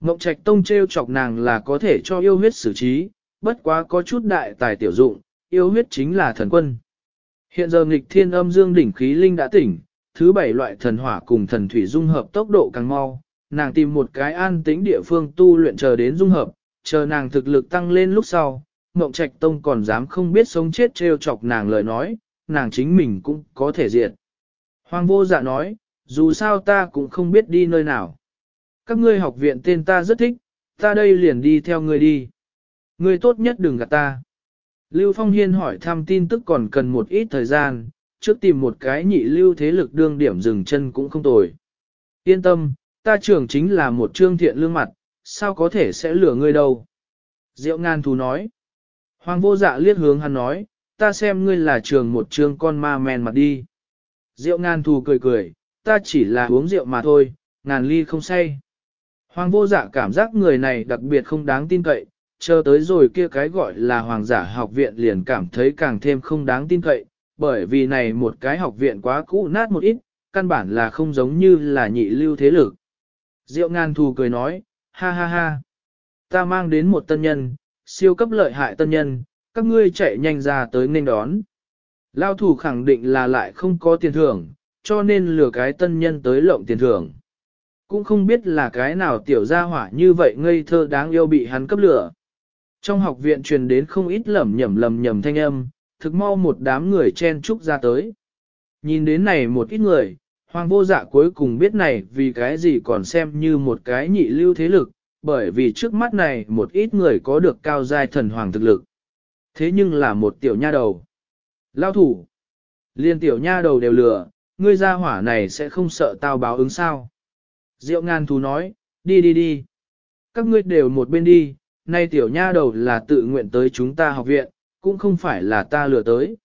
Ngọc Trạch Tông treo chọc nàng là có thể cho yêu huyết xử trí, bất quá có chút đại tài tiểu dụng, yêu huyết chính là thần quân. Hiện giờ nghịch thiên âm dương đỉnh khí linh đã tỉnh, thứ bảy loại thần hỏa cùng thần thủy dung hợp tốc độ càng mau, nàng tìm một cái an tĩnh địa phương tu luyện chờ đến dung hợp, chờ nàng thực lực tăng lên lúc sau, Ngộng Trạch Tông còn dám không biết sống chết treo chọc nàng lời nói, nàng chính mình cũng có thể diệt. Hoàng vô dạ nói, dù sao ta cũng không biết đi nơi nào. Các ngươi học viện tên ta rất thích, ta đây liền đi theo ngươi đi. Ngươi tốt nhất đừng gạt ta. Lưu Phong Hiên hỏi thăm tin tức còn cần một ít thời gian, trước tìm một cái nhị lưu thế lực đương điểm dừng chân cũng không tồi. Yên tâm, ta trưởng chính là một trương thiện lương mặt, sao có thể sẽ lừa ngươi đâu. Diệu ngàn thú nói. Hoàng vô dạ liếc hướng hắn nói, ta xem ngươi là trường một trương con ma men mặt đi. Diệu ngàn thù cười cười, ta chỉ là uống rượu mà thôi, ngàn ly không say. Hoàng vô dạ cảm giác người này đặc biệt không đáng tin cậy, chờ tới rồi kia cái gọi là hoàng giả học viện liền cảm thấy càng thêm không đáng tin cậy, bởi vì này một cái học viện quá cũ nát một ít, căn bản là không giống như là nhị lưu thế lực. Diệu ngàn thù cười nói, ha ha ha, ta mang đến một tân nhân, siêu cấp lợi hại tân nhân, các ngươi chạy nhanh ra tới nên đón. Lao thủ khẳng định là lại không có tiền thưởng, cho nên lừa cái tân nhân tới lộng tiền thưởng. Cũng không biết là cái nào tiểu gia hỏa như vậy ngây thơ đáng yêu bị hắn cấp lửa. Trong học viện truyền đến không ít lẩm nhẩm lầm nhầm thanh âm, thực mau một đám người chen chúc ra tới. Nhìn đến này một ít người, hoàng vô dạ cuối cùng biết này vì cái gì còn xem như một cái nhị lưu thế lực, bởi vì trước mắt này một ít người có được cao giai thần hoàng thực lực. Thế nhưng là một tiểu nha đầu. Lao thủ. Liên tiểu nha đầu đều lừa, ngươi gia hỏa này sẽ không sợ tao báo ứng sao. Diệu ngàn thú nói, đi đi đi. Các ngươi đều một bên đi, nay tiểu nha đầu là tự nguyện tới chúng ta học viện, cũng không phải là ta lừa tới.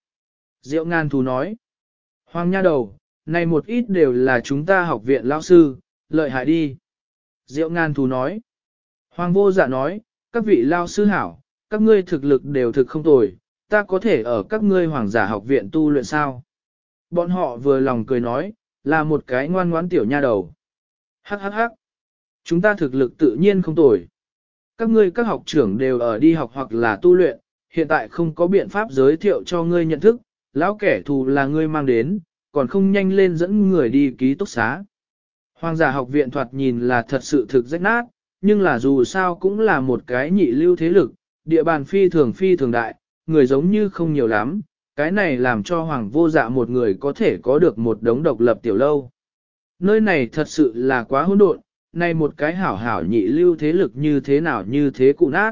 Diệu ngàn thú nói, hoàng nha đầu, này một ít đều là chúng ta học viện lão sư, lợi hại đi. Diệu ngàn thú nói, hoàng vô dạ nói, các vị lao sư hảo, các ngươi thực lực đều thực không tồi, ta có thể ở các ngươi hoàng giả học viện tu luyện sao? Bọn họ vừa lòng cười nói, là một cái ngoan ngoãn tiểu nha đầu. Hắc hắc hắc. Chúng ta thực lực tự nhiên không tồi. Các ngươi các học trưởng đều ở đi học hoặc là tu luyện, hiện tại không có biện pháp giới thiệu cho ngươi nhận thức, lão kẻ thù là ngươi mang đến, còn không nhanh lên dẫn người đi ký túc xá. Hoàng giả học viện thoạt nhìn là thật sự thực rách nát, nhưng là dù sao cũng là một cái nhị lưu thế lực, địa bàn phi thường phi thường đại, người giống như không nhiều lắm, cái này làm cho hoàng vô dạ một người có thể có được một đống độc lập tiểu lâu. Nơi này thật sự là quá hỗn độn, này một cái hảo hảo nhị lưu thế lực như thế nào như thế cụ nát.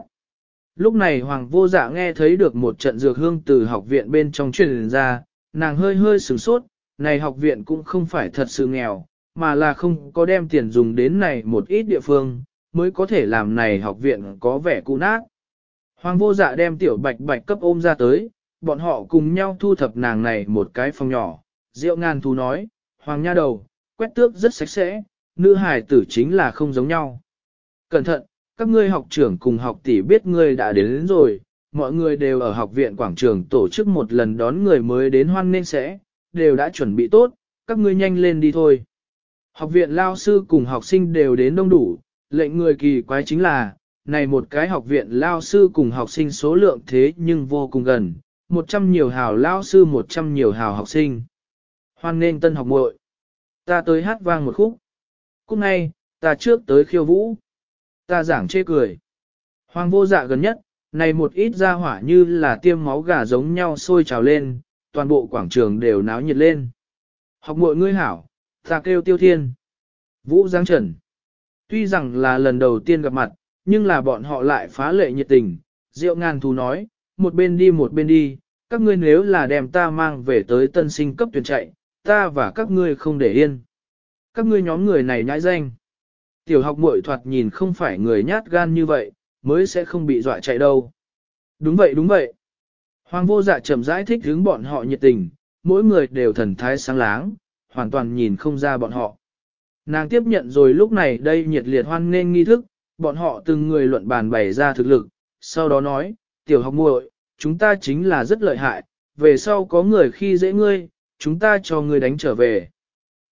Lúc này hoàng vô dạ nghe thấy được một trận dược hương từ học viện bên trong truyền ra, nàng hơi hơi sửng sốt, này học viện cũng không phải thật sự nghèo, mà là không có đem tiền dùng đến này một ít địa phương, mới có thể làm này học viện có vẻ cụ nát. Hoàng vô dạ đem tiểu bạch bạch cấp ôm ra tới, bọn họ cùng nhau thu thập nàng này một cái phòng nhỏ. Diệu ngàn thu nói, Hoàng nha đầu, quét tước rất sạch sẽ, nữ hài tử chính là không giống nhau. Cẩn thận, các ngươi học trưởng cùng học tỷ biết ngươi đã đến, đến rồi, mọi người đều ở học viện quảng trường tổ chức một lần đón người mới đến hoan nên sẽ, đều đã chuẩn bị tốt, các ngươi nhanh lên đi thôi. Học viện lao sư cùng học sinh đều đến đông đủ, lệnh người kỳ quái chính là, này một cái học viện lao sư cùng học sinh số lượng thế nhưng vô cùng gần, một trăm nhiều hào lao sư một trăm nhiều hào học sinh. Hoan nên tân học muội Ta tới hát vang một khúc. Cúc ngay, ta trước tới khiêu vũ. Ta giảng chê cười. Hoàng vô dạ gần nhất, này một ít ra hỏa như là tiêm máu gà giống nhau sôi trào lên, toàn bộ quảng trường đều náo nhiệt lên. Học muội ngươi hảo, ta kêu tiêu thiên. Vũ Giang Trần. Tuy rằng là lần đầu tiên gặp mặt, nhưng là bọn họ lại phá lệ nhiệt tình. Diệu ngàn thú nói, một bên đi một bên đi, các ngươi nếu là đem ta mang về tới tân sinh cấp tuyển chạy, ta và các ngươi không để yên. Các ngươi nhóm người này nhãi danh. Tiểu học muội thoạt nhìn không phải người nhát gan như vậy, mới sẽ không bị dọa chạy đâu. Đúng vậy đúng vậy. Hoàng vô dạ chậm rãi thích hướng bọn họ nhiệt tình, mỗi người đều thần thái sáng láng, hoàn toàn nhìn không ra bọn họ. Nàng tiếp nhận rồi lúc này đây nhiệt liệt hoan nên nghi thức, bọn họ từng người luận bàn bày ra thực lực, sau đó nói, tiểu học muội, chúng ta chính là rất lợi hại, về sau có người khi dễ ngươi, chúng ta cho ngươi đánh trở về.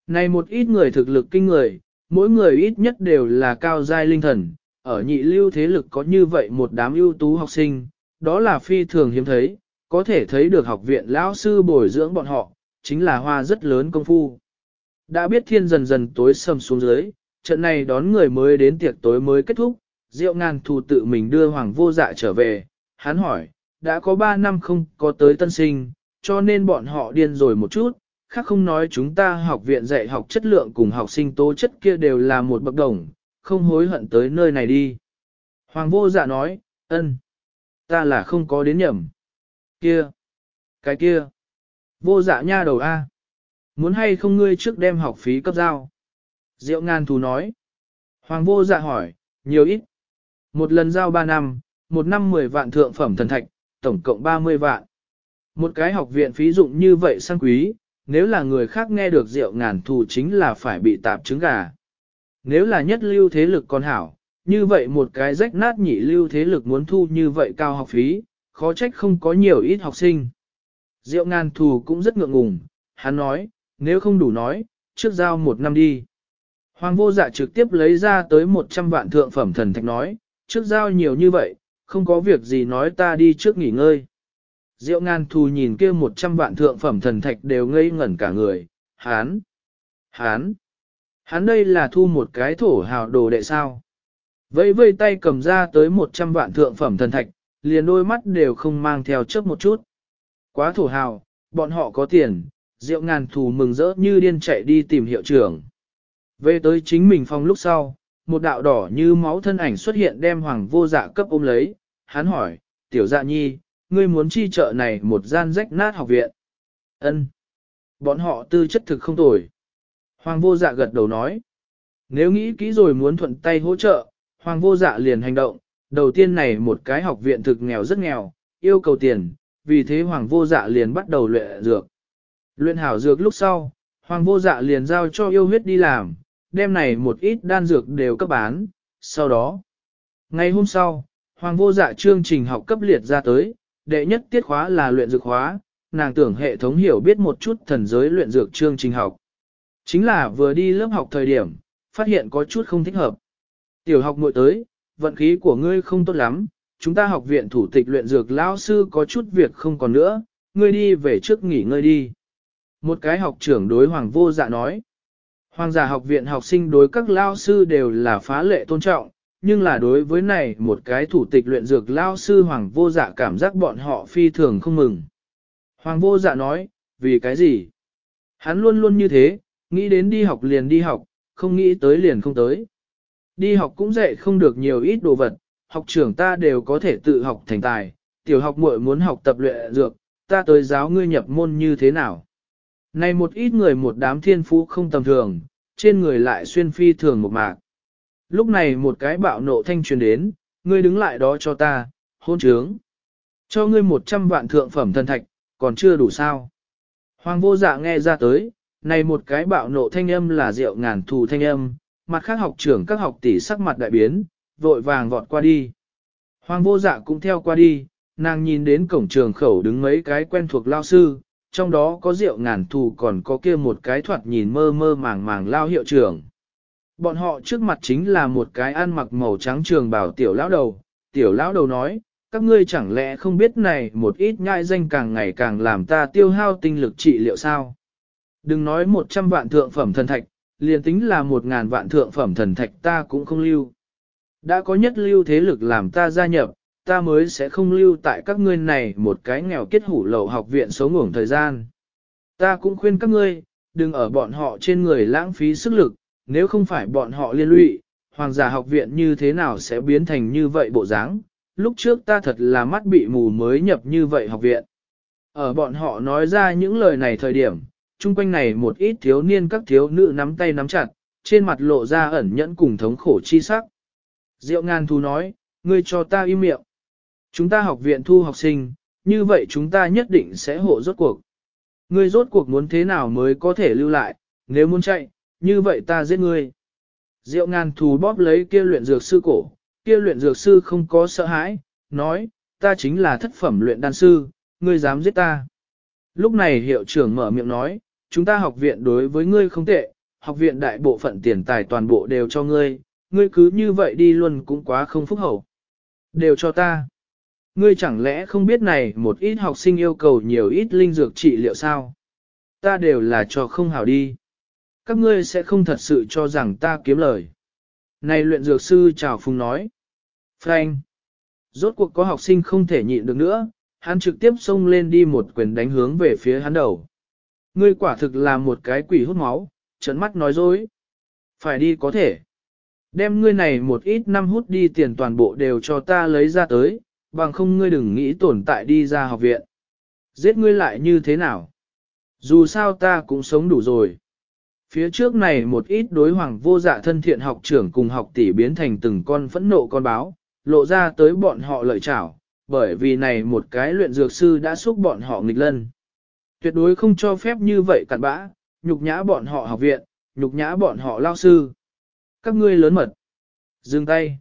Này một ít người thực lực kinh người, mỗi người ít nhất đều là cao giai linh thần, ở nhị lưu thế lực có như vậy một đám ưu tú học sinh, đó là phi thường hiếm thấy, có thể thấy được học viện lão sư bồi dưỡng bọn họ, chính là hoa rất lớn công phu. Đã biết thiên dần dần tối sầm xuống dưới, trận này đón người mới đến tiệc tối mới kết thúc, Diệu ngàn thù tự mình đưa hoàng vô dạ trở về, hắn hỏi, đã có 3 năm không có tới tân sinh, cho nên bọn họ điên rồi một chút, khác không nói chúng ta học viện dạy học chất lượng cùng học sinh tố chất kia đều là một bậc đồng, không hối hận tới nơi này đi. Hoàng vô dạ nói, ân, ta là không có đến nhầm. Kia, cái kia, vô dạ nha đầu A. Muốn hay không ngươi trước đem học phí cấp giao? Diệu ngàn thù nói. Hoàng vô dạ hỏi, nhiều ít. Một lần giao 3 năm, một năm 10 vạn thượng phẩm thần thạch, tổng cộng 30 vạn. Một cái học viện phí dụng như vậy sang quý, nếu là người khác nghe được rượu ngàn thù chính là phải bị tạp trứng gà. Nếu là nhất lưu thế lực còn hảo, như vậy một cái rách nát nhị lưu thế lực muốn thu như vậy cao học phí, khó trách không có nhiều ít học sinh. Diệu ngàn thù cũng rất ngượng ngùng, hắn nói, nếu không đủ nói, trước giao một năm đi. Hoàng vô dạ trực tiếp lấy ra tới 100 vạn thượng phẩm thần thạch nói, trước giao nhiều như vậy, không có việc gì nói ta đi trước nghỉ ngơi. Diệu ngàn thù nhìn kia 100 vạn thượng phẩm thần thạch đều ngây ngẩn cả người, hán, hán, hán đây là thu một cái thổ hào đồ đệ sao. Vây vây tay cầm ra tới 100 vạn thượng phẩm thần thạch, liền đôi mắt đều không mang theo chớp một chút. Quá thổ hào, bọn họ có tiền, Diệu ngàn thù mừng rỡ như điên chạy đi tìm hiệu trưởng. Về tới chính mình phòng lúc sau, một đạo đỏ như máu thân ảnh xuất hiện đem hoàng vô dạ cấp ôm lấy, hắn hỏi, tiểu dạ nhi, ngươi muốn chi trợ này một gian rách nát học viện. Ân, Bọn họ tư chất thực không tồi. Hoàng vô dạ gật đầu nói. Nếu nghĩ kỹ rồi muốn thuận tay hỗ trợ, hoàng vô dạ liền hành động. Đầu tiên này một cái học viện thực nghèo rất nghèo, yêu cầu tiền, vì thế hoàng vô dạ liền bắt đầu luyện dược. Luyện hảo dược lúc sau, hoàng vô dạ liền giao cho yêu huyết đi làm, Đêm này một ít đan dược đều cấp bán, sau đó. Ngày hôm sau, hoàng vô dạ chương trình học cấp liệt ra tới, đệ nhất tiết khóa là luyện dược khóa, nàng tưởng hệ thống hiểu biết một chút thần giới luyện dược chương trình học. Chính là vừa đi lớp học thời điểm, phát hiện có chút không thích hợp. Tiểu học muội tới, vận khí của ngươi không tốt lắm, chúng ta học viện thủ tịch luyện dược lão sư có chút việc không còn nữa, ngươi đi về trước nghỉ ngơi đi. Một cái học trưởng đối hoàng vô dạ nói. Hoàng giả học viện học sinh đối các lao sư đều là phá lệ tôn trọng, nhưng là đối với này một cái thủ tịch luyện dược lao sư hoàng vô dạ cảm giác bọn họ phi thường không mừng. Hoàng vô dạ nói, vì cái gì? Hắn luôn luôn như thế, nghĩ đến đi học liền đi học, không nghĩ tới liền không tới. Đi học cũng dạy không được nhiều ít đồ vật, học trưởng ta đều có thể tự học thành tài, tiểu học muội muốn học tập luyện dược, ta tới giáo ngươi nhập môn như thế nào? Này một ít người một đám thiên phú không tầm thường, trên người lại xuyên phi thường một mạc. Lúc này một cái bạo nộ thanh truyền đến, ngươi đứng lại đó cho ta, hôn trướng. Cho ngươi một trăm vạn thượng phẩm thần thạch, còn chưa đủ sao. Hoàng vô dạ nghe ra tới, này một cái bạo nộ thanh âm là rượu ngàn thù thanh âm, mặt khác học trưởng các học tỷ sắc mặt đại biến, vội vàng vọt qua đi. Hoàng vô dạ cũng theo qua đi, nàng nhìn đến cổng trường khẩu đứng mấy cái quen thuộc lao sư, trong đó có rượu ngàn thù còn có kia một cái thoạt nhìn mơ mơ màng màng lao hiệu trưởng. Bọn họ trước mặt chính là một cái ăn mặc màu trắng trường bảo tiểu lão đầu, tiểu lão đầu nói, các ngươi chẳng lẽ không biết này một ít nhai danh càng ngày càng làm ta tiêu hao tinh lực trị liệu sao? Đừng nói một trăm vạn thượng phẩm thần thạch, liền tính là một ngàn vạn thượng phẩm thần thạch ta cũng không lưu. Đã có nhất lưu thế lực làm ta gia nhập, ta mới sẽ không lưu tại các ngươi này một cái nghèo kết hủ lậu học viện số ngủng thời gian. Ta cũng khuyên các ngươi, đừng ở bọn họ trên người lãng phí sức lực, nếu không phải bọn họ liên lụy, hoàng giả học viện như thế nào sẽ biến thành như vậy bộ dáng? lúc trước ta thật là mắt bị mù mới nhập như vậy học viện. Ở bọn họ nói ra những lời này thời điểm, chung quanh này một ít thiếu niên các thiếu nữ nắm tay nắm chặt, trên mặt lộ ra ẩn nhẫn cùng thống khổ chi sắc. Diệu ngàn thu nói, ngươi cho ta im miệng. Chúng ta học viện thu học sinh, như vậy chúng ta nhất định sẽ hộ rốt cuộc. Ngươi rốt cuộc muốn thế nào mới có thể lưu lại, nếu muốn chạy, như vậy ta giết ngươi. Diệu ngàn thù bóp lấy kia luyện dược sư cổ, kia luyện dược sư không có sợ hãi, nói, ta chính là thất phẩm luyện đan sư, ngươi dám giết ta. Lúc này hiệu trưởng mở miệng nói, chúng ta học viện đối với ngươi không tệ, học viện đại bộ phận tiền tài toàn bộ đều cho ngươi, ngươi cứ như vậy đi luôn cũng quá không phúc hậu. Đều cho ta. Ngươi chẳng lẽ không biết này một ít học sinh yêu cầu nhiều ít linh dược trị liệu sao? Ta đều là cho không hảo đi. Các ngươi sẽ không thật sự cho rằng ta kiếm lời. Này luyện dược sư chào phùng nói. Frank. Rốt cuộc có học sinh không thể nhịn được nữa, hắn trực tiếp xông lên đi một quyền đánh hướng về phía hắn đầu. Ngươi quả thực là một cái quỷ hút máu, trấn mắt nói dối. Phải đi có thể. Đem ngươi này một ít năm hút đi tiền toàn bộ đều cho ta lấy ra tới, bằng không ngươi đừng nghĩ tồn tại đi ra học viện. Giết ngươi lại như thế nào? Dù sao ta cũng sống đủ rồi. Phía trước này một ít đối hoàng vô dạ thân thiện học trưởng cùng học tỷ biến thành từng con phẫn nộ con báo, lộ ra tới bọn họ lợi chảo, bởi vì này một cái luyện dược sư đã xúc bọn họ nghịch lân. Tuyệt đối không cho phép như vậy cặn bã, nhục nhã bọn họ học viện, nhục nhã bọn họ lao sư. Các ngươi lớn mật. Dừng tay.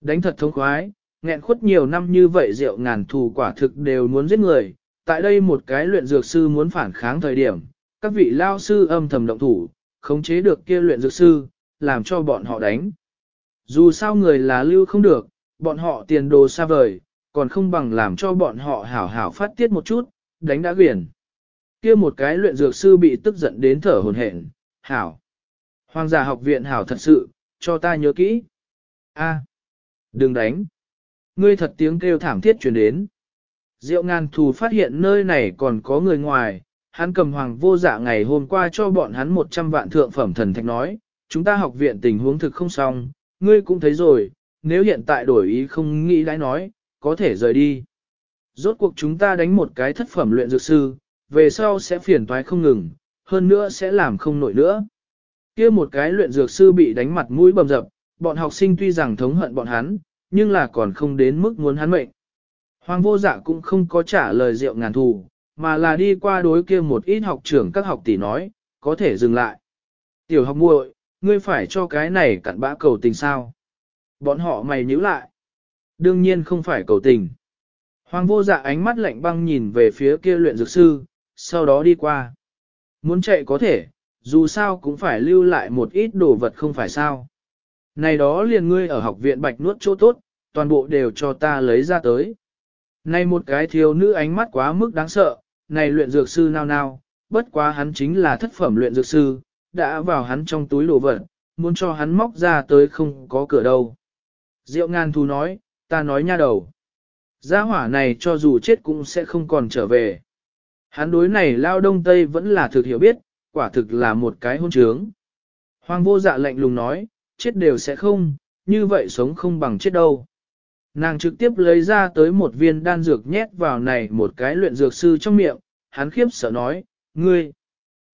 Đánh thật thống khoái, nghẹn khuất nhiều năm như vậy rượu ngàn thù quả thực đều muốn giết người. Tại đây một cái luyện dược sư muốn phản kháng thời điểm, các vị lao sư âm thầm động thủ, khống chế được kia luyện dược sư, làm cho bọn họ đánh. Dù sao người là lưu không được, bọn họ tiền đồ xa vời, còn không bằng làm cho bọn họ hảo hảo phát tiết một chút, đánh đã quyển. Kia một cái luyện dược sư bị tức giận đến thở hồn hển, hảo. Hoàng gia học viện hảo thật sự, cho ta nhớ kỹ. A, đừng đánh. Ngươi thật tiếng kêu thảm thiết truyền đến. Diệu ngàn thù phát hiện nơi này còn có người ngoài, hắn cầm hoàng vô dạ ngày hôm qua cho bọn hắn 100 vạn thượng phẩm thần thạch nói, chúng ta học viện tình huống thực không xong, ngươi cũng thấy rồi, nếu hiện tại đổi ý không nghĩ đãi nói, có thể rời đi. Rốt cuộc chúng ta đánh một cái thất phẩm luyện dược sư, về sau sẽ phiền toái không ngừng, hơn nữa sẽ làm không nổi nữa. kia một cái luyện dược sư bị đánh mặt mũi bầm dập, bọn học sinh tuy rằng thống hận bọn hắn, nhưng là còn không đến mức muốn hắn mệnh. Hoàng vô dạ cũng không có trả lời rượu ngàn thù, mà là đi qua đối kia một ít học trưởng các học tỷ nói, có thể dừng lại. Tiểu học muội, ngươi phải cho cái này cặn bã cầu tình sao? Bọn họ mày nhíu lại. Đương nhiên không phải cầu tình. Hoàng vô dạ ánh mắt lạnh băng nhìn về phía kia luyện dược sư, sau đó đi qua. Muốn chạy có thể, dù sao cũng phải lưu lại một ít đồ vật không phải sao. Này đó liền ngươi ở học viện bạch nuốt chỗ tốt, toàn bộ đều cho ta lấy ra tới. Này một cái thiếu nữ ánh mắt quá mức đáng sợ, này luyện dược sư nào nào, bất quá hắn chính là thất phẩm luyện dược sư, đã vào hắn trong túi đồ vật, muốn cho hắn móc ra tới không có cửa đâu. Diệu ngàn thú nói, ta nói nha đầu. Gia hỏa này cho dù chết cũng sẽ không còn trở về. Hắn đối này lao đông tây vẫn là thực hiểu biết, quả thực là một cái hôn trướng. Hoàng vô dạ lạnh lùng nói, chết đều sẽ không, như vậy sống không bằng chết đâu. Nàng trực tiếp lấy ra tới một viên đan dược nhét vào này một cái luyện dược sư trong miệng, hắn khiếp sợ nói, ngươi,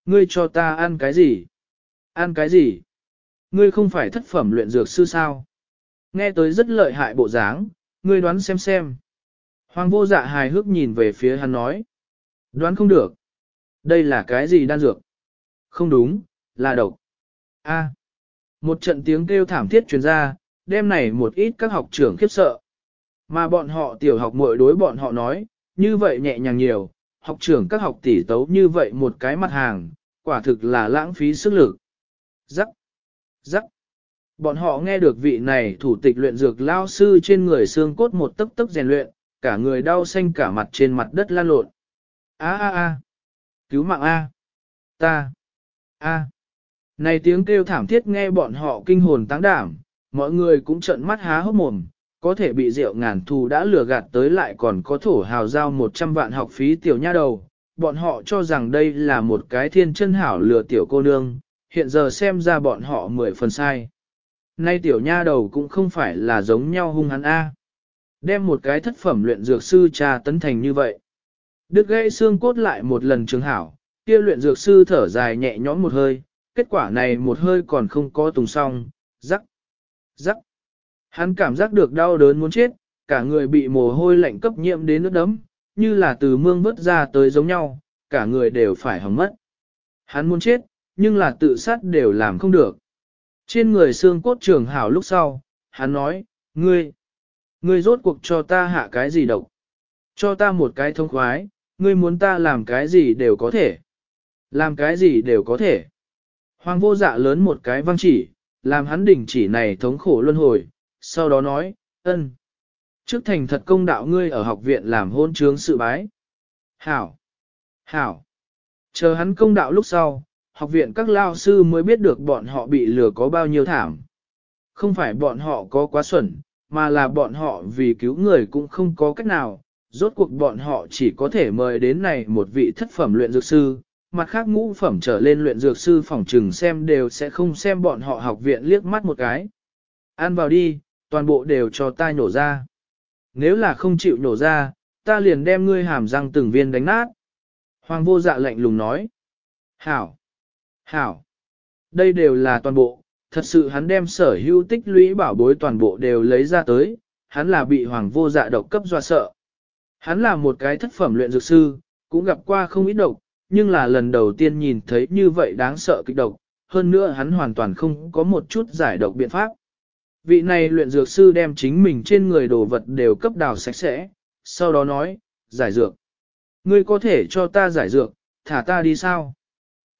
ngươi cho ta ăn cái gì? Ăn cái gì? Ngươi không phải thất phẩm luyện dược sư sao? Nghe tới rất lợi hại bộ dáng, ngươi đoán xem xem. Hoàng vô dạ hài hước nhìn về phía hắn nói. Đoán không được. Đây là cái gì đan dược? Không đúng, là độc. A. Một trận tiếng kêu thảm thiết truyền ra, đêm này một ít các học trưởng khiếp sợ. Mà bọn họ tiểu học muội đối bọn họ nói, như vậy nhẹ nhàng nhiều, học trưởng các học tỷ tấu như vậy một cái mặt hàng, quả thực là lãng phí sức lực. Rắc, rắc. Bọn họ nghe được vị này thủ tịch luyện dược lao sư trên người xương cốt một tấc tấc rèn luyện, cả người đau xanh cả mặt trên mặt đất lan lộn. A a a, cứu mạng a, ta, a. Này tiếng kêu thảm thiết nghe bọn họ kinh hồn táng đảm, mọi người cũng trợn mắt há hốc mồm, có thể bị rượu ngàn thù đã lừa gạt tới lại còn có thổ hào giao 100 vạn học phí tiểu nha đầu. Bọn họ cho rằng đây là một cái thiên chân hảo lừa tiểu cô nương, hiện giờ xem ra bọn họ mười phần sai. Nay tiểu nha đầu cũng không phải là giống nhau hung hắn A. Đem một cái thất phẩm luyện dược sư trà tấn thành như vậy. Đức gãy xương cốt lại một lần trường hảo, kia luyện dược sư thở dài nhẹ nhõm một hơi, kết quả này một hơi còn không có tùng xong, rắc, rắc. Hắn cảm giác được đau đớn muốn chết, cả người bị mồ hôi lạnh cấp nhiễm đến nước đấm, như là từ mương vớt ra tới giống nhau, cả người đều phải hỏng mất. Hắn muốn chết, nhưng là tự sát đều làm không được. Trên người xương cốt trường hảo lúc sau, hắn nói, ngươi, ngươi rốt cuộc cho ta hạ cái gì độc? Cho ta một cái thông khoái, ngươi muốn ta làm cái gì đều có thể. Làm cái gì đều có thể. Hoàng vô dạ lớn một cái văng chỉ, làm hắn đỉnh chỉ này thống khổ luân hồi, sau đó nói, ân. Trước thành thật công đạo ngươi ở học viện làm hôn trướng sự bái. Hảo! Hảo! Chờ hắn công đạo lúc sau, học viện các lao sư mới biết được bọn họ bị lừa có bao nhiêu thảm. Không phải bọn họ có quá xuẩn, mà là bọn họ vì cứu người cũng không có cách nào, rốt cuộc bọn họ chỉ có thể mời đến này một vị thất phẩm luyện dược sư, mặt khác ngũ phẩm trở lên luyện dược sư phòng trừng xem đều sẽ không xem bọn họ học viện liếc mắt một cái. Ăn vào đi, toàn bộ đều cho ta nhổ ra. Nếu là không chịu nhổ ra, ta liền đem ngươi hàm răng từng viên đánh nát. Hoàng vô dạ lạnh lùng nói. Hảo! Hảo! Đây đều là toàn bộ, thật sự hắn đem sở hữu tích lũy bảo bối toàn bộ đều lấy ra tới, hắn là bị hoàng vô dạ độc cấp dọa sợ. Hắn là một cái thất phẩm luyện dược sư, cũng gặp qua không ít độc, nhưng là lần đầu tiên nhìn thấy như vậy đáng sợ kịch độc, hơn nữa hắn hoàn toàn không có một chút giải độc biện pháp. Vị này luyện dược sư đem chính mình trên người đồ vật đều cấp đào sạch sẽ, sau đó nói, giải dược. Ngươi có thể cho ta giải dược, thả ta đi sao?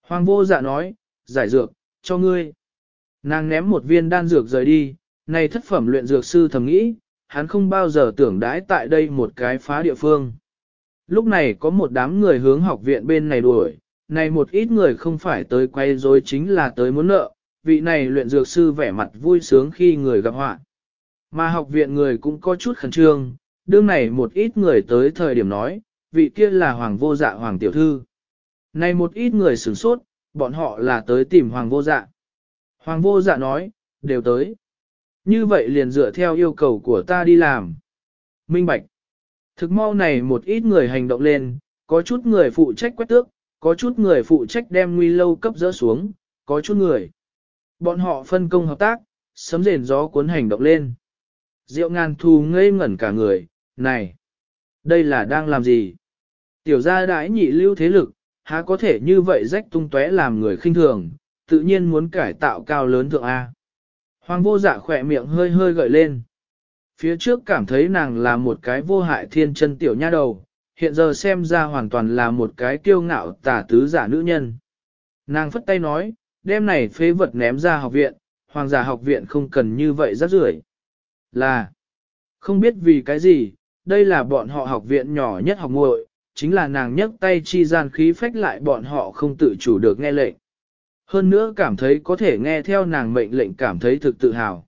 Hoàng vô dạ nói, giải dược, cho ngươi. Nàng ném một viên đan dược rời đi, này thất phẩm luyện dược sư thầm nghĩ, hắn không bao giờ tưởng đãi tại đây một cái phá địa phương. Lúc này có một đám người hướng học viện bên này đuổi, này một ít người không phải tới quay rối chính là tới muốn nợ, vị này luyện dược sư vẻ mặt vui sướng khi người gặp họa. Mà học viện người cũng có chút khẩn trương, đương này một ít người tới thời điểm nói, vị kia là hoàng vô dạ hoàng tiểu thư. Này một ít người sửng sốt, bọn họ là tới tìm hoàng vô dạ. Hoàng vô dạ nói, đều tới. Như vậy liền dựa theo yêu cầu của ta đi làm. Minh Bạch. Thực mau này một ít người hành động lên, có chút người phụ trách quét tước, có chút người phụ trách đem nguy lâu cấp dỡ xuống, có chút người. Bọn họ phân công hợp tác, sấm rền gió cuốn hành động lên. Diệu ngàn thu ngây ngẩn cả người, này, đây là đang làm gì? Tiểu gia đãi nhị lưu thế lực, há có thể như vậy rách tung tóe làm người khinh thường, tự nhiên muốn cải tạo cao lớn thượng A. Hoàng vô dạ khỏe miệng hơi hơi gợi lên. Phía trước cảm thấy nàng là một cái vô hại thiên chân tiểu nha đầu, hiện giờ xem ra hoàn toàn là một cái kiêu ngạo tả tứ giả nữ nhân. Nàng phất tay nói, đem này phế vật ném ra học viện, hoàng giả học viện không cần như vậy rất rưởi. Là, không biết vì cái gì, đây là bọn họ học viện nhỏ nhất học muội, chính là nàng nhấc tay chi gian khí phách lại bọn họ không tự chủ được nghe lệnh. Hơn nữa cảm thấy có thể nghe theo nàng mệnh lệnh cảm thấy thực tự hào.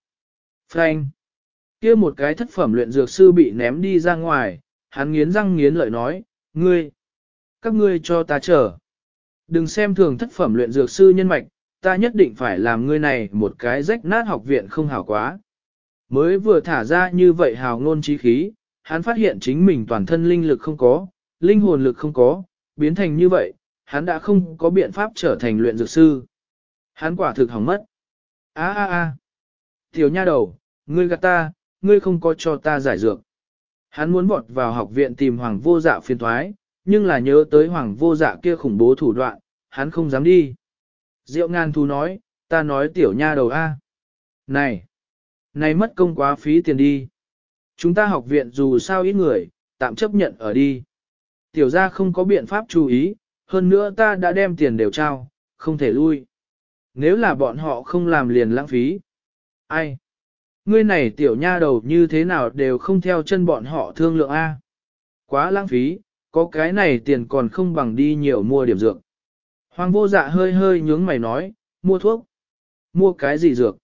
Frank kia một cái thất phẩm luyện dược sư bị ném đi ra ngoài, hắn nghiến răng nghiến lợi nói, ngươi, các ngươi cho ta chờ. Đừng xem thường thất phẩm luyện dược sư nhân mạch, ta nhất định phải làm ngươi này một cái rách nát học viện không hảo quá. Mới vừa thả ra như vậy hào ngôn trí khí, hắn phát hiện chính mình toàn thân linh lực không có, linh hồn lực không có, biến thành như vậy, hắn đã không có biện pháp trở thành luyện dược sư. Hắn quả thực hỏng mất. A a a. Tiểu nha đầu, ngươi gạt ta, ngươi không có cho ta giải dược. Hắn muốn vọt vào học viện tìm hoàng vô dạ phiền thoái, nhưng là nhớ tới hoàng vô dạ kia khủng bố thủ đoạn, hắn không dám đi. Diệu ngàn thu nói, ta nói tiểu nha đầu A. Này, này mất công quá phí tiền đi. Chúng ta học viện dù sao ít người, tạm chấp nhận ở đi. Tiểu gia không có biện pháp chú ý, hơn nữa ta đã đem tiền đều trao, không thể lui. Nếu là bọn họ không làm liền lãng phí. Ai? Ngươi này tiểu nha đầu như thế nào đều không theo chân bọn họ thương lượng A. Quá lãng phí, có cái này tiền còn không bằng đi nhiều mua điểm dược. Hoàng vô dạ hơi hơi nhướng mày nói, mua thuốc. Mua cái gì dược?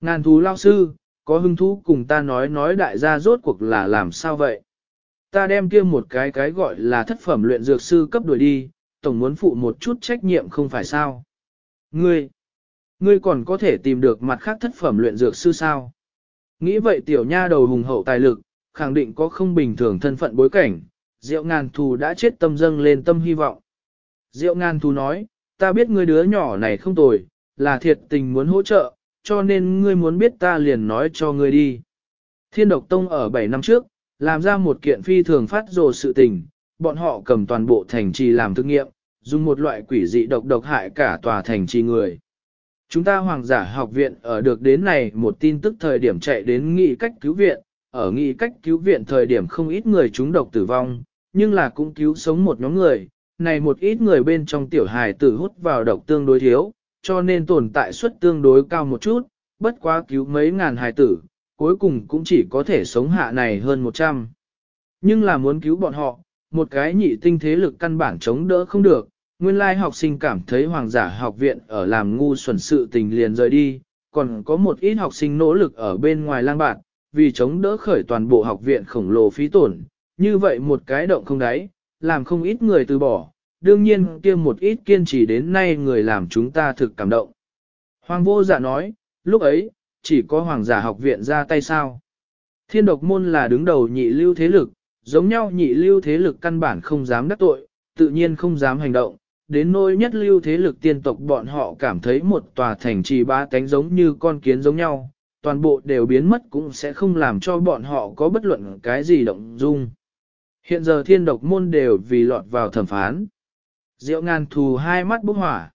Ngàn thú lao sư, có hứng thú cùng ta nói nói đại gia rốt cuộc là làm sao vậy? Ta đem kia một cái cái gọi là thất phẩm luyện dược sư cấp đuổi đi, tổng muốn phụ một chút trách nhiệm không phải sao? Ngươi, ngươi còn có thể tìm được mặt khác thất phẩm luyện dược sư sao? Nghĩ vậy tiểu nha đầu hùng hậu tài lực, khẳng định có không bình thường thân phận bối cảnh, Diệu ngàn thù đã chết tâm dâng lên tâm hy vọng. Diệu ngàn Thu nói, ta biết ngươi đứa nhỏ này không tồi, là thiệt tình muốn hỗ trợ, cho nên ngươi muốn biết ta liền nói cho ngươi đi. Thiên độc tông ở 7 năm trước, làm ra một kiện phi thường phát rồ sự tình, bọn họ cầm toàn bộ thành trì làm thực nghiệm, dùng một loại quỷ dị độc độc hại cả tòa thành trì người. Chúng ta hoàng giả học viện ở được đến này một tin tức thời điểm chạy đến nghị cách cứu viện, ở nghị cách cứu viện thời điểm không ít người chúng độc tử vong, nhưng là cũng cứu sống một nhóm người, này một ít người bên trong tiểu hài tử hút vào độc tương đối thiếu, cho nên tồn tại suất tương đối cao một chút, bất quá cứu mấy ngàn hài tử, cuối cùng cũng chỉ có thể sống hạ này hơn 100. Nhưng là muốn cứu bọn họ, một cái nhị tinh thế lực căn bản chống đỡ không được, nguyên lai học sinh cảm thấy hoàng giả học viện ở làm ngu xuẩn sự tình liền rời đi, còn có một ít học sinh nỗ lực ở bên ngoài lang bạn, vì chống đỡ khởi toàn bộ học viện khổng lồ phí tổn, như vậy một cái động không đáy, làm không ít người từ bỏ, đương nhiên kia một ít kiên trì đến nay người làm chúng ta thực cảm động. Hoàng vô giả nói, lúc ấy, chỉ có hoàng giả học viện ra tay sao. Thiên độc môn là đứng đầu nhị lưu thế lực, giống nhau nhị lưu thế lực căn bản không dám đắc tội, tự nhiên không dám hành động. Đến nỗi nhất lưu thế lực tiên tộc bọn họ cảm thấy một tòa thành trì ba cánh giống như con kiến giống nhau, toàn bộ đều biến mất cũng sẽ không làm cho bọn họ có bất luận cái gì động dung. Hiện giờ thiên độc môn đều vì lọt vào thẩm phán. Diệu ngàn thù hai mắt bốc hỏa.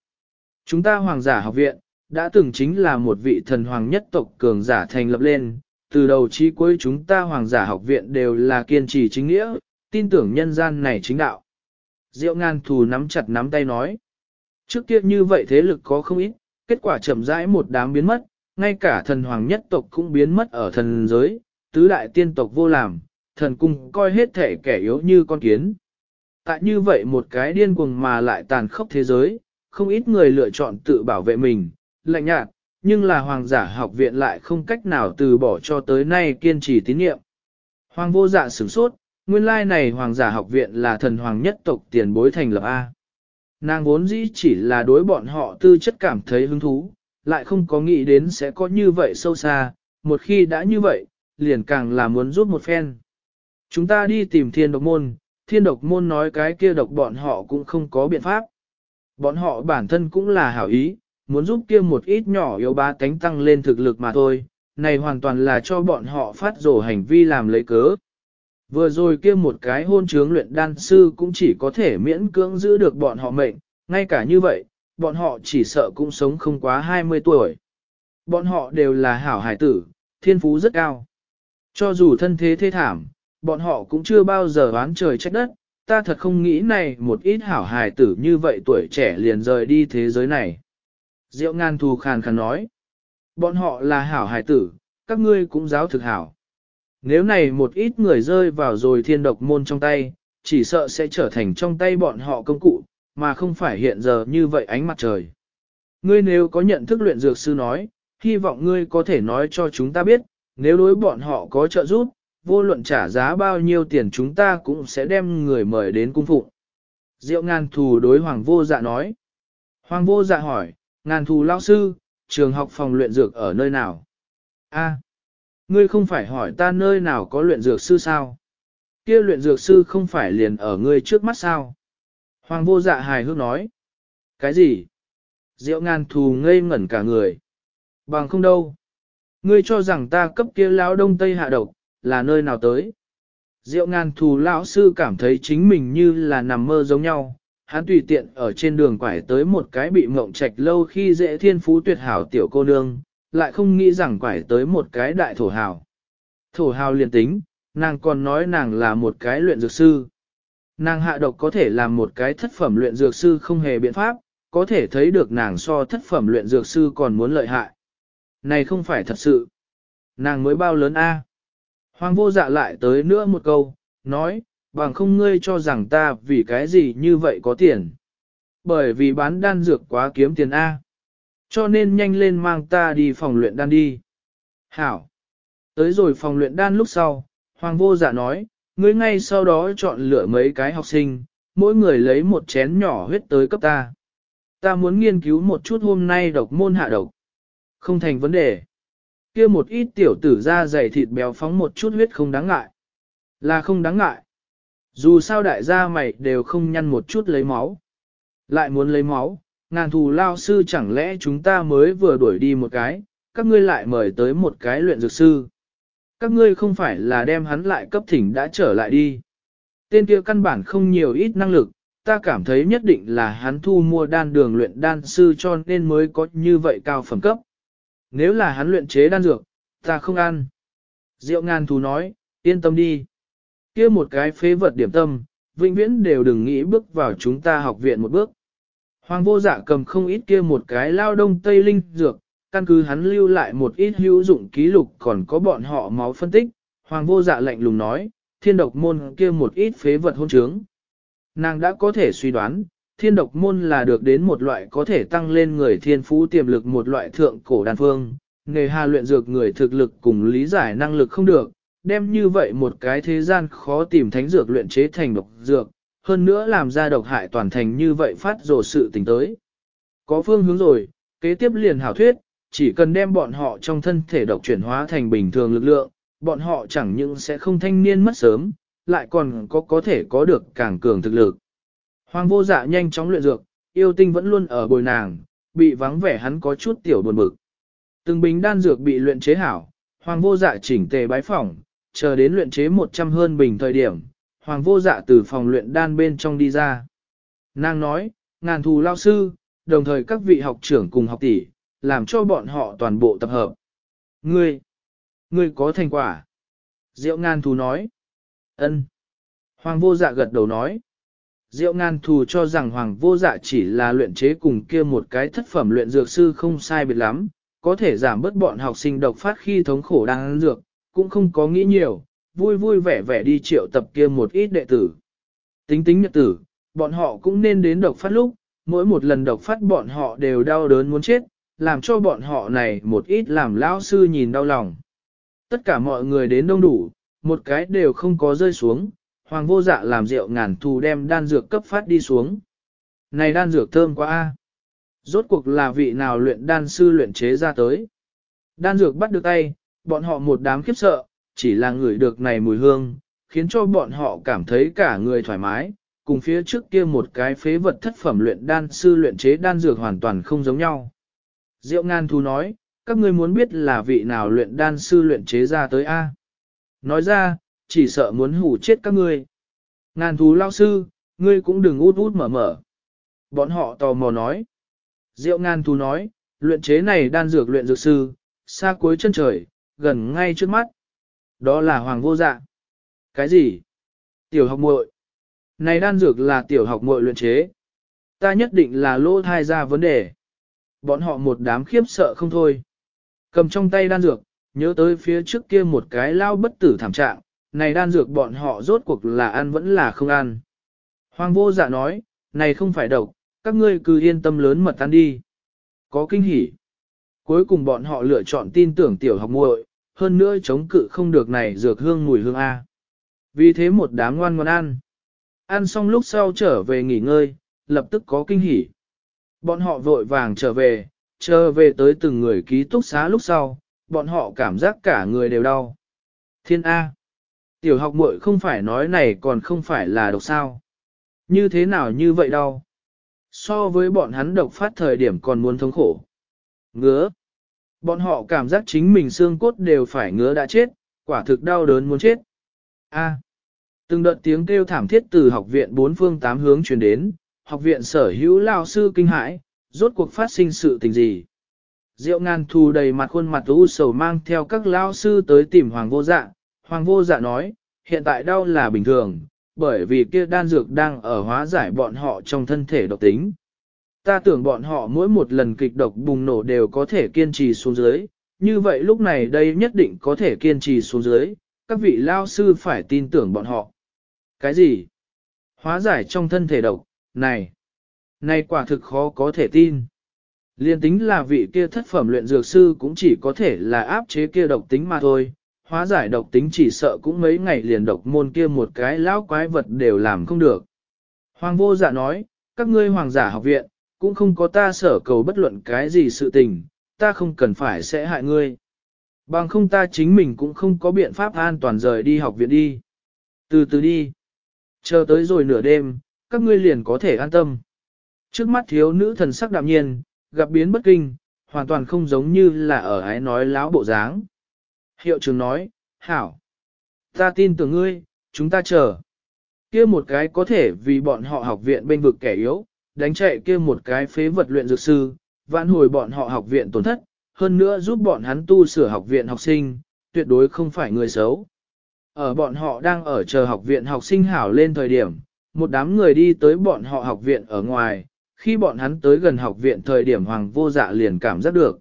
Chúng ta hoàng giả học viện, đã từng chính là một vị thần hoàng nhất tộc cường giả thành lập lên, từ đầu chí cuối chúng ta hoàng giả học viện đều là kiên trì chính nghĩa, tin tưởng nhân gian này chính đạo. Diệu ngàn thù nắm chặt nắm tay nói. Trước kia như vậy thế lực có không ít, kết quả chậm rãi một đám biến mất, ngay cả thần hoàng nhất tộc cũng biến mất ở thần giới, tứ đại tiên tộc vô làm, thần cung coi hết thể kẻ yếu như con kiến. Tại như vậy một cái điên cuồng mà lại tàn khốc thế giới, không ít người lựa chọn tự bảo vệ mình, lạnh nhạt, nhưng là hoàng giả học viện lại không cách nào từ bỏ cho tới nay kiên trì tín nhiệm. Hoàng vô dạ sửng sốt, nguyên lai này hoàng giả học viện là thần hoàng nhất tộc tiền bối thành lập A. Nàng vốn dĩ chỉ là đối bọn họ tư chất cảm thấy hứng thú, lại không có nghĩ đến sẽ có như vậy sâu xa, một khi đã như vậy, liền càng là muốn giúp một phen. Chúng ta đi tìm thiên độc môn, thiên độc môn nói cái kia độc bọn họ cũng không có biện pháp. Bọn họ bản thân cũng là hảo ý, muốn giúp kia một ít nhỏ yếu ba tánh tăng lên thực lực mà thôi, này hoàn toàn là cho bọn họ phát rổ hành vi làm lấy cớ. Vừa rồi kia một cái hôn trướng luyện đan sư cũng chỉ có thể miễn cưỡng giữ được bọn họ mệnh, ngay cả như vậy, bọn họ chỉ sợ cũng sống không quá 20 tuổi. Bọn họ đều là hảo hải tử, thiên phú rất cao. Cho dù thân thế thê thảm, bọn họ cũng chưa bao giờ oán trời trách đất, ta thật không nghĩ này một ít hảo hài tử như vậy tuổi trẻ liền rời đi thế giới này. Diệu ngàn thù khàn khàn nói, bọn họ là hảo hài tử, các ngươi cũng giáo thực hảo. Nếu này một ít người rơi vào rồi thiên độc môn trong tay, chỉ sợ sẽ trở thành trong tay bọn họ công cụ, mà không phải hiện giờ như vậy ánh mặt trời. Ngươi nếu có nhận thức luyện dược sư nói, hy vọng ngươi có thể nói cho chúng ta biết, nếu đối bọn họ có trợ giúp, vô luận trả giá bao nhiêu tiền chúng ta cũng sẽ đem người mời đến cung phụng. Diệu ngàn thù đối hoàng vô dạ nói. Hoàng vô dạ hỏi, ngàn thù lao sư, trường học phòng luyện dược ở nơi nào? A, ngươi không phải hỏi ta nơi nào có luyện dược sư sao? Kia luyện dược sư không phải liền ở ngươi trước mắt sao? Hoàng vô dạ hài hước nói. Cái gì? Diệu ngàn thù ngây ngẩn cả người. Bằng không đâu. Ngươi cho rằng ta cấp kia lão đông tây hạ độc, là nơi nào tới. Diệu ngàn thù lão sư cảm thấy chính mình như là nằm mơ giống nhau, hắn tùy tiện ở trên đường quải tới một cái bị mộng trạch lâu khi dễ thiên phú tuyệt hảo tiểu cô nương, lại không nghĩ rằng quải tới một cái đại thổ hào. Thổ hào liền tính, nàng còn nói nàng là một cái luyện dược sư. Nàng hạ độc có thể làm một cái thất phẩm luyện dược sư không hề biện pháp, có thể thấy được nàng so thất phẩm luyện dược sư còn muốn lợi hại. Này không phải thật sự. Nàng mới bao lớn a? Hoàng vô dạ lại tới nữa một câu, nói, bằng không ngươi cho rằng ta vì cái gì như vậy có tiền. Bởi vì bán đan dược quá kiếm tiền A. Cho nên nhanh lên mang ta đi phòng luyện đan đi. Hảo. Tới rồi phòng luyện đan lúc sau, Hoàng vô dạ nói, ngươi ngay sau đó chọn lựa mấy cái học sinh, mỗi người lấy một chén nhỏ huyết tới cấp ta. Ta muốn nghiên cứu một chút hôm nay độc môn hạ độc. Không thành vấn đề kia một ít tiểu tử da dày thịt béo phóng một chút huyết không đáng ngại. Là không đáng ngại. Dù sao đại gia mày đều không nhăn một chút lấy máu. Lại muốn lấy máu, ngàn thù lao sư chẳng lẽ chúng ta mới vừa đuổi đi một cái, các ngươi lại mời tới một cái luyện dược sư. Các ngươi không phải là đem hắn lại cấp thỉnh đã trở lại đi. Tên kia căn bản không nhiều ít năng lực, ta cảm thấy nhất định là hắn thu mua đan đường luyện đan sư cho nên mới có như vậy cao phẩm cấp. Nếu là hắn luyện chế đan dược, ta không ăn. Diệu ngàn thú nói, yên tâm đi. kia một cái phế vật điểm tâm, vĩnh viễn đều đừng nghĩ bước vào chúng ta học viện một bước. Hoàng vô dạ cầm không ít kia một cái lao đông tây linh dược, căn cứ hắn lưu lại một ít hữu dụng ký lục còn có bọn họ máu phân tích, hoàng vô dạ lạnh lùng nói, thiên độc môn kia một ít phế vật hôn trướng. Nàng đã có thể suy đoán, thiên độc môn là được đến một loại có thể tăng lên người thiên phú tiềm lực một loại thượng cổ đan phương, nghề hà luyện dược người thực lực cùng lý giải năng lực không được, đem như vậy một cái thế gian khó tìm thánh dược luyện chế thành độc dược, hơn nữa làm ra độc hại toàn thành như vậy phát rồ sự tình tới. Có phương hướng rồi, kế tiếp liền hảo thuyết, chỉ cần đem bọn họ trong thân thể độc chuyển hóa thành bình thường lực lượng, bọn họ chẳng những sẽ không thanh niên mất sớm, lại còn có có thể có được càng cường thực lực. Hoàng vô dạ nhanh chóng luyện dược, yêu tinh vẫn luôn ở bồi nàng, bị vắng vẻ hắn có chút tiểu buồn bực. Từng bình đan dược bị luyện chế hảo, hoàng vô dạ chỉnh tề bái phỏng, chờ đến luyện chế 100 hơn bình thời điểm, hoàng vô dạ từ phòng luyện đan bên trong đi ra. Nàng nói, ngàn thù lao sư, đồng thời các vị học trưởng cùng học tỷ, làm cho bọn họ toàn bộ tập hợp. Ngươi, ngươi có thành quả. Diệu ngàn thù nói. ân. Hoàng vô dạ gật đầu nói. Diệu ngàn thù cho rằng hoàng vô dạ chỉ là luyện chế cùng kia một cái thất phẩm luyện dược sư không sai biệt lắm, có thể giảm bớt bọn học sinh độc phát khi thống khổ đang ăn dược, cũng không có nghĩ nhiều, vui vui vẻ vẻ đi triệu tập kia một ít đệ tử. Tính tính nhật tử, bọn họ cũng nên đến độc phát lúc, mỗi một lần độc phát bọn họ đều đau đớn muốn chết, làm cho bọn họ này một ít làm lão sư nhìn đau lòng. Tất cả mọi người đến đông đủ, một cái đều không có rơi xuống, hoàng vô dạ làm rượu ngàn thù đem đan dược cấp phát đi xuống. Này đan dược thơm quá a. Rốt cuộc là vị nào luyện đan sư luyện chế ra tới. Đan dược bắt được tay, bọn họ một đám khiếp sợ, chỉ là người được này mùi hương, khiến cho bọn họ cảm thấy cả người thoải mái, cùng phía trước kia một cái phế vật thất phẩm luyện đan sư luyện chế đan dược hoàn toàn không giống nhau. Diệu ngàn thú nói, các ngươi muốn biết là vị nào luyện đan sư luyện chế ra tới A. Nói ra, chỉ sợ muốn hủ chết các ngươi. Ngàn thú lao sư, ngươi cũng đừng út út mở mở. Bọn họ tò mò nói. Diệu ngàn thú nói, luyện chế này đan dược luyện dược sư, xa cuối chân trời, gần ngay trước mắt. Đó là hoàng vô dạ. Cái gì? Tiểu học muội. Này đan dược là tiểu học muội luyện chế. Ta nhất định là lỗ thai ra vấn đề. Bọn họ một đám khiếp sợ không thôi. Cầm trong tay đan dược, nhớ tới phía trước kia một cái lao bất tử thảm trạng, này đan dược bọn họ rốt cuộc là ăn vẫn là không ăn. Hoàng vô dạ nói, này không phải độc, các ngươi cứ yên tâm lớn mật ăn đi. Có kinh hỉ. Cuối cùng bọn họ lựa chọn tin tưởng tiểu học muội, hơn nữa chống cự không được này dược hương mùi hương A. Vì thế một đám ngoan ngoan ăn. Ăn xong lúc sau trở về nghỉ ngơi, lập tức có kinh hỉ. Bọn họ vội vàng trở về, trở về tới từng người ký túc xá lúc sau, bọn họ cảm giác cả người đều đau. Thiên A. Tiểu học muội không phải nói này còn không phải là độc sao. Như thế nào như vậy đâu? So với bọn hắn độc phát thời điểm còn muốn thống khổ. Ngứa. Bọn họ cảm giác chính mình xương cốt đều phải ngứa đã chết, quả thực đau đớn muốn chết. A. Từng đợt tiếng kêu thảm thiết từ học viện bốn phương tám hướng truyền đến, học viện sở hữu lao sư kinh hãi, rốt cuộc phát sinh sự tình gì. Diệu ngàn thù đầy mặt khuôn mặt u sầu mang theo các lao sư tới tìm Hoàng vô dạ. Hoàng vô dạ nói, hiện tại đau là bình thường, bởi vì kia đan dược đang ở hóa giải bọn họ trong thân thể độc tính. Ta tưởng bọn họ mỗi một lần kịch độc bùng nổ đều có thể kiên trì xuống dưới, như vậy lúc này đây nhất định có thể kiên trì xuống dưới, các vị lao sư phải tin tưởng bọn họ. Cái gì? Hóa giải trong thân thể độc, này, này quả thực khó có thể tin. Liên tính là vị kia thất phẩm luyện dược sư cũng chỉ có thể là áp chế kia độc tính mà thôi, hóa giải độc tính chỉ sợ cũng mấy ngày liền độc môn kia một cái lão quái vật đều làm không được. Hoàng vô dạ nói, các ngươi hoàng giả học viện, cũng không có ta sở cầu bất luận cái gì sự tình, ta không cần phải sẽ hại ngươi. Bằng không ta chính mình cũng không có biện pháp an toàn rời đi học viện đi. Từ từ đi. Chờ tới rồi nửa đêm, các ngươi liền có thể an tâm. Trước mắt thiếu nữ thần sắc đạm nhiên, gặp biến bất kinh, hoàn toàn không giống như là ở ái nói láo bộ dáng. Hiệu trưởng nói, hảo. Ta tin tưởng ngươi, chúng ta chờ. kia một cái có thể vì bọn họ học viện bên vực kẻ yếu, đánh chạy kia một cái phế vật luyện dược sư, vãn hồi bọn họ học viện tổn thất, hơn nữa giúp bọn hắn tu sửa học viện học sinh, tuyệt đối không phải người xấu. Ở bọn họ đang ở chờ học viện học sinh hảo lên thời điểm, một đám người đi tới bọn họ học viện ở ngoài, khi bọn hắn tới gần học viện thời điểm hoàng vô dạ liền cảm giác được.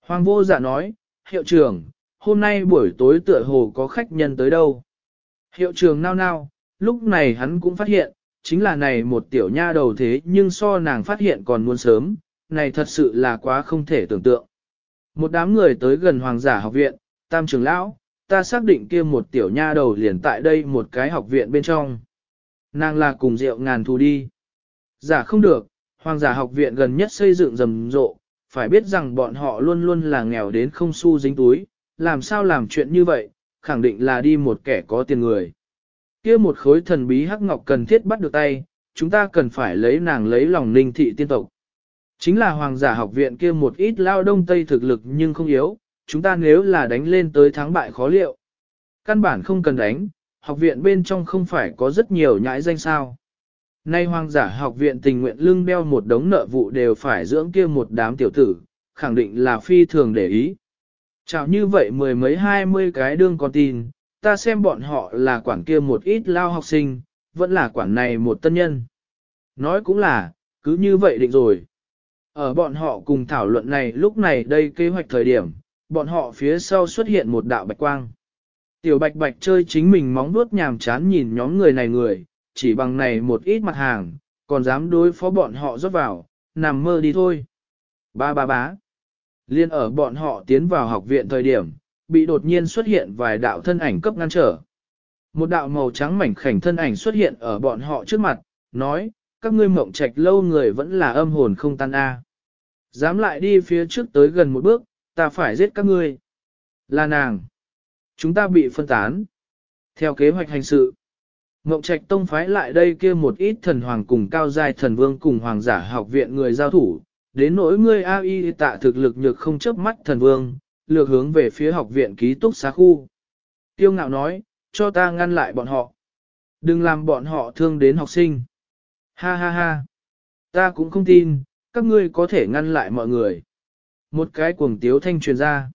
Hoàng vô dạ nói, hiệu trưởng, hôm nay buổi tối tựa hồ có khách nhân tới đâu. Hiệu trường nao nao, lúc này hắn cũng phát hiện, chính là này một tiểu nha đầu thế nhưng so nàng phát hiện còn muốn sớm, này thật sự là quá không thể tưởng tượng. Một đám người tới gần hoàng giả học viện, tam trưởng lão, ta xác định kia một tiểu nha đầu liền tại đây một cái học viện bên trong. Nàng là cùng rượu ngàn thù đi. Giả không được, hoàng giả học viện gần nhất xây dựng rầm rộ, phải biết rằng bọn họ luôn luôn là nghèo đến không xu dính túi, làm sao làm chuyện như vậy, khẳng định là đi một kẻ có tiền người. kia một khối thần bí hắc ngọc cần thiết bắt được tay, chúng ta cần phải lấy nàng lấy lòng ninh thị tiên tộc. Chính là hoàng giả học viện kia một ít lao đông tây thực lực nhưng không yếu, chúng ta nếu là đánh lên tới thắng bại khó liệu. Căn bản không cần đánh, học viện bên trong không phải có rất nhiều nhãi danh sao. Nay hoàng giả học viện tình nguyện lưng đeo một đống nợ vụ đều phải dưỡng kia một đám tiểu tử, khẳng định là phi thường để ý. Chào như vậy mười mấy hai mươi cái đương con tin, ta xem bọn họ là quản kia một ít lao học sinh, vẫn là quản này một tân nhân. Nói cũng là, cứ như vậy định rồi. Ở bọn họ cùng thảo luận này lúc này đây kế hoạch thời điểm, bọn họ phía sau xuất hiện một đạo bạch quang. Tiểu bạch bạch chơi chính mình móng vuốt nhàm chán nhìn nhóm người này người, chỉ bằng này một ít mặt hàng, còn dám đối phó bọn họ rót vào, nằm mơ đi thôi. Ba ba bá. Liên ở bọn họ tiến vào học viện thời điểm, bị đột nhiên xuất hiện vài đạo thân ảnh cấp ngăn trở. Một đạo màu trắng mảnh khảnh thân ảnh xuất hiện ở bọn họ trước mặt, nói, các ngươi mộng trạch lâu người vẫn là âm hồn không tan a. Dám lại đi phía trước tới gần một bước, ta phải giết các ngươi. Là nàng. Chúng ta bị phân tán. Theo kế hoạch hành sự, Ngộng Trạch Tông phái lại đây kia một ít thần hoàng cùng cao giai thần vương cùng hoàng giả học viện người giao thủ, đến nỗi ngươi AI tạ thực lực nhược không chấp mắt thần vương, lược hướng về phía học viện ký túc xá khu. Tiêu ngạo nói, cho ta ngăn lại bọn họ. Đừng làm bọn họ thương đến học sinh. Ha ha ha. Ta cũng không tin, các ngươi có thể ngăn lại mọi người. Một cái cuồng tiếu thanh truyền ra.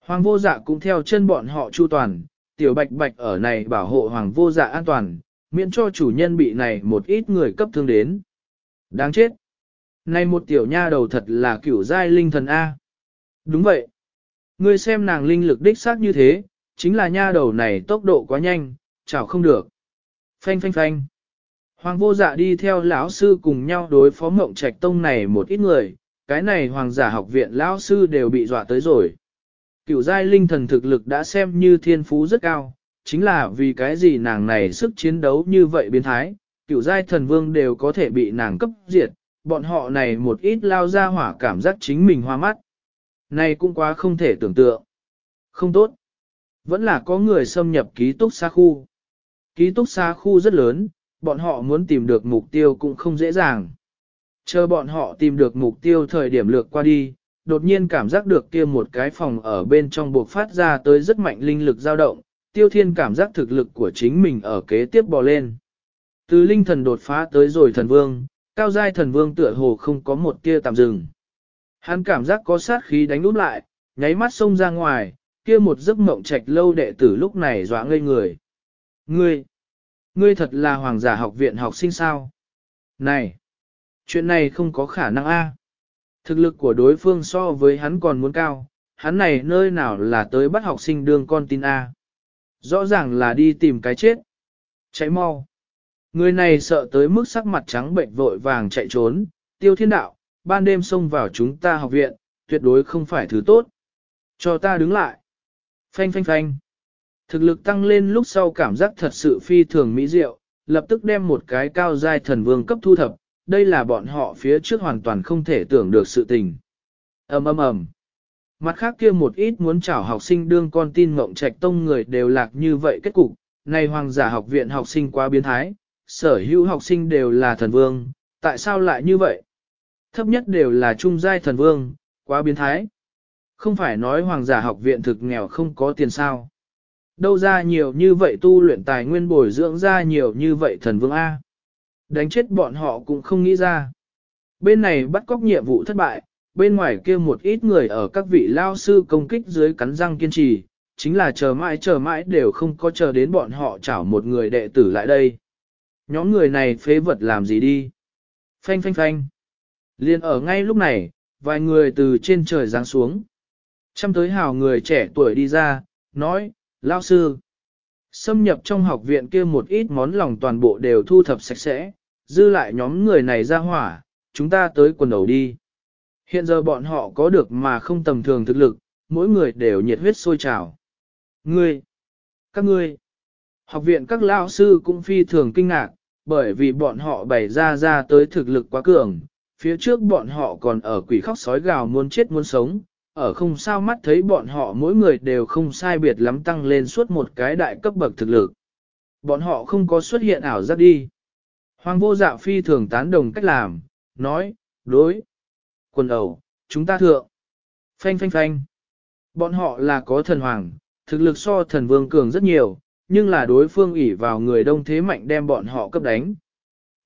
Hoàng vô dạ cũng theo chân bọn họ chu toàn, tiểu bạch bạch ở này bảo hộ hoàng vô dạ an toàn, miễn cho chủ nhân bị này một ít người cấp thương đến. Đáng chết. Này một tiểu nha đầu thật là kiểu giai linh thần A. Đúng vậy. Ngươi xem nàng linh lực đích xác như thế, chính là nha đầu này tốc độ quá nhanh, chảo không được. Phanh phanh phanh. Hoàng vô dạ đi theo lão sư cùng nhau đối phó mộng trạch tông này một ít người, cái này hoàng giả học viện lão sư đều bị dọa tới rồi. Cửu giai linh thần thực lực đã xem như thiên phú rất cao, chính là vì cái gì nàng này sức chiến đấu như vậy biến thái, cửu giai thần vương đều có thể bị nàng cấp diệt, bọn họ này một ít lao ra hỏa cảm giác chính mình hoa mắt. Này cũng quá không thể tưởng tượng. Không tốt. Vẫn là có người xâm nhập ký túc xá khu. Ký túc xá khu rất lớn, bọn họ muốn tìm được mục tiêu cũng không dễ dàng. Chờ bọn họ tìm được mục tiêu thời điểm lược qua đi, đột nhiên cảm giác được kia một cái phòng ở bên trong buộc phát ra tới rất mạnh linh lực dao động, tiêu thiên cảm giác thực lực của chính mình ở kế tiếp bò lên. Từ linh thần đột phá tới rồi thần vương, cao giai thần vương tựa hồ không có một tia tạm dừng. Hắn cảm giác có sát khí đánh úp lại, nháy mắt xông ra ngoài, kia một giấc mộng trạch lâu đệ tử lúc này dọa ngây người. Ngươi, ngươi thật là hoàng giả học viện học sinh sao? Này, chuyện này không có khả năng a. Thực lực của đối phương so với hắn còn muốn cao, hắn này nơi nào là tới bắt học sinh đương con tin A. Rõ ràng là đi tìm cái chết. Chạy mau. Người này sợ tới mức sắc mặt trắng bệnh vội vàng chạy trốn, tiêu thiên đạo, ban đêm xông vào chúng ta học viện, tuyệt đối không phải thứ tốt. Cho ta đứng lại. Phanh phanh phanh. Thực lực tăng lên lúc sau cảm giác thật sự phi thường mỹ diệu, lập tức đem một cái cao giai thần vương cấp thu thập, đây là bọn họ phía trước hoàn toàn không thể tưởng được sự tình. ầm ầm ầm. Mặt khác kia một ít muốn chảo học sinh đương con tin mộng trạch tông người đều lạc như vậy kết cục, này hoàng giả học viện học sinh quá biến thái, sở hữu học sinh đều là thần vương, tại sao lại như vậy? Thấp nhất đều là trung giai thần vương, quá biến thái. Không phải nói hoàng giả học viện thực nghèo không có tiền sao. Đâu ra nhiều như vậy tu luyện tài nguyên bồi dưỡng ra nhiều như vậy thần vương A. Đánh chết bọn họ cũng không nghĩ ra. Bên này bắt cóc nhiệm vụ thất bại, bên ngoài kia một ít người ở các vị lao sư công kích dưới cắn răng kiên trì, chính là chờ mãi chờ mãi đều không có chờ đến bọn họ chảo một người đệ tử lại đây. Nhóm người này phế vật làm gì đi? Phanh phanh phanh. Liên ở ngay lúc này, vài người từ trên trời giáng xuống. Trăm tới hào người trẻ tuổi đi ra, nói, lão sư, xâm nhập trong học viện kia một ít món lòng toàn bộ đều thu thập sạch sẽ, dư lại nhóm người này ra hỏa, chúng ta tới quần đầu đi. Hiện giờ bọn họ có được mà không tầm thường thực lực, mỗi người đều nhiệt huyết sôi trào. Ngươi, các ngươi, học viện các lão sư cũng phi thường kinh ngạc, bởi vì bọn họ bày ra ra tới thực lực quá cường, phía trước bọn họ còn ở quỷ khóc sói gào muốn chết muốn sống, ở không sao mắt thấy bọn họ mỗi người đều không sai biệt lắm tăng lên suốt một cái đại cấp bậc thực lực. Bọn họ không có xuất hiện ảo giác đi. Hoàng vô dạ phi thường tán đồng cách làm, nói, đối, quần ẩu, chúng ta thượng. Phanh phanh phanh. Bọn họ là có thần hoàng, thực lực so thần vương cường rất nhiều, nhưng là đối phương ỷ vào người đông thế mạnh đem bọn họ cấp đánh.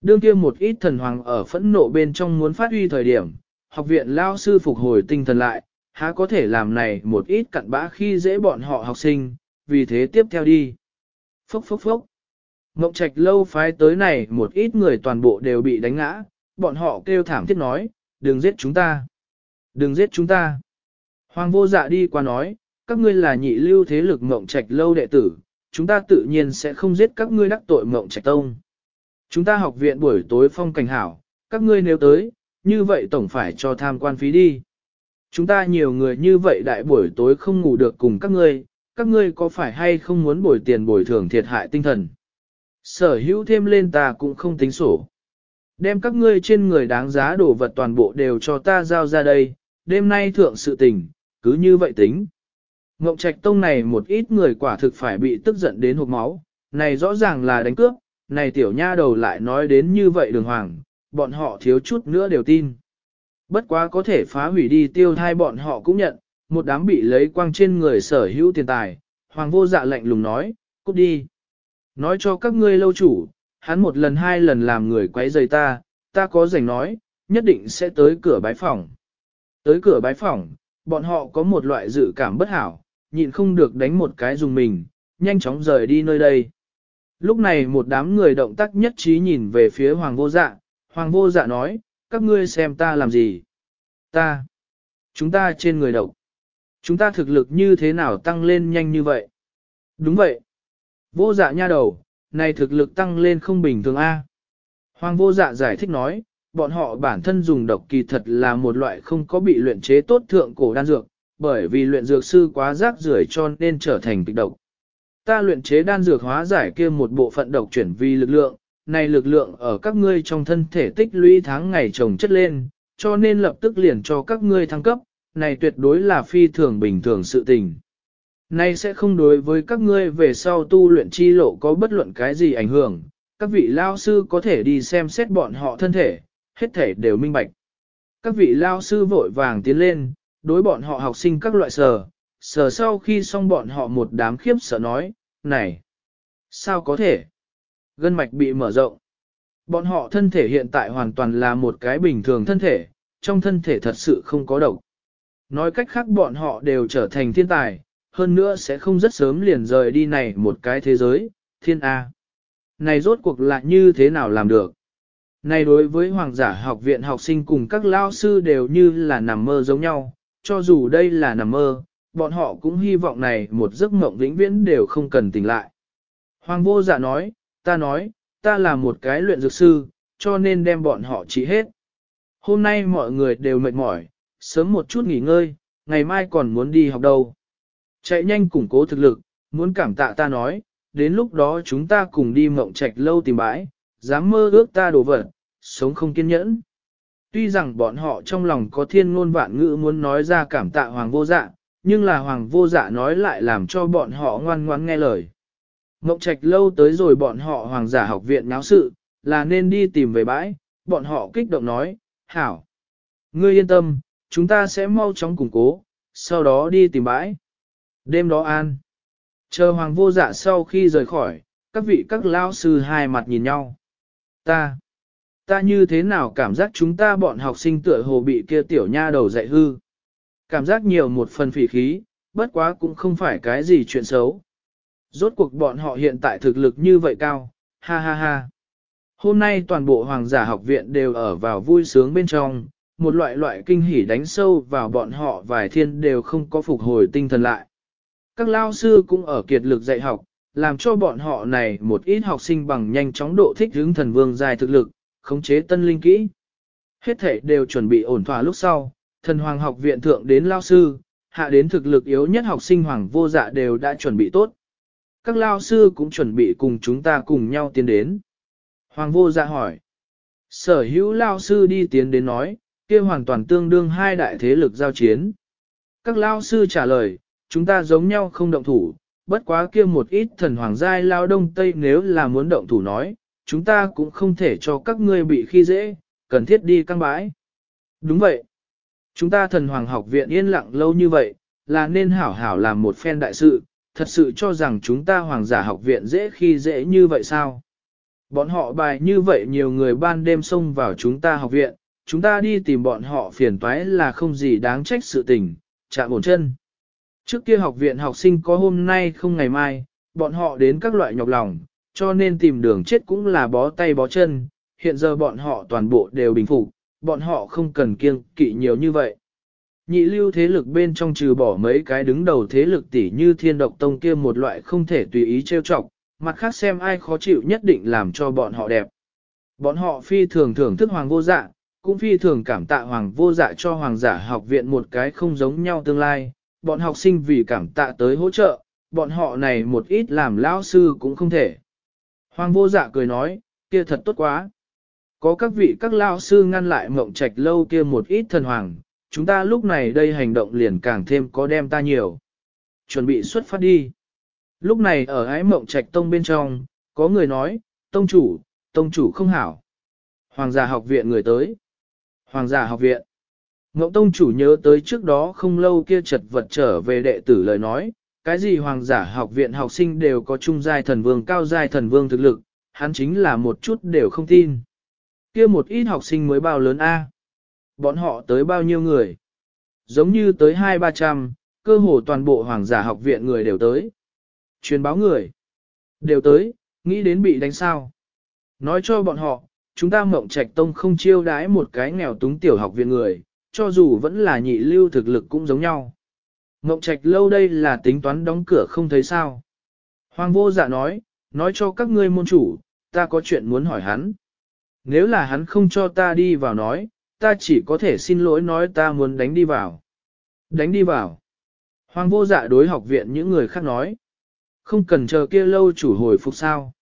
Đương kia một ít thần hoàng ở phẫn nộ bên trong muốn phát huy thời điểm, học viện lao sư phục hồi tinh thần lại, há có thể làm này một ít cặn bã khi dễ bọn họ học sinh, vì thế tiếp theo đi. Phốc phốc phốc. Ngọc trạch lâu phái tới này một ít người toàn bộ đều bị đánh ngã, bọn họ kêu thảm thiết nói, đừng giết chúng ta. Đừng giết chúng ta. Hoàng vô dạ đi qua nói, các ngươi là nhị lưu thế lực ngộng trạch lâu đệ tử, chúng ta tự nhiên sẽ không giết các ngươi đắc tội mộng trạch tông. Chúng ta học viện buổi tối phong cảnh hảo, các ngươi nếu tới, như vậy tổng phải cho tham quan phí đi. Chúng ta nhiều người như vậy đại buổi tối không ngủ được cùng các ngươi, các ngươi có phải hay không muốn bồi tiền bồi thường thiệt hại tinh thần. Sở hữu thêm lên ta cũng không tính sổ. Đem các ngươi trên người đáng giá đồ vật toàn bộ đều cho ta giao ra đây, đêm nay thượng sự tình, cứ như vậy tính. Ngộng trạch tông này một ít người quả thực phải bị tức giận đến hộp máu, này rõ ràng là đánh cướp, này tiểu nha đầu lại nói đến như vậy đường hoàng, bọn họ thiếu chút nữa đều tin. Bất quá có thể phá hủy đi tiêu thai bọn họ cũng nhận, một đám bị lấy quang trên người sở hữu tiền tài, hoàng vô dạ lạnh lùng nói, cút đi. Nói cho các ngươi lâu chủ, hắn một lần hai lần làm người quấy rầy ta, ta có rảnh nói, nhất định sẽ tới cửa bái phòng. Tới cửa bái phòng, bọn họ có một loại dự cảm bất hảo, nhịn không được đánh một cái dùng mình, nhanh chóng rời đi nơi đây. Lúc này một đám người động tác nhất trí nhìn về phía hoàng vô dạ, hoàng vô dạ nói, các ngươi xem ta làm gì? Ta, chúng ta trên người độc. Chúng ta thực lực như thế nào tăng lên nhanh như vậy? Đúng vậy. Vô dạ nha đầu, này thực lực tăng lên không bình thường A. Hoàng vô dạ giải thích nói, bọn họ bản thân dùng độc kỳ thật là một loại không có bị luyện chế tốt thượng cổ đan dược, bởi vì luyện dược sư quá rác rưởi cho nên trở thành kịch độc. Ta luyện chế đan dược hóa giải kia một bộ phận độc chuyển vi lực lượng, này lực lượng ở các ngươi trong thân thể tích lũy tháng ngày trồng chất lên, cho nên lập tức liền cho các ngươi thăng cấp, này tuyệt đối là phi thường bình thường sự tình. Này sẽ không đối với các ngươi về sau tu luyện chi lộ có bất luận cái gì ảnh hưởng, các vị lao sư có thể đi xem xét bọn họ thân thể, hết thể đều minh bạch. Các vị lao sư vội vàng tiến lên, đối bọn họ học sinh các loại sờ, sờ sau khi xong bọn họ một đám khiếp sợ nói, này, sao có thể? Gân mạch bị mở rộng. Bọn họ thân thể hiện tại hoàn toàn là một cái bình thường thân thể, trong thân thể thật sự không có độc. Nói cách khác bọn họ đều trở thành thiên tài, hơn nữa sẽ không rất sớm liền rời đi này một cái thế giới, thiên A. Này rốt cuộc lại như thế nào làm được? Này đối với hoàng giả học viện học sinh cùng các lao sư đều như là nằm mơ giống nhau, cho dù đây là nằm mơ, bọn họ cũng hy vọng này một giấc mộng vĩnh viễn đều không cần tỉnh lại. Hoàng vô dạ nói, ta nói, ta là một cái luyện dược sư, cho nên đem bọn họ trị hết. Hôm nay mọi người đều mệt mỏi, sớm một chút nghỉ ngơi, ngày mai còn muốn đi học đâu. Chạy nhanh củng cố thực lực, muốn cảm tạ ta nói, đến lúc đó chúng ta cùng đi mộng trạch lâu tìm bãi, dám mơ ước ta đổ vật, sống không kiên nhẫn. Tuy rằng bọn họ trong lòng có thiên ngôn vạn ngữ muốn nói ra cảm tạ hoàng vô dạ, nhưng là hoàng vô dạ nói lại làm cho bọn họ ngoan ngoãn nghe lời. Mộng trạch lâu tới rồi bọn họ hoàng giả học viện náo sự, là nên đi tìm về bãi, bọn họ kích động nói, hảo. Ngươi yên tâm, chúng ta sẽ mau chóng củng cố, sau đó đi tìm bãi. Đêm đó an. Chờ hoàng vô dạ sau khi rời khỏi, các vị các lao sư hai mặt nhìn nhau. Ta, ta như thế nào cảm giác chúng ta bọn học sinh tựa hồ bị kia tiểu nha đầu dạy hư. Cảm giác nhiều một phần phỉ khí, bất quá cũng không phải cái gì chuyện xấu. Rốt cuộc bọn họ hiện tại thực lực như vậy cao, ha ha ha. Hôm nay toàn bộ hoàng giả học viện đều ở vào vui sướng bên trong, một loại loại kinh hỉ đánh sâu vào bọn họ vài thiên đều không có phục hồi tinh thần lại. Các lao sư cũng ở kiệt lực dạy học, làm cho bọn họ này một ít học sinh bằng nhanh chóng độ thích hướng thần vương dài thực lực, khống chế tân linh kỹ. Hết thể đều chuẩn bị ổn thỏa lúc sau, thần hoàng học viện thượng đến lao sư, hạ đến thực lực yếu nhất học sinh hoàng vô dạ đều đã chuẩn bị tốt. Các lao sư cũng chuẩn bị cùng chúng ta cùng nhau tiến đến. Hoàng vô dạ hỏi. Sở hữu lao sư đi tiến đến nói, kia hoàn toàn tương đương hai đại thế lực giao chiến. Các lao sư trả lời, chúng ta giống nhau không động thủ, bất quá kia một ít thần hoàng giai lao đông tây nếu là muốn động thủ nói, chúng ta cũng không thể cho các ngươi bị khi dễ, cần thiết đi căng bãi. Đúng vậy. Chúng ta thần hoàng học viện yên lặng lâu như vậy, là nên hảo hảo làm một phen đại sự, thật sự cho rằng chúng ta hoàng giả học viện dễ khi dễ như vậy sao? Bọn họ bài như vậy nhiều người ban đêm xông vào chúng ta học viện, chúng ta đi tìm bọn họ phiền toái là không gì đáng trách sự tình, chạm ổn chân. Trước kia học viện học sinh có hôm nay không ngày mai, bọn họ đến các loại nhọc lòng, cho nên tìm đường chết cũng là bó tay bó chân, hiện giờ bọn họ toàn bộ đều bình phục, bọn họ không cần kiêng kỵ nhiều như vậy. Nhị lưu thế lực bên trong trừ bỏ mấy cái đứng đầu thế lực tỷ như thiên độc tông kia một loại không thể tùy ý trêu chọc, mặt khác xem ai khó chịu nhất định làm cho bọn họ đẹp. Bọn họ phi thường thưởng thức hoàng vô dạ, cũng phi thường cảm tạ hoàng vô dạ cho hoàng giả học viện một cái không giống nhau tương lai, bọn học sinh vì cảm tạ tới hỗ trợ, bọn họ này một ít làm lão sư cũng không thể. Hoàng vô dạ cười nói, kia thật tốt quá. Có các vị các lao sư ngăn lại mộng trạch lâu kia một ít thần hoàng, chúng ta lúc này đây hành động liền càng thêm có đem ta nhiều. Chuẩn bị xuất phát đi. Lúc này ở ái mộng trạch tông bên trong, có người nói, tông chủ, tông chủ không hảo. Hoàng gia học viện người tới. Hoàng gia học viện. Ngộng tông chủ nhớ tới trước đó không lâu kia chật vật trở về đệ tử lời nói, cái gì hoàng giả học viện học sinh đều có trung giai thần vương cao giai thần vương thực lực, hắn chính là một chút đều không tin. Kia một ít học sinh mới bao lớn A. Bọn họ tới bao nhiêu người? Giống như tới hai ba trăm, cơ hồ toàn bộ hoàng giả học viện người đều tới. Truyền báo người. Đều tới, nghĩ đến bị đánh sao. Nói cho bọn họ, chúng ta mộng trạch tông không chiêu đái một cái nghèo túng tiểu học viện người, cho dù vẫn là nhị lưu thực lực cũng giống nhau. Mộng trạch lâu đây là tính toán đóng cửa không thấy sao. Hoàng vô dạ nói, nói cho các ngươi môn chủ, ta có chuyện muốn hỏi hắn. Nếu là hắn không cho ta đi vào nói, ta chỉ có thể xin lỗi nói ta muốn đánh đi vào. Đánh đi vào. Hoàng vô dạ đối học viện những người khác nói. Không cần chờ kia lâu chủ hồi phục sao.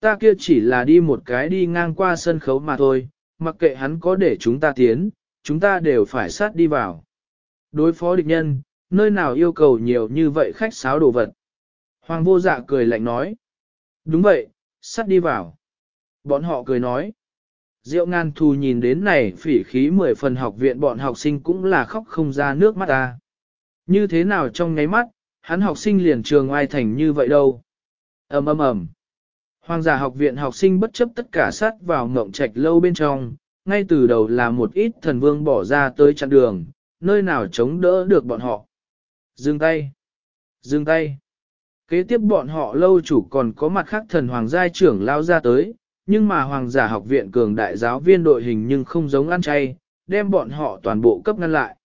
Ta kia chỉ là đi một cái đi ngang qua sân khấu mà thôi, mặc kệ hắn có để chúng ta tiến, chúng ta đều phải sát đi vào. Đối phó địch nhân, nơi nào yêu cầu nhiều như vậy khách sáo đồ vật. Hoàng vô dạ cười lạnh nói. Đúng vậy, sắt đi vào. Bọn họ cười nói. Diệu ngàn thù nhìn đến này phỉ khí mười phần học viện bọn học sinh cũng là khóc không ra nước mắt ta. Như thế nào trong ngáy mắt, hắn học sinh liền trường ai thành như vậy đâu. ầm ầm ầm. Hoàng giả học viện học sinh bất chấp tất cả sát vào ngộng trạch lâu bên trong, ngay từ đầu là một ít thần vương bỏ ra tới chặn đường, nơi nào chống đỡ được bọn họ. Dừng tay! Dừng tay! Kế tiếp bọn họ lâu chủ còn có mặt khác thần hoàng giai trưởng lao ra tới, nhưng mà hoàng giả học viện cường đại giáo viên đội hình nhưng không giống ăn chay, đem bọn họ toàn bộ cấp ngăn lại.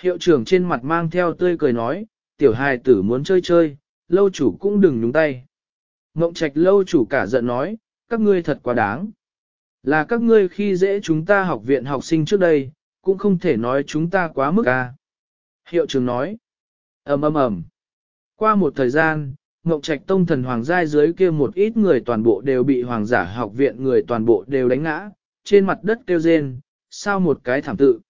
Hiệu trưởng trên mặt mang theo tươi cười nói, tiểu hài tử muốn chơi chơi, lâu chủ cũng đừng nhúng tay. Ngộng trạch lâu chủ cả giận nói, các ngươi thật quá đáng. Là các ngươi khi dễ chúng ta học viện học sinh trước đây, cũng không thể nói chúng ta quá mức à. Hiệu trưởng nói, ầm ầm ầm. Qua một thời gian, Ngộng Trạch Tông thần hoàng giai dưới kia một ít người toàn bộ đều bị hoàng giả học viện người toàn bộ đều đánh ngã, trên mặt đất kêu rên, sao một cái thảm tự.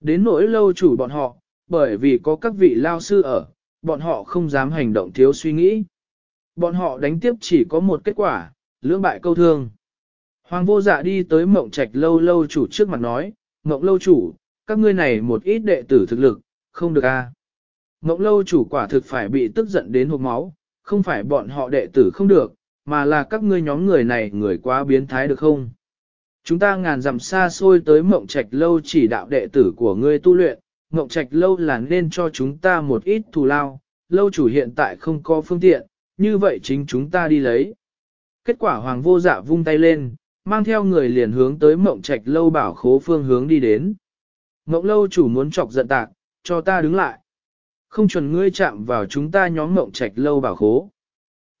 Đến nỗi lâu chủ bọn họ, bởi vì có các vị lao sư ở, bọn họ không dám hành động thiếu suy nghĩ. Bọn họ đánh tiếp chỉ có một kết quả, lưỡng bại câu thương. Hoàng vô dạ đi tới mộng trạch lâu lâu chủ trước mặt nói, mộng lâu chủ, các ngươi này một ít đệ tử thực lực, không được a. Mộng lâu chủ quả thực phải bị tức giận đến hộp máu, không phải bọn họ đệ tử không được, mà là các ngươi nhóm người này người quá biến thái được không? Chúng ta ngàn dặm xa xôi tới mộng trạch lâu chỉ đạo đệ tử của ngươi tu luyện, mộng trạch lâu là nên cho chúng ta một ít thù lao, lâu chủ hiện tại không có phương tiện, như vậy chính chúng ta đi lấy. Kết quả hoàng vô dạ vung tay lên, mang theo người liền hướng tới mộng trạch lâu bảo khố phương hướng đi đến. Mộng lâu chủ muốn chọc giận tạc, cho ta đứng lại. Không chuẩn ngươi chạm vào chúng ta nhóm mộng trạch lâu bảo khố.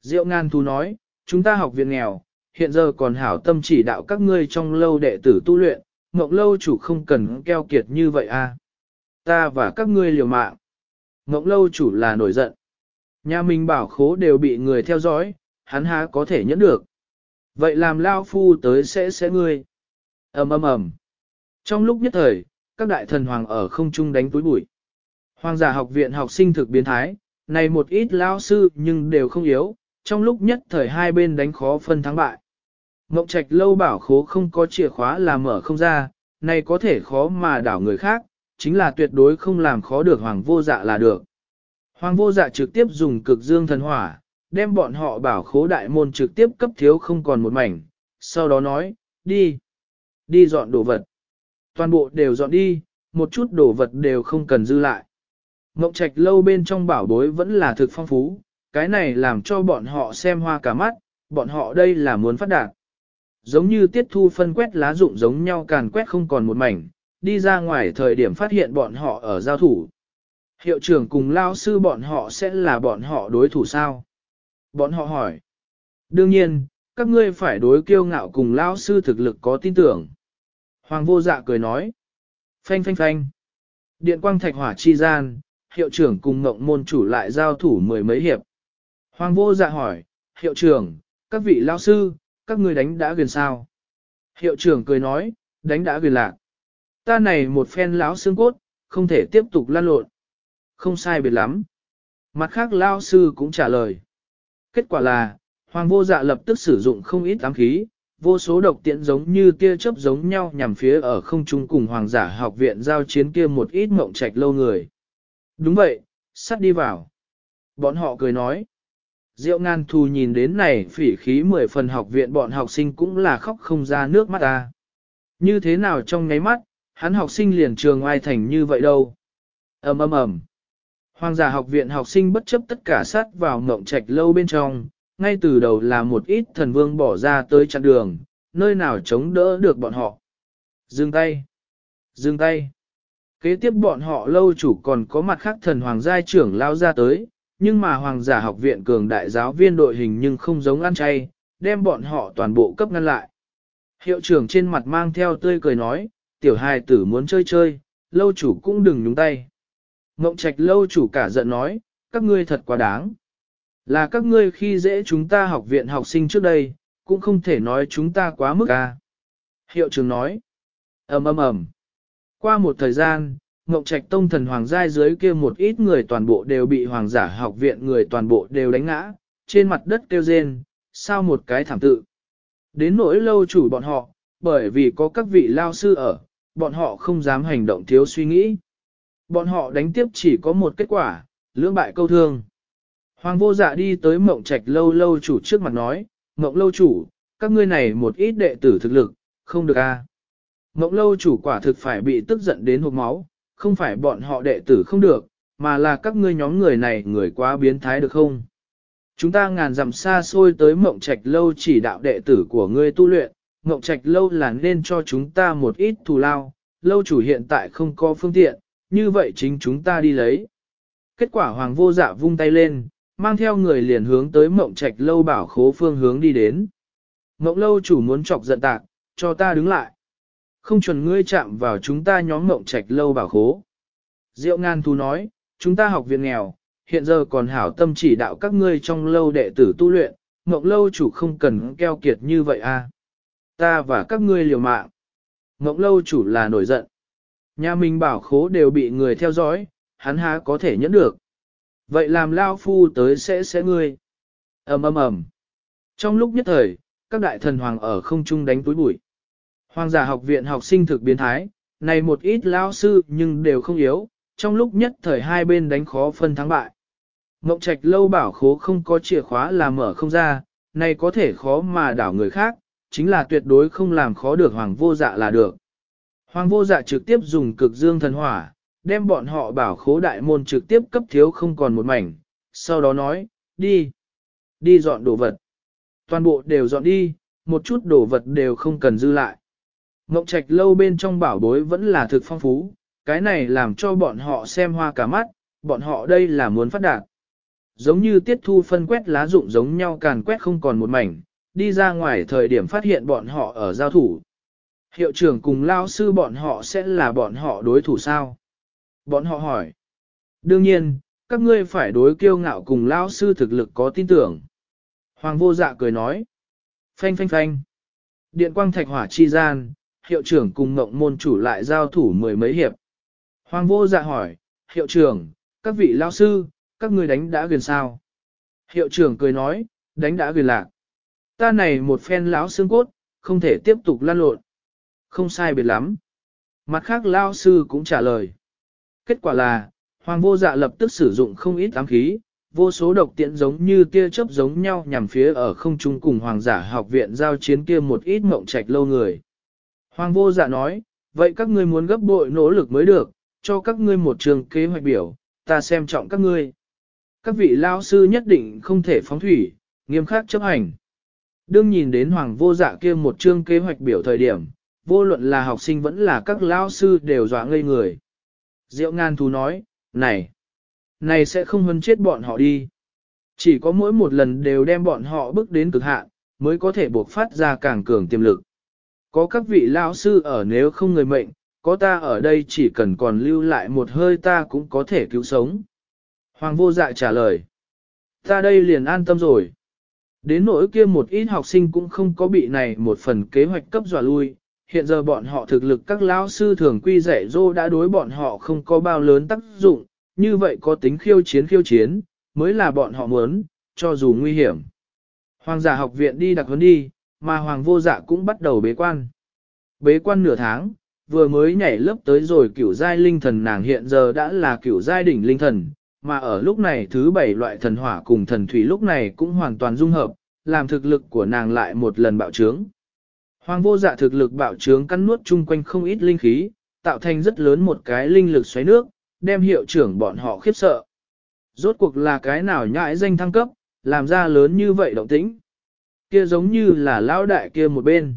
Diệu ngàn thu nói, chúng ta học viện nghèo, hiện giờ còn hảo tâm chỉ đạo các ngươi trong lâu đệ tử tu luyện, mộng lâu chủ không cần keo kiệt như vậy à. Ta và các ngươi liều mạng. Mộng lâu chủ là nổi giận. Nhà mình bảo khố đều bị người theo dõi, hắn há có thể nhẫn được. Vậy làm lao phu tới sẽ sẽ ngươi. ầm ầm ầm. Trong lúc nhất thời, các đại thần hoàng ở không trung đánh túi bụi. Hoàng giả học viện học sinh thực biến thái, này một ít lao sư nhưng đều không yếu, trong lúc nhất thời hai bên đánh khó phân thắng bại. Ngộng trạch lâu bảo khố không có chìa khóa là mở không ra, này có thể khó mà đảo người khác, chính là tuyệt đối không làm khó được hoàng vô dạ là được. Hoàng vô dạ trực tiếp dùng cực dương thần hỏa, đem bọn họ bảo khố đại môn trực tiếp cấp thiếu không còn một mảnh, sau đó nói, đi, đi dọn đồ vật. Toàn bộ đều dọn đi, một chút đồ vật đều không cần dư lại. Ngộng trạch lâu bên trong bảo bối vẫn là thực phong phú, cái này làm cho bọn họ xem hoa cả mắt, bọn họ đây là muốn phát đạt. Giống như tiết thu phân quét lá rụng giống nhau càn quét không còn một mảnh, đi ra ngoài thời điểm phát hiện bọn họ ở giao thủ. Hiệu trưởng cùng lao sư bọn họ sẽ là bọn họ đối thủ sao? Bọn họ hỏi. Đương nhiên, các ngươi phải đối kiêu ngạo cùng lao sư thực lực có tin tưởng. Hoàng vô dạ cười nói. Phanh phanh phanh. Điện quang thạch hỏa chi gian, hiệu trưởng cùng ngộng môn chủ lại giao thủ mười mấy hiệp. Hoàng vô dạ hỏi, hiệu trưởng, các vị lao sư, các người đánh đã gần sao? Hiệu trưởng cười nói, đánh đã gần lạc. Ta này một phen lão xương cốt, không thể tiếp tục lan lộn. Không sai biệt lắm. Mặt khác lao sư cũng trả lời. Kết quả là, hoàng vô dạ lập tức sử dụng không ít ám khí, vô số độc tiện giống như tia chớp giống nhau nhằm phía ở không trung cùng hoàng giả học viện giao chiến kia một ít mộng trạch lâu người. Đúng vậy, sắt đi vào. Bọn họ cười nói. Diệu ngàn thù nhìn đến này phỉ khí mười phần học viện bọn học sinh cũng là khóc không ra nước mắt ta. Như thế nào trong ngáy mắt, hắn học sinh liền trường ai thành như vậy đâu. ầm ầm ầm. Hoàng giả học viện học sinh bất chấp tất cả sát vào ngộng trạch lâu bên trong, ngay từ đầu là một ít thần vương bỏ ra tới chặn đường, nơi nào chống đỡ được bọn họ. Dừng tay! Dừng tay! Kế tiếp bọn họ lâu chủ còn có mặt khác thần hoàng giai trưởng lao ra tới, nhưng mà hoàng giả học viện cường đại giáo viên đội hình nhưng không giống ăn chay, đem bọn họ toàn bộ cấp ngăn lại. Hiệu trưởng trên mặt mang theo tươi cười nói, tiểu hài tử muốn chơi chơi, lâu chủ cũng đừng nhúng tay. Ngộng trạch lâu chủ cả giận nói, các ngươi thật quá đáng. Là các ngươi khi dễ chúng ta học viện học sinh trước đây, cũng không thể nói chúng ta quá mức à. Hiệu trưởng nói, ầm ầm ầm. Qua một thời gian, Ngọc Trạch Tông thần hoàng giai dưới kia một ít người toàn bộ đều bị hoàng giả học viện người toàn bộ đều đánh ngã, trên mặt đất kêu rên, sao một cái thảm tự. Đến nỗi lâu chủ bọn họ, bởi vì có các vị lao sư ở, bọn họ không dám hành động thiếu suy nghĩ. Bọn họ đánh tiếp chỉ có một kết quả, lưỡng bại câu thương. Hoàng vô dạ đi tới mộng trạch lâu lâu chủ trước mặt nói, mộng lâu chủ, các ngươi này một ít đệ tử thực lực, không được a. À. Mộng lâu chủ quả thực phải bị tức giận đến hộp máu, không phải bọn họ đệ tử không được, mà là các ngươi nhóm người này người quá biến thái được không? Chúng ta ngàn dặm xa xôi tới mộng trạch lâu chỉ đạo đệ tử của ngươi tu luyện, mộng trạch lâu là nên cho chúng ta một ít thù lao, lâu chủ hiện tại không có phương tiện, như vậy chính chúng ta đi lấy. Kết quả hoàng vô dạ vung tay lên, mang theo người liền hướng tới mộng trạch lâu bảo khố phương hướng đi đến. Mộng lâu chủ muốn chọc giận tạc, cho ta đứng lại. Không chuẩn ngươi chạm vào chúng ta nhóm mộng trạch lâu bảo khố. Diệu ngàn thu nói, chúng ta học viện nghèo, hiện giờ còn hảo tâm chỉ đạo các ngươi trong lâu đệ tử tu luyện, mộng lâu chủ không cần keo kiệt như vậy à. Ta và các ngươi liều mạng. Mộng lâu chủ là nổi giận. Nhà mình bảo khố đều bị người theo dõi, hắn há có thể nhẫn được. Vậy làm lao phu tới sẽ sẽ ngươi. ầm ầm ầm. Trong lúc nhất thời, các đại thần hoàng ở không trung đánh túi bụi. Hoàng giả học viện học sinh thực biến thái, này một ít lao sư nhưng đều không yếu, trong lúc nhất thời hai bên đánh khó phân thắng bại. Mộng trạch lâu bảo khố không có chìa khóa là mở không ra, này có thể khó mà đảo người khác, chính là tuyệt đối không làm khó được hoàng vô dạ là được. Hoàng vô dạ trực tiếp dùng cực dương thần hỏa, đem bọn họ bảo khố đại môn trực tiếp cấp thiếu không còn một mảnh, sau đó nói, đi, đi dọn đồ vật. Toàn bộ đều dọn đi, một chút đồ vật đều không cần dư lại. Ngộng trạch lâu bên trong bảo bối vẫn là thực phong phú, cái này làm cho bọn họ xem hoa cả mắt, bọn họ đây là muốn phát đạt. Giống như tiết thu phân quét lá rụng giống nhau càn quét không còn một mảnh, đi ra ngoài thời điểm phát hiện bọn họ ở giao thủ. Hiệu trưởng cùng lao sư bọn họ sẽ là bọn họ đối thủ sao? Bọn họ hỏi. Đương nhiên, các ngươi phải đối kiêu ngạo cùng lao sư thực lực có tin tưởng. Hoàng vô dạ cười nói. Phanh phanh phanh. Điện quang thạch hỏa chi gian, hiệu trưởng cùng ngộng môn chủ lại giao thủ mười mấy hiệp. Hoàng vô dạ hỏi, hiệu trưởng, các vị lao sư, các người đánh đã gần sao? Hiệu trưởng cười nói, đánh đã gần lạc. Ta này một phen lão xương cốt, không thể tiếp tục lan lộn. Không sai biệt lắm. Mặt khác lao sư cũng trả lời. Kết quả là, hoàng vô dạ lập tức sử dụng không ít ám khí, vô số độc tiện giống như tia chớp giống nhau nhằm phía ở không trung cùng hoàng giả học viện giao chiến kia một ít mộng trạch lâu người. Hoàng vô dạ nói, vậy các ngươi muốn gấp bội nỗ lực mới được, cho các ngươi một trường kế hoạch biểu, ta xem trọng các ngươi. Các vị lao sư nhất định không thể phóng thủy, nghiêm khắc chấp hành. Đương nhìn đến hoàng vô dạ kia một chương kế hoạch biểu thời điểm, vô luận là học sinh vẫn là các lao sư đều dọa ngây người. Diệu ngàn thú nói, này, này sẽ không hân chết bọn họ đi. Chỉ có mỗi một lần đều đem bọn họ bước đến cực hạn, mới có thể buộc phát ra càng cường tiềm lực. Có các vị lão sư ở nếu không người mệnh, có ta ở đây chỉ cần còn lưu lại một hơi ta cũng có thể cứu sống. Hoàng vô dạ trả lời. Ta đây liền an tâm rồi. Đến nỗi kia một ít học sinh cũng không có bị này một phần kế hoạch cấp dọa lui. Hiện giờ bọn họ thực lực các lão sư thường quy dạy dô đã đối bọn họ không có bao lớn tác dụng, như vậy có tính khiêu chiến khiêu chiến, mới là bọn họ muốn, cho dù nguy hiểm. Hoàng giả học viện đi đặc huấn đi, mà hoàng vô dạ cũng bắt đầu bế quan. Bế quan nửa tháng, vừa mới nhảy lớp tới rồi cửu giai linh thần nàng hiện giờ đã là cửu giai đỉnh linh thần, mà ở lúc này thứ bảy loại thần hỏa cùng thần thủy lúc này cũng hoàn toàn dung hợp, làm thực lực của nàng lại một lần bạo trướng. Hoàng vô dạ thực lực bạo trướng cắn nuốt chung quanh không ít linh khí, tạo thành rất lớn một cái linh lực xoáy nước, đem hiệu trưởng bọn họ khiếp sợ. Rốt cuộc là cái nào nhãi danh thăng cấp, làm ra lớn như vậy động tĩnh. Kia giống như là lão đại kia một bên.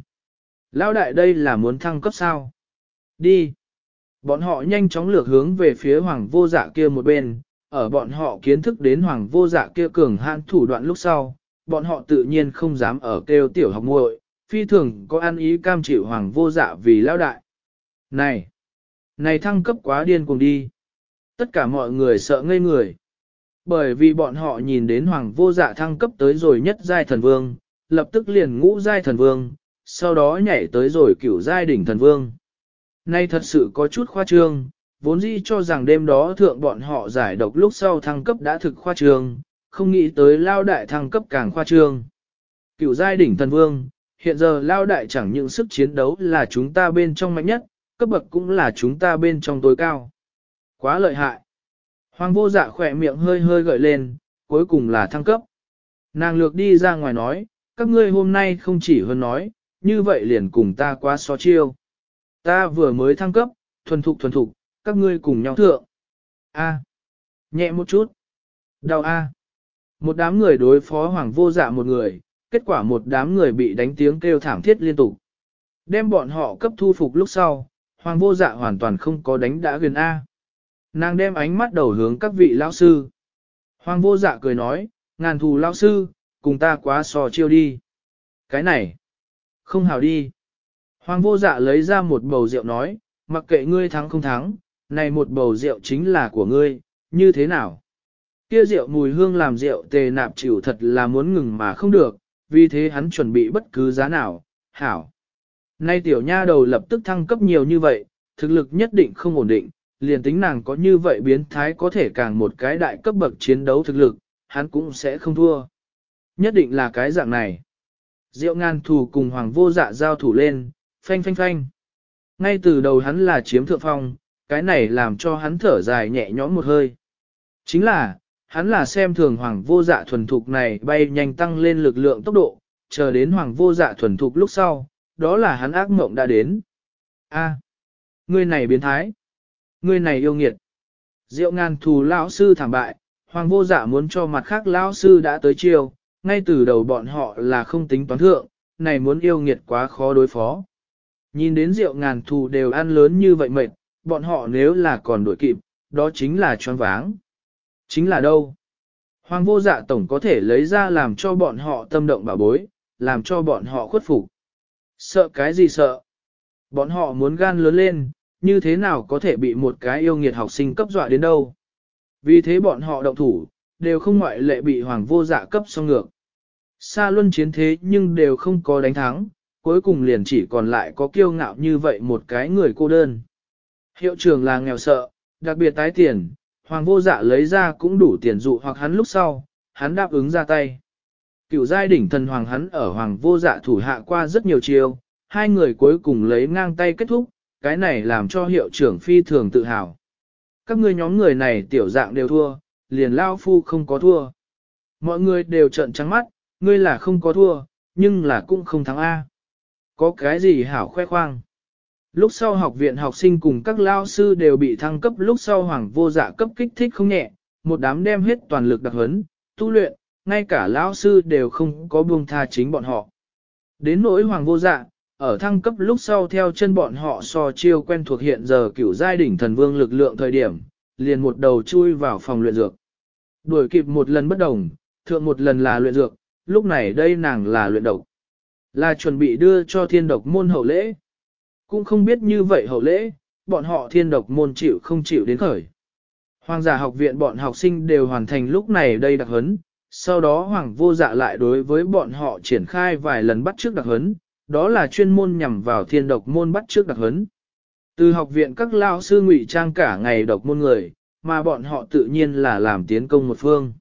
Lão đại đây là muốn thăng cấp sao? Đi. Bọn họ nhanh chóng lược hướng về phía hoàng vô dạ kia một bên, ở bọn họ kiến thức đến hoàng vô dạ kia cường hãn thủ đoạn lúc sau, bọn họ tự nhiên không dám ở kêu tiểu học muội, phi thường có ăn ý cam chịu hoàng vô dạ vì lão đại. Này! Này thăng cấp quá điên cuồng đi! Tất cả mọi người sợ ngây người. Bởi vì bọn họ nhìn đến hoàng vô dạ thăng cấp tới rồi nhất giai thần vương, lập tức liền ngũ giai thần vương, sau đó nhảy tới rồi cửu giai đỉnh thần vương. Nay thật sự có chút khoa trương, vốn dĩ cho rằng đêm đó thượng bọn họ giải độc lúc sau thăng cấp đã thực khoa trương, không nghĩ tới lao đại thăng cấp càng khoa trương. Cửu giai đỉnh thần vương, hiện giờ lao đại chẳng những sức chiến đấu là chúng ta bên trong mạnh nhất, cấp bậc cũng là chúng ta bên trong tối cao. Quá lợi hại. Hoàng vô dạ khỏe miệng hơi hơi gợi lên, cuối cùng là thăng cấp. Nàng lược đi ra ngoài nói, các ngươi hôm nay không chỉ hơn nói, như vậy liền cùng ta quá so chiêu. Ta vừa mới thăng cấp, thuần thục thuần thục, các ngươi cùng nhau thượng. A. Nhẹ một chút. Đau A. Một đám người đối phó hoàng vô dạ một người, kết quả một đám người bị đánh tiếng kêu thảm thiết liên tục. Đem bọn họ cấp thu phục lúc sau, hoàng vô dạ hoàn toàn không có đánh đã gần A. Nàng đem ánh mắt đầu hướng các vị lão sư. Hoàng vô dạ cười nói, ngàn thù lão sư, cùng ta quá sò chiêu đi. Cái này, không hào đi. Hoàng vô dạ lấy ra một bầu rượu nói, mặc kệ ngươi thắng không thắng, này một bầu rượu chính là của ngươi, như thế nào? Kia rượu mùi hương làm rượu tề nạp chịu thật là muốn ngừng mà không được, vì thế hắn chuẩn bị bất cứ giá nào, hảo. Nay tiểu nha đầu lập tức thăng cấp nhiều như vậy, thực lực nhất định không ổn định, liền tính nàng có như vậy biến thái có thể càng một cái đại cấp bậc chiến đấu thực lực, hắn cũng sẽ không thua. Nhất định là cái dạng này. Diệu ngàn thù cùng hoàng vô dạ giao thủ lên, phanh phanh phanh. Ngay từ đầu hắn là chiếm thượng phong, cái này làm cho hắn thở dài nhẹ nhõm một hơi. Chính là, hắn là xem thường hoàng vô dạ thuần thục này bay nhanh tăng lên lực lượng tốc độ, chờ đến hoàng vô dạ thuần thục lúc sau, đó là hắn ác mộng đã đến. A, à, người này biến thái. Ngươi này yêu nghiệt. Diệu ngàn thù lão sư thảm bại, hoàng vô dạ muốn cho mặt khác lão sư đã tới chiều, ngay từ đầu bọn họ là không tính toán thượng, này muốn yêu nghiệt quá khó đối phó. Nhìn đến rượu ngàn thù đều ăn lớn như vậy mệt, bọn họ nếu là còn đuổi kịp, đó chính là choáng váng. Chính là đâu? Hoàng vô dạ tổng có thể lấy ra làm cho bọn họ tâm động bảo bối, làm cho bọn họ khuất phục. Sợ cái gì sợ? Bọn họ muốn gan lớn lên, như thế nào có thể bị một cái yêu nghiệt học sinh cấp dọa đến đâu? Vì thế bọn họ động thủ, đều không ngoại lệ bị hoàng vô dạ cấp xong ngược. Xa luân chiến thế nhưng đều không có đánh thắng, cuối cùng liền chỉ còn lại có kiêu ngạo như vậy một cái người cô đơn. Hiệu trưởng là nghèo sợ, đặc biệt tái tiền, hoàng vô dạ lấy ra cũng đủ tiền dụ hoặc hắn lúc sau, hắn đáp ứng ra tay. Cựu giai đỉnh thần hoàng hắn ở hoàng vô dạ thủ hạ qua rất nhiều chiều, hai người cuối cùng lấy ngang tay kết thúc, cái này làm cho hiệu trưởng phi thường tự hào. Các ngươi nhóm người này tiểu dạng đều thua, liền lao phu không có thua. Mọi người đều trợn trắng mắt, ngươi là không có thua, nhưng là cũng không thắng A. Có cái gì hảo khoe khoang. Lúc sau học viện học sinh cùng các lao sư đều bị thăng cấp lúc sau hoàng vô dạ cấp kích thích không nhẹ, một đám đem hết toàn lực đặc huấn, tu luyện, ngay cả lao sư đều không có buông tha chính bọn họ. Đến nỗi hoàng vô dạ, ở thăng cấp lúc sau theo chân bọn họ so chiêu quen thuộc hiện giờ cửu giai đỉnh thần vương lực lượng thời điểm, liền một đầu chui vào phòng luyện dược. Đuổi kịp một lần bất đồng, thượng một lần là luyện dược, lúc này đây nàng là luyện độc. Là chuẩn bị đưa cho thiên độc môn hậu lễ. Cũng không biết như vậy hậu lễ, bọn họ thiên độc môn chịu không chịu đến khởi. Hoàng giả học viện bọn học sinh đều hoàn thành lúc này đây đặc huấn, sau đó hoàng vô dạ lại đối với bọn họ triển khai vài lần bắt trước đặc huấn, đó là chuyên môn nhằm vào thiên độc môn bắt trước đặc huấn. Từ học viện các lao sư ngụy trang cả ngày độc môn người, mà bọn họ tự nhiên là làm tiến công một phương.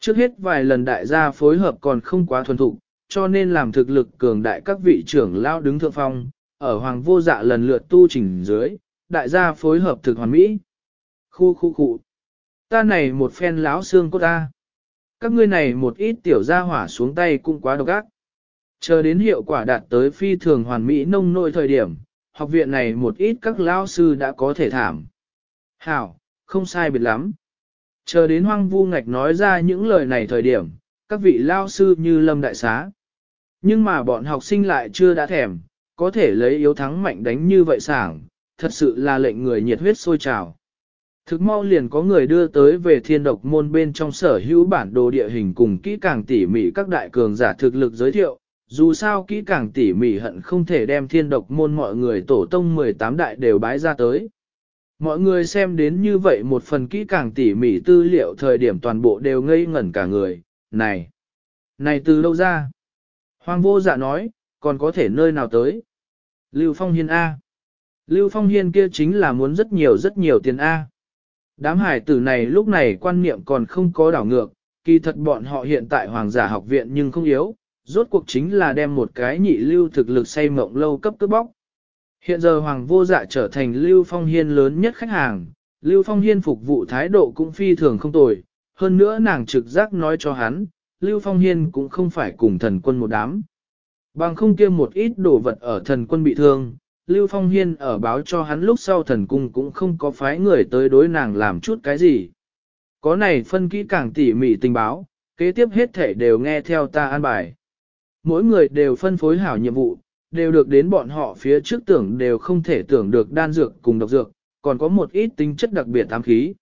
Trước hết vài lần đại gia phối hợp còn không quá thuần thục, cho nên làm thực lực cường đại các vị trưởng lao đứng thượng phong, ở hoàng vô dạ lần lượt tu chỉnh dưới, đại gia phối hợp thực hoàn mỹ. Khu khu khu. Ta này một phen láo xương cốt ta. Các ngươi này một ít tiểu gia hỏa xuống tay cũng quá độc ác. Chờ đến hiệu quả đạt tới phi thường hoàn mỹ nông nội thời điểm, học viện này một ít các lao sư đã có thể thảm. Hảo, không sai biệt lắm. Chờ đến hoang vu ngạch nói ra những lời này thời điểm, các vị lao sư như lâm đại xá. Nhưng mà bọn học sinh lại chưa đã thèm, có thể lấy yếu thắng mạnh đánh như vậy sảng, thật sự là lệnh người nhiệt huyết sôi trào. Thực mau liền có người đưa tới về thiên độc môn bên trong sở hữu bản đồ địa hình cùng kỹ càng tỉ mỉ các đại cường giả thực lực giới thiệu, dù sao kỹ càng tỉ mỉ hận không thể đem thiên độc môn mọi người tổ tông 18 đại đều bái ra tới. Mọi người xem đến như vậy một phần kỹ càng tỉ mỉ tư liệu thời điểm toàn bộ đều ngây ngẩn cả người, này, này từ đâu ra? Hoàng vô dạ nói, còn có thể nơi nào tới? Lưu Phong Hiên A. Lưu Phong Hiên kia chính là muốn rất nhiều rất nhiều tiền A. Đám hải tử này lúc này quan niệm còn không có đảo ngược, kỳ thật bọn họ hiện tại hoàng giả học viện nhưng không yếu, rốt cuộc chính là đem một cái nhị lưu thực lực say mộng lâu cấp cướp bóc. Hiện giờ Hoàng vô dạ trở thành Lưu Phong Hiên lớn nhất khách hàng, Lưu Phong Hiên phục vụ thái độ cũng phi thường không tồi, hơn nữa nàng trực giác nói cho hắn, Lưu Phong Hiên cũng không phải cùng thần quân một đám. Bằng không kia một ít đồ vật ở thần quân bị thương, Lưu Phong Hiên ở báo cho hắn lúc sau thần cung cũng không có phái người tới đối nàng làm chút cái gì. Có này phân kỹ càng tỉ mỉ tình báo, kế tiếp hết thể đều nghe theo ta an bài. Mỗi người đều phân phối hảo nhiệm vụ, đều được đến bọn họ phía trước tưởng đều không thể tưởng được đan dược cùng độc dược, còn có một ít tính chất đặc biệt ám khí.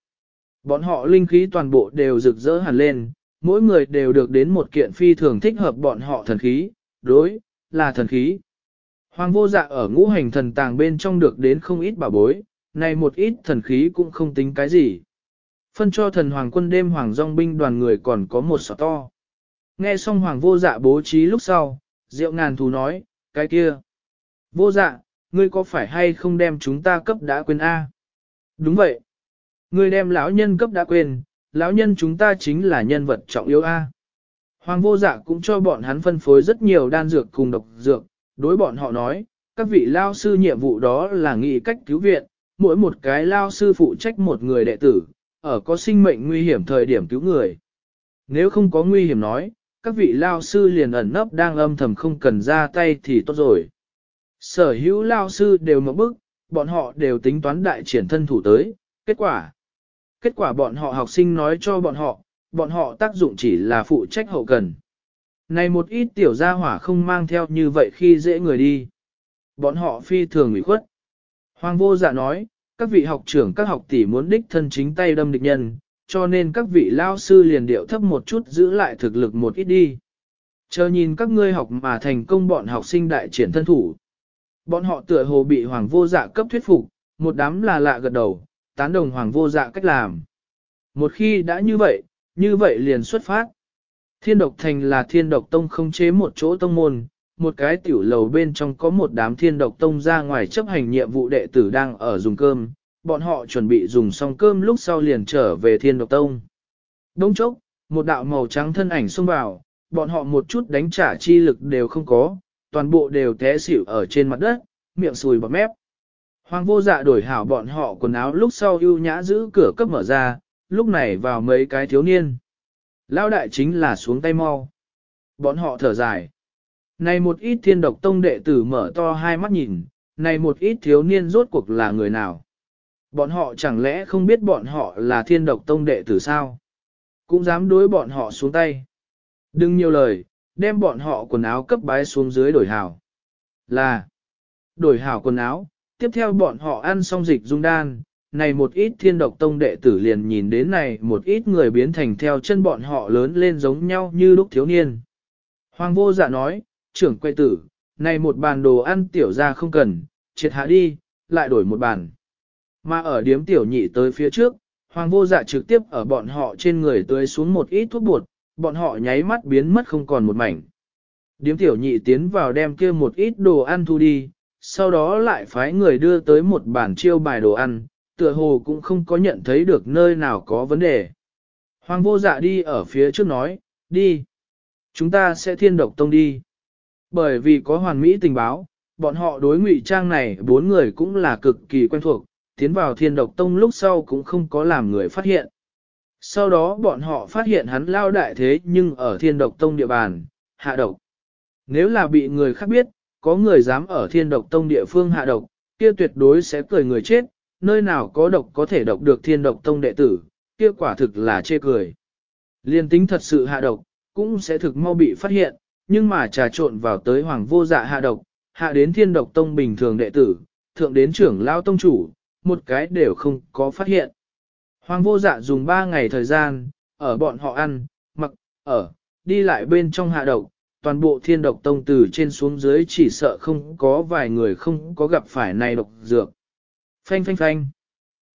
Bọn họ linh khí toàn bộ đều rực rỡ hẳn lên, mỗi người đều được đến một kiện phi thường thích hợp bọn họ thần khí, đối, là thần khí. Hoàng vô dạ ở ngũ hành thần tàng bên trong được đến không ít bảo bối, này một ít thần khí cũng không tính cái gì. Phân cho thần hoàng quân đêm hoàng dòng binh đoàn người còn có một sọ to. Nghe xong hoàng vô dạ bố trí lúc sau, diệu ngàn thú nói, cái kia. Vô dạ, ngươi có phải hay không đem chúng ta cấp đã quên A? Đúng vậy. Ngươi đem lão nhân cấp đã quên, lão nhân chúng ta chính là nhân vật trọng yếu A. Hoàng vô dạ cũng cho bọn hắn phân phối rất nhiều đan dược cùng độc dược, đối bọn họ nói, các vị lao sư nhiệm vụ đó là nghị cách cứu viện, mỗi một cái lao sư phụ trách một người đệ tử, ở có sinh mệnh nguy hiểm thời điểm cứu người. Nếu không có nguy hiểm nói, các vị lao sư liền ẩn nấp đang âm thầm không cần ra tay thì tốt rồi. Sở hữu lao sư đều mở bức, bọn họ đều tính toán đại triển thân thủ tới, kết quả. Kết quả bọn họ học sinh nói cho bọn họ, bọn họ tác dụng chỉ là phụ trách hậu cần. Này một ít tiểu gia hỏa không mang theo như vậy khi dễ người đi. Bọn họ phi thường ủy khuất. Hoàng vô dạ nói, các vị học trưởng các học tỷ muốn đích thân chính tay đâm địch nhân, cho nên các vị lao sư liền điệu thấp một chút giữ lại thực lực một ít đi. Chờ nhìn các ngươi học mà thành công bọn học sinh đại triển thân thủ. Bọn họ tựa hồ bị hoàng vô dạ cấp thuyết phục, một đám là lạ gật đầu, tán đồng hoàng vô dạ cách làm. Một khi đã như vậy, như vậy liền xuất phát. Thiên độc thành là thiên độc tông không chế một chỗ tông môn, một cái tiểu lầu bên trong có một đám thiên độc tông ra ngoài chấp hành nhiệm vụ đệ tử đang ở dùng cơm, bọn họ chuẩn bị dùng xong cơm lúc sau liền trở về thiên độc tông. Đông chốc, một đạo màu trắng thân ảnh xông vào, bọn họ một chút đánh trả chi lực đều không có, toàn bộ đều té xỉu ở trên mặt đất, miệng sùi bọt mép. Hoàng vô dạ đổi hảo bọn họ quần áo lúc sau ưu nhã giữ cửa cấp mở ra, lúc này vào mấy cái thiếu niên. Lao đại chính là xuống tay mau. Bọn họ thở dài. Này một ít thiên độc tông đệ tử mở to hai mắt nhìn, này một ít thiếu niên rốt cuộc là người nào? Bọn họ chẳng lẽ không biết bọn họ là thiên độc tông đệ tử sao? Cũng dám đối bọn họ xuống tay. Đừng nhiều lời, đem bọn họ quần áo cấp bái xuống dưới đổi hảo. Là, đổi hảo quần áo, tiếp theo bọn họ ăn xong dịch dung đan, này một ít thiên độc tông đệ tử liền nhìn đến này một ít người biến thành theo chân bọn họ lớn lên giống nhau như lúc thiếu niên. Hoàng vô dạ nói, trưởng quay tử, này một bàn đồ ăn tiểu ra không cần, triệt hạ đi, lại đổi một bàn. Mà ở điếm tiểu nhị tới phía trước, hoàng vô dạ trực tiếp ở bọn họ trên người tưới xuống một ít thuốc bột, bọn họ nháy mắt biến mất không còn một mảnh. Điếm tiểu nhị tiến vào đem kia một ít đồ ăn thu đi, sau đó lại phái người đưa tới một bản chiêu bài đồ ăn, tựa hồ cũng không có nhận thấy được nơi nào có vấn đề. Hoàng vô dạ đi ở phía trước nói, đi. Chúng ta sẽ thiên độc tông đi. Bởi vì có hoàn mỹ tình báo, bọn họ đối ngụy trang này bốn người cũng là cực kỳ quen thuộc, tiến vào thiên độc tông lúc sau cũng không có làm người phát hiện. Sau đó bọn họ phát hiện hắn lao đại thế nhưng ở thiên độc tông địa bàn, hạ độc. Nếu là bị người khác biết, có người dám ở thiên độc tông địa phương hạ độc, kia tuyệt đối sẽ cười người chết, nơi nào có độc có thể độc được thiên độc tông đệ tử, kia quả thực là chê cười. Liên tính thật sự hạ độc, cũng sẽ thực mau bị phát hiện, nhưng mà trà trộn vào tới hoàng vô dạ hạ độc, hạ đến thiên độc tông bình thường đệ tử, thượng đến trưởng lao tông chủ, một cái đều không có phát hiện. Hoàng vô dạ dùng 3 ngày thời gian, ở bọn họ ăn, mặc, ở, đi lại bên trong hạ độc, toàn bộ thiên độc tông từ trên xuống dưới chỉ sợ không có vài người không có gặp phải này độc dược. Phanh phanh phanh.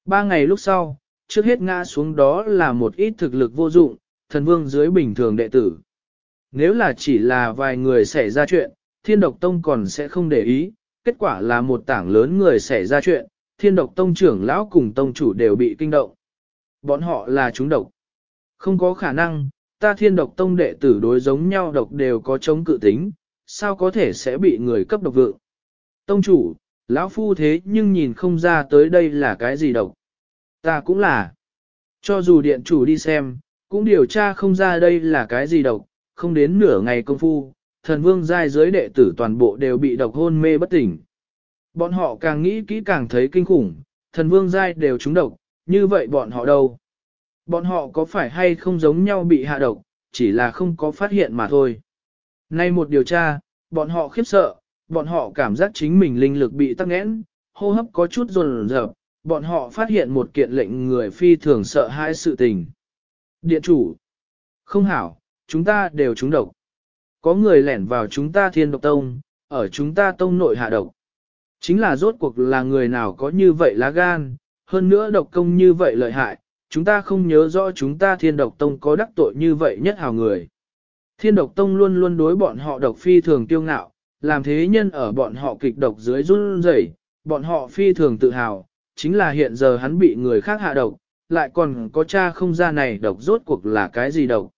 Ba ngày lúc sau, trước hết ngã xuống đó là một ít thực lực vô dụng, thần vương dưới bình thường đệ tử. Nếu là chỉ là vài người xảy ra chuyện, thiên độc tông còn sẽ không để ý, kết quả là một tảng lớn người xảy ra chuyện, thiên độc tông trưởng lão cùng tông chủ đều bị kinh động. Bọn họ là chúng độc. Không có khả năng, ta thiên độc tông đệ tử đối giống nhau độc đều có chống cự tính, sao có thể sẽ bị người cấp độc vượng. Tông chủ, lão phu thế nhưng nhìn không ra tới đây là cái gì độc. Ta cũng là. Cho dù điện chủ đi xem, cũng điều tra không ra đây là cái gì độc, không đến nửa ngày công phu, thần vương giai giới đệ tử toàn bộ đều bị độc hôn mê bất tỉnh. Bọn họ càng nghĩ kỹ càng thấy kinh khủng, thần vương giai đều trúng độc, như vậy bọn họ đâu? Bọn họ có phải hay không giống nhau bị hạ độc, chỉ là không có phát hiện mà thôi. Nay một điều tra, bọn họ khiếp sợ, bọn họ cảm giác chính mình linh lực bị tắc nghẽn, hô hấp có chút rồn rợp, bọn họ phát hiện một kiện lệnh người phi thường sợ hãi sự tình. Điện chủ, không hảo, chúng ta đều trúng độc. Có người lẻn vào chúng ta thiên độc tông, ở chúng ta tông nội hạ độc. Chính là rốt cuộc là người nào có như vậy lá gan, hơn nữa độc công như vậy lợi hại, chúng ta không nhớ rõ chúng ta thiên độc tông có đắc tội như vậy nhất hào người. Thiên độc tông luôn luôn đối bọn họ độc phi thường tiêu ngạo, làm thế nhân ở bọn họ kịch độc dưới run rẩy, bọn họ phi thường tự hào, chính là hiện giờ hắn bị người khác hạ độc, lại còn có cha không ra này độc rốt cuộc là cái gì độc.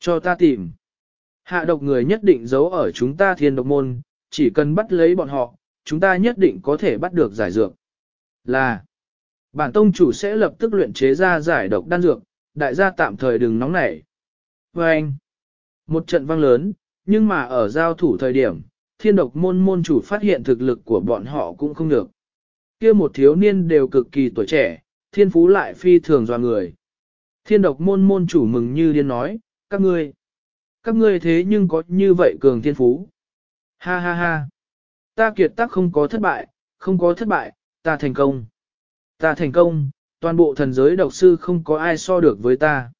Cho ta tìm. Hạ độc người nhất định giấu ở chúng ta thiên độc môn, chỉ cần bắt lấy bọn họ, chúng ta nhất định có thể bắt được giải dược. Là, bản tông chủ sẽ lập tức luyện chế ra giải độc đan dược, đại gia tạm thời đừng nóng nảy. Và anh, một trận vang lớn, nhưng mà ở giao thủ thời điểm, thiên độc môn môn chủ phát hiện thực lực của bọn họ cũng không được. kia một thiếu niên đều cực kỳ tuổi trẻ, thiên phú lại phi thường doa người. Thiên độc môn môn chủ mừng như điên nói, các ngươi, các ngươi thế nhưng có như vậy cường thiên phú. Ha ha ha, ta kiệt tác không có thất bại, không có thất bại, ta thành công. Ta thành công, toàn bộ thần giới độc sư không có ai so được với ta.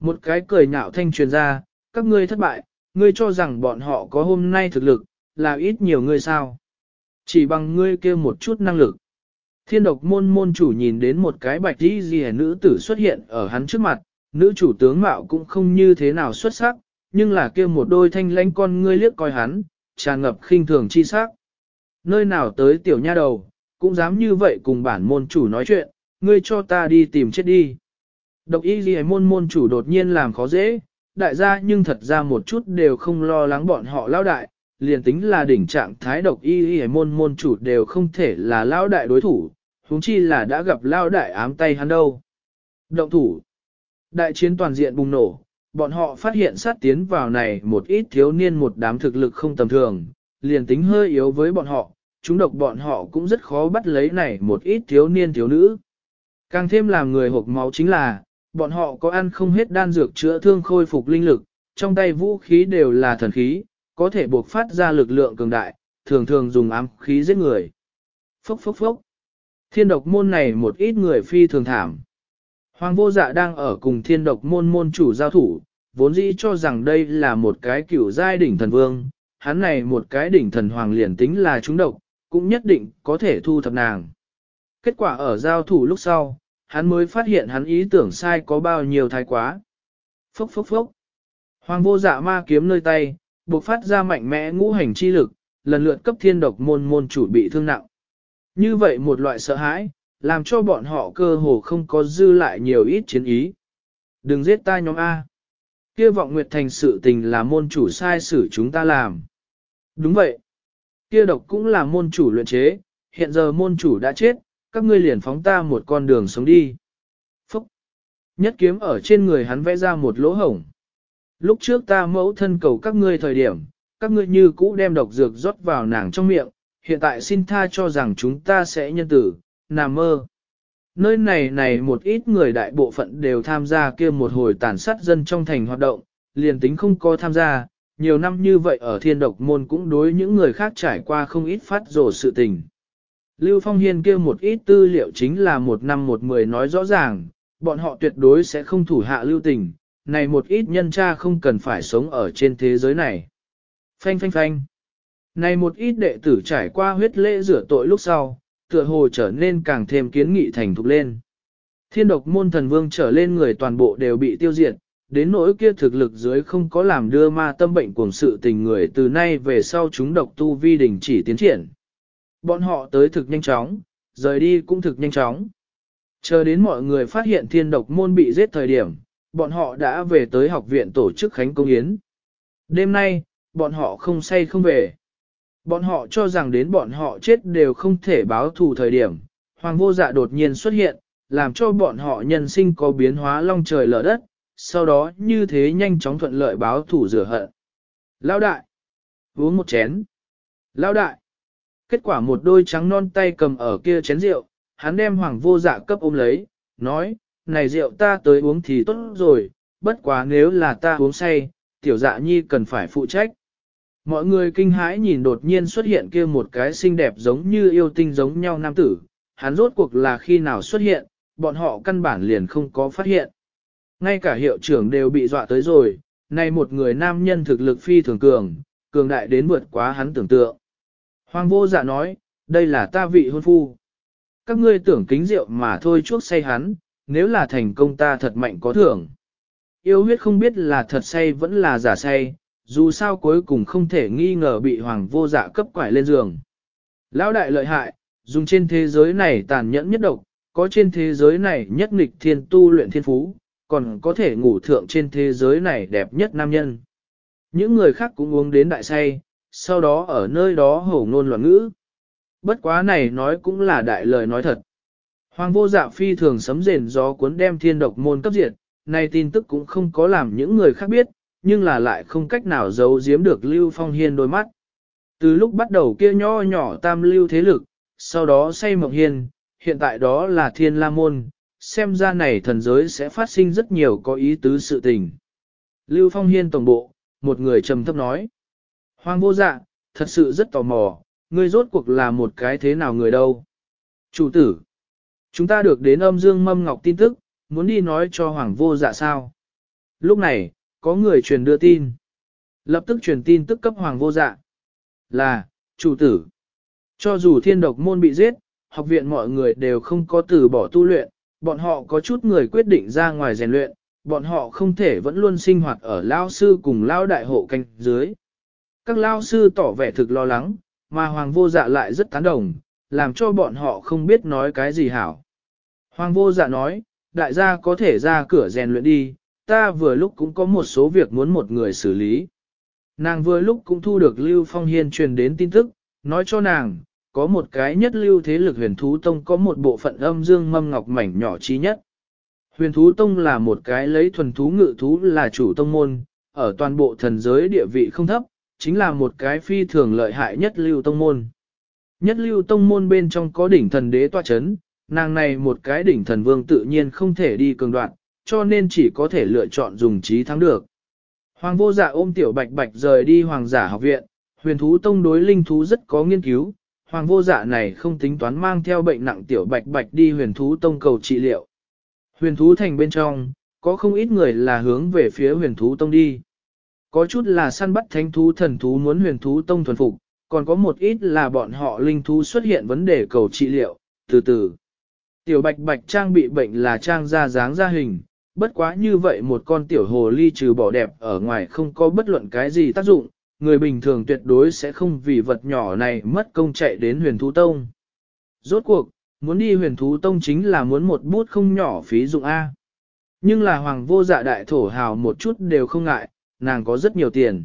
Một cái cười nhạo thanh truyền ra, các ngươi thất bại, ngươi cho rằng bọn họ có hôm nay thực lực, là ít nhiều ngươi sao. Chỉ bằng ngươi kêu một chút năng lực. Thiên độc môn môn chủ nhìn đến một cái bạch đi gì nữ tử xuất hiện ở hắn trước mặt, nữ chủ tướng mạo cũng không như thế nào xuất sắc, nhưng là kêu một đôi thanh lãnh con ngươi liếc coi hắn, tràn ngập khinh thường chi sắc. Nơi nào tới tiểu nha đầu, cũng dám như vậy cùng bản môn chủ nói chuyện, ngươi cho ta đi tìm chết đi. Độc y ghi môn môn chủ đột nhiên làm khó dễ, đại gia nhưng thật ra một chút đều không lo lắng bọn họ lao đại, liền tính là đỉnh trạng thái độc y ghi môn môn chủ đều không thể là lao đại đối thủ, huống chi là đã gặp lao đại ám tay hắn đâu. Động thủ. Đại chiến toàn diện bùng nổ, bọn họ phát hiện sát tiến vào này một ít thiếu niên một đám thực lực không tầm thường, liền tính hơi yếu với bọn họ, chúng độc bọn họ cũng rất khó bắt lấy này một ít thiếu niên thiếu nữ. Càng thêm làm người hộp máu chính là, bọn họ có ăn không hết đan dược chữa thương khôi phục linh lực, trong tay vũ khí đều là thần khí, có thể buộc phát ra lực lượng cường đại, thường thường dùng ám khí giết người. Phốc phốc phốc. Thiên độc môn này một ít người phi thường thảm. Hoàng vô dạ đang ở cùng thiên độc môn môn chủ giao thủ, vốn dĩ cho rằng đây là một cái cửu giai đỉnh thần vương, hắn này một cái đỉnh thần hoàng liền tính là chúng độc, cũng nhất định có thể thu thập nàng. Kết quả ở giao thủ lúc sau, hắn mới phát hiện hắn ý tưởng sai có bao nhiêu thái quá. Phốc phốc phốc. Hoàng vô dạ ma kiếm nơi tay, buộc phát ra mạnh mẽ ngũ hành chi lực, lần lượt cấp thiên độc môn môn chủ bị thương nặng. Như vậy một loại sợ hãi, làm cho bọn họ cơ hồ không có dư lại nhiều ít chiến ý. Đừng giết ta nhóm A. Kia vọng nguyệt thành sự tình là môn chủ sai xử chúng ta làm. Đúng vậy. Kia độc cũng là môn chủ luyện chế, hiện giờ môn chủ đã chết, các ngươi liền phóng ta một con đường sống đi. Phúc! Nhất kiếm ở trên người hắn vẽ ra một lỗ hổng. Lúc trước ta mẫu thân cầu các ngươi thời điểm, các ngươi như cũ đem độc dược rót vào nàng trong miệng, hiện tại xin tha cho rằng chúng ta sẽ nhân tử, nằm mơ. Nơi này này một ít người đại bộ phận đều tham gia kia một hồi tàn sát dân trong thành hoạt động, liền tính không có tham gia, nhiều năm như vậy ở thiên độc môn cũng đối những người khác trải qua không ít phát rồ sự tình. Lưu Phong Hiên kia một ít tư liệu chính là một năm một mười nói rõ ràng, bọn họ tuyệt đối sẽ không thủ hạ lưu tình, này một ít nhân cha không cần phải sống ở trên thế giới này. Phanh phanh phanh. Này một ít đệ tử trải qua huyết lễ rửa tội lúc sau, tựa hồ trở nên càng thêm kiến nghị thành thục lên. Thiên độc môn thần vương trở lên người toàn bộ đều bị tiêu diệt, đến nỗi kia thực lực dưới không có làm đưa ma tâm bệnh cuồng sự tình người từ nay về sau chúng độc tu vi đình chỉ tiến triển. Bọn họ tới thực nhanh chóng, rời đi cũng thực nhanh chóng. Chờ đến mọi người phát hiện thiên độc môn bị giết thời điểm, bọn họ đã về tới học viện tổ chức khánh công yến. Đêm nay, bọn họ không say không về. Bọn họ cho rằng đến bọn họ chết đều không thể báo thù thời điểm, hoàng vô dạ đột nhiên xuất hiện, làm cho bọn họ nhân sinh có biến hóa long trời lở đất, sau đó như thế nhanh chóng thuận lợi báo thù rửa hận. Lao đại! Uống một chén. Lao đại! Kết quả một đôi trắng non tay cầm ở kia chén rượu, hắn đem hoàng vô dạ cấp ôm lấy, nói, này rượu ta tới uống thì tốt rồi, bất quá nếu là ta uống say, tiểu dạ nhi cần phải phụ trách. Mọi người kinh hãi nhìn đột nhiên xuất hiện kia một cái xinh đẹp giống như yêu tinh giống nhau nam tử, hắn rốt cuộc là khi nào xuất hiện, bọn họ căn bản liền không có phát hiện. Ngay cả hiệu trưởng đều bị dọa tới rồi, Nay một người nam nhân thực lực phi thường cường, cường đại đến vượt quá hắn tưởng tượng. Hoàng vô dạ nói, đây là ta vị hôn phu. Các ngươi tưởng kính rượu mà thôi chuốc say hắn, nếu là thành công ta thật mạnh có thưởng. Yêu huyết không biết là thật say vẫn là giả say, dù sao cuối cùng không thể nghi ngờ bị hoàng vô dạ cấp quải lên giường. Lão đại lợi hại, dùng trên thế giới này tàn nhẫn nhất độc, có trên thế giới này nhất nghịch thiên tu luyện thiên phú, còn có thể ngủ thượng trên thế giới này đẹp nhất nam nhân. Những người khác cũng uống đến đại say, sau đó ở nơi đó hổ ngôn loạn ngữ. Bất quá này nói cũng là đại lời nói thật. Hoàng vô dạ phi thường sấm rền gió cuốn đem thiên độc môn cấp diệt, này tin tức cũng không có làm những người khác biết, nhưng là lại không cách nào giấu giếm được Lưu Phong Hiên đôi mắt. Từ lúc bắt đầu kia nho nhỏ tam lưu thế lực, sau đó say mộng hiên, hiện tại đó là thiên la môn, xem ra này thần giới sẽ phát sinh rất nhiều có ý tứ sự tình. Lưu Phong Hiên tổng bộ, một người trầm thấp nói. Hoàng vô dạ, thật sự rất tò mò, ngươi rốt cuộc là một cái thế nào người đâu. Chủ tử. Chúng ta được đến âm dương mâm ngọc tin tức, muốn đi nói cho hoàng vô dạ sao. Lúc này, có người truyền đưa tin. Lập tức truyền tin tức cấp hoàng vô dạ. Là, chủ tử. Cho dù thiên độc môn bị giết, học viện mọi người đều không có từ bỏ tu luyện, bọn họ có chút người quyết định ra ngoài rèn luyện, bọn họ không thể vẫn luôn sinh hoạt ở lao sư cùng lao đại hộ canh dưới. Các lao sư tỏ vẻ thực lo lắng, mà hoàng vô dạ lại rất tán đồng, làm cho bọn họ không biết nói cái gì hảo. Hoàng vô dạ nói, đại gia có thể ra cửa rèn luyện đi, ta vừa lúc cũng có một số việc muốn một người xử lý. Nàng vừa lúc cũng thu được Lưu Phong Hiên truyền đến tin tức, nói cho nàng, có một cái nhất lưu thế lực huyền thú tông có một bộ phận âm dương mâm ngọc mảnh nhỏ chi nhất. Huyền thú tông là một cái lấy thuần thú ngự thú là chủ tông môn, ở toàn bộ thần giới địa vị không thấp, chính là một cái phi thường lợi hại nhất lưu tông môn. Nhất lưu tông môn bên trong có đỉnh thần đế toa chấn, nàng này một cái đỉnh thần vương tự nhiên không thể đi cường đoạn, cho nên chỉ có thể lựa chọn dùng trí thắng được. Hoàng vô dạ ôm tiểu bạch bạch rời đi hoàng giả học viện, huyền thú tông đối linh thú rất có nghiên cứu, hoàng vô dạ này không tính toán mang theo bệnh nặng tiểu bạch bạch đi huyền thú tông cầu trị liệu. Huyền thú thành bên trong, có không ít người là hướng về phía huyền thú tông đi. Có chút là săn bắt thánh thú thần thú muốn huyền thú tông thuần phục, còn có một ít là bọn họ linh thú xuất hiện vấn đề cầu trị liệu, từ từ. Tiểu bạch bạch trang bị bệnh là trang ra dáng ra hình, bất quá như vậy một con tiểu hồ ly trừ bỏ đẹp ở ngoài không có bất luận cái gì tác dụng, người bình thường tuyệt đối sẽ không vì vật nhỏ này mất công chạy đến huyền thú tông. Rốt cuộc, muốn đi huyền thú tông chính là muốn một bút không nhỏ phí dụng A. Nhưng là hoàng vô dạ đại thổ hào một chút đều không ngại, nàng có rất nhiều tiền.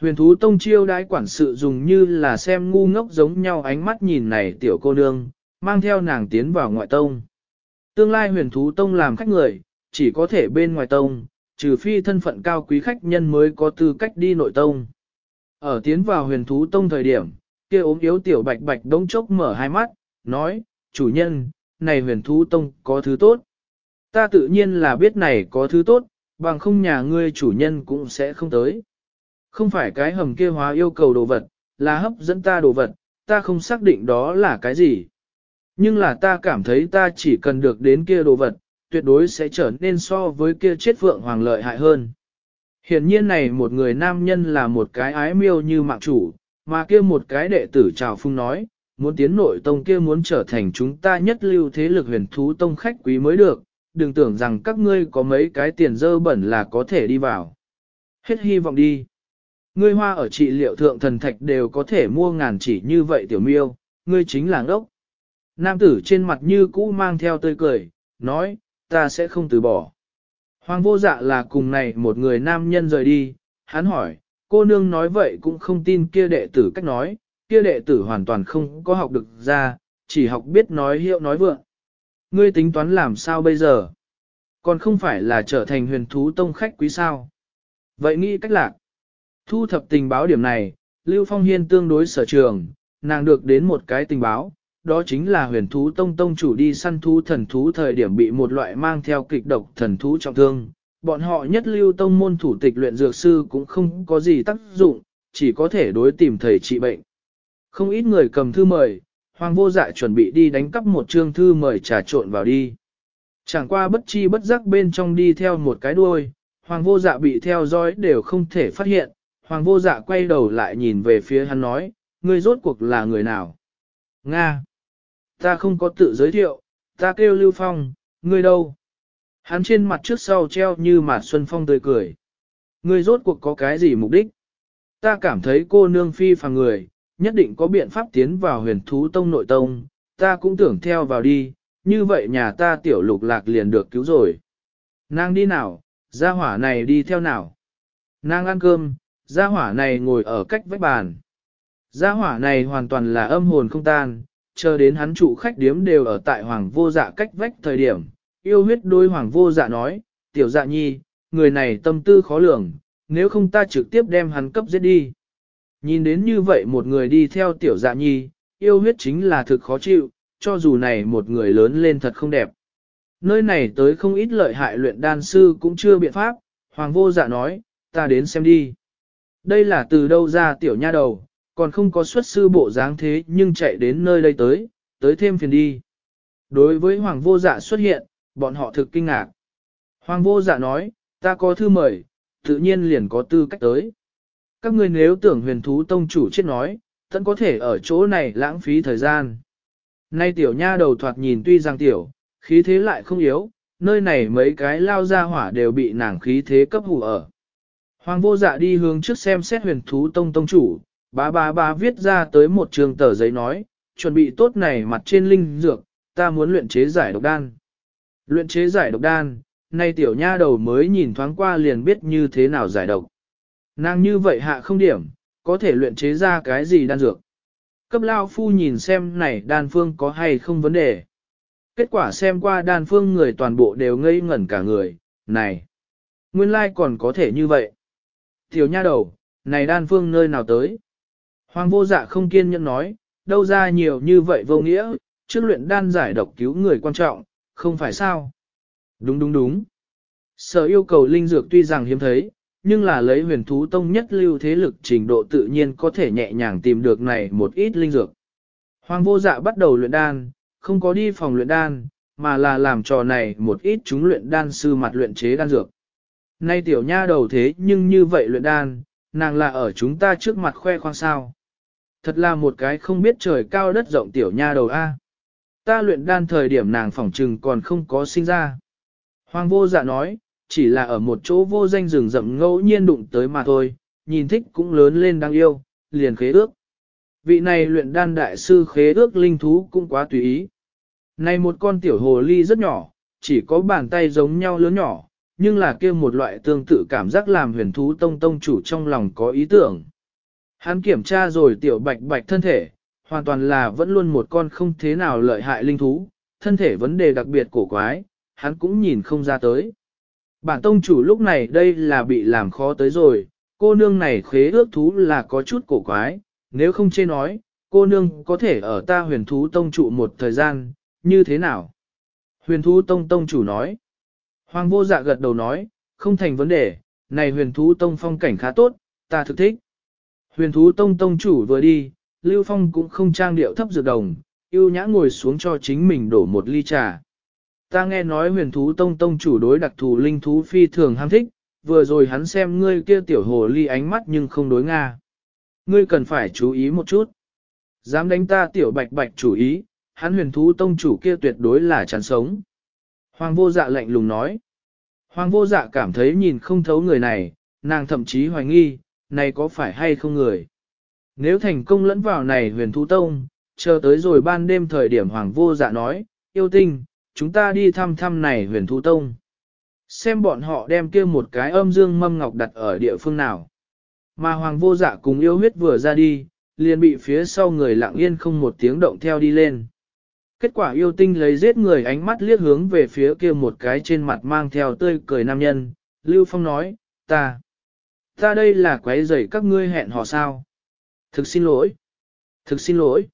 Huyền thú tông chiêu đãi quản sự dùng như là xem ngu ngốc giống nhau ánh mắt nhìn này tiểu cô nương, mang theo nàng tiến vào ngoại tông. Tương lai huyền thú tông làm khách người, chỉ có thể bên ngoài tông, trừ phi thân phận cao quý khách nhân mới có tư cách đi nội tông. Ở tiến vào huyền thú tông thời điểm, kia ốm yếu tiểu bạch bạch đống chốc mở hai mắt, nói, chủ nhân, này huyền thú tông có thứ tốt. Ta tự nhiên là biết này có thứ tốt, bằng không nhà ngươi chủ nhân cũng sẽ không tới. Không phải cái hầm kia hóa yêu cầu đồ vật, là hấp dẫn ta đồ vật, ta không xác định đó là cái gì. Nhưng là ta cảm thấy ta chỉ cần được đến kia đồ vật, tuyệt đối sẽ trở nên so với kia chết vượng hoàng lợi hại hơn. Hiện nhiên này một người nam nhân là một cái ái miêu như mạng chủ, mà kia một cái đệ tử trào phung nói, muốn tiến nội tông kia muốn trở thành chúng ta nhất lưu thế lực huyền thú tông khách quý mới được, đừng tưởng rằng các ngươi có mấy cái tiền dơ bẩn là có thể đi vào. Hết hy vọng đi. Ngươi hoa ở trị liệu thượng thần thạch đều có thể mua ngàn chỉ như vậy tiểu miêu, ngươi chính là ngốc. Nam tử trên mặt như cũ mang theo tươi cười, nói, ta sẽ không từ bỏ. Hoàng vô dạ là cùng này một người nam nhân rời đi, hắn hỏi, cô nương nói vậy cũng không tin kia đệ tử cách nói, kia đệ tử hoàn toàn không có học được ra, chỉ học biết nói hiệu nói vượng. Ngươi tính toán làm sao bây giờ? Còn không phải là trở thành huyền thú tông khách quý sao? Vậy nghĩ cách lạc. Thu thập tình báo điểm này, Lưu Phong Hiên tương đối sở trường, nàng được đến một cái tình báo, đó chính là huyền thú tông tông chủ đi săn thú thần thú thời điểm bị một loại mang theo kịch độc thần thú trọng thương. Bọn họ nhất lưu tông môn thủ tịch luyện dược sư cũng không có gì tác dụng, chỉ có thể đối tìm thầy trị bệnh. Không ít người cầm thư mời, hoàng vô dạ chuẩn bị đi đánh cắp một chương thư mời trà trộn vào đi. Chẳng qua bất chi bất giác bên trong đi theo một cái đuôi, hoàng vô dạ bị theo dõi đều không thể phát hiện, hoàng vô dạ quay đầu lại nhìn về phía hắn nói, ngươi rốt cuộc là người nào? Nga! Ta không có tự giới thiệu, ta kêu Lưu Phong, ngươi đâu? Hắn trên mặt trước sau treo như mặt Xuân Phong tươi cười. Ngươi rốt cuộc có cái gì mục đích? Ta cảm thấy cô nương phi phàng người, nhất định có biện pháp tiến vào huyền thú tông nội tông, ta cũng tưởng theo vào đi, như vậy nhà ta tiểu lục lạc liền được cứu rồi. Nàng đi nào, gia hỏa này đi theo nào. Nàng ăn cơm, gia hỏa này ngồi ở cách vách bàn. Gia hỏa này hoàn toàn là âm hồn không tan, chờ đến hắn trụ khách điếm đều ở tại hoàng vô dạ cách vách thời điểm. Yêu huyết đôi hoàng vô dạ nói, tiểu dạ nhi, người này tâm tư khó lường, nếu không ta trực tiếp đem hắn cấp giết đi. Nhìn đến như vậy một người đi theo tiểu dạ nhi, yêu huyết chính là thực khó chịu, cho dù này một người lớn lên thật không đẹp. Nơi này tới không ít lợi hại luyện đan sư cũng chưa biện pháp, hoàng vô dạ nói, ta đến xem đi. Đây là từ đâu ra tiểu nha đầu, còn không có xuất sư bộ dáng thế nhưng chạy đến nơi đây tới, tới thêm phiền đi. Đối với Hoàng vô dạ xuất hiện, bọn họ thực kinh ngạc. Hoàng vô dạ nói, ta có thư mời, tự nhiên liền có tư cách tới. Các ngươi nếu tưởng huyền thú tông chủ chết nói, tận có thể ở chỗ này lãng phí thời gian. Nay tiểu nha đầu thoạt nhìn tuy rằng tiểu, khí thế lại không yếu, nơi này mấy cái lao ra hỏa đều bị nàng khí thế cấp hù ở. Hoàng vô dạ đi hướng trước xem xét huyền thú tông tông chủ, bá bá bá viết ra tới một trường tờ giấy nói, chuẩn bị tốt này mặt trên linh dược, ta muốn luyện chế giải độc đan. Luyện chế giải độc đan, nay tiểu nha đầu mới nhìn thoáng qua liền biết như thế nào giải độc. Nàng như vậy hạ không điểm, có thể luyện chế ra cái gì đan dược. Cấp lao phu nhìn xem này đan phương có hay không vấn đề. Kết quả xem qua đan phương người toàn bộ đều ngây ngẩn cả người, này, nguyên lai còn có thể như vậy. Tiểu nha đầu, này đan phương nơi nào tới? Hoàng vô dạ không kiên nhẫn nói, đâu ra nhiều như vậy vô nghĩa, trước luyện đan giải độc cứu người quan trọng, không phải sao? Đúng đúng đúng. Sở yêu cầu linh dược tuy rằng hiếm thấy, nhưng là lấy huyền thú tông nhất lưu thế lực trình độ tự nhiên có thể nhẹ nhàng tìm được này một ít linh dược. Hoàng vô dạ bắt đầu luyện đan, không có đi phòng luyện đan, mà là làm trò này một ít chúng luyện đan sư mặt luyện chế đan dược. Nay tiểu nha đầu thế nhưng như vậy luyện đan, nàng là ở chúng ta trước mặt khoe khoang sao. Thật là một cái không biết trời cao đất rộng tiểu nha đầu A. Ta luyện đan thời điểm nàng phỏng trừng còn không có sinh ra. Hoàng vô dạ nói, chỉ là ở một chỗ vô danh rừng rậm ngẫu nhiên đụng tới mà thôi, nhìn thích cũng lớn lên đáng yêu, liền khế ước. Vị này luyện đan đại sư khế ước linh thú cũng quá tùy ý. Này một con tiểu hồ ly rất nhỏ, chỉ có bàn tay giống nhau lớn nhỏ, nhưng là kia một loại tương tự cảm giác làm huyền thú tông tông chủ trong lòng có ý tưởng. Hắn kiểm tra rồi tiểu bạch bạch thân thể, hoàn toàn là vẫn luôn một con không thế nào lợi hại linh thú, thân thể vấn đề đặc biệt cổ quái, hắn cũng nhìn không ra tới. Bản tông chủ lúc này đây là bị làm khó tới rồi, cô nương này khế ước thú là có chút cổ quái, nếu không chê nói, cô nương có thể ở ta huyền thú tông trụ một thời gian, như thế nào? Huyền thú tông tông chủ nói. Hoàng vô dạ gật đầu nói, không thành vấn đề, này huyền thú tông phong cảnh khá tốt, ta thực thích. Huyền thú tông tông chủ vừa đi, Lưu Phong cũng không trang điệu thấp dược đồng, yêu nhã ngồi xuống cho chính mình đổ một ly trà. Ta nghe nói huyền thú tông tông chủ đối đặc thù linh thú phi thường ham thích, vừa rồi hắn xem ngươi kia tiểu hồ ly ánh mắt nhưng không đối Nga. Ngươi cần phải chú ý một chút. Dám đánh ta tiểu bạch bạch chủ ý, hắn huyền thú tông chủ kia tuyệt đối là chán sống. Hoàng vô dạ lạnh lùng nói. Hoàng vô dạ cảm thấy nhìn không thấu người này, nàng thậm chí hoài nghi, này có phải hay không người. Nếu thành công lẫn vào này huyền thú tông, chờ tới rồi ban đêm thời điểm hoàng vô dạ nói, yêu tinh, chúng ta đi thăm thăm này huyền thú tông. Xem bọn họ đem kia một cái âm dương mâm ngọc đặt ở địa phương nào. Mà hoàng vô dạ cùng yêu huyết vừa ra đi, liền bị phía sau người lặng yên không một tiếng động theo đi lên. Kết quả yêu tinh lấy giết người ánh mắt liếc hướng về phía kia một cái trên mặt mang theo tươi cười nam nhân, Lưu Phong nói, ta, ta đây là quấy rầy các ngươi hẹn hò sao. Thực xin lỗi, thực xin lỗi.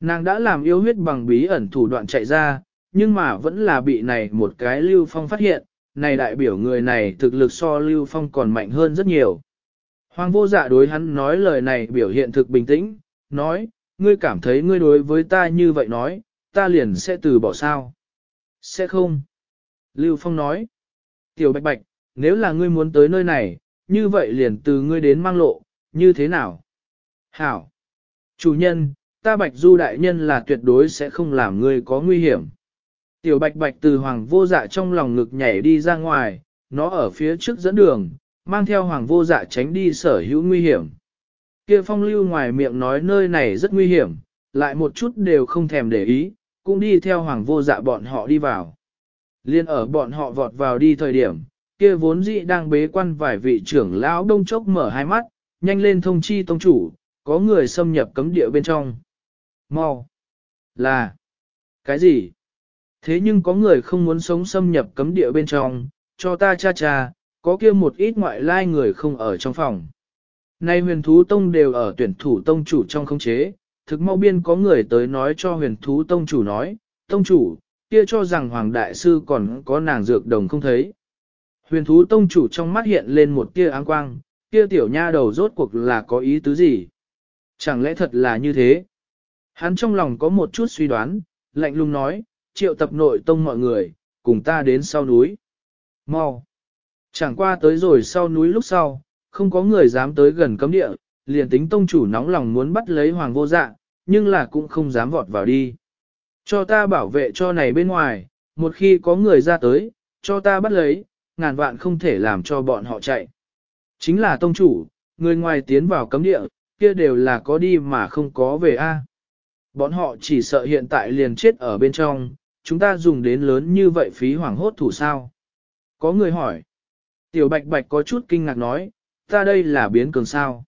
Nàng đã làm yêu huyết bằng bí ẩn thủ đoạn chạy ra, nhưng mà vẫn là bị này một cái Lưu Phong phát hiện, này đại biểu người này thực lực so Lưu Phong còn mạnh hơn rất nhiều. Hoàng vô dạ đối hắn nói lời này biểu hiện thực bình tĩnh, nói, ngươi cảm thấy ngươi đối với ta như vậy nói, ta liền sẽ từ bỏ sao. Sẽ không. Lưu Phong nói, tiểu bạch bạch, nếu là ngươi muốn tới nơi này, như vậy liền từ ngươi đến mang lộ, như thế nào? Hảo. Chủ nhân, ta bạch du đại nhân là tuyệt đối sẽ không làm ngươi có nguy hiểm. Tiểu bạch bạch từ hoàng vô dạ trong lòng ngực nhảy đi ra ngoài, nó ở phía trước dẫn đường, mang theo hoàng vô dạ tránh đi sở hữu nguy hiểm. Kia phong lưu ngoài miệng nói nơi này rất nguy hiểm, lại một chút đều không thèm để ý, cũng đi theo hoàng vô dạ bọn họ đi vào. Liên ở bọn họ vọt vào đi thời điểm, kia vốn dĩ đang bế quan vài vị trưởng lão đông chốc mở hai mắt, nhanh lên thông chi tông chủ, có người xâm nhập cấm địa bên trong. Mau! Là! Cái gì? Thế nhưng có người không muốn sống xâm nhập cấm địa bên trong, cho ta cha cha, có kia một ít ngoại lai người không ở trong phòng. Nay huyền thú tông đều ở tuyển thủ tông chủ trong không chế, thực mau biên có người tới nói cho huyền thú tông chủ nói, tông chủ, kia cho rằng hoàng đại sư còn có nàng dược đồng không thấy. Huyền thú tông chủ trong mắt hiện lên một tia áng quang, kia tiểu nha đầu rốt cuộc là có ý tứ gì? Chẳng lẽ thật là như thế? Hắn trong lòng có một chút suy đoán, lạnh lùng nói, triệu tập nội tông mọi người, cùng ta đến sau núi. Mau! Chẳng qua tới rồi sau núi lúc sau, không có người dám tới gần cấm địa, liền tính tông chủ nóng lòng muốn bắt lấy hoàng vô dạ, nhưng là cũng không dám vọt vào đi. Cho ta bảo vệ cho này bên ngoài, một khi có người ra tới, cho ta bắt lấy, ngàn vạn không thể làm cho bọn họ chạy. Chính là tông chủ, người ngoài tiến vào cấm địa, kia đều là có đi mà không có về a. Bọn họ chỉ sợ hiện tại liền chết ở bên trong, chúng ta dùng đến lớn như vậy phí hoảng hốt thủ sao. Có người hỏi. Tiểu bạch bạch có chút kinh ngạc nói, ta đây là biến cường sao.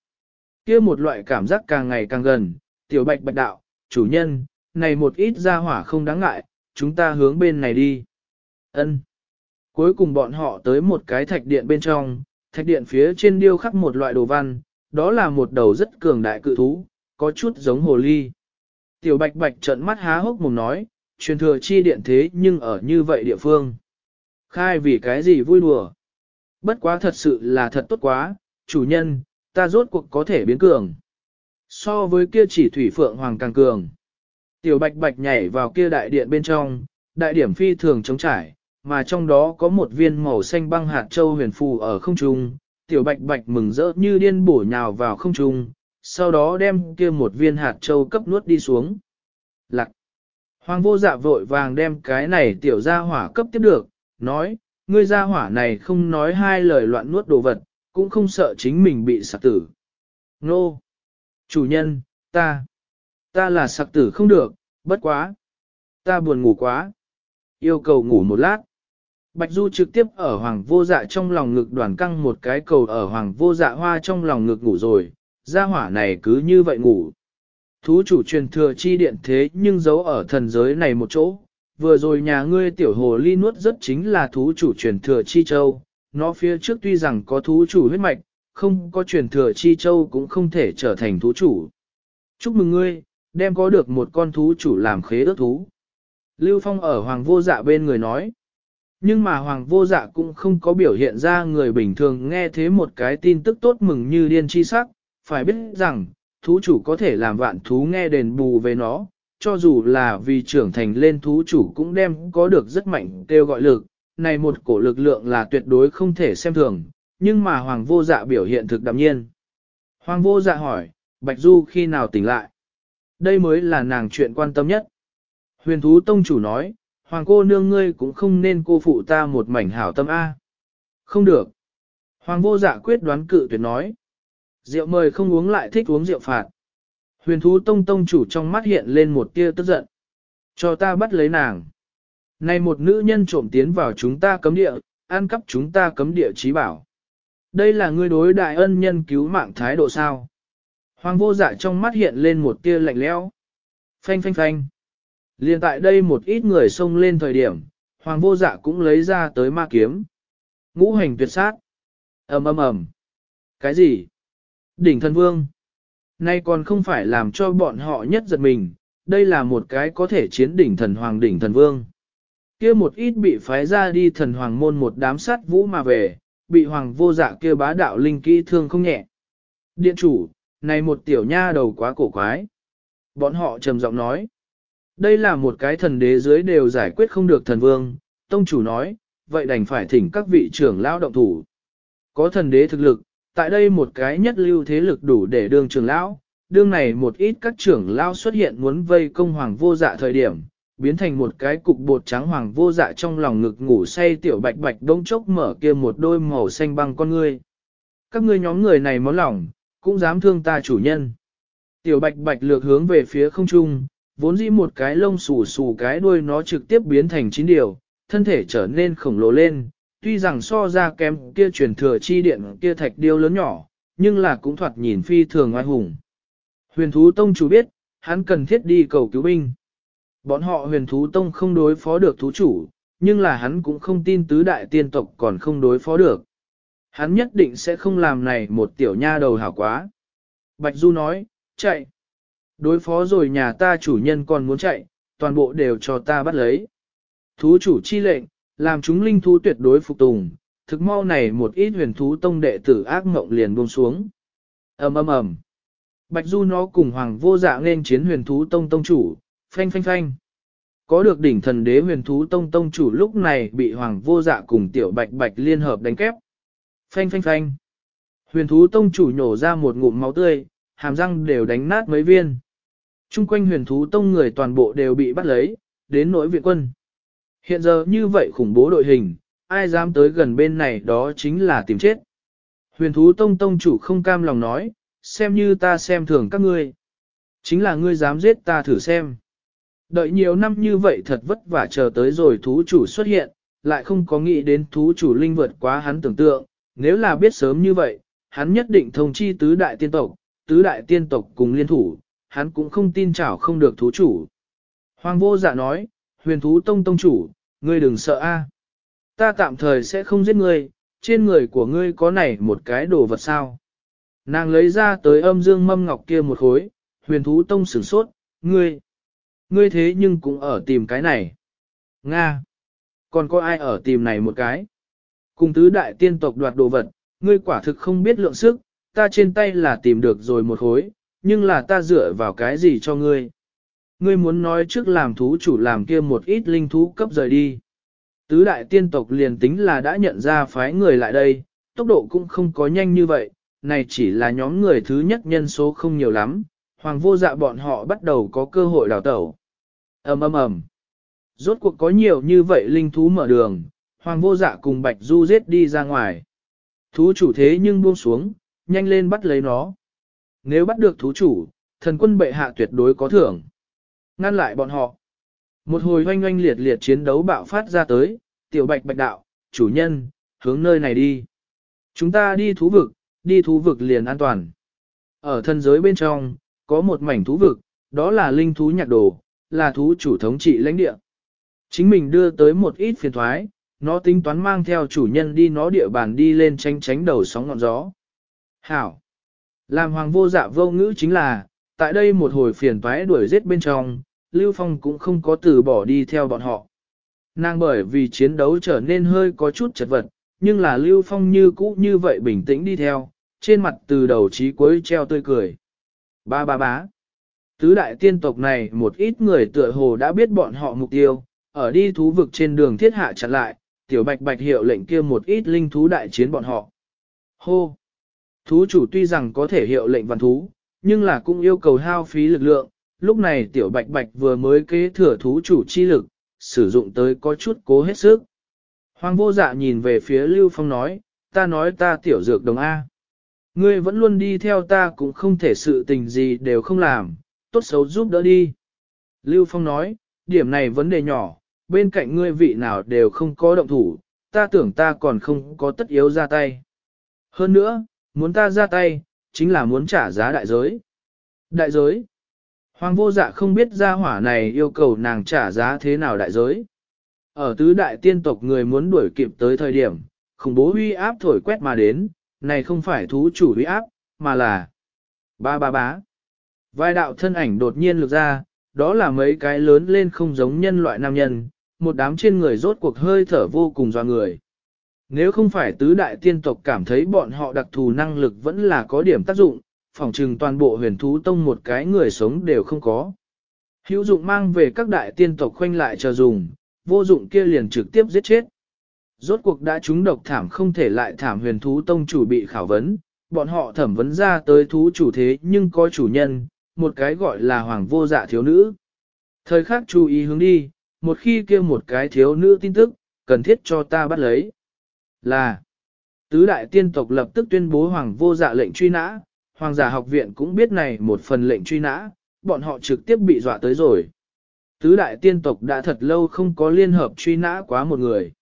kia một loại cảm giác càng ngày càng gần, tiểu bạch bạch đạo, chủ nhân, này một ít ra hỏa không đáng ngại, chúng ta hướng bên này đi. Ân. Cuối cùng bọn họ tới một cái thạch điện bên trong, thạch điện phía trên điêu khắc một loại đồ văn, đó là một đầu rất cường đại cự thú, có chút giống hồ ly. Tiểu bạch bạch trợn mắt há hốc mồm nói, truyền thừa chi điện thế nhưng ở như vậy địa phương. Khai vì cái gì vui đùa. Bất quá thật sự là thật tốt quá, chủ nhân, ta rốt cuộc có thể biến cường. So với kia chỉ thủy phượng hoàng càng cường. Tiểu bạch bạch nhảy vào kia đại điện bên trong, đại điểm phi thường chống trải, mà trong đó có một viên màu xanh băng hạt châu huyền phù ở không trung. Tiểu bạch bạch mừng rỡ như điên bổ nhào vào không trung, sau đó đem kia một viên hạt châu cấp nuốt đi xuống. Lạc! Hoàng vô dạ vội vàng đem cái này tiểu gia hỏa cấp tiếp được, nói, ngươi gia hỏa này không nói hai lời loạn nuốt đồ vật, cũng không sợ chính mình bị sạc tử. Nô! Chủ nhân, ta! Ta là sạc tử không được, bất quá! Ta buồn ngủ quá! Yêu cầu ngủ một lát. Bạch Du trực tiếp ở hoàng vô dạ trong lòng ngực đoàn căng một cái cầu ở hoàng vô dạ hoa trong lòng ngực ngủ rồi, gia hỏa này cứ như vậy ngủ. Thú chủ truyền thừa chi điện thế nhưng giấu ở thần giới này một chỗ, vừa rồi nhà ngươi tiểu hồ ly nuốt rất chính là thú chủ truyền thừa chi châu, nó phía trước tuy rằng có thú chủ huyết mạch, không có truyền thừa chi châu cũng không thể trở thành thú chủ. Chúc mừng ngươi, đem có được một con thú chủ làm khế ước thú. Lưu Phong ở Hoàng vô dạ bên người nói. Nhưng mà Hoàng vô dạ cũng không có biểu hiện ra người bình thường nghe thế một cái tin tức tốt mừng như điên chi sắc, phải biết rằng, thú chủ có thể làm vạn thú nghe đền bù về nó, cho dù là vì trưởng thành lên thú chủ cũng đem có được rất mạnh kêu gọi lực, này một cổ lực lượng là tuyệt đối không thể xem thường, nhưng mà Hoàng vô dạ biểu hiện thực đạm nhiên. Hoàng vô dạ hỏi, Bạch Du khi nào tỉnh lại? Đây mới là nàng chuyện quan tâm nhất. Huyền thú tông chủ nói, Hoàng cô nương ngươi cũng không nên cô phụ ta một mảnh hảo tâm A. Không được. Hoàng vô dạ quyết đoán cự tuyệt nói. Rượu mời không uống lại thích uống rượu phạt. Huyền thú tông tông chủ trong mắt hiện lên một tia tức giận. Cho ta bắt lấy nàng. Này một nữ nhân trộm tiến vào chúng ta cấm địa, ăn cắp chúng ta cấm địa trí bảo. Đây là ngươi đối đại ân nhân cứu mạng thái độ sao. Hoàng vô dạ trong mắt hiện lên một tia lạnh lẽo. Phanh phanh phanh. Liên tại đây một ít người xông lên thời điểm, hoàng vô dạ cũng lấy ra tới ma kiếm. Ngũ hành tuyệt sát. ầm ầm ầm. Cái gì? Đỉnh thần vương. Nay còn không phải làm cho bọn họ nhất giật mình, đây là một cái có thể chiến đỉnh thần hoàng đỉnh thần vương. kia một ít bị phái ra đi thần hoàng môn một đám sát vũ mà về, bị hoàng vô dạ kia bá đạo linh kỹ thương không nhẹ. Điện chủ, này một tiểu nha đầu quá cổ quái. Bọn họ trầm giọng nói. Đây là một cái thần đế dưới đều giải quyết không được thần vương, tông chủ nói, vậy đành phải thỉnh các vị trưởng lão động thủ. Có thần đế thực lực, tại đây một cái nhất lưu thế lực đủ để đương trưởng lão, đương này một ít các trưởng lão xuất hiện muốn vây công hoàng vô dạ thời điểm, biến thành một cái cục bột trắng hoàng vô dạ trong lòng ngực ngủ say tiểu bạch bạch đông chốc mở kia một đôi màu xanh băng con ngươi. Các ngươi nhóm người này máu lòng, cũng dám thương ta chủ nhân. Tiểu bạch bạch lược hướng về phía không trung, vốn dĩ một cái lông xù xù cái đuôi nó trực tiếp biến thành chín điều, thân thể trở nên khổng lồ lên, tuy rằng so ra kém kia truyền thừa chi điện kia thạch điêu lớn nhỏ, nhưng là cũng thoạt nhìn phi thường oai hùng. Huyền thú tông chủ biết, hắn cần thiết đi cầu cứu binh. Bọn họ huyền thú tông không đối phó được thú chủ, nhưng là hắn cũng không tin tứ đại tiên tộc còn không đối phó được. Hắn nhất định sẽ không làm này một tiểu nha đầu hảo quá. Bạch Du nói, chạy. Đối phó rồi nhà ta chủ nhân còn muốn chạy, toàn bộ đều cho ta bắt lấy. Thú chủ chi lệnh, làm chúng linh thú tuyệt đối phục tùng, thực mau này một ít huyền thú tông đệ tử ác mộng liền buông xuống. ầm ầm ầm. Bạch Du nó cùng Hoàng Vô Dạ nên chiến huyền thú tông tông chủ, phanh phanh phanh. Có được đỉnh thần đế huyền thú tông tông chủ lúc này bị hoàng vô dạ cùng tiểu bạch bạch liên hợp đánh kép. Phanh phanh phanh. Huyền thú tông chủ nhổ ra một ngụm máu tươi, hàm răng đều đánh nát mấy viên. Trung quanh huyền thú tông người toàn bộ đều bị bắt lấy, đến nỗi viện quân. Hiện giờ như vậy khủng bố đội hình, ai dám tới gần bên này đó chính là tìm chết. Huyền thú tông tông chủ không cam lòng nói, xem như ta xem thường các ngươi. Chính là ngươi dám giết ta thử xem. Đợi nhiều năm như vậy thật vất vả chờ tới rồi thú chủ xuất hiện, lại không có nghĩ đến thú chủ linh vượt quá hắn tưởng tượng, nếu là biết sớm như vậy, hắn nhất định thông chi tứ đại tiên tộc, tứ đại tiên tộc cùng liên thủ, hắn cũng không tin chảo không được thú chủ. Hoàng vô dạ nói, huyền thú tông tông chủ, ngươi đừng sợ a, Ta tạm thời sẽ không giết ngươi, trên người của ngươi có này một cái đồ vật sao. Nàng lấy ra tới âm dương mâm ngọc kia một khối, huyền thú tông sửng sốt, ngươi, ngươi thế nhưng cũng ở tìm cái này. Nga, còn có ai ở tìm này một cái? Cùng tứ đại tiên tộc đoạt đồ vật, ngươi quả thực không biết lượng sức, ta trên tay là tìm được rồi một khối, nhưng là ta dựa vào cái gì cho ngươi? Ngươi muốn nói trước làm thú chủ làm kia một ít linh thú cấp rời đi. Tứ đại tiên tộc liền tính là đã nhận ra phái người lại đây, tốc độ cũng không có nhanh như vậy, này chỉ là nhóm người thứ nhất nhân số không nhiều lắm, hoàng vô dạ bọn họ bắt đầu có cơ hội đào tẩu. ầm ầm ầm. Rốt cuộc có nhiều như vậy linh thú mở đường, hoàng vô dạ cùng bạch du giết đi ra ngoài. Thú chủ thế nhưng buông xuống, nhanh lên bắt lấy nó. Nếu bắt được thú chủ, thần quân bệ hạ tuyệt đối có thưởng. Ngăn lại bọn họ. Một hồi hoanh oanh liệt liệt chiến đấu bạo phát ra tới, tiểu bạch bạch đạo, chủ nhân, hướng nơi này đi. Chúng ta đi thú vực, đi thú vực liền an toàn. Ở thân giới bên trong, có một mảnh thú vực, đó là linh thú nhạc đồ, là thú chủ thống trị lãnh địa. Chính mình đưa tới một ít phiền thoái, nó tính toán mang theo chủ nhân đi nó địa bàn đi lên tranh tránh đầu sóng ngọn gió. Hảo! Làm hoàng vô dạ vô ngữ chính là, tại đây một hồi phiền toái đuổi giết bên trong, Lưu Phong cũng không có từ bỏ đi theo bọn họ. Nàng bởi vì chiến đấu trở nên hơi có chút chật vật, nhưng là Lưu Phong như cũ như vậy bình tĩnh đi theo, trên mặt từ đầu chí cuối treo tươi cười. Ba ba bá. Tứ đại tiên tộc này một ít người tựa hồ đã biết bọn họ mục tiêu, ở đi thú vực trên đường thiết hạ chặn lại, tiểu bạch bạch hiệu lệnh kia một ít linh thú đại chiến bọn họ. Hô! Thú chủ tuy rằng có thể hiệu lệnh văn thú, nhưng là cũng yêu cầu hao phí lực lượng, lúc này tiểu bạch bạch vừa mới kế thừa thú chủ chi lực, sử dụng tới có chút cố hết sức. Hoàng vô dạ nhìn về phía Lưu Phong nói, ta nói ta tiểu dược đồng A. Ngươi vẫn luôn đi theo ta cũng không thể sự tình gì đều không làm, tốt xấu giúp đỡ đi. Lưu Phong nói, điểm này vấn đề nhỏ, bên cạnh ngươi vị nào đều không có động thủ, ta tưởng ta còn không có tất yếu ra tay. Hơn nữa, muốn ta ra tay, chính là muốn trả giá đại giới. Đại giới? Hoàng vô dạ không biết gia hỏa này yêu cầu nàng trả giá thế nào đại giới. Ở tứ đại tiên tộc người muốn đuổi kịp tới thời điểm, khủng bố huy áp thổi quét mà đến, này không phải thú chủ huy áp, mà là ba ba bá. Vai đạo thân ảnh đột nhiên lược ra, đó là mấy cái lớn lên không giống nhân loại nam nhân, một đám trên người rốt cuộc hơi thở vô cùng doa người. Nếu không phải tứ đại tiên tộc cảm thấy bọn họ đặc thù năng lực vẫn là có điểm tác dụng, phỏng trừng toàn bộ huyền thú tông một cái người sống đều không có. Hữu dụng mang về các đại tiên tộc khoanh lại chờ dùng, vô dụng kia liền trực tiếp giết chết. Rốt cuộc đã trúng độc thảm không thể lại thảm huyền thú tông chủ bị khảo vấn, bọn họ thẩm vấn ra tới thú chủ thế nhưng có chủ nhân, một cái gọi là hoàng vô dạ thiếu nữ. Thời khắc chú ý hướng đi, một khi kia một cái thiếu nữ tin tức, cần thiết cho ta bắt lấy. Là, tứ đại tiên tộc lập tức tuyên bố hoàng vô dạ lệnh truy nã, hoàng giả học viện cũng biết này một phần lệnh truy nã, bọn họ trực tiếp bị dọa tới rồi. Tứ đại tiên tộc đã thật lâu không có liên hợp truy nã quá một người.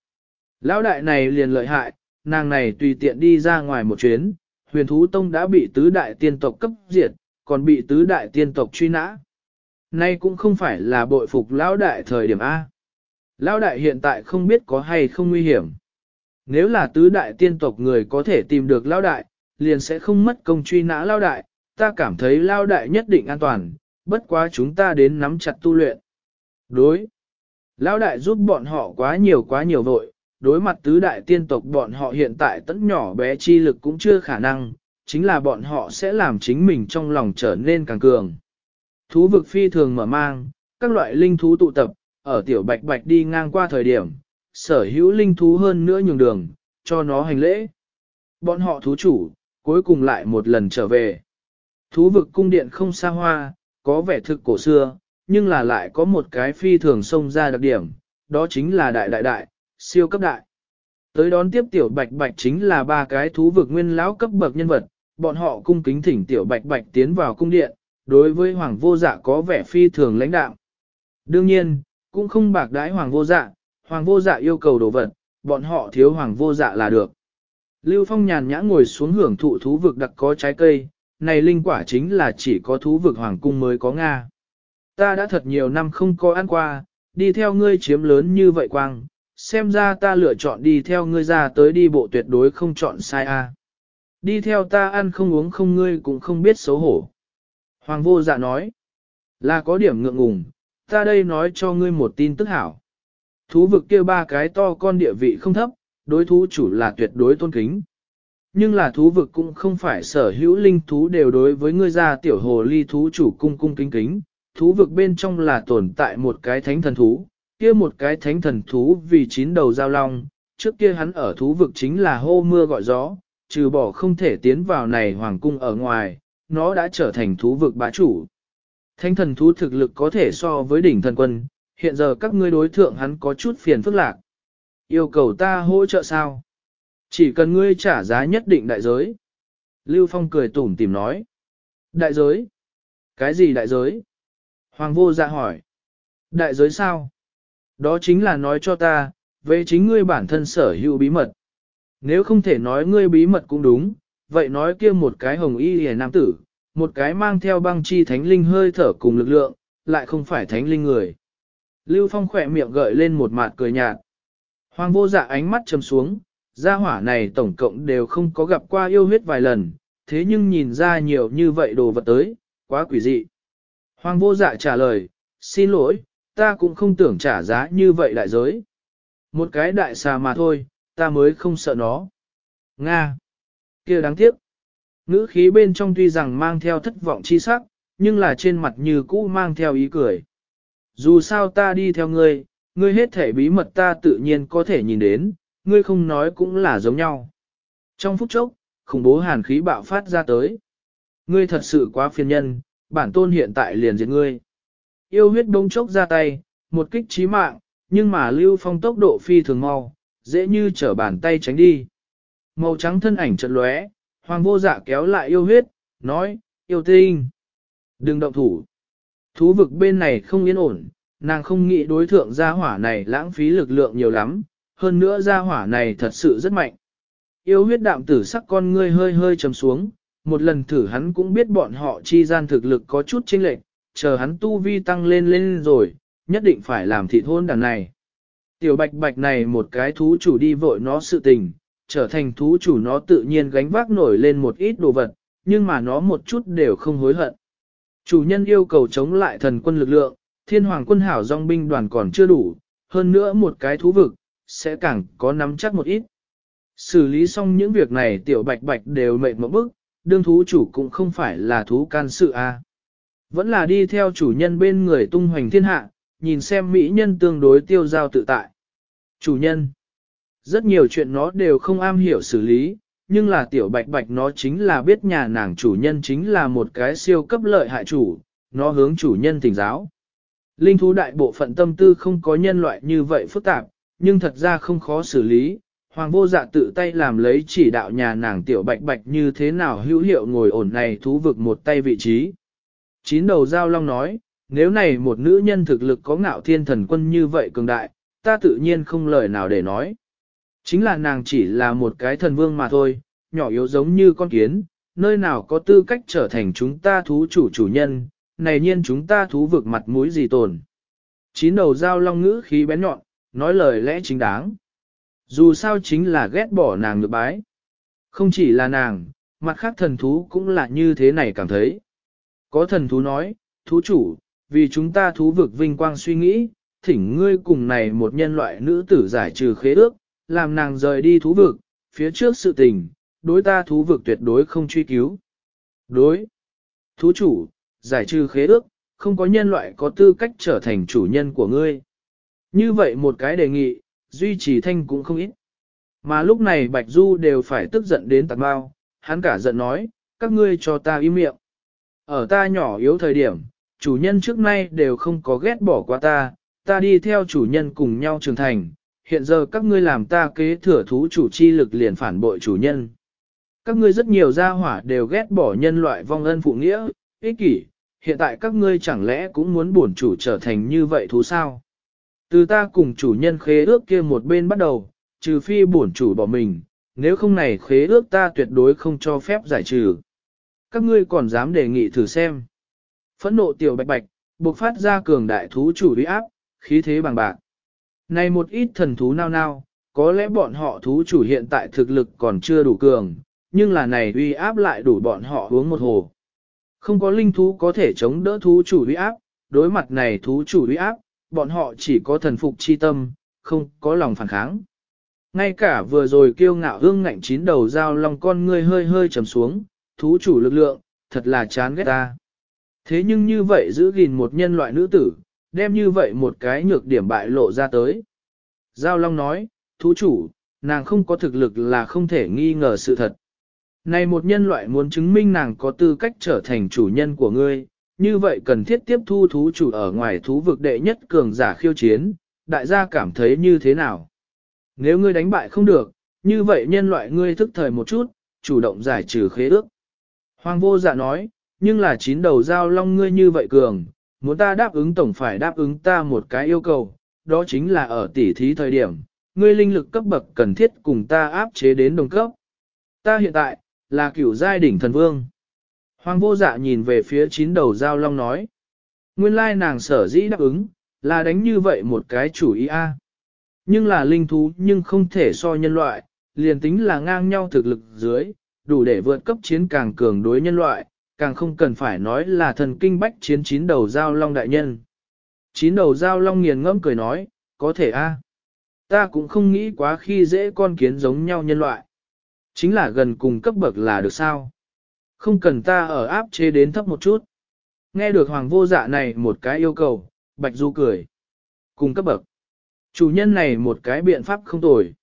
Lão đại này liền lợi hại, nàng này tùy tiện đi ra ngoài một chuyến, huyền thú tông đã bị tứ đại tiên tộc cấp diệt, còn bị tứ đại tiên tộc truy nã. Nay cũng không phải là bội phục lão đại thời điểm A. Lão đại hiện tại không biết có hay không nguy hiểm. Nếu là tứ đại tiên tộc người có thể tìm được lao đại, liền sẽ không mất công truy nã lao đại, ta cảm thấy lao đại nhất định an toàn, bất quá chúng ta đến nắm chặt tu luyện. Đối. lao đại giúp bọn họ quá nhiều quá nhiều vội, đối mặt tứ đại tiên tộc bọn họ hiện tại tẫn nhỏ bé chi lực cũng chưa khả năng, chính là bọn họ sẽ làm chính mình trong lòng trở nên càng cường. Thú vực phi thường mở mang, các loại linh thú tụ tập, ở tiểu bạch bạch đi ngang qua thời điểm, sở hữu linh thú hơn nữa nhường đường, cho nó hành lễ. Bọn họ thú chủ, cuối cùng lại một lần trở về. Thú vực cung điện không xa hoa, có vẻ thực cổ xưa, nhưng là lại có một cái phi thường xông ra đặc điểm, đó chính là đại đại đại, siêu cấp đại. Tới đón tiếp tiểu bạch bạch chính là ba cái thú vực nguyên lão cấp bậc nhân vật, bọn họ cung kính thỉnh tiểu bạch bạch tiến vào cung điện, đối với hoàng vô dạ có vẻ phi thường lãnh đạo. Đương nhiên, cũng không bạc đái hoàng vô dạ, hoàng vô dạ yêu cầu đồ vật, bọn họ thiếu hoàng vô dạ là được. Lưu Phong nhàn nhã ngồi xuống hưởng thụ thú vực đặc có trái cây, này linh quả chính là chỉ có thú vực hoàng cung mới có Nga. Ta đã thật nhiều năm không có ăn qua, đi theo ngươi chiếm lớn như vậy quang, xem ra ta lựa chọn đi theo ngươi ra tới đi bộ tuyệt đối không chọn sai a. Đi theo ta ăn không uống không ngươi cũng không biết xấu hổ. Hoàng vô dạ nói, là có điểm ngượng ngùng, ta đây nói cho ngươi một tin tức hảo. Thú vực kia ba cái to con địa vị không thấp, đối thú chủ là tuyệt đối tôn kính. Nhưng là thú vực cũng không phải sở hữu linh thú đều đối với ngươi gia tiểu hồ ly thú chủ cung cung kính kính. Thú vực bên trong là tồn tại một cái thánh thần thú, kia một cái thánh thần thú vì chín đầu giao long, trước kia hắn ở thú vực chính là hô mưa gọi gió, trừ bỏ không thể tiến vào này hoàng cung ở ngoài, nó đã trở thành thú vực bá chủ. Thánh thần thú thực lực có thể so với đỉnh thần quân, hiện giờ các ngươi đối thượng hắn có chút phiền phức lạc. Yêu cầu ta hỗ trợ sao? Chỉ cần ngươi trả giá nhất định đại giới. Lưu Phong cười tủm tìm nói. Đại giới? Cái gì đại giới? Hoàng vô dạ hỏi. Đại giới sao? Đó chính là nói cho ta, về chính ngươi bản thân sở hữu bí mật. Nếu không thể nói ngươi bí mật cũng đúng, vậy nói kia một cái hồng y hề nam tử, một cái mang theo băng chi thánh linh hơi thở cùng lực lượng, lại không phải thánh linh người. Lưu Phong khỏe miệng gợi lên một mặt cười nhạt. Hoàng vô dạ ánh mắt trầm xuống, gia hỏa này tổng cộng đều không có gặp qua yêu huyết vài lần, thế nhưng nhìn ra nhiều như vậy đồ vật tới, quá quỷ dị. Hoàng vô dạ trả lời, xin lỗi, ta cũng không tưởng trả giá như vậy đại giới. Một cái đại xà mà thôi, ta mới không sợ nó. Nga! kia đáng tiếc. Ngữ khí bên trong tuy rằng mang theo thất vọng chi sắc, nhưng là trên mặt như cũ mang theo ý cười. Dù sao ta đi theo ngươi, ngươi hết thể bí mật ta tự nhiên có thể nhìn đến, ngươi không nói cũng là giống nhau. Trong phút chốc, khủng bố hàn khí bạo phát ra tới. Ngươi thật sự quá phiền nhân, bản tôn hiện tại liền diệt ngươi. Yêu huyết bông chốc ra tay, một kích chí mạng, nhưng mà lưu phong tốc độ phi thường mau, dễ như trở bàn tay tránh đi. Màu trắng thân ảnh chợt lóe, hoàng vô dạ kéo lại yêu huyết, nói, yêu tinh. Đừng động thủ. Thú vực bên này không yên ổn, nàng không nghĩ đối thượng gia hỏa này lãng phí lực lượng nhiều lắm, hơn nữa gia hỏa này thật sự rất mạnh. Yêu huyết đạm tử sắc con ngươi hơi hơi trầm xuống, một lần thử hắn cũng biết bọn họ chi gian thực lực có chút chênh lệch, chờ hắn tu vi tăng lên lên rồi, nhất định phải làm thị thôn đàn này. Tiểu bạch bạch này một cái thú chủ đi vội nó sự tình, trở thành thú chủ nó tự nhiên gánh vác nổi lên một ít đồ vật, nhưng mà nó một chút đều không hối hận. Chủ nhân yêu cầu chống lại thần quân lực lượng, thiên hoàng quân hảo dòng binh đoàn còn chưa đủ, hơn nữa một cái thú vực, sẽ càng có nắm chắc một ít. Xử lý xong những việc này tiểu bạch bạch đều mệt một bức, đương thú chủ cũng không phải là thú can sự a Vẫn là đi theo chủ nhân bên người tung hoành thiên hạ, nhìn xem mỹ nhân tương đối tiêu giao tự tại. Chủ nhân, rất nhiều chuyện nó đều không am hiểu xử lý, nhưng là tiểu bạch bạch nó chính là biết nhà nàng chủ nhân chính là một cái siêu cấp lợi hại chủ, nó hướng chủ nhân thỉnh giáo. Linh thú đại bộ phận tâm tư không có nhân loại như vậy phức tạp, nhưng thật ra không khó xử lý. Hoàng vô dạ tự tay làm lấy chỉ đạo nhà nàng tiểu bạch bạch như thế nào hữu hiệu ngồi ổn này thú vực một tay vị trí. Chín đầu giao long nói, nếu này một nữ nhân thực lực có ngạo thiên thần quân như vậy cường đại, ta tự nhiên không lời nào để nói. Chính là nàng chỉ là một cái thần vương mà thôi, nhỏ yếu giống như con kiến, nơi nào có tư cách trở thành chúng ta thú chủ chủ nhân, này nhiên chúng ta thú vực mặt mũi gì tồn. Chín đầu dao long ngữ khí bén nhọn, nói lời lẽ chính đáng. Dù sao chính là ghét bỏ nàng ngược bái. Không chỉ là nàng, mặt khác thần thú cũng là như thế này cảm thấy. Có thần thú nói, thú chủ, vì chúng ta thú vực vinh quang suy nghĩ, thỉnh ngươi cùng này một nhân loại nữ tử giải trừ khế ước, làm nàng rời đi thú vực, phía trước sự tình, đối ta thú vực tuyệt đối không truy cứu. Đối. Thú chủ, giải trừ khế ước, không có nhân loại có tư cách trở thành chủ nhân của ngươi. Như vậy một cái đề nghị, duy trì thanh cũng không ít. Mà lúc này Bạch Du đều phải tức giận đến tạt bao, hắn cả giận nói, các ngươi cho ta im miệng. Ở ta nhỏ yếu thời điểm, chủ nhân trước nay đều không có ghét bỏ qua ta, ta đi theo chủ nhân cùng nhau trưởng thành, hiện giờ các ngươi làm ta kế thừa thú chủ chi lực liền phản bội chủ nhân. Các ngươi rất nhiều gia hỏa đều ghét bỏ nhân loại vong ân phụ nghĩa, ích kỷ, hiện tại các ngươi chẳng lẽ cũng muốn bổn chủ trở thành như vậy thú sao? Từ ta cùng chủ nhân khế ước kia một bên bắt đầu, trừ phi bổn chủ bỏ mình, nếu không này khế ước ta tuyệt đối không cho phép giải trừ. Các ngươi còn dám đề nghị thử xem. Phẫn nộ tiểu bạch bạch, buộc phát ra cường đại thú chủ uy áp, khí thế bằng bạc. Này một ít thần thú nao nao, có lẽ bọn họ thú chủ hiện tại thực lực còn chưa đủ cường, nhưng là này uy áp lại đủ bọn họ uống một hồ. Không có linh thú có thể chống đỡ thú chủ uy áp, đối mặt này thú chủ uy áp, bọn họ chỉ có thần phục chi tâm, không có lòng phản kháng. Ngay cả vừa rồi kiêu ngạo hương ngạnh chín đầu dao lòng con ngươi hơi hơi trầm xuống, thú chủ lực lượng, thật là chán ghét ta. Thế nhưng như vậy giữ gìn một nhân loại nữ tử, đem như vậy một cái nhược điểm bại lộ ra tới. Giao Long nói, thú chủ, nàng không có thực lực là không thể nghi ngờ sự thật. Này một nhân loại muốn chứng minh nàng có tư cách trở thành chủ nhân của ngươi, như vậy cần thiết tiếp thu thú chủ ở ngoài thú vực đệ nhất cường giả khiêu chiến, đại gia cảm thấy như thế nào? Nếu ngươi đánh bại không được, như vậy nhân loại ngươi thức thời một chút, chủ động giải trừ khế ước. Hoàng vô dạ nói, nhưng là chín đầu giao long ngươi như vậy cường, muốn ta đáp ứng tổng phải đáp ứng ta một cái yêu cầu, đó chính là ở tỉ thí thời điểm, ngươi linh lực cấp bậc cần thiết cùng ta áp chế đến đồng cấp. Ta hiện tại, là cửu giai đỉnh thần vương. Hoàng vô dạ nhìn về phía chín đầu giao long nói. Nguyên lai nàng sở dĩ đáp ứng, là đánh như vậy một cái chủ ý a. Nhưng là linh thú nhưng không thể so nhân loại, liền tính là ngang nhau thực lực dưới, đủ để vượt cấp chiến càng cường đối nhân loại, càng không cần phải nói là thần kinh bách chiến chín đầu giao long đại nhân. Chín đầu giao long nghiền ngẫm cười nói, có thể a, Ta cũng không nghĩ quá khi dễ con kiến giống nhau nhân loại. Chính là gần cùng cấp bậc là được sao? Không cần ta ở áp chế đến thấp một chút. Nghe được hoàng vô dạ này một cái yêu cầu, Bạch Du cười. Cùng cấp bậc. Chủ nhân này một cái biện pháp không tồi.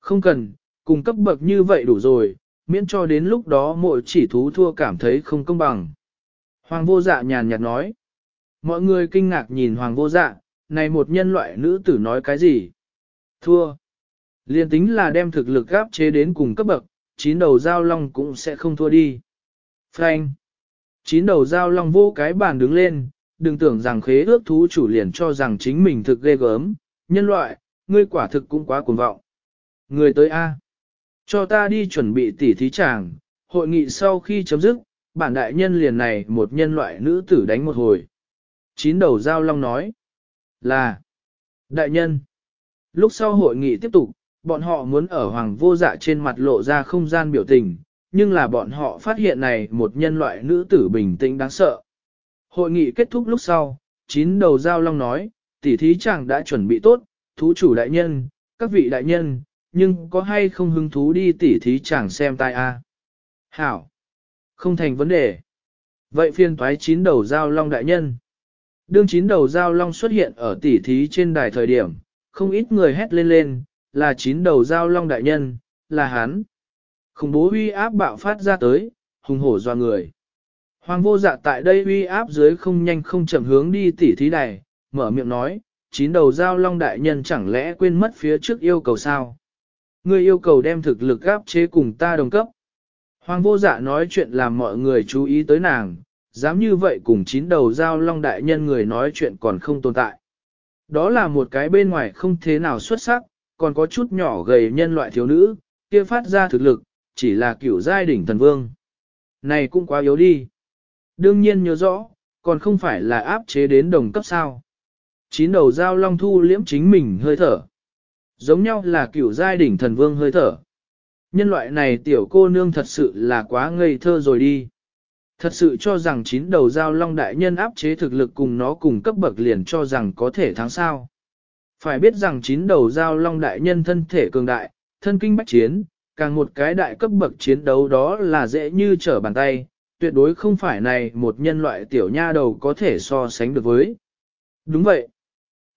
Không cần, cùng cấp bậc như vậy đủ rồi, miễn cho đến lúc đó mỗi chỉ thú thua cảm thấy không công bằng. Hoàng vô dạ nhàn nhạt nói. Mọi người kinh ngạc nhìn hoàng vô dạ, này một nhân loại nữ tử nói cái gì? Thua. Liên tính là đem thực lực gáp chế đến cùng cấp bậc, chín đầu giao long cũng sẽ không thua đi. Frank. Chín đầu giao long vô cái bàn đứng lên, đừng tưởng rằng khế ước thú chủ liền cho rằng chính mình thực ghê gớm, nhân loại, ngươi quả thực cũng quá cuồng vọng. Người tới A. Cho ta đi chuẩn bị tỉ thí chàng. hội nghị sau khi chấm dứt, bản đại nhân liền này một nhân loại nữ tử đánh một hồi. Chín đầu giao long nói là đại nhân. Lúc sau hội nghị tiếp tục, bọn họ muốn ở hoàng vô dạ trên mặt lộ ra không gian biểu tình, nhưng là bọn họ phát hiện này một nhân loại nữ tử bình tĩnh đáng sợ. Hội nghị kết thúc lúc sau, chín đầu giao long nói, tỉ thí chàng đã chuẩn bị tốt, thú chủ đại nhân, các vị đại nhân, nhưng có hay không hứng thú đi tỉ thí chẳng xem tai a Hảo! Không thành vấn đề. Vậy phiên toái chín đầu giao long đại nhân. Đương chín đầu giao long xuất hiện ở tỉ thí trên đài thời điểm, không ít người hét lên lên, là chín đầu giao long đại nhân, là hắn. Khủng bố uy áp bạo phát ra tới, hùng hổ doa người. Hoàng vô dạ tại đây uy áp dưới không nhanh không chậm hướng đi tỉ thí đài, mở miệng nói, chín đầu giao long đại nhân chẳng lẽ quên mất phía trước yêu cầu sao? Ngươi yêu cầu đem thực lực áp chế cùng ta đồng cấp. Hoàng vô dạ nói chuyện làm mọi người chú ý tới nàng, dám như vậy cùng chín đầu giao long đại nhân người nói chuyện còn không tồn tại. Đó là một cái bên ngoài không thế nào xuất sắc, còn có chút nhỏ gầy nhân loại thiếu nữ, kia phát ra thực lực, chỉ là kiểu giai đỉnh thần vương. Này cũng quá yếu đi. Đương nhiên nhớ rõ, còn không phải là áp chế đến đồng cấp sao. Chín đầu giao long thu liễm chính mình hơi thở. Giống nhau là kiểu giai đỉnh thần vương hơi thở. Nhân loại này tiểu cô nương thật sự là quá ngây thơ rồi đi. Thật sự cho rằng chín đầu giao long đại nhân áp chế thực lực cùng nó cùng cấp bậc liền cho rằng có thể thắng sao. Phải biết rằng chín đầu giao long đại nhân thân thể cường đại, thân kinh bách chiến, càng một cái đại cấp bậc chiến đấu đó là dễ như trở bàn tay, tuyệt đối không phải này một nhân loại tiểu nha đầu có thể so sánh được với. Đúng vậy.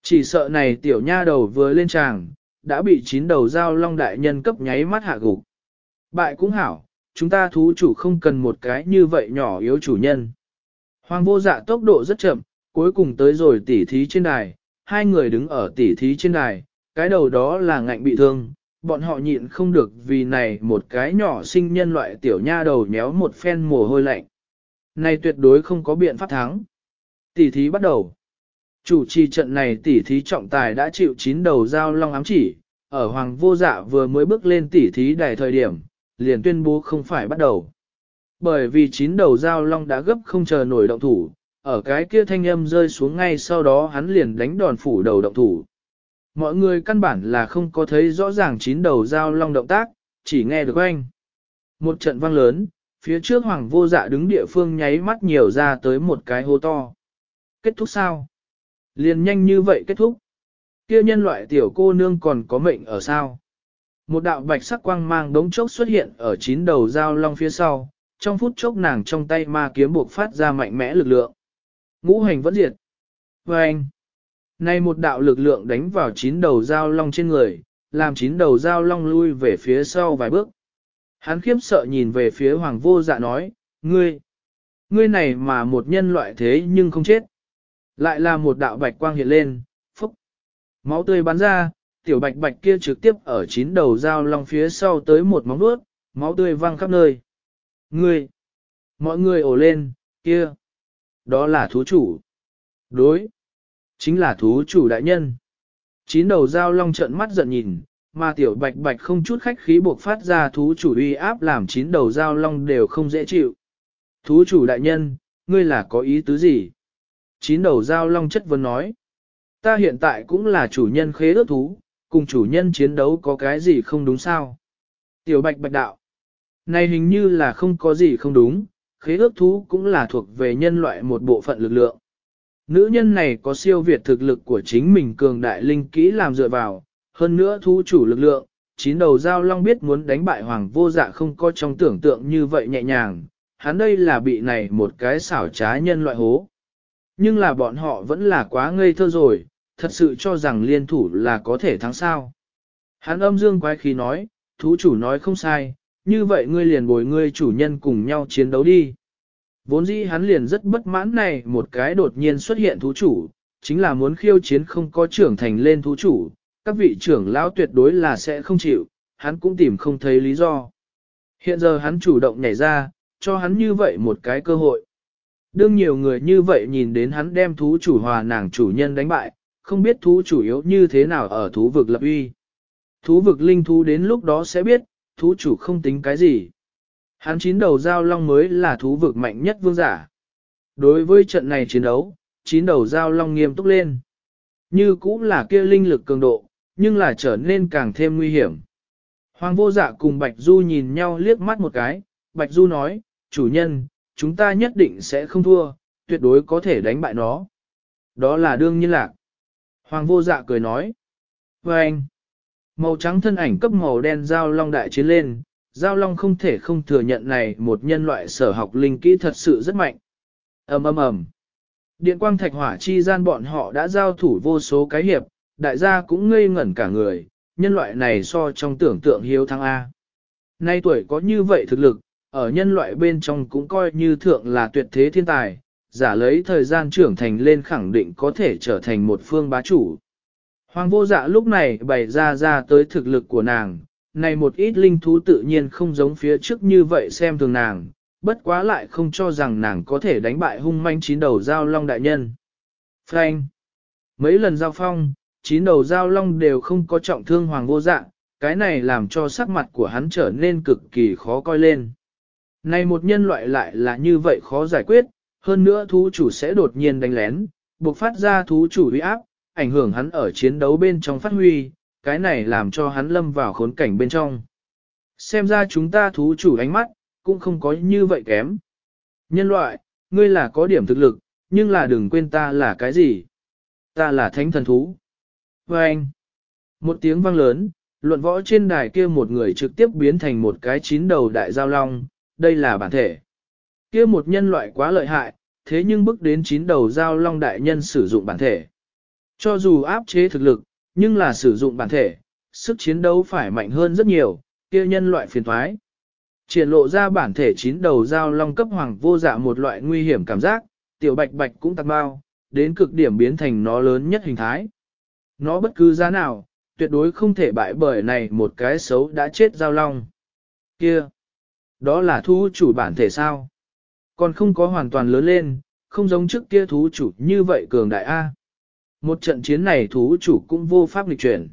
Chỉ sợ này tiểu nha đầu vừa lên tràng, đã bị chín đầu dao long đại nhân cấp nháy mắt hạ gục. Bại cũng hảo, chúng ta thú chủ không cần một cái như vậy nhỏ yếu chủ nhân. Hoàng vô dạ tốc độ rất chậm, cuối cùng tới rồi tỉ thí trên đài, hai người đứng ở tỉ thí trên đài, cái đầu đó là ngạnh bị thương, bọn họ nhịn không được vì này một cái nhỏ sinh nhân loại tiểu nha đầu nhéo một phen mồ hôi lạnh. Này tuyệt đối không có biện pháp thắng. Tỉ thí bắt đầu. Chủ trì trận này tỉ thí trọng tài đã chịu chín đầu dao long ám chỉ, ở hoàng vô dạ vừa mới bước lên tỉ thí đài thời điểm, liền tuyên bố không phải bắt đầu. Bởi vì chín đầu dao long đã gấp không chờ nổi động thủ, ở cái kia thanh âm rơi xuống ngay sau đó hắn liền đánh đòn phủ đầu động thủ. Mọi người căn bản là không có thấy rõ ràng chín đầu dao long động tác, chỉ nghe được anh. Một trận vang lớn, phía trước hoàng vô dạ đứng địa phương nháy mắt nhiều ra tới một cái hô to. Kết thúc sao? Liền nhanh như vậy kết thúc. Kia nhân loại tiểu cô nương còn có mệnh ở sao? Một đạo bạch sắc quang mang đống chốc xuất hiện ở chín đầu dao long phía sau, trong phút chốc nàng trong tay ma kiếm buộc phát ra mạnh mẽ lực lượng. Ngũ hành vẫn diệt. Và anh, nay một đạo lực lượng đánh vào chín đầu dao long trên người, làm chín đầu dao long lui về phía sau vài bước. Hắn khiếp sợ nhìn về phía hoàng vô dạ nói, ngươi, ngươi này mà một nhân loại thế nhưng không chết. Lại là một đạo bạch quang hiện lên, phúc. Máu tươi bắn ra, tiểu bạch bạch kia trực tiếp ở chín đầu dao long phía sau tới một móng vuốt, máu tươi văng khắp nơi. Ngươi! Mọi người ổ lên, kia! Đó là thú chủ. Đối! Chính là thú chủ đại nhân. Chín đầu dao long trợn mắt giận nhìn, mà tiểu bạch bạch không chút khách khí buộc phát ra thú chủ uy áp làm chín đầu dao long đều không dễ chịu. Thú chủ đại nhân, ngươi là có ý tứ gì? Chín đầu dao long chất vấn nói. Ta hiện tại cũng là chủ nhân khế ước thú, cùng chủ nhân chiến đấu có cái gì không đúng sao? Tiểu bạch bạch đạo. Này hình như là không có gì không đúng, khế ước thú cũng là thuộc về nhân loại một bộ phận lực lượng. Nữ nhân này có siêu việt thực lực của chính mình cường đại linh kỹ làm dựa vào, hơn nữa thú chủ lực lượng, chín đầu giao long biết muốn đánh bại hoàng vô dạ không có trong tưởng tượng như vậy nhẹ nhàng, hắn đây là bị này một cái xảo trá nhân loại hố. Nhưng là bọn họ vẫn là quá ngây thơ rồi, thật sự cho rằng liên thủ là có thể thắng sao. Hắn âm dương quái khí nói, thú chủ nói không sai, như vậy ngươi liền bồi ngươi chủ nhân cùng nhau chiến đấu đi. Vốn dĩ hắn liền rất bất mãn này một cái đột nhiên xuất hiện thú chủ, chính là muốn khiêu chiến không có trưởng thành lên thú chủ, các vị trưởng lão tuyệt đối là sẽ không chịu, hắn cũng tìm không thấy lý do. Hiện giờ hắn chủ động nhảy ra, cho hắn như vậy một cái cơ hội. Đương nhiều người như vậy nhìn đến hắn đem thú chủ hòa nàng chủ nhân đánh bại, không biết thú chủ yếu như thế nào ở thú vực lập uy. Thú vực linh thú đến lúc đó sẽ biết, thú chủ không tính cái gì. Hắn chín đầu giao long mới là thú vực mạnh nhất vương giả. Đối với trận này chiến đấu, chín đầu giao long nghiêm túc lên. Như cũng là kia linh lực cường độ, nhưng là trở nên càng thêm nguy hiểm. Hoàng vô dạ cùng Bạch Du nhìn nhau liếc mắt một cái, Bạch Du nói, chủ nhân, chúng ta nhất định sẽ không thua, tuyệt đối có thể đánh bại nó. Đó là đương nhiên lạc. Hoàng vô dạ cười nói. Và anh, màu trắng thân ảnh cấp màu đen giao long đại chiến lên, giao long không thể không thừa nhận này một nhân loại sở học linh kỹ thật sự rất mạnh. ầm ầm ầm. Điện quang thạch hỏa chi gian bọn họ đã giao thủ vô số cái hiệp, đại gia cũng ngây ngẩn cả người, nhân loại này so trong tưởng tượng hiếu thắng A. Nay tuổi có như vậy thực lực, ở nhân loại bên trong cũng coi như thượng là tuyệt thế thiên tài, giả lấy thời gian trưởng thành lên khẳng định có thể trở thành một phương bá chủ. Hoàng vô dạ lúc này bày ra ra tới thực lực của nàng, này một ít linh thú tự nhiên không giống phía trước như vậy xem thường nàng, bất quá lại không cho rằng nàng có thể đánh bại hung manh chín đầu giao long đại nhân. Frank! Mấy lần giao phong, chín đầu giao long đều không có trọng thương hoàng vô dạ, cái này làm cho sắc mặt của hắn trở nên cực kỳ khó coi lên. Này một nhân loại lại là như vậy khó giải quyết, hơn nữa thú chủ sẽ đột nhiên đánh lén, buộc phát ra thú chủ uy áp, ảnh hưởng hắn ở chiến đấu bên trong phát huy, cái này làm cho hắn lâm vào khốn cảnh bên trong. Xem ra chúng ta thú chủ ánh mắt, cũng không có như vậy kém. Nhân loại, ngươi là có điểm thực lực, nhưng là đừng quên ta là cái gì. Ta là thánh thần thú. Và anh, một tiếng vang lớn, luận võ trên đài kia một người trực tiếp biến thành một cái chín đầu đại giao long, đây là bản thể. Kia một nhân loại quá lợi hại, thế nhưng bước đến chín đầu giao long đại nhân sử dụng bản thể. Cho dù áp chế thực lực, nhưng là sử dụng bản thể, sức chiến đấu phải mạnh hơn rất nhiều, kia nhân loại phiền thoái. Triển lộ ra bản thể chín đầu dao long cấp hoàng vô dạ một loại nguy hiểm cảm giác, tiểu bạch bạch cũng tạc bao, đến cực điểm biến thành nó lớn nhất hình thái. Nó bất cứ giá nào, tuyệt đối không thể bại bởi này một cái xấu đã chết giao long. Kia! Đó là thú chủ bản thể sao? Còn không có hoàn toàn lớn lên, không giống trước kia thú chủ như vậy cường đại A. Một trận chiến này thú chủ cũng vô pháp lịch chuyển.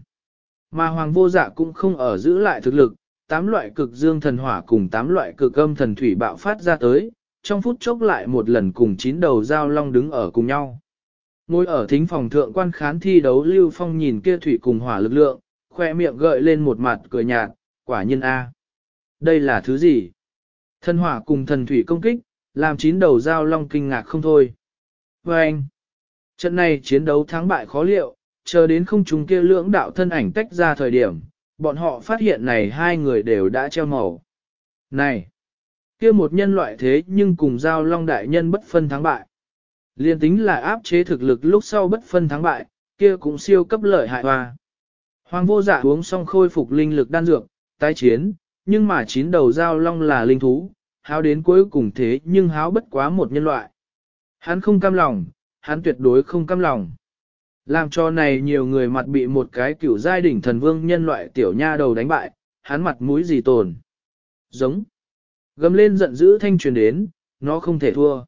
Mà hoàng vô dạ cũng không ở giữ lại thực lực, tám loại cực dương thần hỏa cùng tám loại cực âm thần thủy bạo phát ra tới, trong phút chốc lại một lần cùng chín đầu giao long đứng ở cùng nhau. Ngồi ở thính phòng thượng quan khán thi đấu Lưu Phong nhìn kia thủy cùng hỏa lực lượng, khoe miệng gợi lên một mặt cười nhạt, quả nhiên A. Đây là thứ gì? Thần hỏa cùng thần thủy công kích, làm chín đầu giao long kinh ngạc không thôi. Và anh, trận này chiến đấu thắng bại khó liệu, chờ đến không chúng kia lưỡng đạo thân ảnh tách ra thời điểm, bọn họ phát hiện này hai người đều đã treo màu. Này, kia một nhân loại thế nhưng cùng giao long đại nhân bất phân thắng bại. Liên tính là áp chế thực lực lúc sau bất phân thắng bại, kia cũng siêu cấp lợi hại hoa. Hoàng vô dạ uống xong khôi phục linh lực đan dược, tái chiến, nhưng mà chín đầu giao long là linh thú, háo đến cuối cùng thế nhưng háo bất quá một nhân loại. Hắn không cam lòng, hắn tuyệt đối không cam lòng. Làm cho này nhiều người mặt bị một cái kiểu giai đỉnh thần vương nhân loại tiểu nha đầu đánh bại, hắn mặt mũi gì tồn. Giống. Gầm lên giận dữ thanh truyền đến, nó không thể thua.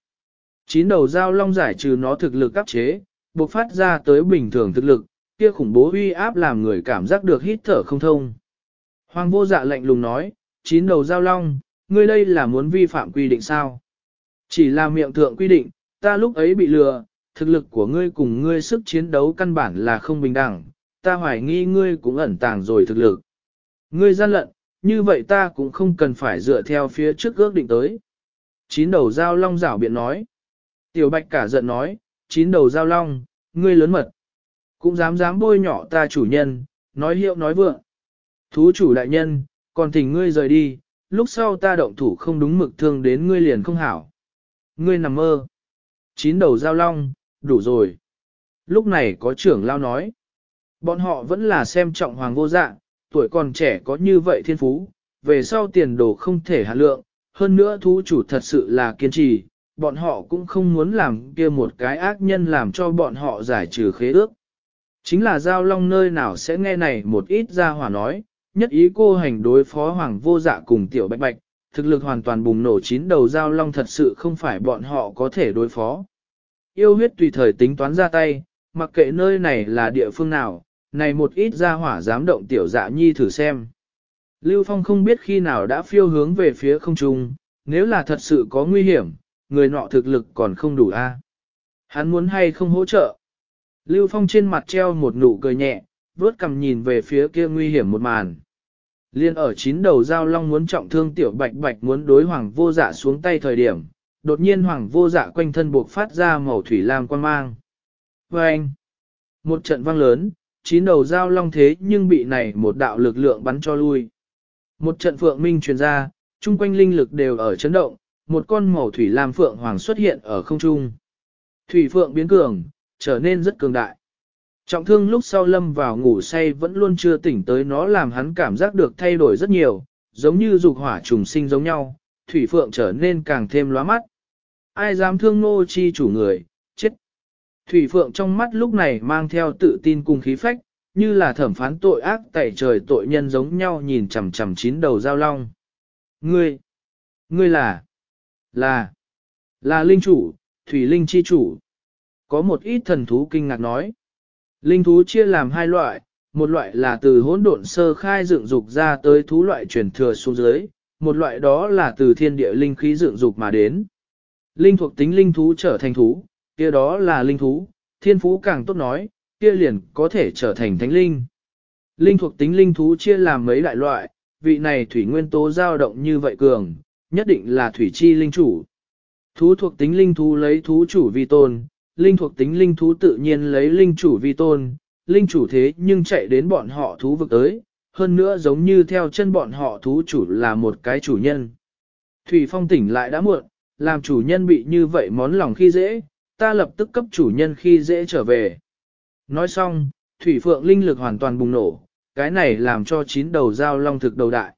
Chín đầu dao long giải trừ nó thực lực áp chế, buộc phát ra tới bình thường thực lực, kia khủng bố uy áp làm người cảm giác được hít thở không thông. Hoàng vô dạ lạnh lùng nói, chín đầu giao long, ngươi đây là muốn vi phạm quy định sao? Chỉ là miệng thượng quy định, ta lúc ấy bị lừa, thực lực của ngươi cùng ngươi sức chiến đấu căn bản là không bình đẳng, ta hoài nghi ngươi cũng ẩn tàng rồi thực lực. Ngươi gian lận, như vậy ta cũng không cần phải dựa theo phía trước ước định tới. Chín đầu giao long rảo biện nói. Tiểu bạch cả giận nói, chín đầu giao long, ngươi lớn mật. Cũng dám dám bôi nhỏ ta chủ nhân, nói hiệu nói vượng. Thú chủ đại nhân, còn thỉnh ngươi rời đi, lúc sau ta động thủ không đúng mực thương đến ngươi liền không hảo. Ngươi nằm mơ. Chín đầu giao long, đủ rồi. Lúc này có trưởng lao nói. Bọn họ vẫn là xem trọng hoàng vô dạ, tuổi còn trẻ có như vậy thiên phú, về sau tiền đồ không thể hạ lượng, hơn nữa thú chủ thật sự là kiên trì, bọn họ cũng không muốn làm kia một cái ác nhân làm cho bọn họ giải trừ khế ước. Chính là giao long nơi nào sẽ nghe này một ít ra hỏa nói, nhất ý cô hành đối phó hoàng vô dạ cùng tiểu bạch bạch, thực lực hoàn toàn bùng nổ chín đầu giao long thật sự không phải bọn họ có thể đối phó. Yêu huyết tùy thời tính toán ra tay, mặc kệ nơi này là địa phương nào, này một ít ra hỏa dám động tiểu dạ nhi thử xem. Lưu Phong không biết khi nào đã phiêu hướng về phía không trung, nếu là thật sự có nguy hiểm, người nọ thực lực còn không đủ a. Hắn muốn hay không hỗ trợ. Lưu Phong trên mặt treo một nụ cười nhẹ, Vớt cầm nhìn về phía kia nguy hiểm một màn. Liên ở chín đầu giao long muốn trọng thương tiểu bạch bạch muốn đối hoàng vô dạ xuống tay thời điểm, đột nhiên hoàng vô dạ quanh thân buộc phát ra màu thủy lam quan mang. Và anh, một trận vang lớn, chín đầu giao long thế nhưng bị này một đạo lực lượng bắn cho lui. Một trận phượng minh truyền ra, chung quanh linh lực đều ở chấn động, một con màu thủy lam phượng hoàng xuất hiện ở không trung. Thủy phượng biến cường, trở nên rất cường đại. Trọng thương lúc sau lâm vào ngủ say vẫn luôn chưa tỉnh tới nó làm hắn cảm giác được thay đổi rất nhiều, giống như dục hỏa trùng sinh giống nhau, thủy phượng trở nên càng thêm lóa mắt. Ai dám thương nô chi chủ người, chết. Thủy phượng trong mắt lúc này mang theo tự tin cùng khí phách, như là thẩm phán tội ác tại trời tội nhân giống nhau nhìn chằm chằm chín đầu giao long. Ngươi, ngươi là, là, là linh chủ, thủy linh chi chủ. Có một ít thần thú kinh ngạc nói. Linh thú chia làm hai loại, một loại là từ hỗn độn sơ khai dựng dục ra tới thú loại truyền thừa xuống dưới, một loại đó là từ thiên địa linh khí dựng dục mà đến. Linh thuộc tính linh thú trở thành thú, kia đó là linh thú, thiên phú càng tốt nói, kia liền có thể trở thành thánh linh. Linh thuộc tính linh thú chia làm mấy đại loại, vị này thủy nguyên tố dao động như vậy cường, nhất định là thủy chi linh chủ. Thú thuộc tính linh thú lấy thú chủ vi tôn, linh thuộc tính linh thú tự nhiên lấy linh chủ vi tôn, linh chủ thế nhưng chạy đến bọn họ thú vực tới, hơn nữa giống như theo chân bọn họ thú chủ là một cái chủ nhân. Thủy phong tỉnh lại đã muộn, làm chủ nhân bị như vậy món lòng khi dễ, ta lập tức cấp chủ nhân khi dễ trở về. Nói xong, thủy phượng linh lực hoàn toàn bùng nổ, cái này làm cho chín đầu dao long thực đầu đại.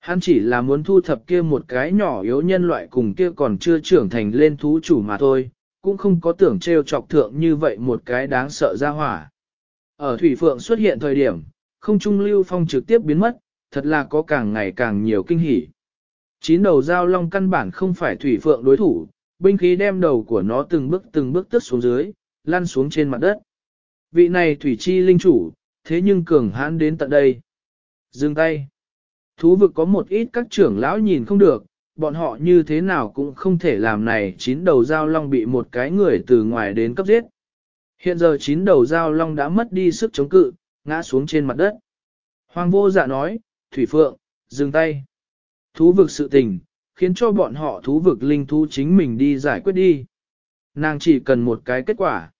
Hắn chỉ là muốn thu thập kia một cái nhỏ yếu nhân loại cùng kia còn chưa trưởng thành lên thú chủ mà thôi, cũng không có tưởng trêu chọc thượng như vậy một cái đáng sợ ra hỏa. Ở Thủy Phượng xuất hiện thời điểm, không trung lưu phong trực tiếp biến mất, thật là có càng ngày càng nhiều kinh hỉ. Chín đầu dao long căn bản không phải Thủy Phượng đối thủ, binh khí đem đầu của nó từng bước từng bước tức xuống dưới, lăn xuống trên mặt đất. Vị này Thủy Chi linh chủ, thế nhưng cường hãn đến tận đây. Dừng tay. Thú vực có một ít các trưởng lão nhìn không được, bọn họ như thế nào cũng không thể làm này chín đầu dao long bị một cái người từ ngoài đến cấp giết. Hiện giờ chín đầu dao long đã mất đi sức chống cự, ngã xuống trên mặt đất. Hoàng vô dạ nói, Thủy Phượng, dừng tay. Thú vực sự tình, khiến cho bọn họ thú vực linh thú chính mình đi giải quyết đi. Nàng chỉ cần một cái kết quả.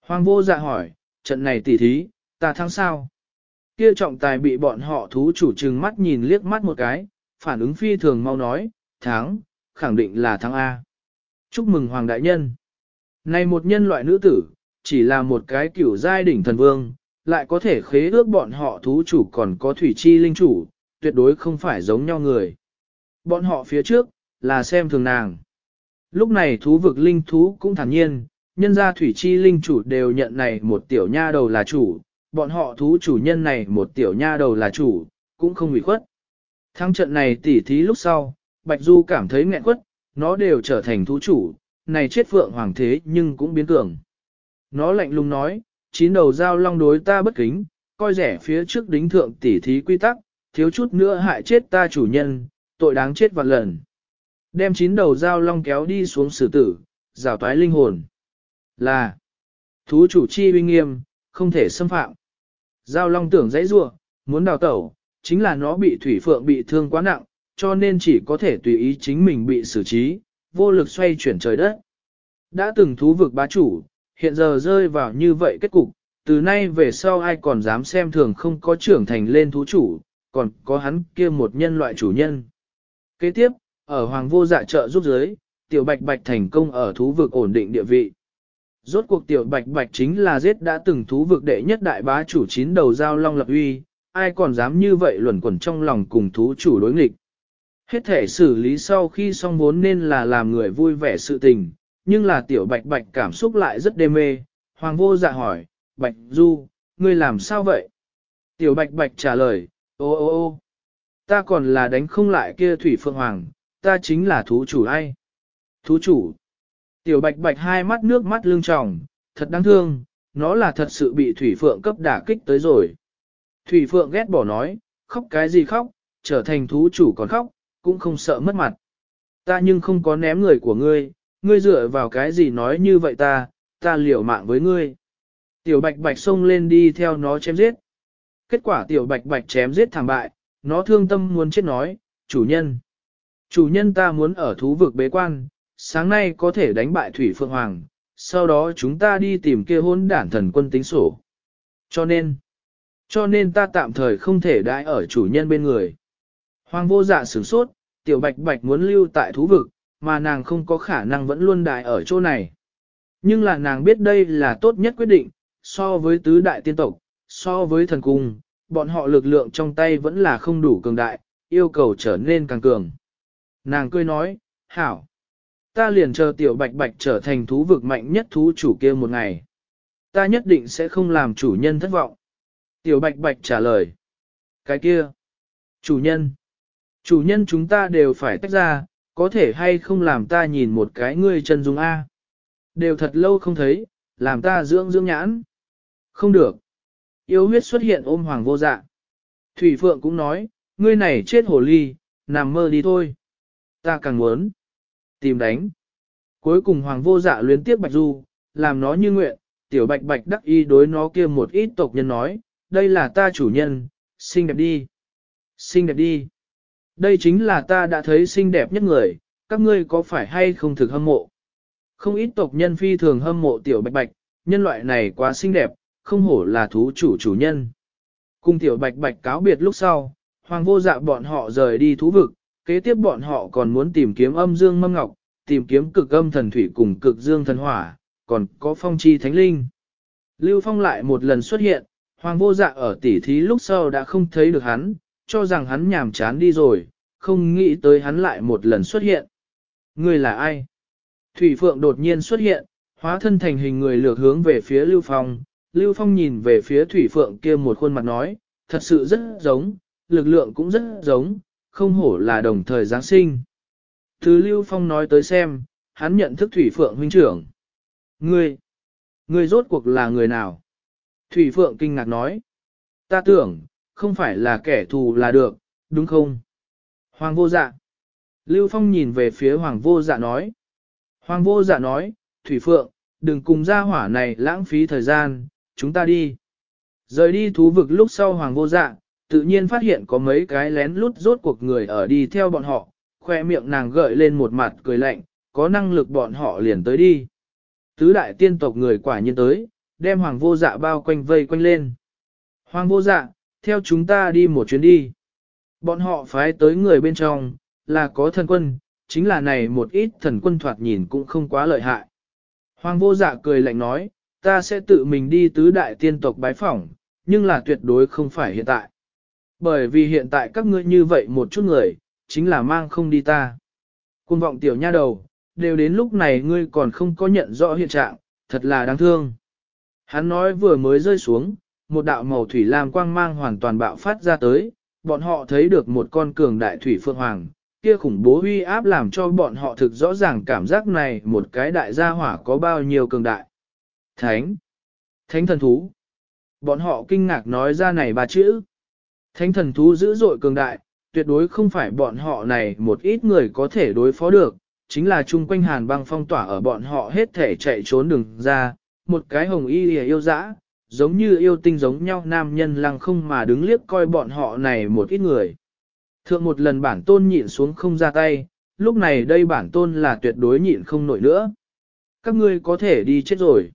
Hoàng vô dạ hỏi, trận này tỉ thí, ta thắng sao? Kia trọng tài bị bọn họ thú chủ trừng mắt nhìn liếc mắt một cái, phản ứng phi thường mau nói, thắng, khẳng định là thắng A. Chúc mừng Hoàng Đại Nhân. Này một nhân loại nữ tử, chỉ là một cái kiểu giai đỉnh thần vương, lại có thể khế ước bọn họ thú chủ còn có thủy chi linh chủ, tuyệt đối không phải giống nhau người. Bọn họ phía trước, là xem thường nàng. Lúc này thú vực linh thú cũng thản nhiên, nhân gia thủy chi linh chủ đều nhận này một tiểu nha đầu là chủ, bọn họ thú chủ nhân này một tiểu nha đầu là chủ, cũng không bị khuất. Thắng trận này tỉ thí lúc sau, Bạch Du cảm thấy nghẹn quất, nó đều trở thành thú chủ, này chết phượng hoàng thế nhưng cũng biến cường. Nó lạnh lùng nói, chín đầu dao long đối ta bất kính, coi rẻ phía trước đính thượng tỉ thí quy tắc, thiếu chút nữa hại chết ta chủ nhân, tội đáng chết vạn lần. Đem chín đầu dao long kéo đi xuống xử tử, rào toái linh hồn. Là, thú chủ chi uy nghiêm, không thể xâm phạm. Giao long tưởng dãy rua, muốn đào tẩu, chính là nó bị thủy phượng bị thương quá nặng, cho nên chỉ có thể tùy ý chính mình bị xử trí, vô lực xoay chuyển trời đất. Đã từng thú vực bá chủ, hiện giờ rơi vào như vậy kết cục, từ nay về sau ai còn dám xem thường không có trưởng thành lên thú chủ, còn có hắn kia một nhân loại chủ nhân. Kế tiếp, ở Hoàng vô dạ trợ giúp giới, tiểu bạch bạch thành công ở thú vực ổn định địa vị. Rốt cuộc tiểu bạch bạch chính là giết đã từng thú vực đệ nhất đại bá chủ chín đầu giao long lập uy, ai còn dám như vậy luẩn quẩn trong lòng cùng thú chủ đối nghịch. Hết thể xử lý sau khi xong vốn nên là làm người vui vẻ sự tình, nhưng là tiểu bạch bạch cảm xúc lại rất đê mê. Hoàng vô dạ hỏi, bạch du, ngươi làm sao vậy? Tiểu bạch bạch trả lời, ô ô ô, ta còn là đánh không lại kia thủy phượng hoàng, ta chính là thú chủ ai? Thú chủ. Tiểu bạch bạch hai mắt nước mắt lưng tròng, thật đáng thương, nó là thật sự bị thủy phượng cấp đả kích tới rồi. Thủy phượng ghét bỏ nói, khóc cái gì khóc, trở thành thú chủ còn khóc, cũng không sợ mất mặt. Ta nhưng không có ném người của ngươi, ngươi dựa vào cái gì nói như vậy ta, ta liều mạng với ngươi. Tiểu bạch bạch xông lên đi theo nó chém giết. Kết quả tiểu bạch bạch chém giết thảm bại, nó thương tâm muốn chết nói, chủ nhân. Chủ nhân ta muốn ở thú vực bế quan, sáng nay có thể đánh bại Thủy Phượng Hoàng, sau đó chúng ta đi tìm kia hôn đản thần quân tính sổ. Cho nên, cho nên ta tạm thời không thể đãi ở chủ nhân bên người. Hoàng vô dạ sửng sốt, tiểu bạch bạch muốn lưu tại thú vực, mà nàng không có khả năng vẫn luôn đại ở chỗ này. Nhưng là nàng biết đây là tốt nhất quyết định, so với tứ đại tiên tộc, so với thần cung, bọn họ lực lượng trong tay vẫn là không đủ cường đại, yêu cầu trở nên càng cường. Nàng cười nói, hảo, ta liền chờ tiểu bạch bạch trở thành thú vực mạnh nhất thú chủ kia một ngày. Ta nhất định sẽ không làm chủ nhân thất vọng. Tiểu bạch bạch trả lời, cái kia, chủ nhân, chủ nhân chúng ta đều phải tách ra, có thể hay không làm ta nhìn một cái ngươi chân dung A. Đều thật lâu không thấy, làm ta dưỡng dưỡng nhãn. Không được. Yêu huyết xuất hiện ôm hoàng vô dạ. Thủy Phượng cũng nói, ngươi này chết hồ ly, nằm mơ đi thôi. Ta càng muốn. Tìm đánh. Cuối cùng hoàng vô dạ luyến tiếc bạch du, làm nó như nguyện, tiểu bạch bạch đắc y đối nó kia một ít tộc nhân nói, đây là ta chủ nhân, xinh đẹp đi. Xinh đẹp đi. Đây chính là ta đã thấy xinh đẹp nhất người, các ngươi có phải hay không thực hâm mộ? Không ít tộc nhân phi thường hâm mộ tiểu bạch bạch, nhân loại này quá xinh đẹp, không hổ là thú chủ chủ nhân. Cùng tiểu bạch bạch cáo biệt lúc sau, hoàng vô dạ bọn họ rời đi thú vực, kế tiếp bọn họ còn muốn tìm kiếm âm dương mâm ngọc, tìm kiếm cực âm thần thủy cùng cực dương thần hỏa, còn có phong chi thánh linh. Lưu Phong lại một lần xuất hiện, Hoàng vô dạ ở tỉ thí lúc sau đã không thấy được hắn, cho rằng hắn nhàm chán đi rồi, không nghĩ tới hắn lại một lần xuất hiện. Người là ai? Thủy Phượng đột nhiên xuất hiện, hóa thân thành hình người lược hướng về phía Lưu Phong. Lưu Phong nhìn về phía Thủy Phượng kia một khuôn mặt nói, thật sự rất giống, lực lượng cũng rất giống, không hổ là đồng thời Giáng sinh. Thứ Lưu Phong nói tới xem, hắn nhận thức Thủy Phượng huynh trưởng. Ngươi, ngươi rốt cuộc là người nào? Thủy Phượng kinh ngạc nói, ta tưởng, không phải là kẻ thù là được, đúng không? Hoàng vô dạ. Lưu Phong nhìn về phía Hoàng vô dạ nói. Hoàng vô dạ nói, Thủy Phượng, đừng cùng ra hỏa này lãng phí thời gian, chúng ta đi. Rời đi thú vực lúc sau Hoàng vô dạ, tự nhiên phát hiện có mấy cái lén lút rốt cuộc người ở đi theo bọn họ, khoe miệng nàng gợi lên một mặt cười lạnh, có năng lực bọn họ liền tới đi. Tứ đại tiên tộc người quả nhiên tới, đem hoàng vô dạ bao quanh vây quanh lên. Hoàng vô dạ, theo chúng ta đi một chuyến đi. Bọn họ phái tới người bên trong, là có thần quân, chính là này một ít thần quân thoạt nhìn cũng không quá lợi hại. Hoàng vô dạ cười lạnh nói, ta sẽ tự mình đi tứ đại tiên tộc bái phỏng, nhưng là tuyệt đối không phải hiện tại. Bởi vì hiện tại các ngươi như vậy một chút người, chính là mang không đi ta. Côn vọng tiểu nha đầu, đều đến lúc này ngươi còn không có nhận rõ hiện trạng, thật là đáng thương. Hắn nói vừa mới rơi xuống, một đạo màu thủy lam quang mang hoàn toàn bạo phát ra tới, bọn họ thấy được một con cường đại thủy phượng hoàng, kia khủng bố huy áp làm cho bọn họ thực rõ ràng cảm giác này một cái đại gia hỏa có bao nhiêu cường đại. Thánh! Thánh thần thú! Bọn họ kinh ngạc nói ra này ba chữ. Thánh thần thú dữ dội cường đại, tuyệt đối không phải bọn họ này một ít người có thể đối phó được, chính là chung quanh hàn băng phong tỏa ở bọn họ hết thể chạy trốn đường ra, một cái hồng y lìa yêu dã, giống như yêu tinh giống nhau nam nhân lăng không mà đứng liếc coi bọn họ này một ít người. Thượng một lần bản tôn nhịn xuống không ra tay, lúc này đây bản tôn là tuyệt đối nhịn không nổi nữa. Các ngươi có thể đi chết rồi.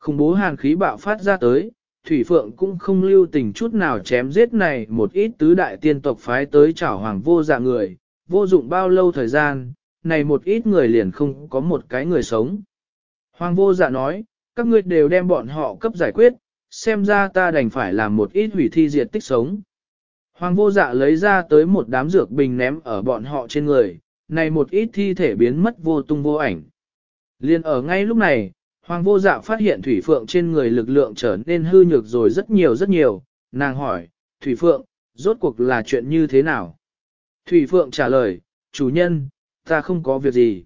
Khủng bố hàn khí bạo phát ra tới, Thủy Phượng cũng không lưu tình chút nào chém giết này một ít tứ đại tiên tộc phái tới chảo hoàng vô dạ người, vô dụng bao lâu thời gian, này một ít người liền không có một cái người sống. Hoàng vô dạ nói, các ngươi đều đem bọn họ cấp giải quyết, xem ra ta đành phải làm một ít hủy thi diệt tích sống. Hoàng vô dạ lấy ra tới một đám dược bình ném ở bọn họ trên người, này một ít thi thể biến mất vô tung vô ảnh. Liên ở ngay lúc này, Hoàng vô dạ phát hiện Thủy Phượng trên người lực lượng trở nên hư nhược rồi rất nhiều rất nhiều, nàng hỏi, Thủy Phượng, rốt cuộc là chuyện như thế nào? Thủy Phượng trả lời, chủ nhân, ta không có việc gì.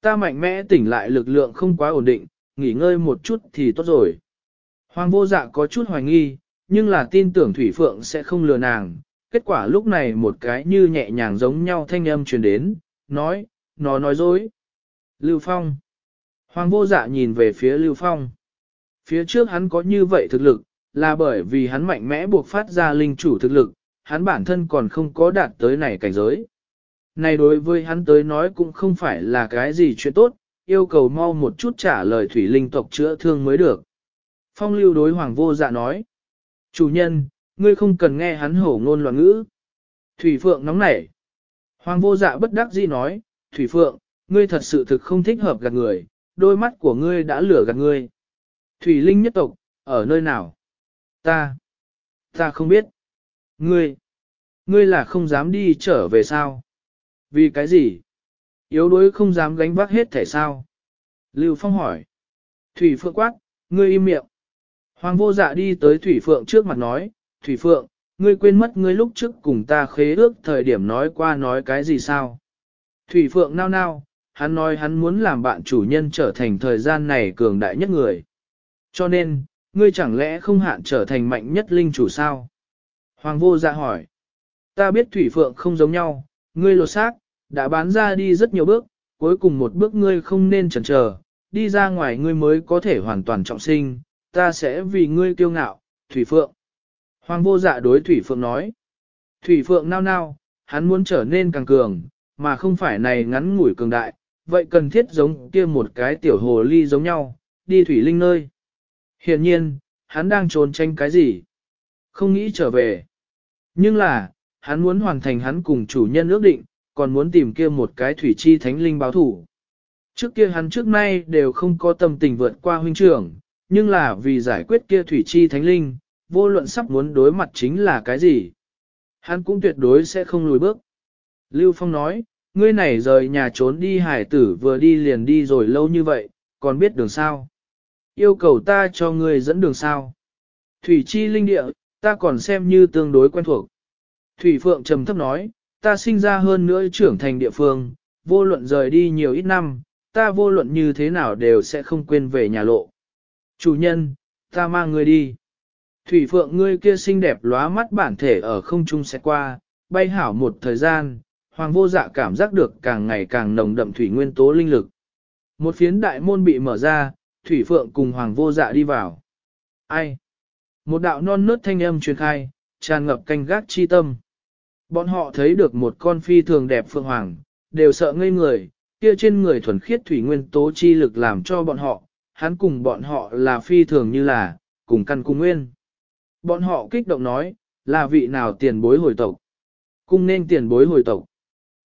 Ta mạnh mẽ tỉnh lại lực lượng không quá ổn định, nghỉ ngơi một chút thì tốt rồi. Hoàng vô dạ có chút hoài nghi, nhưng là tin tưởng Thủy Phượng sẽ không lừa nàng. Kết quả lúc này một cái như nhẹ nhàng giống nhau thanh âm truyền đến, nói, nó nói dối. Lưu Phong. Hoàng vô dạ nhìn về phía Lưu Phong. Phía trước hắn có như vậy thực lực, là bởi vì hắn mạnh mẽ buộc phát ra linh chủ thực lực, hắn bản thân còn không có đạt tới này cảnh giới. Này đối với hắn tới nói cũng không phải là cái gì chuyện tốt, yêu cầu mau một chút trả lời thủy linh tộc chữa thương mới được. Phong lưu đối hoàng vô dạ nói. Chủ nhân, ngươi không cần nghe hắn hổ ngôn loạn ngữ. Thủy Phượng nóng nảy. Hoàng vô dạ bất đắc dĩ nói, Thủy Phượng, ngươi thật sự thực không thích hợp gạt người, đôi mắt của ngươi đã lửa gạt ngươi. Thủy Linh nhất tộc, ở nơi nào? Ta, ta không biết. Ngươi, ngươi là không dám đi trở về sao? Vì cái gì? Yếu đuối không dám gánh vác hết thể sao? Lưu Phong hỏi. Thủy Phượng quát, ngươi im miệng. Hoàng vô dạ đi tới Thủy Phượng trước mặt nói, Thủy Phượng, ngươi quên mất ngươi lúc trước cùng ta khế ước thời điểm nói qua nói cái gì sao? Thủy Phượng nao nao, hắn nói hắn muốn làm bạn chủ nhân trở thành thời gian này cường đại nhất người. Cho nên, ngươi chẳng lẽ không hạn trở thành mạnh nhất linh chủ sao? Hoàng vô dạ hỏi. Ta biết Thủy Phượng không giống nhau, ngươi lột xác, đã bán ra đi rất nhiều bước, cuối cùng một bước ngươi không nên chần chờ, đi ra ngoài ngươi mới có thể hoàn toàn trọng sinh, ta sẽ vì ngươi kiêu ngạo, Thủy Phượng. Hoàng vô dạ đối Thủy Phượng nói. Thủy Phượng nao nao, hắn muốn trở nên càng cường, mà không phải này ngắn ngủi cường đại, vậy cần thiết giống kia một cái tiểu hồ ly giống nhau, đi thủy linh nơi. Hiện nhiên, hắn đang trốn tranh cái gì? Không nghĩ trở về. Nhưng là, hắn muốn hoàn thành hắn cùng chủ nhân ước định, còn muốn tìm kia một cái thủy chi thánh linh báo thủ. Trước kia hắn trước nay đều không có tâm tình vượt qua huynh trưởng, nhưng là vì giải quyết kia thủy chi thánh linh, vô luận sắp muốn đối mặt chính là cái gì. Hắn cũng tuyệt đối sẽ không lùi bước. Lưu Phong nói, ngươi này rời nhà trốn đi hải tử vừa đi liền đi rồi lâu như vậy, còn biết đường sao. Yêu cầu ta cho ngươi dẫn đường sao. Thủy chi linh địa, ta còn xem như tương đối quen thuộc. Thủy Phượng trầm thấp nói, ta sinh ra hơn nữa trưởng thành địa phương, vô luận rời đi nhiều ít năm, ta vô luận như thế nào đều sẽ không quên về nhà lộ. Chủ nhân, ta mang ngươi đi. Thủy Phượng ngươi kia xinh đẹp lóa mắt bản thể ở không trung sẽ qua, bay hảo một thời gian, Hoàng vô dạ cảm giác được càng ngày càng nồng đậm thủy nguyên tố linh lực. Một phiến đại môn bị mở ra, Thủy Phượng cùng Hoàng vô dạ đi vào. Ai? Một đạo non nớt thanh âm truyền khai, tràn ngập canh gác chi tâm. Bọn họ thấy được một con phi thường đẹp phượng hoàng, đều sợ ngây người, kia trên người thuần khiết thủy nguyên tố chi lực làm cho bọn họ, hắn cùng bọn họ là phi thường như là, cùng căn cùng nguyên. Bọn họ kích động nói, là vị nào tiền bối hồi tộc. Cung nên tiền bối hồi tộc.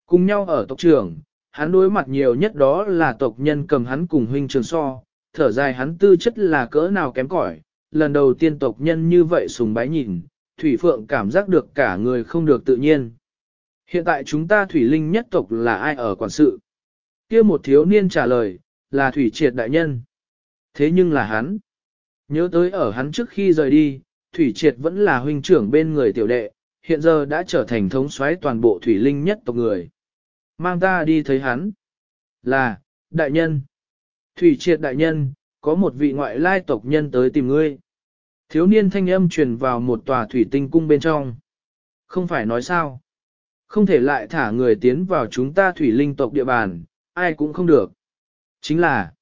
Cùng nhau ở tộc trưởng, hắn đối mặt nhiều nhất đó là tộc nhân cầm hắn cùng huynh trường so, thở dài hắn tư chất là cỡ nào kém cỏi. lần đầu tiên tộc nhân như vậy sùng bái nhìn, Thủy Phượng cảm giác được cả người không được tự nhiên. Hiện tại chúng ta Thủy Linh nhất tộc là ai ở quản sự? kia một thiếu niên trả lời, là Thủy Triệt đại nhân. Thế nhưng là hắn. Nhớ tới ở hắn trước khi rời đi, Thủy Triệt vẫn là huynh trưởng bên người tiểu đệ, hiện giờ đã trở thành thống soái toàn bộ Thủy Linh nhất tộc người. Mang ta đi thấy hắn. Là, đại nhân. Thủy Triệt đại nhân, có một vị ngoại lai tộc nhân tới tìm ngươi. Thiếu niên thanh âm truyền vào một tòa thủy tinh cung bên trong. Không phải nói sao. Không thể lại thả người tiến vào chúng ta thủy linh tộc địa bàn, ai cũng không được. Chính là,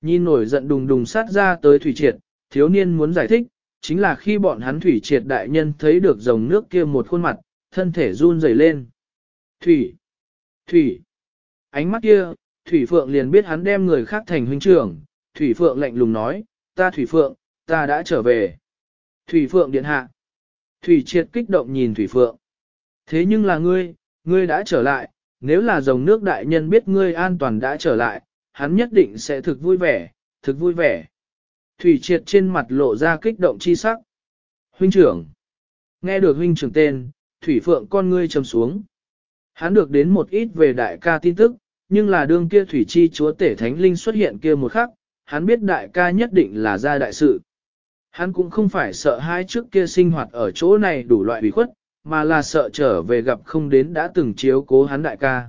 nhìn nổi giận đùng đùng sát ra tới thủy triệt, thiếu niên muốn giải thích, chính là khi bọn hắn thủy triệt đại nhân thấy được dòng nước kia một khuôn mặt, thân thể run rẩy lên. Thủy! Thủy! Ánh mắt kia, Thủy Phượng liền biết hắn đem người khác thành huynh trưởng, Thủy Phượng lạnh lùng nói, ta Thủy Phượng, ta đã trở về. Thủy Phượng điện hạ. Thủy triệt kích động nhìn Thủy Phượng. Thế nhưng là ngươi, ngươi đã trở lại, nếu là dòng nước đại nhân biết ngươi an toàn đã trở lại, hắn nhất định sẽ thực vui vẻ, thực vui vẻ. Thủy triệt trên mặt lộ ra kích động chi sắc. Huynh trưởng. Nghe được huynh trưởng tên, Thủy Phượng con ngươi trầm xuống. Hắn được đến một ít về đại ca tin tức, nhưng là đương kia Thủy Chi chúa tể Thánh Linh xuất hiện kia một khắc, hắn biết đại ca nhất định là ra đại sự. Hắn cũng không phải sợ hai trước kia sinh hoạt ở chỗ này đủ loại bị khuất, mà là sợ trở về gặp không đến đã từng chiếu cố hắn đại ca.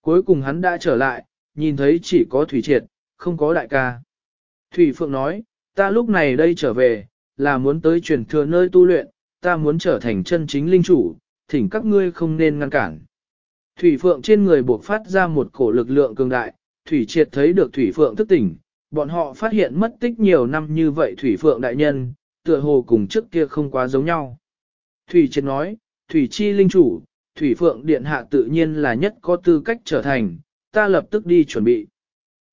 Cuối cùng hắn đã trở lại, nhìn thấy chỉ có Thủy Triệt, không có đại ca. Thủy Phượng nói, ta lúc này đây trở về, là muốn tới truyền thừa nơi tu luyện, ta muốn trở thành chân chính linh chủ, thỉnh các ngươi không nên ngăn cản. Thủy Phượng trên người buộc phát ra một cổ lực lượng cường đại, Thủy Triệt thấy được Thủy Phượng thức tỉnh, bọn họ phát hiện mất tích nhiều năm như vậy Thủy Phượng đại nhân, tựa hồ cùng trước kia không quá giống nhau. Thủy Triệt nói, Thủy Chi linh chủ, Thủy Phượng Điện Hạ tự nhiên là nhất có tư cách trở thành, ta lập tức đi chuẩn bị.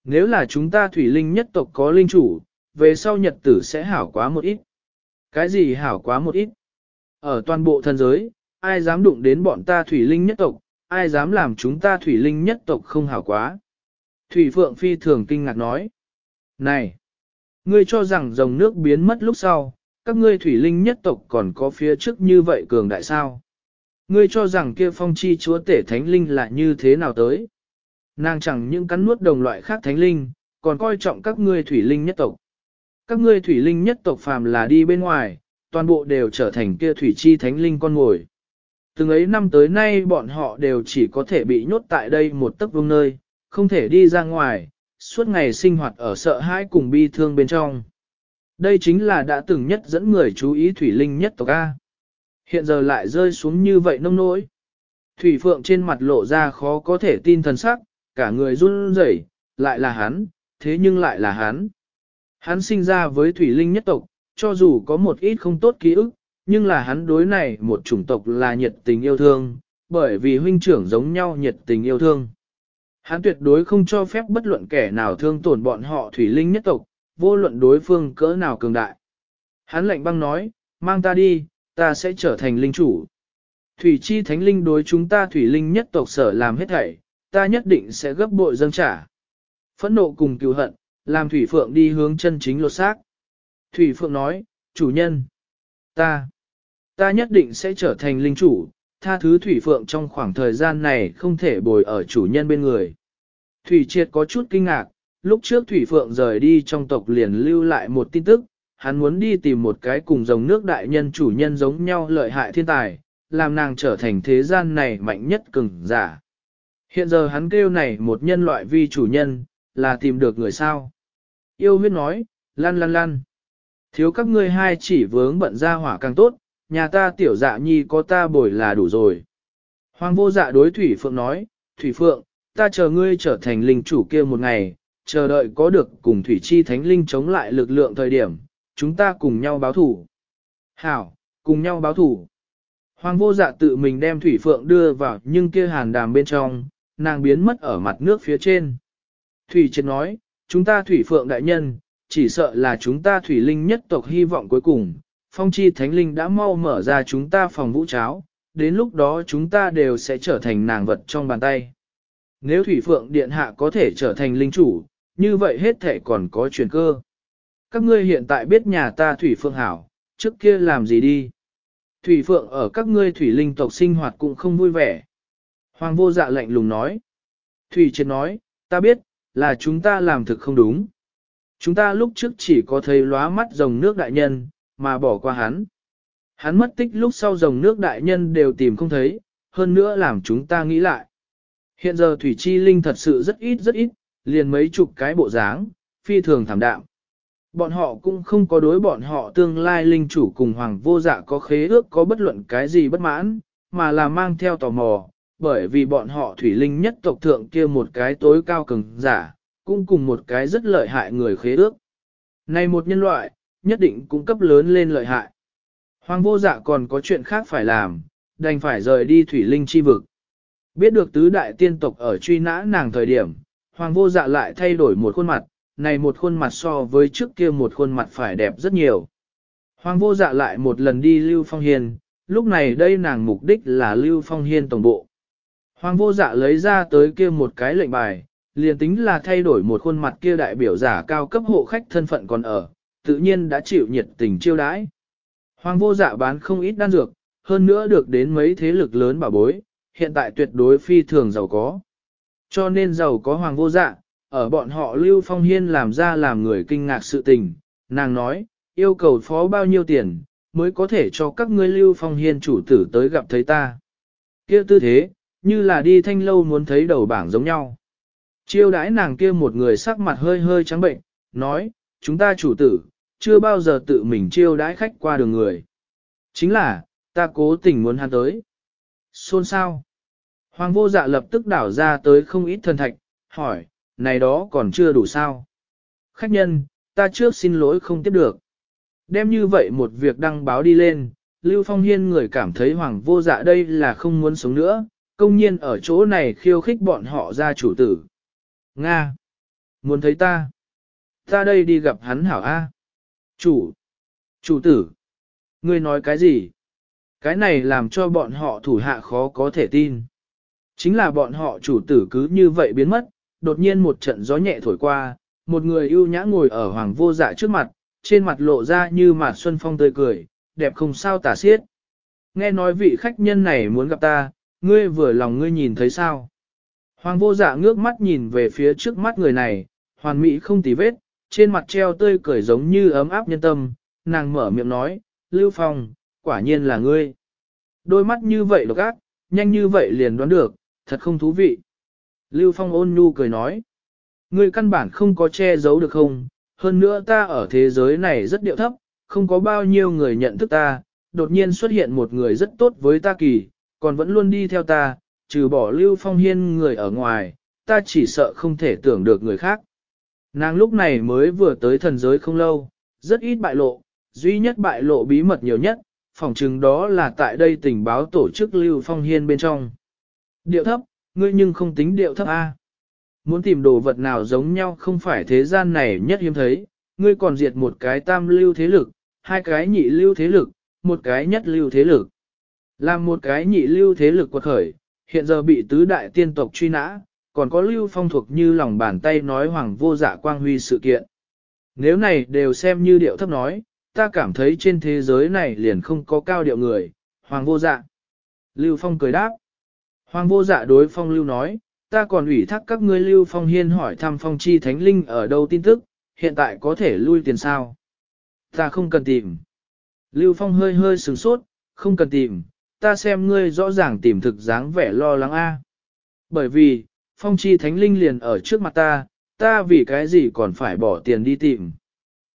Nếu là chúng ta Thủy Linh nhất tộc có linh chủ, về sau nhật tử sẽ hảo quá một ít. Cái gì hảo quá một ít? Ở toàn bộ thần giới, ai dám đụng đến bọn ta Thủy Linh nhất tộc, ai dám làm chúng ta Thủy Linh nhất tộc không hảo quá? Thủy Phượng phi thường kinh ngạc nói. Này! Ngươi cho rằng dòng nước biến mất lúc sau, các ngươi thủy linh nhất tộc còn có phía trước như vậy cường đại sao? Ngươi cho rằng kia phong chi chúa tể thánh linh là như thế nào tới? Nàng chẳng những cắn nuốt đồng loại khác thánh linh, còn coi trọng các ngươi thủy linh nhất tộc. Các ngươi thủy linh nhất tộc phàm là đi bên ngoài, toàn bộ đều trở thành kia thủy chi thánh linh con ngồi. Từng ấy năm tới nay bọn họ đều chỉ có thể bị nhốt tại đây một tấc vương nơi, không thể đi ra ngoài, suốt ngày sinh hoạt ở sợ hãi cùng bi thương bên trong. Đây chính là đã từng nhất dẫn người chú ý Thủy Linh nhất tộc A. Hiện giờ lại rơi xuống như vậy nông nỗi. Thủy Phượng trên mặt lộ ra khó có thể tin thần sắc, cả người run rẩy, lại là hắn, thế nhưng lại là hắn. Hắn sinh ra với Thủy Linh nhất tộc, cho dù có một ít không tốt ký ức, nhưng là hắn đối này một chủng tộc là nhiệt tình yêu thương, bởi vì huynh trưởng giống nhau nhiệt tình yêu thương. Hắn tuyệt đối không cho phép bất luận kẻ nào thương tổn bọn họ thủy linh nhất tộc, vô luận đối phương cỡ nào cường đại. Hắn lệnh băng nói, mang ta đi, ta sẽ trở thành linh chủ. Thủy chi thánh linh đối chúng ta thủy linh nhất tộc sở làm hết thảy, ta nhất định sẽ gấp bội dâng trả. Phẫn nộ cùng cứu hận, làm thủy phượng đi hướng chân chính lột xác. Thủy Phượng nói, chủ nhân, ta, ta nhất định sẽ trở thành linh chủ, tha thứ Thủy Phượng trong khoảng thời gian này không thể bồi ở chủ nhân bên người. Thủy Triệt có chút kinh ngạc, lúc trước Thủy Phượng rời đi trong tộc liền lưu lại một tin tức, hắn muốn đi tìm một cái cùng dòng nước đại nhân chủ nhân giống nhau lợi hại thiên tài, làm nàng trở thành thế gian này mạnh nhất cường giả. Hiện giờ hắn kêu này một nhân loại vi chủ nhân, là tìm được người sao. Yêu huyết nói, lăn lăn lăn. Thiếu các ngươi hai chỉ vướng bận ra hỏa càng tốt, nhà ta tiểu dạ nhi có ta bồi là đủ rồi. Hoàng vô dạ đối Thủy Phượng nói, Thủy Phượng, ta chờ ngươi trở thành linh chủ kia một ngày, chờ đợi có được cùng Thủy Chi Thánh Linh chống lại lực lượng thời điểm, chúng ta cùng nhau báo thủ. Hảo, cùng nhau báo thủ. Hoàng vô dạ tự mình đem Thủy Phượng đưa vào nhưng kia hàn đàm bên trong, nàng biến mất ở mặt nước phía trên. Thủy Triệt nói, chúng ta Thủy Phượng đại nhân, chỉ sợ là chúng ta Thủy Linh nhất tộc hy vọng cuối cùng, phong chi thánh linh đã mau mở ra chúng ta phòng vũ cháo, đến lúc đó chúng ta đều sẽ trở thành nàng vật trong bàn tay. Nếu Thủy Phượng Điện Hạ có thể trở thành linh chủ, như vậy hết thể còn có chuyển cơ. Các ngươi hiện tại biết nhà ta Thủy Phượng hảo, trước kia làm gì đi. Thủy Phượng ở các ngươi Thủy Linh tộc sinh hoạt cũng không vui vẻ. Hoàng vô dạ lạnh lùng nói. Thủy Triệt nói, ta biết, là chúng ta làm thực không đúng. Chúng ta lúc trước chỉ có thấy lóa mắt dòng nước đại nhân, mà bỏ qua hắn. Hắn mất tích lúc sau dòng nước đại nhân đều tìm không thấy, hơn nữa làm chúng ta nghĩ lại. Hiện giờ Thủy Chi Linh thật sự rất ít rất ít, liền mấy chục cái bộ dáng, phi thường thảm đạm. Bọn họ cũng không có đối bọn họ tương lai linh chủ cùng hoàng vô dạ có khế ước có bất luận cái gì bất mãn, mà là mang theo tò mò, bởi vì bọn họ thủy linh nhất tộc thượng kia một cái tối cao cường giả, cũng cùng một cái rất lợi hại người khế ước. Này một nhân loại, nhất định cũng cấp lớn lên lợi hại. Hoàng vô dạ còn có chuyện khác phải làm, đành phải rời đi thủy linh chi vực. Biết được tứ đại tiên tộc ở truy nã nàng thời điểm, hoàng vô dạ lại thay đổi một khuôn mặt, này một khuôn mặt so với trước kia một khuôn mặt phải đẹp rất nhiều. Hoàng vô dạ lại một lần đi Lưu Phong Hiên, lúc này đây nàng mục đích là Lưu Phong Hiên tổng bộ. Hoàng vô dạ lấy ra tới kia một cái lệnh bài, liền tính là thay đổi một khuôn mặt kia đại biểu giả cao cấp hộ khách thân phận còn ở, tự nhiên đã chịu nhiệt tình chiêu đãi. Hoàng vô dạ bán không ít đan dược, hơn nữa được đến mấy thế lực lớn bảo bối, hiện tại tuyệt đối phi thường giàu có. Cho nên giàu có hoàng vô dạ, ở bọn họ Lưu Phong Hiên làm ra làm người kinh ngạc sự tình, nàng nói, yêu cầu phó bao nhiêu tiền, mới có thể cho các ngươi Lưu Phong Hiên chủ tử tới gặp thấy ta. kia tư thế, như là đi thanh lâu muốn thấy đầu bảng giống nhau. Chiêu đãi nàng kia một người sắc mặt hơi hơi trắng bệnh, nói, chúng ta chủ tử, chưa bao giờ tự mình chiêu đãi khách qua đường người. Chính là, ta cố tình muốn hắn tới. Xôn sao? Hoàng vô dạ lập tức đảo ra tới không ít thần thạch, hỏi, này đó còn chưa đủ sao? Khách nhân, ta trước xin lỗi không tiếp được. Đem như vậy một việc đăng báo đi lên, Lưu Phong Hiên người cảm thấy hoàng vô dạ đây là không muốn sống nữa, công nhiên ở chỗ này khiêu khích bọn họ ra chủ tử. Nga! Muốn thấy ta? Ta đây đi gặp hắn hảo A. Chủ! Chủ tử! Ngươi nói cái gì? Cái này làm cho bọn họ thủ hạ khó có thể tin. Chính là bọn họ chủ tử cứ như vậy biến mất, đột nhiên một trận gió nhẹ thổi qua, một người ưu nhã ngồi ở hoàng vô dạ trước mặt, trên mặt lộ ra như mặt xuân phong tươi cười, đẹp không sao tả xiết. Nghe nói vị khách nhân này muốn gặp ta, ngươi vừa lòng ngươi nhìn thấy sao? Hoàng vô dạ ngước mắt nhìn về phía trước mắt người này, hoàn mỹ không tì vết, trên mặt treo tươi cười giống như ấm áp nhân tâm, nàng mở miệng nói, Lưu Phong, quả nhiên là ngươi. Đôi mắt như vậy độc ác, nhanh như vậy liền đoán được, thật không thú vị. Lưu Phong ôn nhu cười nói, ngươi căn bản không có che giấu được không, hơn nữa ta ở thế giới này rất điệu thấp, không có bao nhiêu người nhận thức ta, đột nhiên xuất hiện một người rất tốt với ta kỳ, còn vẫn luôn đi theo ta, trừ bỏ Lưu Phong Hiên người ở ngoài, ta chỉ sợ không thể tưởng được người khác. Nàng lúc này mới vừa tới thần giới không lâu, rất ít bại lộ, duy nhất bại lộ bí mật nhiều nhất, phỏng chừng đó là tại đây tình báo tổ chức Lưu Phong Hiên bên trong. Điệu thấp, ngươi nhưng không tính điệu thấp A. Muốn tìm đồ vật nào giống nhau không phải thế gian này nhất hiếm thấy, ngươi còn diệt một cái tam lưu thế lực, hai cái nhị lưu thế lực, một cái nhất lưu thế lực. Làm một cái nhị lưu thế lực quật khởi, hiện giờ bị tứ đại tiên tộc truy nã, còn có lưu phong thuộc như lòng bàn tay nói hoàng vô dạ quang huy sự kiện. Nếu này đều xem như điệu thấp nói, ta cảm thấy trên thế giới này liền không có cao điệu người, hoàng vô dạ. Lưu Phong cười đáp. Hoàng vô dạ đối Phong Lưu nói, ta còn ủy thác các ngươi Lưu Phong Hiên hỏi thăm Phong Chi Thánh Linh ở đâu tin tức, hiện tại có thể lui tiền sao? Ta không cần tìm. Lưu Phong hơi hơi sửng sốt, không cần tìm, ta xem ngươi rõ ràng tìm thực dáng vẻ lo lắng a. Bởi vì, Phong Chi Thánh Linh liền ở trước mặt ta, ta vì cái gì còn phải bỏ tiền đi tìm.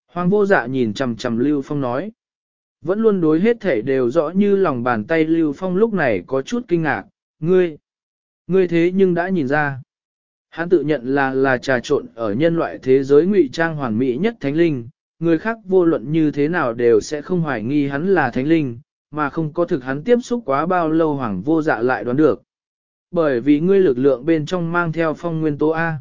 Hoàng vô dạ nhìn chằm chằm Lưu Phong nói. Vẫn luôn đối hết thể đều rõ như lòng bàn tay Lưu Phong lúc này có chút kinh ngạc, ngươi, ngươi thế nhưng đã nhìn ra. Hắn tự nhận là là trà trộn ở nhân loại thế giới ngụy trang hoàn mỹ nhất thánh linh, người khác vô luận như thế nào đều sẽ không hoài nghi hắn là thánh linh, mà không có thực hắn tiếp xúc quá bao lâu hoàng vô dạ lại đoán được. Bởi vì ngươi lực lượng bên trong mang theo phong nguyên tố A.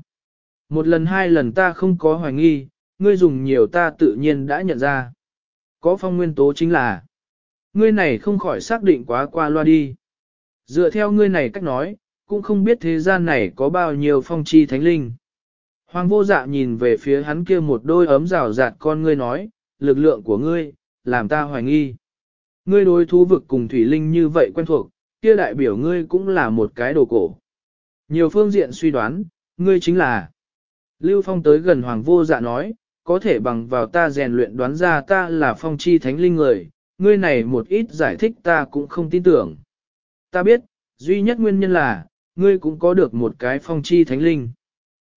Một lần hai lần ta không có hoài nghi, ngươi dùng nhiều ta tự nhiên đã nhận ra. Có phong nguyên tố chính là, ngươi này không khỏi xác định quá qua loa đi. Dựa theo ngươi này cách nói, cũng không biết thế gian này có bao nhiêu phong chi thánh linh. Hoàng vô dạ nhìn về phía hắn kia một đôi ấm rào rạt con ngươi nói, lực lượng của ngươi, làm ta hoài nghi. Ngươi đối thú vực cùng thủy linh như vậy quen thuộc, kia đại biểu ngươi cũng là một cái đồ cổ. Nhiều phương diện suy đoán, ngươi chính là. Lưu Phong tới gần Hoàng vô dạ nói, có thể bằng vào ta rèn luyện đoán ra ta là phong chi thánh linh người, ngươi này một ít giải thích ta cũng không tin tưởng. Ta biết, duy nhất nguyên nhân là, ngươi cũng có được một cái phong chi thánh linh.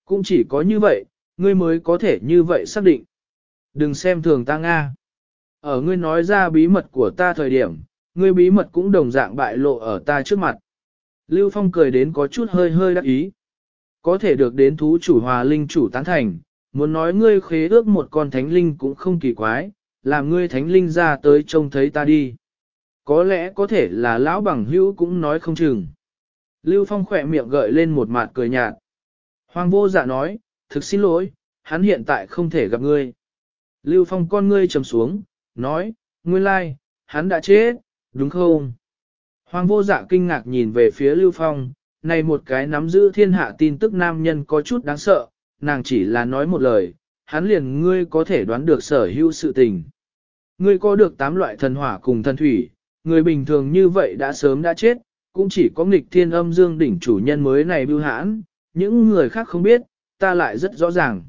Cũng chỉ có như vậy, ngươi mới có thể như vậy xác định. Đừng xem thường ta Nga. Ở ngươi nói ra bí mật của ta thời điểm, ngươi bí mật cũng đồng dạng bại lộ ở ta trước mặt. Lưu Phong cười đến có chút hơi hơi đắc ý. Có thể được đến thú chủ hòa linh chủ tán thành, muốn nói ngươi khế ước một con thánh linh cũng không kỳ quái, làm ngươi thánh linh ra tới trông thấy ta đi. Có lẽ có thể là lão bằng hữu cũng nói không chừng. Lưu Phong khỏe miệng gợi lên một mặt cười nhạt. Hoàng vô dạ nói, thực xin lỗi, hắn hiện tại không thể gặp ngươi. Lưu Phong con ngươi trầm xuống, nói, nguyên lai, hắn đã chết, đúng không? Hoàng vô dạ kinh ngạc nhìn về phía Lưu Phong, này một cái nắm giữ thiên hạ tin tức nam nhân có chút đáng sợ, nàng chỉ là nói một lời, hắn liền ngươi có thể đoán được sở hữu sự tình. Ngươi có được tám loại thần hỏa cùng thần thủy, người bình thường như vậy đã sớm đã chết, cũng chỉ có nghịch thiên âm dương đỉnh chủ nhân mới này bưu hãn, những người khác không biết, ta lại rất rõ ràng.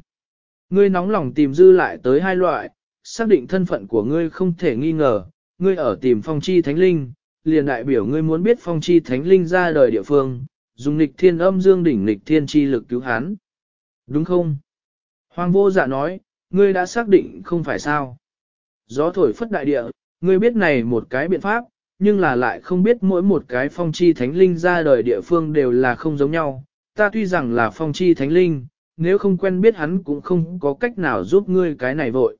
Ngươi nóng lòng tìm dư lại tới hai loại, xác định thân phận của ngươi không thể nghi ngờ, ngươi ở tìm phong chi thánh linh, liền đại biểu ngươi muốn biết phong chi thánh linh ra đời địa phương, dùng nịch thiên âm dương đỉnh nịch thiên chi lực cứu hắn. Đúng không? Hoàng vô dạ nói, ngươi đã xác định không phải sao. Gió thổi phất đại địa, ngươi biết này một cái biện pháp, nhưng là lại không biết mỗi một cái phong chi thánh linh ra đời địa phương đều là không giống nhau. Ta tuy rằng là phong chi thánh linh, nếu không quen biết hắn cũng không có cách nào giúp ngươi cái này vội.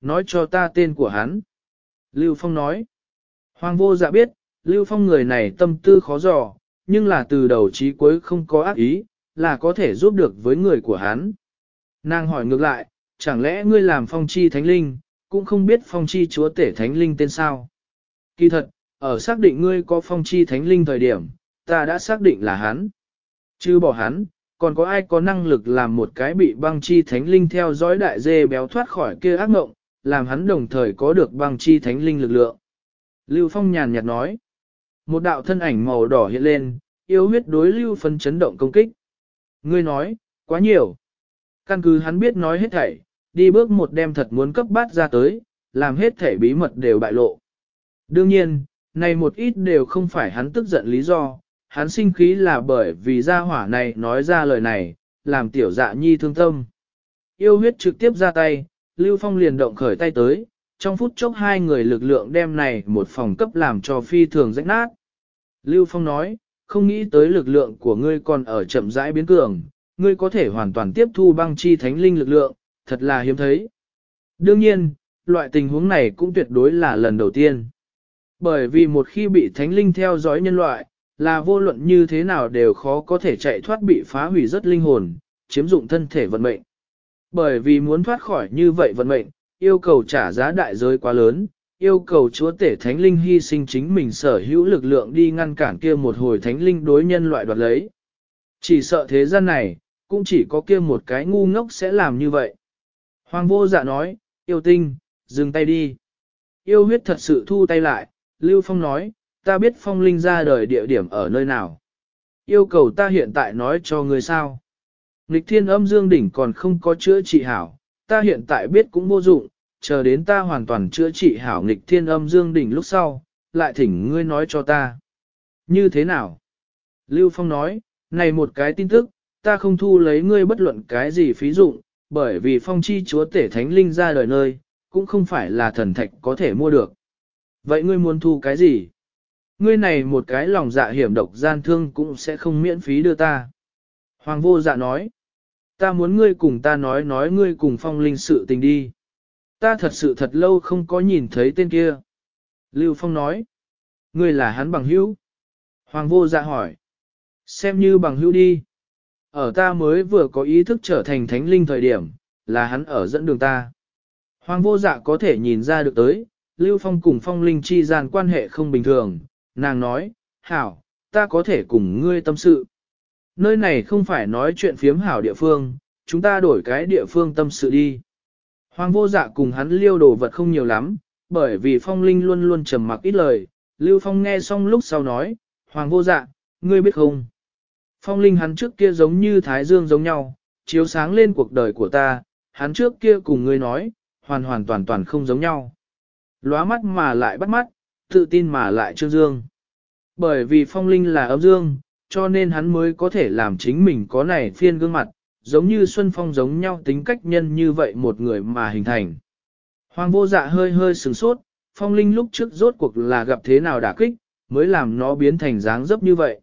Nói cho ta tên của hắn. Lưu Phong nói. Hoàng vô dạ biết, Lưu Phong người này tâm tư khó dò, nhưng là từ đầu chí cuối không có ác ý, là có thể giúp được với người của hắn. Nàng hỏi ngược lại, chẳng lẽ ngươi làm phong chi thánh linh, cũng không biết phong chi chúa tể thánh linh tên sao? Kỳ thật, ở xác định ngươi có phong chi thánh linh thời điểm, ta đã xác định là hắn. Chứ bỏ hắn, còn có ai có năng lực làm một cái bị băng chi thánh linh theo dõi đại dê béo thoát khỏi kia ác ngộng, làm hắn đồng thời có được băng chi thánh linh lực lượng. Lưu Phong nhàn nhạt nói. Một đạo thân ảnh màu đỏ hiện lên, yêu huyết đối Lưu phân chấn động công kích. Ngươi nói, quá nhiều. Căn cứ hắn biết nói hết thảy, đi bước một đem thật muốn cấp bát ra tới, làm hết thảy bí mật đều bại lộ. Đương nhiên, này một ít đều không phải hắn tức giận lý do, hắn sinh khí là bởi vì gia hỏa này nói ra lời này, làm tiểu dạ nhi thương tâm. Yêu huyết trực tiếp ra tay, Lưu Phong liền động khởi tay tới, trong phút chốc hai người lực lượng đem này một phòng cấp làm cho phi thường rách nát. Lưu Phong nói, không nghĩ tới lực lượng của ngươi còn ở chậm rãi biến cường, ngươi có thể hoàn toàn tiếp thu băng chi thánh linh lực lượng, thật là hiếm thấy. Đương nhiên, loại tình huống này cũng tuyệt đối là lần đầu tiên. Bởi vì một khi bị thánh linh theo dõi nhân loại, là vô luận như thế nào đều khó có thể chạy thoát bị phá hủy rất linh hồn, chiếm dụng thân thể vận mệnh. Bởi vì muốn thoát khỏi như vậy vận mệnh, yêu cầu trả giá đại giới quá lớn, yêu cầu chúa tể thánh linh hy sinh chính mình sở hữu lực lượng đi ngăn cản kia một hồi thánh linh đối nhân loại đoạt lấy. Chỉ sợ thế gian này, cũng chỉ có kia một cái ngu ngốc sẽ làm như vậy. Hoàng vô dạ nói, yêu tinh, dừng tay đi. Yêu huyết thật sự thu tay lại, Lưu Phong nói, ta biết phong linh ra đời địa điểm ở nơi nào. Yêu cầu ta hiện tại nói cho người sao. Nghịch thiên âm dương đỉnh còn không có chữa trị hảo, ta hiện tại biết cũng vô dụng, chờ đến ta hoàn toàn chữa trị hảo nghịch thiên âm dương đỉnh lúc sau, lại thỉnh ngươi nói cho ta. Như thế nào? Lưu Phong nói, này một cái tin tức, ta không thu lấy ngươi bất luận cái gì phí dụng, bởi vì phong chi chúa tể thánh linh ra đời nơi, cũng không phải là thần thạch có thể mua được. Vậy ngươi muốn thu cái gì? Ngươi này một cái lòng dạ hiểm độc gian thương cũng sẽ không miễn phí đưa ta. Hoàng vô dạ nói, ta muốn ngươi cùng ta nói nói ngươi cùng phong linh sự tình đi. Ta thật sự thật lâu không có nhìn thấy tên kia. Lưu Phong nói, ngươi là hắn bằng hữu. Hoàng vô dạ hỏi, xem như bằng hữu đi. Ở ta mới vừa có ý thức trở thành thánh linh thời điểm, là hắn ở dẫn đường ta. Hoàng vô dạ có thể nhìn ra được tới, Lưu Phong cùng phong linh chi gian quan hệ không bình thường, nàng nói, hảo, ta có thể cùng ngươi tâm sự. Nơi này không phải nói chuyện phiếm hảo địa phương, chúng ta đổi cái địa phương tâm sự đi. Hoàng vô dạ cùng hắn liêu đồ vật không nhiều lắm, bởi vì phong linh luôn luôn trầm mặc ít lời. Lưu Phong nghe xong lúc sau nói, Hoàng vô dạ, ngươi biết không? Phong linh hắn trước kia giống như Thái Dương giống nhau, chiếu sáng lên cuộc đời của ta, hắn trước kia cùng ngươi nói, hoàn hoàn toàn toàn không giống nhau. Lóa mắt mà lại bắt mắt, tự tin mà lại trương dương. Bởi vì phong linh là âm dương, cho nên hắn mới có thể làm chính mình có này phiên gương mặt, giống như Xuân Phong giống nhau tính cách nhân như vậy một người mà hình thành. Hoàng vô dạ hơi hơi sửng sốt, phong linh lúc trước rốt cuộc là gặp thế nào đả kích, mới làm nó biến thành dáng dấp như vậy.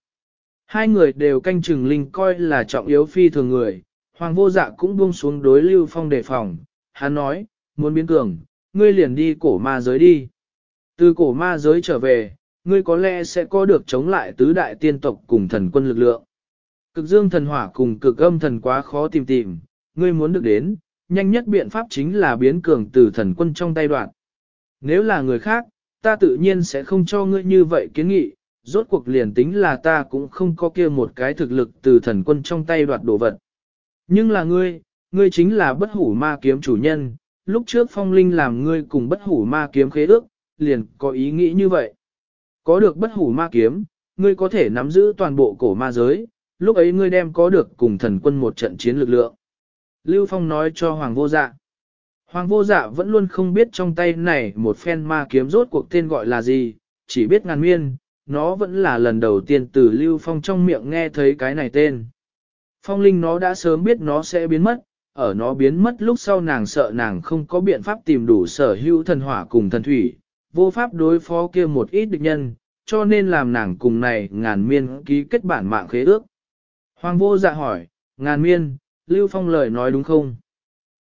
Hai người đều canh chừng linh coi là trọng yếu phi thường người, hoàng vô dạ cũng buông xuống đối lưu phong đề phòng, hắn nói, muốn biến cường, ngươi liền đi cổ ma giới đi. Từ cổ ma giới trở về, ngươi có lẽ sẽ có được chống lại tứ đại tiên tộc cùng thần quân lực lượng. Cực dương thần hỏa cùng cực âm thần quá khó tìm tìm, ngươi muốn được đến, nhanh nhất biện pháp chính là biến cường từ thần quân trong tay đoạn. Nếu là người khác, ta tự nhiên sẽ không cho ngươi như vậy kiến nghị, rốt cuộc liền tính là ta cũng không có kia một cái thực lực từ thần quân trong tay đoạt đồ vật. Nhưng là ngươi, ngươi chính là bất hủ ma kiếm chủ nhân, lúc trước phong linh làm ngươi cùng bất hủ ma kiếm khế ước, liền có ý nghĩ như vậy. Có được bất hủ ma kiếm, ngươi có thể nắm giữ toàn bộ cổ ma giới, lúc ấy ngươi đem có được cùng thần quân một trận chiến lực lượng. Lưu Phong nói cho Hoàng vô dạ. Hoàng vô dạ vẫn luôn không biết trong tay này một phen ma kiếm rốt cuộc tên gọi là gì, chỉ biết ngàn miên, nó vẫn là lần đầu tiên từ Lưu Phong trong miệng nghe thấy cái này tên. Phong linh nó đã sớm biết nó sẽ biến mất, ở nó biến mất lúc sau nàng sợ nàng không có biện pháp tìm đủ sở hữu thần hỏa cùng thần thủy, vô pháp đối phó kia một ít địch nhân, cho nên làm nàng cùng này ngàn miên ký kết bản mạng khế ước. Hoàng vô dạ hỏi, ngàn miên, Lưu Phong lời nói đúng không?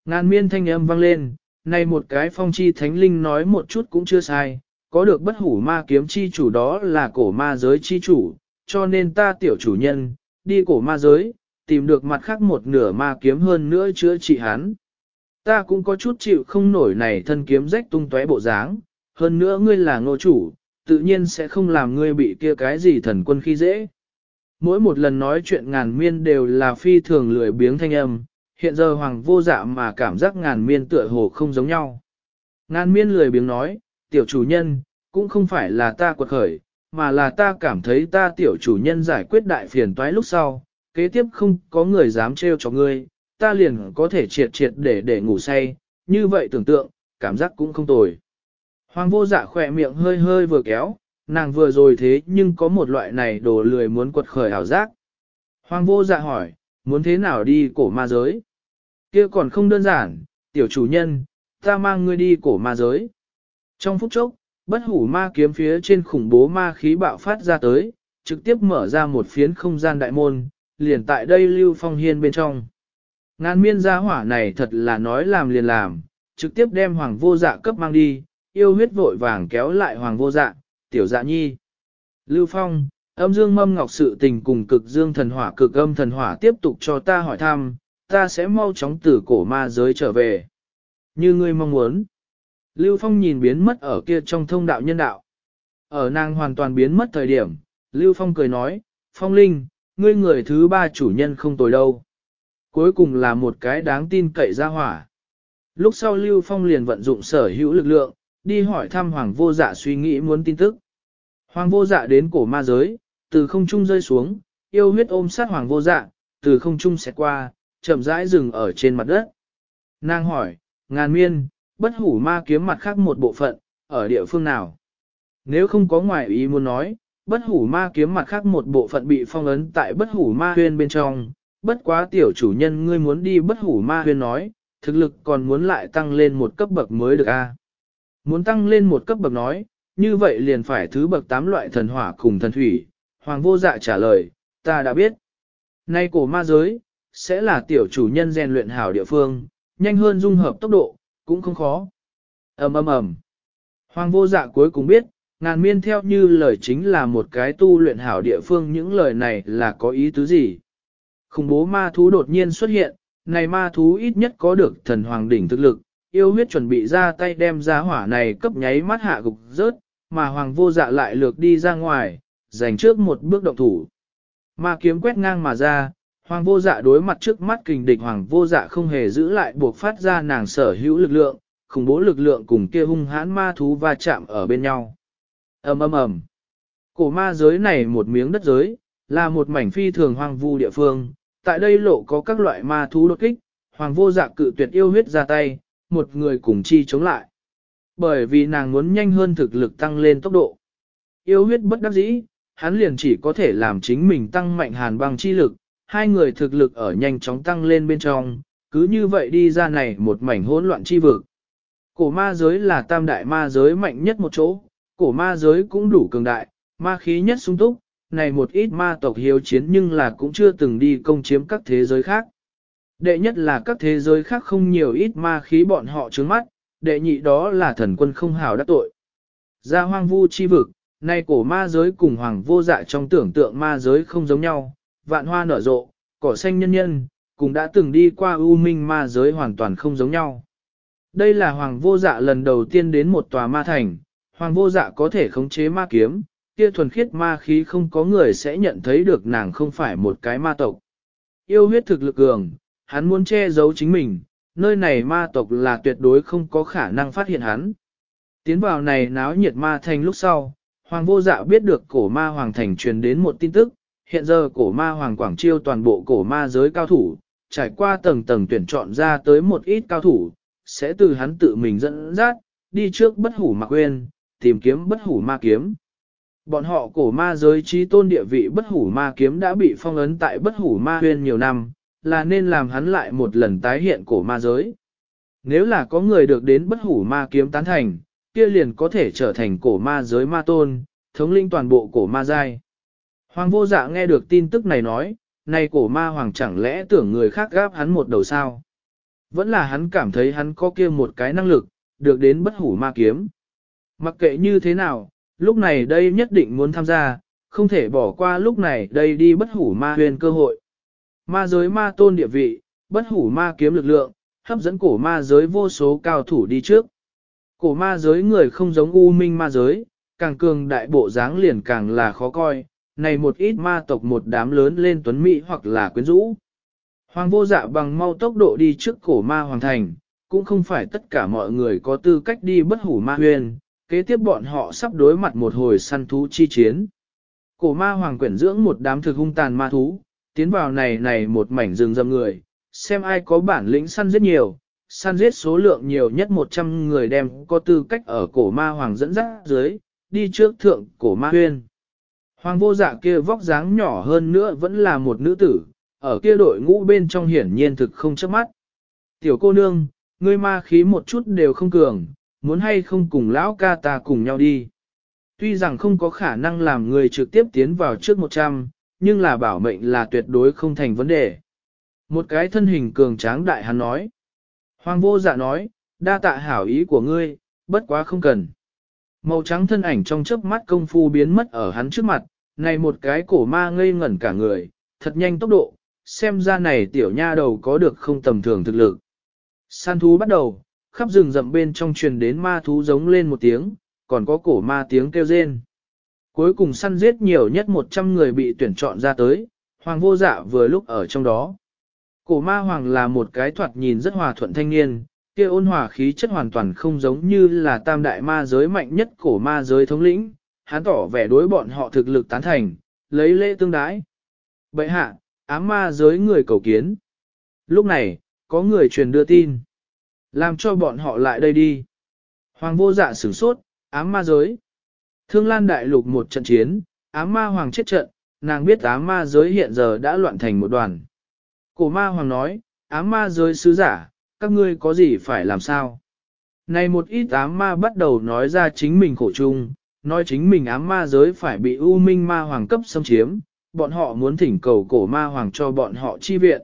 Ngàn miên thanh âm vang lên, này một cái phong chi thánh linh nói một chút cũng chưa sai, có được bất hủ ma kiếm chi chủ đó là cổ ma giới chi chủ, cho nên ta tiểu chủ nhân, đi cổ ma giới, tìm được mặt khác một nửa ma kiếm hơn nữa chữa trị hắn. Ta cũng có chút chịu không nổi này thân kiếm rách tung tóe bộ dáng, hơn nữa ngươi là ngô chủ, tự nhiên sẽ không làm ngươi bị kia cái gì thần quân khi dễ. Mỗi một lần nói chuyện ngàn miên đều là phi thường lười biếng thanh âm, hiện giờ hoàng vô dạ mà cảm giác ngàn miên tựa hồ không giống nhau. Ngàn miên lười biếng nói, tiểu chủ nhân, cũng không phải là ta quật khởi, mà là ta cảm thấy ta tiểu chủ nhân giải quyết đại phiền toái lúc sau, kế tiếp không có người dám trêu cho ngươi, ta liền có thể triệt triệt để để ngủ say, như vậy tưởng tượng, cảm giác cũng không tồi. Hoàng vô dạ khỏe miệng hơi hơi vừa kéo, nàng vừa rồi thế nhưng có một loại này đồ lười muốn quật khởi hảo giác. Hoàng vô dạ hỏi, muốn thế nào đi cổ ma giới? kia còn không đơn giản, tiểu chủ nhân, ta mang ngươi đi cổ ma giới. Trong phút chốc, bất hủ ma kiếm phía trên khủng bố ma khí bạo phát ra tới, trực tiếp mở ra một phiến không gian đại môn, liền tại đây lưu phong hiên bên trong. Ngàn miên gia hỏa này thật là nói làm liền làm, trực tiếp đem hoàng vô dạ cấp mang đi, yêu huyết vội vàng kéo lại hoàng vô dạ, tiểu dạ nhi. Lưu phong, âm dương mâm ngọc sự tình cùng cực dương thần hỏa cực âm thần hỏa tiếp tục cho ta hỏi thăm, ta sẽ mau chóng từ cổ ma giới trở về. Như ngươi mong muốn. Lưu Phong nhìn biến mất ở kia trong thông đạo nhân đạo. Ở nàng hoàn toàn biến mất thời điểm, Lưu Phong cười nói, Phong Linh, ngươi người thứ ba chủ nhân không tồi đâu. Cuối cùng là một cái đáng tin cậy ra hỏa. Lúc sau Lưu Phong liền vận dụng sở hữu lực lượng, đi hỏi thăm Hoàng vô dạ suy nghĩ muốn tin tức. Hoàng vô dạ đến cổ ma giới, từ không trung rơi xuống, yêu huyết ôm sát Hoàng vô dạ, từ không trung sẽ qua, chậm rãi dừng ở trên mặt đất. Nàng hỏi, ngàn miên, bất hủ ma kiếm mặt khác một bộ phận, ở địa phương nào? Nếu không có ngoại ý muốn nói, bất hủ ma kiếm mặt khác một bộ phận bị phong ấn tại bất hủ ma huyên bên trong, bất quá tiểu chủ nhân ngươi muốn đi bất hủ ma huyên nói, thực lực còn muốn lại tăng lên một cấp bậc mới được a. Muốn tăng lên một cấp bậc nói, như vậy liền phải thứ bậc tám loại thần hỏa cùng thần thủy. Hoàng vô dạ trả lời, ta đã biết. Nay cổ ma giới, sẽ là tiểu chủ nhân rèn luyện hảo địa phương, nhanh hơn dung hợp tốc độ, cũng không khó. ầm ầm ầm. Hoàng vô dạ cuối cùng biết, ngàn miên theo như lời chính là một cái tu luyện hảo địa phương những lời này là có ý tứ gì. Khủng bố ma thú đột nhiên xuất hiện, này ma thú ít nhất có được thần hoàng đỉnh thực lực, yêu huyết chuẩn bị ra tay đem ra hỏa này cấp nháy mắt hạ gục rớt, mà hoàng vô dạ lại lược đi ra ngoài, giành trước một bước động thủ. Ma kiếm quét ngang mà ra, hoàng vô dạ đối mặt trước mắt kình địch hoàng vô dạ không hề giữ lại buộc phát ra nàng sở hữu lực lượng, khủng bố lực lượng cùng kia hung hãn ma thú va chạm ở bên nhau. ầm ầm ầm. Cổ ma giới này một miếng đất giới, là một mảnh phi thường hoang vu địa phương, tại đây lộ có các loại ma thú đột kích, hoàng vô dạ cự tuyệt yêu huyết ra tay, một người cùng chi chống lại. Bởi vì nàng muốn nhanh hơn thực lực tăng lên tốc độ. Yêu huyết bất đắc dĩ, hắn liền chỉ có thể làm chính mình tăng mạnh hàn băng chi lực, hai người thực lực ở nhanh chóng tăng lên bên trong, cứ như vậy đi ra này một mảnh hỗn loạn chi vực. Cổ ma giới là tam đại ma giới mạnh nhất một chỗ, cổ ma giới cũng đủ cường đại, ma khí nhất sung túc, này một ít ma tộc hiếu chiến nhưng là cũng chưa từng đi công chiếm các thế giới khác. Đệ nhất là các thế giới khác không nhiều ít ma khí bọn họ trướng mắt, đệ nhị đó là thần quân không hào đắc tội. Ra hoang vu chi vực, nay cổ ma giới cùng hoàng vô dạ trong tưởng tượng ma giới không giống nhau, vạn hoa nở rộ, cỏ xanh nhân nhân, cùng đã từng đi qua u minh ma giới hoàn toàn không giống nhau. Đây là hoàng vô dạ lần đầu tiên đến một tòa ma thành, hoàng vô dạ có thể khống chế ma kiếm, kia thuần khiết ma khí không có người sẽ nhận thấy được nàng không phải một cái ma tộc. Yêu huyết thực lực cường, hắn muốn che giấu chính mình, nơi này ma tộc là tuyệt đối không có khả năng phát hiện hắn. Tiến vào này náo nhiệt ma thành lúc sau, hoàng vô dạ biết được cổ ma hoàng thành truyền đến một tin tức, hiện giờ cổ ma hoàng quảng chiêu toàn bộ cổ ma giới cao thủ, trải qua tầng tầng tuyển chọn ra tới một ít cao thủ, sẽ từ hắn tự mình dẫn dắt, đi trước bất hủ ma quên, tìm kiếm bất hủ ma kiếm. Bọn họ cổ ma giới trí tôn địa vị bất hủ ma kiếm đã bị phong ấn tại bất hủ ma huyên nhiều năm, là nên làm hắn lại một lần tái hiện cổ ma giới. Nếu là có người được đến bất hủ ma kiếm tán thành, kia liền có thể trở thành cổ ma giới ma tôn, thống linh toàn bộ cổ ma giai. Hoàng vô dạ nghe được tin tức này nói, này cổ ma hoàng chẳng lẽ tưởng người khác gáp hắn một đầu sao? Vẫn là hắn cảm thấy hắn có kia một cái năng lực, được đến bất hủ ma kiếm. Mặc kệ như thế nào, lúc này đây nhất định muốn tham gia, không thể bỏ qua lúc này đây đi bất hủ ma huyền cơ hội. Ma giới ma tôn địa vị, bất hủ ma kiếm lực lượng, hấp dẫn cổ ma giới vô số cao thủ đi trước. Cổ ma giới người không giống u minh ma giới, càng cường đại bộ dáng liền càng là khó coi, này một ít ma tộc một đám lớn lên tuấn mỹ hoặc là quyến rũ. Hoàng vô dạ bằng mau tốc độ đi trước cổ ma hoàng thành, cũng không phải tất cả mọi người có tư cách đi bất hủ ma huyền, kế tiếp bọn họ sắp đối mặt một hồi săn thú chi chiến. Cổ ma hoàng quyển dưỡng một đám thực hung tàn ma thú, tiến vào này này một mảnh rừng rậm người, xem ai có bản lĩnh săn giết nhiều, săn giết số lượng nhiều nhất 100 người đem có tư cách ở cổ ma hoàng dẫn dắt dưới, đi trước thượng cổ ma huyên. Hoàng vô dạ kia vóc dáng nhỏ hơn nữa vẫn là một nữ tử, ở kia đội ngũ bên trong hiển nhiên thực không chớp mắt. Tiểu cô nương, ngươi ma khí một chút đều không cường, muốn hay không cùng lão ca ta cùng nhau đi. Tuy rằng không có khả năng làm người trực tiếp tiến vào trước 100, nhưng là bảo mệnh là tuyệt đối không thành vấn đề. Một cái thân hình cường tráng đại hắn nói. Hoàng vô dạ nói, đa tạ hảo ý của ngươi, bất quá không cần. Màu trắng thân ảnh trong chớp mắt công phu biến mất ở hắn trước mặt, này một cái cổ ma ngây ngẩn cả người, thật nhanh tốc độ, xem ra này tiểu nha đầu có được không tầm thường thực lực. Săn thú bắt đầu, khắp rừng rậm bên trong truyền đến ma thú giống lên một tiếng, còn có cổ ma tiếng kêu rên. Cuối cùng săn giết nhiều nhất 100 người bị tuyển chọn ra tới, hoàng vô dạ vừa lúc ở trong đó. Cổ ma hoàng là một cái thoạt nhìn rất hòa thuận thanh niên, kia ôn hòa khí chất hoàn toàn không giống như là tam đại ma giới mạnh nhất cổ ma giới thống lĩnh, hắn tỏ vẻ đối bọn họ thực lực tán thành, lấy lễ tương đái. Bậy hạ, ám ma giới người cầu kiến. Lúc này, có người truyền đưa tin. Làm cho bọn họ lại đây đi. Hoàng vô dạ sửng sốt, ám ma giới. Thương lan đại lục một trận chiến, ám ma hoàng chết trận, nàng biết ám ma giới hiện giờ đã loạn thành một đoàn. Cổ ma hoàng nói, ám ma giới sứ giả, các ngươi có gì phải làm sao? Này một ít ám ma bắt đầu nói ra chính mình khổ chung, nói chính mình ám ma giới phải bị U Minh ma hoàng cấp xâm chiếm, bọn họ muốn thỉnh cầu cổ ma hoàng cho bọn họ chi viện.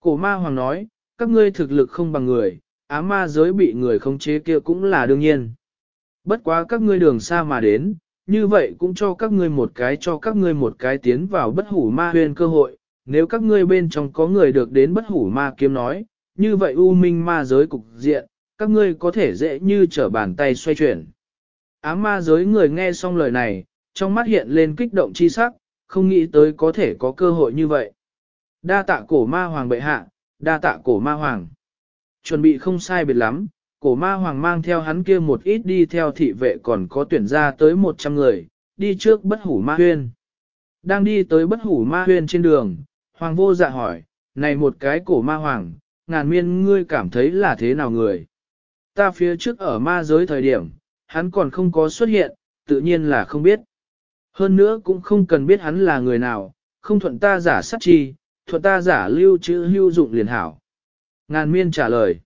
Cổ ma hoàng nói, các ngươi thực lực không bằng người, ám ma giới bị người khống chế kia cũng là đương nhiên. Bất quá các ngươi đường xa mà đến, như vậy cũng cho các ngươi một cái cho các ngươi một cái tiến vào bất hủ ma huyền cơ hội, nếu các ngươi bên trong có người được đến bất hủ ma kiếm nói, như vậy u minh ma giới cục diện, các ngươi có thể dễ như trở bàn tay xoay chuyển. Ám ma giới người nghe xong lời này, trong mắt hiện lên kích động chi sắc, không nghĩ tới có thể có cơ hội như vậy. Đa tạ cổ ma hoàng bệ hạ, đa tạ cổ ma hoàng. Chuẩn bị không sai biệt lắm, cổ ma hoàng mang theo hắn kia một ít đi theo thị vệ còn có tuyển ra tới 100 người, đi trước bất hủ ma huyên. Đang đi tới bất hủ ma huyên trên đường, hoàng vô dạ hỏi, này một cái cổ ma hoàng, ngàn miên ngươi cảm thấy là thế nào người? Ta phía trước ở ma giới thời điểm, hắn còn không có xuất hiện, tự nhiên là không biết. Hơn nữa cũng không cần biết hắn là người nào, không thuận ta giả sát chi, thuận ta giả lưu chữ hưu dụng liền hảo. Ngàn miên trả lời.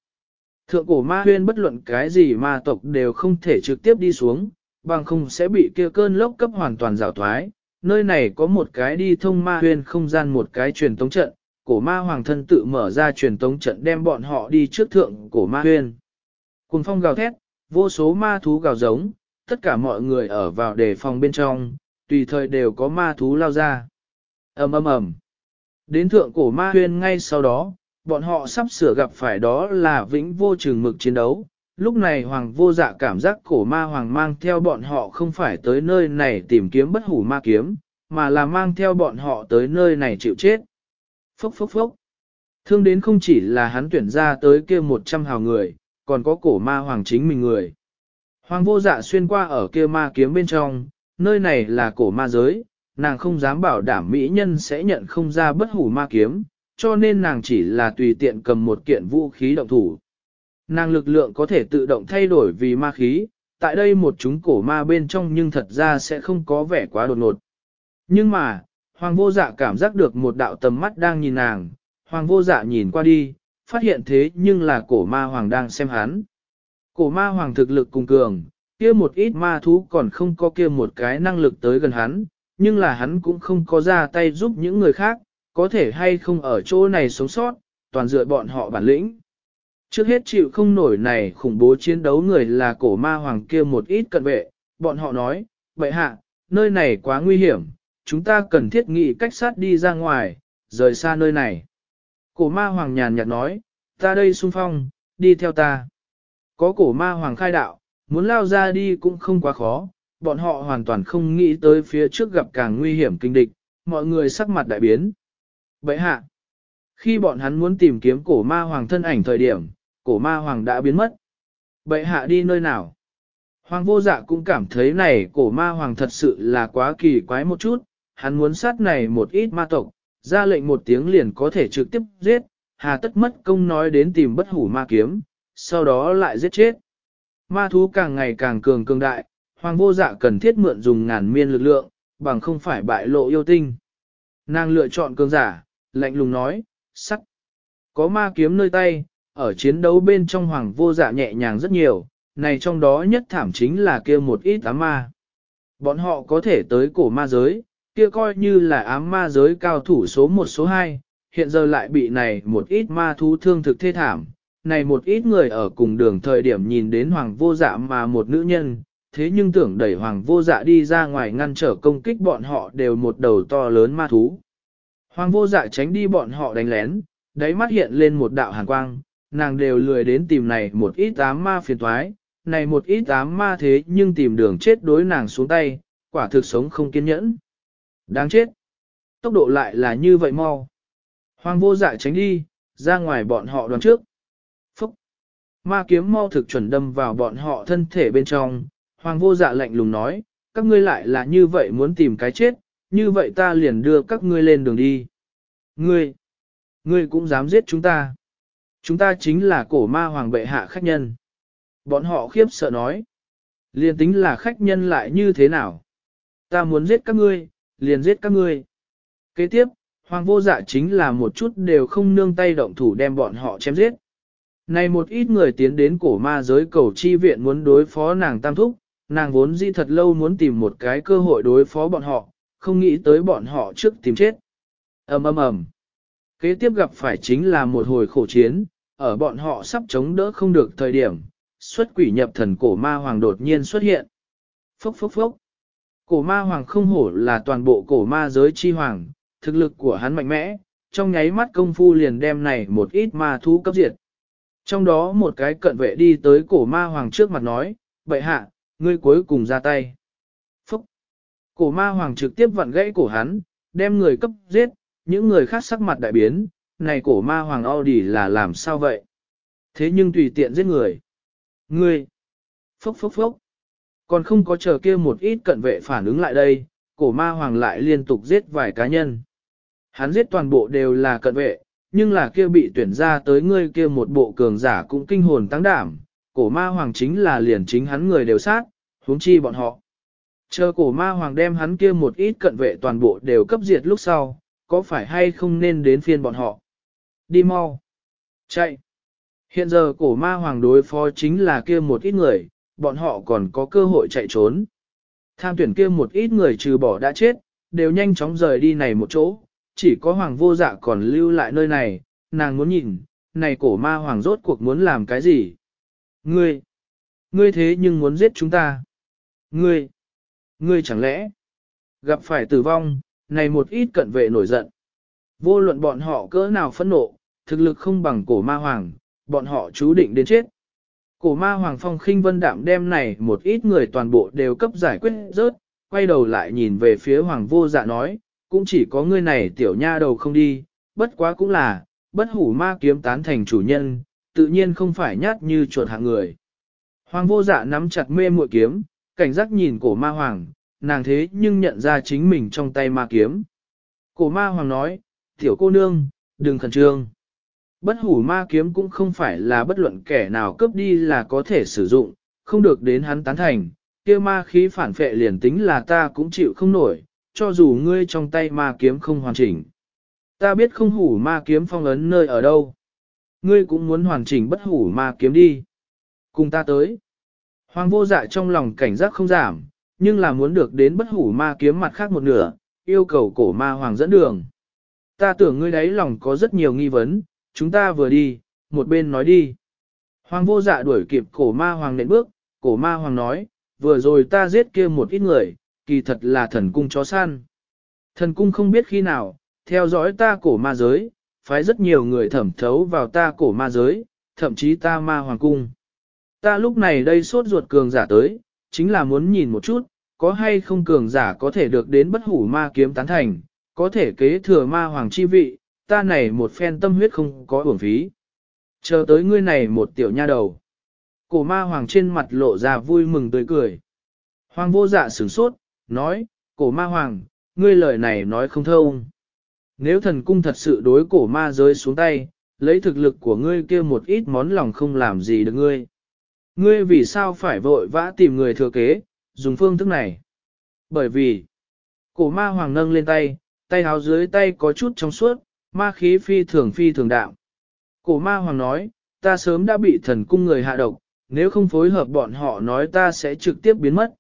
Thượng cổ ma huyên bất luận cái gì ma tộc đều không thể trực tiếp đi xuống, bằng không sẽ bị kia cơn lốc cấp hoàn toàn rào thoái. Nơi này có một cái đi thông ma huyên không gian một cái truyền tống trận, cổ ma hoàng thân tự mở ra truyền tống trận đem bọn họ đi trước thượng cổ ma huyên. Cùng phong gào thét, vô số ma thú gào giống, tất cả mọi người ở vào đề phòng bên trong, tùy thời đều có ma thú lao ra. ầm ầm ầm. Đến thượng cổ ma huyên ngay sau đó, bọn họ sắp sửa gặp phải đó là vĩnh vô trường mực chiến đấu. Lúc này hoàng vô dạ cảm giác cổ ma hoàng mang theo bọn họ không phải tới nơi này tìm kiếm bất hủ ma kiếm, mà là mang theo bọn họ tới nơi này chịu chết. Phốc phốc phốc. Thương đến không chỉ là hắn tuyển ra tới kia một trăm hào người, còn có cổ ma hoàng chính mình người. Hoàng vô dạ xuyên qua ở kia ma kiếm bên trong, nơi này là cổ ma giới, nàng không dám bảo đảm mỹ nhân sẽ nhận không ra bất hủ ma kiếm, cho nên nàng chỉ là tùy tiện cầm một kiện vũ khí động thủ. Nàng lực lượng có thể tự động thay đổi vì ma khí, tại đây một chúng cổ ma bên trong nhưng thật ra sẽ không có vẻ quá đột ngột. Nhưng mà, hoàng vô dạ cảm giác được một đạo tầm mắt đang nhìn nàng, hoàng vô dạ nhìn qua đi, phát hiện thế nhưng là cổ ma hoàng đang xem hắn. Cổ ma hoàng thực lực cùng cường, kia một ít ma thú còn không có kia một cái năng lực tới gần hắn, nhưng là hắn cũng không có ra tay giúp những người khác, có thể hay không ở chỗ này sống sót, toàn dựa bọn họ bản lĩnh. Trước hết chịu không nổi này khủng bố chiến đấu người là cổ ma hoàng kia một ít cận vệ, bọn họ nói, vậy hạ, nơi này quá nguy hiểm, chúng ta cần thiết nghị cách sát đi ra ngoài, rời xa nơi này. Cổ ma hoàng nhàn nhạt nói, ta đây xung phong, đi theo ta. Có cổ ma hoàng khai đạo, muốn lao ra đi cũng không quá khó, bọn họ hoàn toàn không nghĩ tới phía trước gặp càng nguy hiểm kinh địch, mọi người sắc mặt đại biến. Vậy hạ, khi bọn hắn muốn tìm kiếm cổ ma hoàng thân ảnh thời điểm, cổ ma hoàng đã biến mất. Bệ hạ đi nơi nào? Hoàng vô dạ cũng cảm thấy này cổ ma hoàng thật sự là quá kỳ quái một chút, hắn muốn sát này một ít ma tộc, ra lệnh một tiếng liền có thể trực tiếp giết, hà tất mất công nói đến tìm bất hủ ma kiếm, sau đó lại giết chết. Ma thú càng ngày càng cường cường đại, hoàng vô dạ cần thiết mượn dùng ngàn miên lực lượng, bằng không phải bại lộ yêu tinh. Nàng lựa chọn cường giả, lạnh lùng nói, sắc. Có ma kiếm nơi tay, ở chiến đấu bên trong hoàng vô dạ nhẹ nhàng rất nhiều, này trong đó nhất thảm chính là kia một ít ám ma. Bọn họ có thể tới cổ ma giới, kia coi như là ám ma giới cao thủ số 1 số 2, hiện giờ lại bị này một ít ma thú thương thực thê thảm. Này một ít người ở cùng đường thời điểm nhìn đến hoàng vô dạ mà một nữ nhân, thế nhưng tưởng đẩy hoàng vô dạ đi ra ngoài ngăn trở công kích bọn họ đều một đầu to lớn ma thú. Hoàng vô dạ tránh đi bọn họ đánh lén, đáy mắt hiện lên một đạo hàn quang, nàng đều lười đến tìm này một ít ám ma phiền thoái, này một ít ám ma thế nhưng tìm đường chết đối nàng xuống tay, quả thực sống không kiên nhẫn. Đáng chết. Tốc độ lại là như vậy mau. Hoàng vô dạ tránh đi, ra ngoài bọn họ đoàn trước. Phúc. ma kiếm mau thực chuẩn đâm vào bọn họ thân thể bên trong, hoàng vô dạ lạnh lùng nói, các ngươi lại là như vậy muốn tìm cái chết, như vậy ta liền đưa các ngươi lên đường đi. Ngươi, ngươi cũng dám giết chúng ta. Chúng ta chính là cổ ma hoàng bệ hạ khách nhân. Bọn họ khiếp sợ nói. Liền tính là khách nhân lại như thế nào? Ta muốn giết các ngươi, liền giết các ngươi. Kế tiếp, hoàng vô dạ chính là một chút đều không nương tay động thủ đem bọn họ chém giết. Này một ít người tiến đến cổ ma giới cầu chi viện muốn đối phó nàng tam thúc, nàng vốn di thật lâu muốn tìm một cái cơ hội đối phó bọn họ, không nghĩ tới bọn họ trước tìm chết. ầm ầm ầm. Kế tiếp gặp phải chính là một hồi khổ chiến, ở bọn họ sắp chống đỡ không được thời điểm, xuất quỷ nhập thần cổ ma hoàng đột nhiên xuất hiện. Phốc phốc phốc. Cổ ma hoàng không hổ là toàn bộ cổ ma giới chi hoàng, thực lực của hắn mạnh mẽ, trong nháy mắt công phu liền đem này một ít ma thú cấp diệt. Trong đó một cái cận vệ đi tới cổ ma hoàng trước mặt nói, bệ hạ, ngươi cuối cùng ra tay. Cổ ma hoàng trực tiếp vặn gãy cổ hắn, đem người cấp giết, những người khác sắc mặt đại biến, này cổ ma hoàng Audi là làm sao vậy? Thế nhưng tùy tiện giết người. Ngươi! Phốc phốc phốc! Còn không có chờ kia một ít cận vệ phản ứng lại đây, cổ ma hoàng lại liên tục giết vài cá nhân. Hắn giết toàn bộ đều là cận vệ, nhưng là kia bị tuyển ra tới ngươi kia một bộ cường giả cũng kinh hồn tăng đảm, cổ ma hoàng chính là liền chính hắn người đều sát, huống chi bọn họ. Chờ cổ ma hoàng đem hắn kia một ít cận vệ toàn bộ đều cấp diệt lúc sau, có phải hay không nên đến phiên bọn họ? Đi mau! Chạy! Hiện giờ cổ ma hoàng đối phó chính là kia một ít người, bọn họ còn có cơ hội chạy trốn. Tham tuyển kia một ít người trừ bỏ đã chết, đều nhanh chóng rời đi này một chỗ, chỉ có hoàng vô dạ còn lưu lại nơi này, nàng muốn nhìn, này cổ ma hoàng rốt cuộc muốn làm cái gì? Ngươi! Ngươi thế nhưng muốn giết chúng ta? Ngươi! Ngươi chẳng lẽ? Gặp phải tử vong, này một ít cận vệ nổi giận. Vô luận bọn họ cỡ nào phẫn nộ, thực lực không bằng cổ ma hoàng, bọn họ chú định đến chết. Cổ ma hoàng phong khinh vân đạm đem này một ít người toàn bộ đều cấp giải quyết rớt, quay đầu lại nhìn về phía hoàng vô dạ nói, cũng chỉ có ngươi này tiểu nha đầu không đi, bất quá cũng là, bất hủ ma kiếm tán thành chủ nhân, tự nhiên không phải nhát như chuột hạng người. Hoàng vô dạ nắm chặt mê muội kiếm, cảnh giác nhìn cổ ma hoàng, nàng thế nhưng nhận ra chính mình trong tay ma kiếm. Cổ ma hoàng nói, tiểu cô nương, đừng khẩn trương. Bất hủ ma kiếm cũng không phải là bất luận kẻ nào cướp đi là có thể sử dụng, không được đến hắn tán thành, kia ma khí phản phệ liền tính là ta cũng chịu không nổi, cho dù ngươi trong tay ma kiếm không hoàn chỉnh. Ta biết không hủ ma kiếm phong ấn nơi ở đâu. Ngươi cũng muốn hoàn chỉnh bất hủ ma kiếm đi. Cùng ta tới. Hoàng vô dạ trong lòng cảnh giác không giảm, nhưng là muốn được đến bất hủ ma kiếm mặt khác một nửa, yêu cầu cổ ma hoàng dẫn đường. Ta tưởng ngươi đấy lòng có rất nhiều nghi vấn, chúng ta vừa đi, một bên nói đi. Hoàng vô dạ đuổi kịp cổ ma hoàng nện bước, cổ ma hoàng nói, vừa rồi ta giết kia một ít người, kỳ thật là thần cung chó săn. Thần cung không biết khi nào, theo dõi ta cổ ma giới, phái rất nhiều người thẩm thấu vào ta cổ ma giới, thậm chí ta ma hoàng cung. Ta lúc này đây sốt ruột cường giả tới, chính là muốn nhìn một chút, có hay không cường giả có thể được đến bất hủ ma kiếm tán thành, có thể kế thừa ma hoàng chi vị, ta này một phen tâm huyết không có uổng phí. Chờ tới ngươi này một tiểu nha đầu. Cổ ma hoàng trên mặt lộ ra vui mừng tươi cười. Hoàng vô dạ sửng sốt, nói, cổ ma hoàng, ngươi lời này nói không thông. Nếu thần cung thật sự đối cổ ma rơi xuống tay, lấy thực lực của ngươi kia một ít món lòng không làm gì được ngươi. Ngươi vì sao phải vội vã tìm người thừa kế, dùng phương thức này? Bởi vì, cổ ma hoàng nâng lên tay, tay háo dưới tay có chút trong suốt, ma khí phi thường phi thường đạo. Cổ ma hoàng nói, ta sớm đã bị thần cung người hạ độc, nếu không phối hợp bọn họ nói ta sẽ trực tiếp biến mất.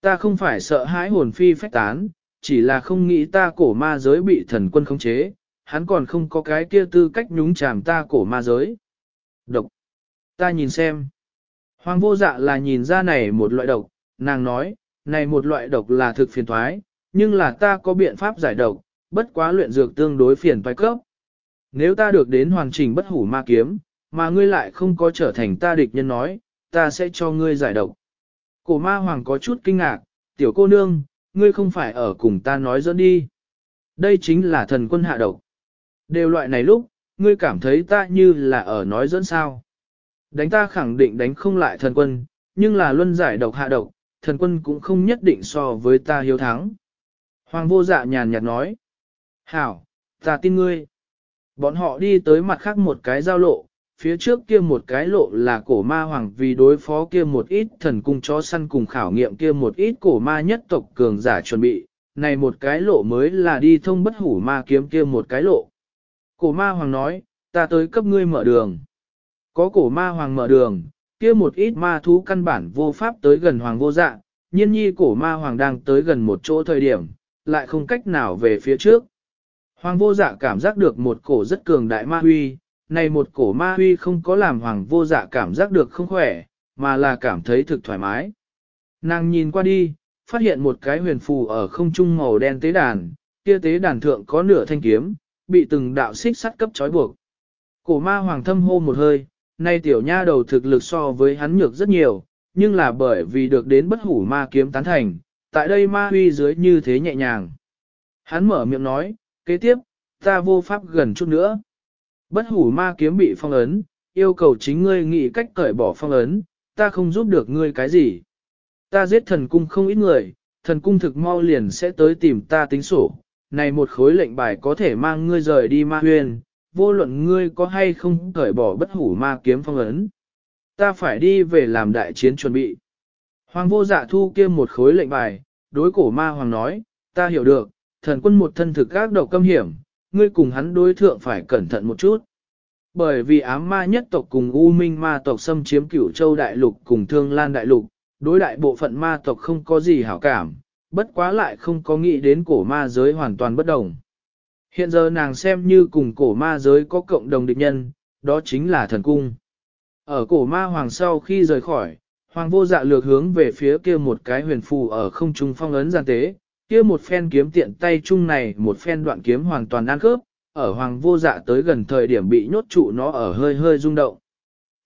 Ta không phải sợ hãi hồn phi phách tán, chỉ là không nghĩ ta cổ ma giới bị thần quân khống chế, hắn còn không có cái kia tư cách nhúng chàm ta cổ ma giới. Độc. Ta nhìn xem. Hoàng vô dạ là nhìn ra này một loại độc, nàng nói, này một loại độc là thực phiền thoái, nhưng là ta có biện pháp giải độc, bất quá luyện dược tương đối phiền toái cấp. Nếu ta được đến hoàn chỉnh bất hủ ma kiếm, mà ngươi lại không có trở thành ta địch nhân nói, ta sẽ cho ngươi giải độc. Cổ ma hoàng có chút kinh ngạc, tiểu cô nương, ngươi không phải ở cùng ta nói dẫn đi. Đây chính là thần quân hạ độc. Đều loại này lúc, ngươi cảm thấy ta như là ở nói dẫn sao. Đánh ta khẳng định đánh không lại thần quân, nhưng là luân giải độc hạ độc, thần quân cũng không nhất định so với ta hiếu thắng. Hoàng vô dạ nhàn nhạt nói. Hảo, ta tin ngươi. Bọn họ đi tới mặt khác một cái giao lộ, phía trước kia một cái lộ là cổ ma hoàng vì đối phó kia một ít thần cung chó săn cùng khảo nghiệm kia một ít cổ ma nhất tộc cường giả chuẩn bị, này một cái lộ mới là đi thông bất hủ ma kiếm kia một cái lộ. Cổ ma hoàng nói, ta tới cấp ngươi mở đường. Có cổ ma hoàng mở đường, kia một ít ma thú căn bản vô pháp tới gần hoàng vô dạ, nhiên nhi cổ ma hoàng đang tới gần một chỗ thời điểm, lại không cách nào về phía trước. Hoàng vô dạ cảm giác được một cổ rất cường đại ma huy, này một cổ ma huy không có làm hoàng vô dạ cảm giác được không khỏe, mà là cảm thấy thực thoải mái. Nàng nhìn qua đi, phát hiện một cái huyền phù ở không trung màu đen tế đàn, kia tế đàn thượng có nửa thanh kiếm, bị từng đạo xích sắt cấp trói buộc. Cổ ma hoàng thâm hô một hơi, nay tiểu nha đầu thực lực so với hắn nhược rất nhiều, nhưng là bởi vì được đến bất hủ ma kiếm tán thành, tại đây ma huy dưới như thế nhẹ nhàng. Hắn mở miệng nói, kế tiếp, ta vô pháp gần chút nữa. Bất hủ ma kiếm bị phong ấn, yêu cầu chính ngươi nghĩ cách cởi bỏ phong ấn, ta không giúp được ngươi cái gì. Ta giết thần cung không ít người, thần cung thực mau liền sẽ tới tìm ta tính sổ. Này một khối lệnh bài có thể mang ngươi rời đi ma huyền, vô luận ngươi có hay không cởi bỏ bất hủ ma kiếm phong ấn. Ta phải đi về làm đại chiến chuẩn bị. Hoàng vô dạ thu kia một khối lệnh bài, đối cổ ma hoàng nói, ta hiểu được, thần quân một thân thực các đầu câm hiểm, ngươi cùng hắn đối thượng phải cẩn thận một chút. Bởi vì ám ma nhất tộc cùng U Minh ma tộc xâm chiếm cửu châu đại lục cùng thương lan đại lục, đối đại bộ phận ma tộc không có gì hảo cảm, bất quá lại không có nghĩ đến cổ ma giới hoàn toàn bất đồng. Hiện giờ nàng xem như cùng cổ ma giới có cộng đồng địch nhân, đó chính là thần cung. Ở cổ ma hoàng sau khi rời khỏi, hoàng vô dạ lược hướng về phía kia một cái huyền phù ở không trung phong ấn gian tế, kia một phen kiếm tiện tay chung này một phen đoạn kiếm hoàn toàn ăn khớp, ở hoàng vô dạ tới gần thời điểm bị nhốt trụ nó ở hơi hơi rung động.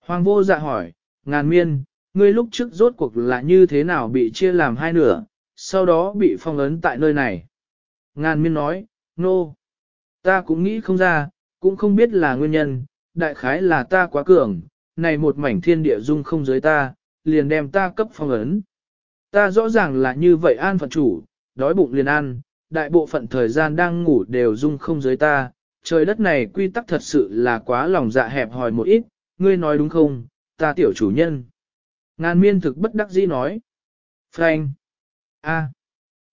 Hoàng vô dạ hỏi, ngàn miên, ngươi lúc trước rốt cuộc là như thế nào bị chia làm hai nửa, sau đó bị phong ấn tại nơi này. Ngàn miên nói, nô, no ta cũng nghĩ không ra, cũng không biết là nguyên nhân, đại khái là ta quá cường, này một mảnh thiên địa dung không giới ta, liền đem ta cấp phong ấn. Ta rõ ràng là như vậy an phận chủ, đói bụng liền ăn, đại bộ phận thời gian đang ngủ đều dung không giới ta, trời đất này quy tắc thật sự là quá lòng dạ hẹp hòi một ít, ngươi nói đúng không, ta tiểu chủ nhân. Ngàn miên thực bất đắc dĩ nói. Frank. a,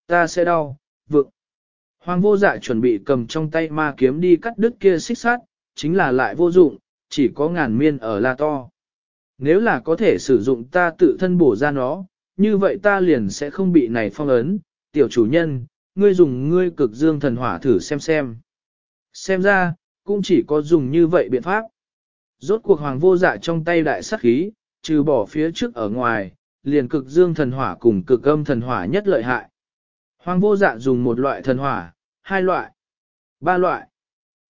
ta sẽ đau, vượng. Hoàng vô dạ chuẩn bị cầm trong tay ma kiếm đi cắt đứt kia xích sát, chính là lại vô dụng, chỉ có ngàn miên ở la to. Nếu là có thể sử dụng ta tự thân bổ ra nó, như vậy ta liền sẽ không bị này phong ấn, tiểu chủ nhân, ngươi dùng ngươi cực dương thần hỏa thử xem xem. Xem ra, cũng chỉ có dùng như vậy biện pháp. Rốt cuộc hoàng vô dạ trong tay đại sắc khí, trừ bỏ phía trước ở ngoài, liền cực dương thần hỏa cùng cực âm thần hỏa nhất lợi hại. Hoàng vô dạ dùng một loại thần hỏa, hai loại, ba loại.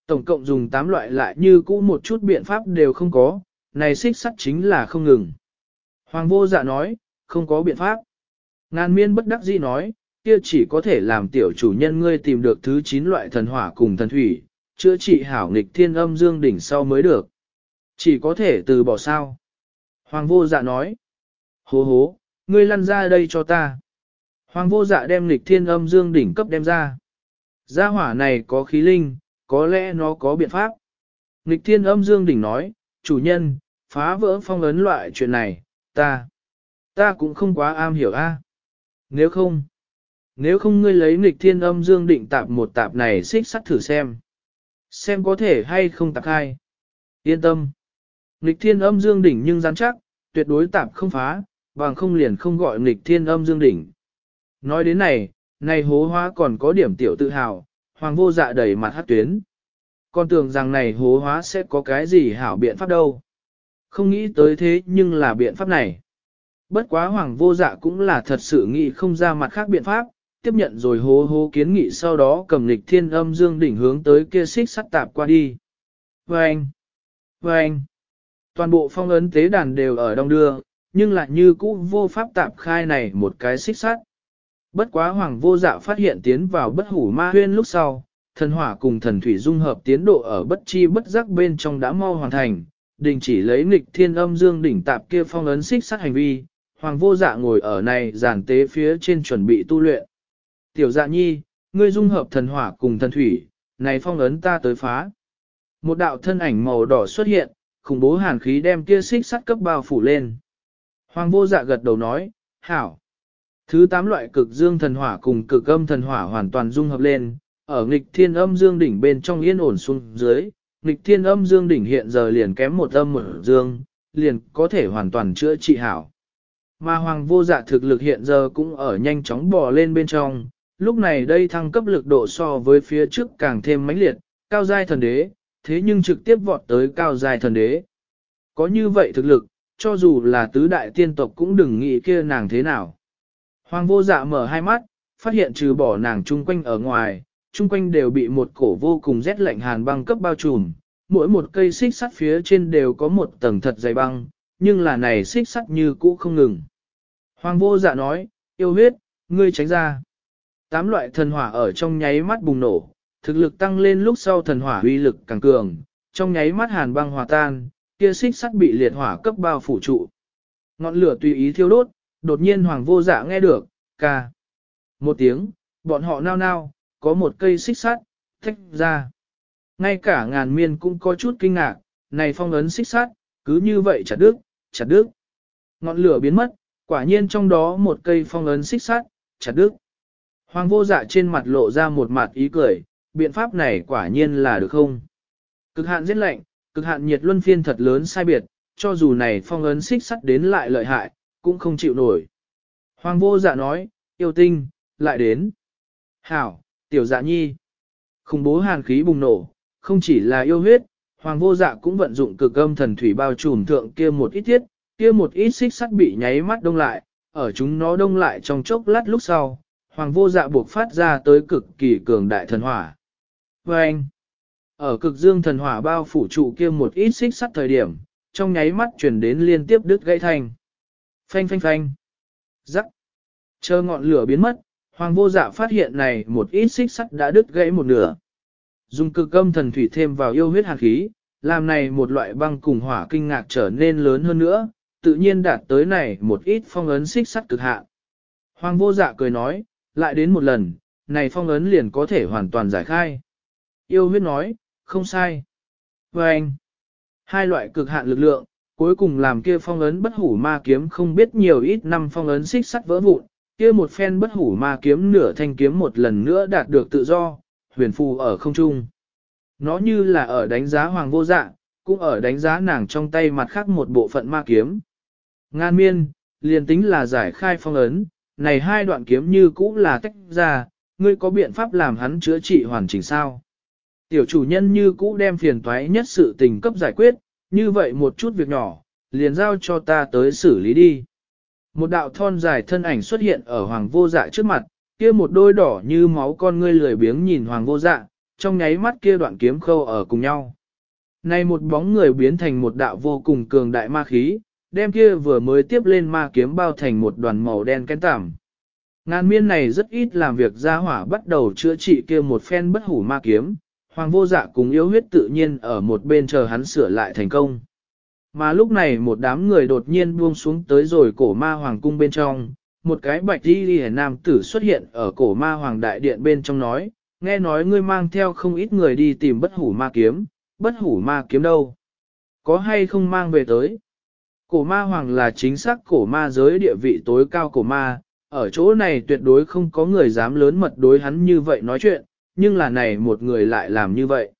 Tổng cộng dùng tám loại lại như cũ một chút biện pháp đều không có, này xích sắt chính là không ngừng. Hoàng vô dạ nói, không có biện pháp. Ngàn miên bất đắc dĩ nói, kia chỉ có thể làm tiểu chủ nhân ngươi tìm được thứ 9 loại thần hỏa cùng thần thủy, chữa trị hảo nghịch thiên âm dương đỉnh sau mới được. Chỉ có thể từ bỏ sao. Hoàng vô dạ nói. Hố hố, ngươi lăn ra đây cho ta. Hoàng vô dạ đem lịch thiên âm dương đỉnh cấp đem ra. Gia hỏa này có khí linh, có lẽ nó có biện pháp. Lịch thiên âm dương đỉnh nói, chủ nhân, phá vỡ phong ấn loại chuyện này, ta, ta cũng không quá am hiểu a. Nếu không, nếu không ngươi lấy nghịch thiên âm dương định tạp một tạp này xích sắt thử xem. Xem có thể hay không tạp hai. Yên tâm. Nghịch thiên âm dương đỉnh nhưng rắn chắc, tuyệt đối tạp không phá, bằng không liền không gọi nghịch thiên âm dương đỉnh. Nói đến này, này hố hóa còn có điểm tiểu tự hào, hoàng vô dạ đầy mặt hát tuyến. Con tưởng rằng này hố hóa sẽ có cái gì hảo biện pháp đâu. Không nghĩ tới thế nhưng là biện pháp này. Bất quá hoàng vô dạ cũng là thật sự nghĩ không ra mặt khác biện pháp, tiếp nhận rồi hố hố kiến nghị sau đó cầm lịch thiên âm dương đỉnh hướng tới kia xích sắt tạp qua đi. Vâng! Vâng! Toàn bộ phong ấn tế đàn đều ở đông đưa, nhưng lại như cũ vô pháp tạp khai này một cái xích sắt. Bất quá hoàng vô dạ phát hiện tiến vào bất hủ ma huyên lúc sau, thần hỏa cùng thần thủy dung hợp tiến độ ở bất chi bất giác bên trong đã mau hoàn thành, đình chỉ lấy nghịch thiên âm dương đỉnh tạp kia phong ấn xích sát hành vi, hoàng vô dạ ngồi ở này giàn tế phía trên chuẩn bị tu luyện. Tiểu dạ nhi, ngươi dung hợp thần hỏa cùng thần thủy, này phong ấn ta tới phá. Một đạo thân ảnh màu đỏ xuất hiện, khủng bố hàn khí đem kia xích sắt cấp bao phủ lên. Hoàng vô dạ gật đầu nói, hảo. Thứ tám loại cực dương thần hỏa cùng cực âm thần hỏa hoàn toàn dung hợp lên, ở nghịch thiên âm dương đỉnh bên trong yên ổn xuống dưới, nghịch thiên âm dương đỉnh hiện giờ liền kém một âm một dương, liền có thể hoàn toàn chữa trị hảo. Mà hoàng vô dạ thực lực hiện giờ cũng ở nhanh chóng bò lên bên trong, lúc này đây thăng cấp lực độ so với phía trước càng thêm mãnh liệt, cao giai thần đế, thế nhưng trực tiếp vọt tới cao giai thần đế. Có như vậy thực lực, cho dù là tứ đại tiên tộc cũng đừng nghĩ kia nàng thế nào. Hoàng vô dạ mở hai mắt, phát hiện trừ bỏ nàng chung quanh ở ngoài, chung quanh đều bị một cổ vô cùng rét lạnh hàn băng cấp bao trùm, mỗi một cây xích sắt phía trên đều có một tầng thật dày băng, nhưng là này xích sắt như cũ không ngừng. Hoàng vô dạ nói, yêu huyết, ngươi tránh ra. Tám loại thần hỏa ở trong nháy mắt bùng nổ, thực lực tăng lên lúc sau thần hỏa uy lực càng cường, trong nháy mắt hàn băng hòa tan, kia xích sắt bị liệt hỏa cấp bao phủ trụ. Ngọn lửa tùy ý thiêu đốt, đột nhiên hoàng vô dạ nghe được, ca. Một tiếng, bọn họ nao nao, có một cây xích sắt, thách ra. Ngay cả ngàn miên cũng có chút kinh ngạc, này phong ấn xích sắt, cứ như vậy chặt đứt, chặt đứt. Ngọn lửa biến mất, quả nhiên trong đó một cây phong ấn xích sắt, chặt đứt. Hoàng vô dạ trên mặt lộ ra một mặt ý cười, biện pháp này quả nhiên là được không? Cực hạn giết lạnh, cực hạn nhiệt luân phiên thật lớn sai biệt, cho dù này phong ấn xích sắt đến lại lợi hại, cũng không chịu nổi. Hoàng vô dạ nói, yêu tinh, lại đến. Hảo, tiểu dạ nhi. Khủng bố hàn khí bùng nổ, không chỉ là yêu huyết, hoàng vô dạ cũng vận dụng cực âm thần thủy bao trùm thượng kia một ít thiết, kia một ít xích sắt bị nháy mắt đông lại, ở chúng nó đông lại trong chốc lát lúc sau, hoàng vô dạ buộc phát ra tới cực kỳ cường đại thần hỏa. Và anh, ở cực dương thần hỏa bao phủ trụ kia một ít xích sắt thời điểm, trong nháy mắt chuyển đến liên tiếp đứt gãy thành. Phanh phanh phanh. Rắc. Chờ ngọn lửa biến mất, hoàng vô dạ phát hiện này một ít xích sắt đã đứt gãy một nửa. Dùng cực âm thần thủy thêm vào yêu huyết hàn khí, làm này một loại băng cùng hỏa kinh ngạc trở nên lớn hơn nữa, tự nhiên đạt tới này một ít phong ấn xích sắt cực hạn. Hoàng vô dạ cười nói, lại đến một lần, này phong ấn liền có thể hoàn toàn giải khai. Yêu huyết nói, không sai. Và anh, hai loại cực hạn lực lượng, cuối cùng làm kia phong ấn bất hủ ma kiếm không biết nhiều ít năm phong ấn xích sắt vỡ vụn, kia một phen bất hủ ma kiếm nửa thanh kiếm một lần nữa đạt được tự do, huyền phù ở không trung. Nó như là ở đánh giá hoàng vô dạ, cũng ở đánh giá nàng trong tay mặt khác một bộ phận ma kiếm. Ngan miên, liền tính là giải khai phong ấn, này hai đoạn kiếm như cũ là tách ra, ngươi có biện pháp làm hắn chữa trị hoàn chỉnh sao? Tiểu chủ nhân như cũ đem phiền toái nhất sự tình cấp giải quyết, như vậy một chút việc nhỏ, liền giao cho ta tới xử lý đi. Một đạo thon dài thân ảnh xuất hiện ở hoàng vô dạ trước mặt, kia một đôi đỏ như máu con ngươi lười biếng nhìn hoàng vô dạ, trong nháy mắt kia đoạn kiếm khâu ở cùng nhau. Này một bóng người biến thành một đạo vô cùng cường đại ma khí, đem kia vừa mới tiếp lên ma kiếm bao thành một đoàn màu đen kén tảm. Ngàn miên này rất ít làm việc gia hỏa bắt đầu chữa trị kia một phen bất hủ ma kiếm, hoàng vô dạ cùng yếu huyết tự nhiên ở một bên chờ hắn sửa lại thành công. Mà lúc này một đám người đột nhiên buông xuống tới rồi cổ ma hoàng cung bên trong, một cái bạch đi đi nam tử xuất hiện ở cổ ma hoàng đại điện bên trong nói, nghe nói ngươi mang theo không ít người đi tìm bất hủ ma kiếm, bất hủ ma kiếm đâu? Có hay không mang về tới? Cổ ma hoàng là chính xác cổ ma giới địa vị tối cao cổ ma, ở chỗ này tuyệt đối không có người dám lớn mật đối hắn như vậy nói chuyện, nhưng là này một người lại làm như vậy.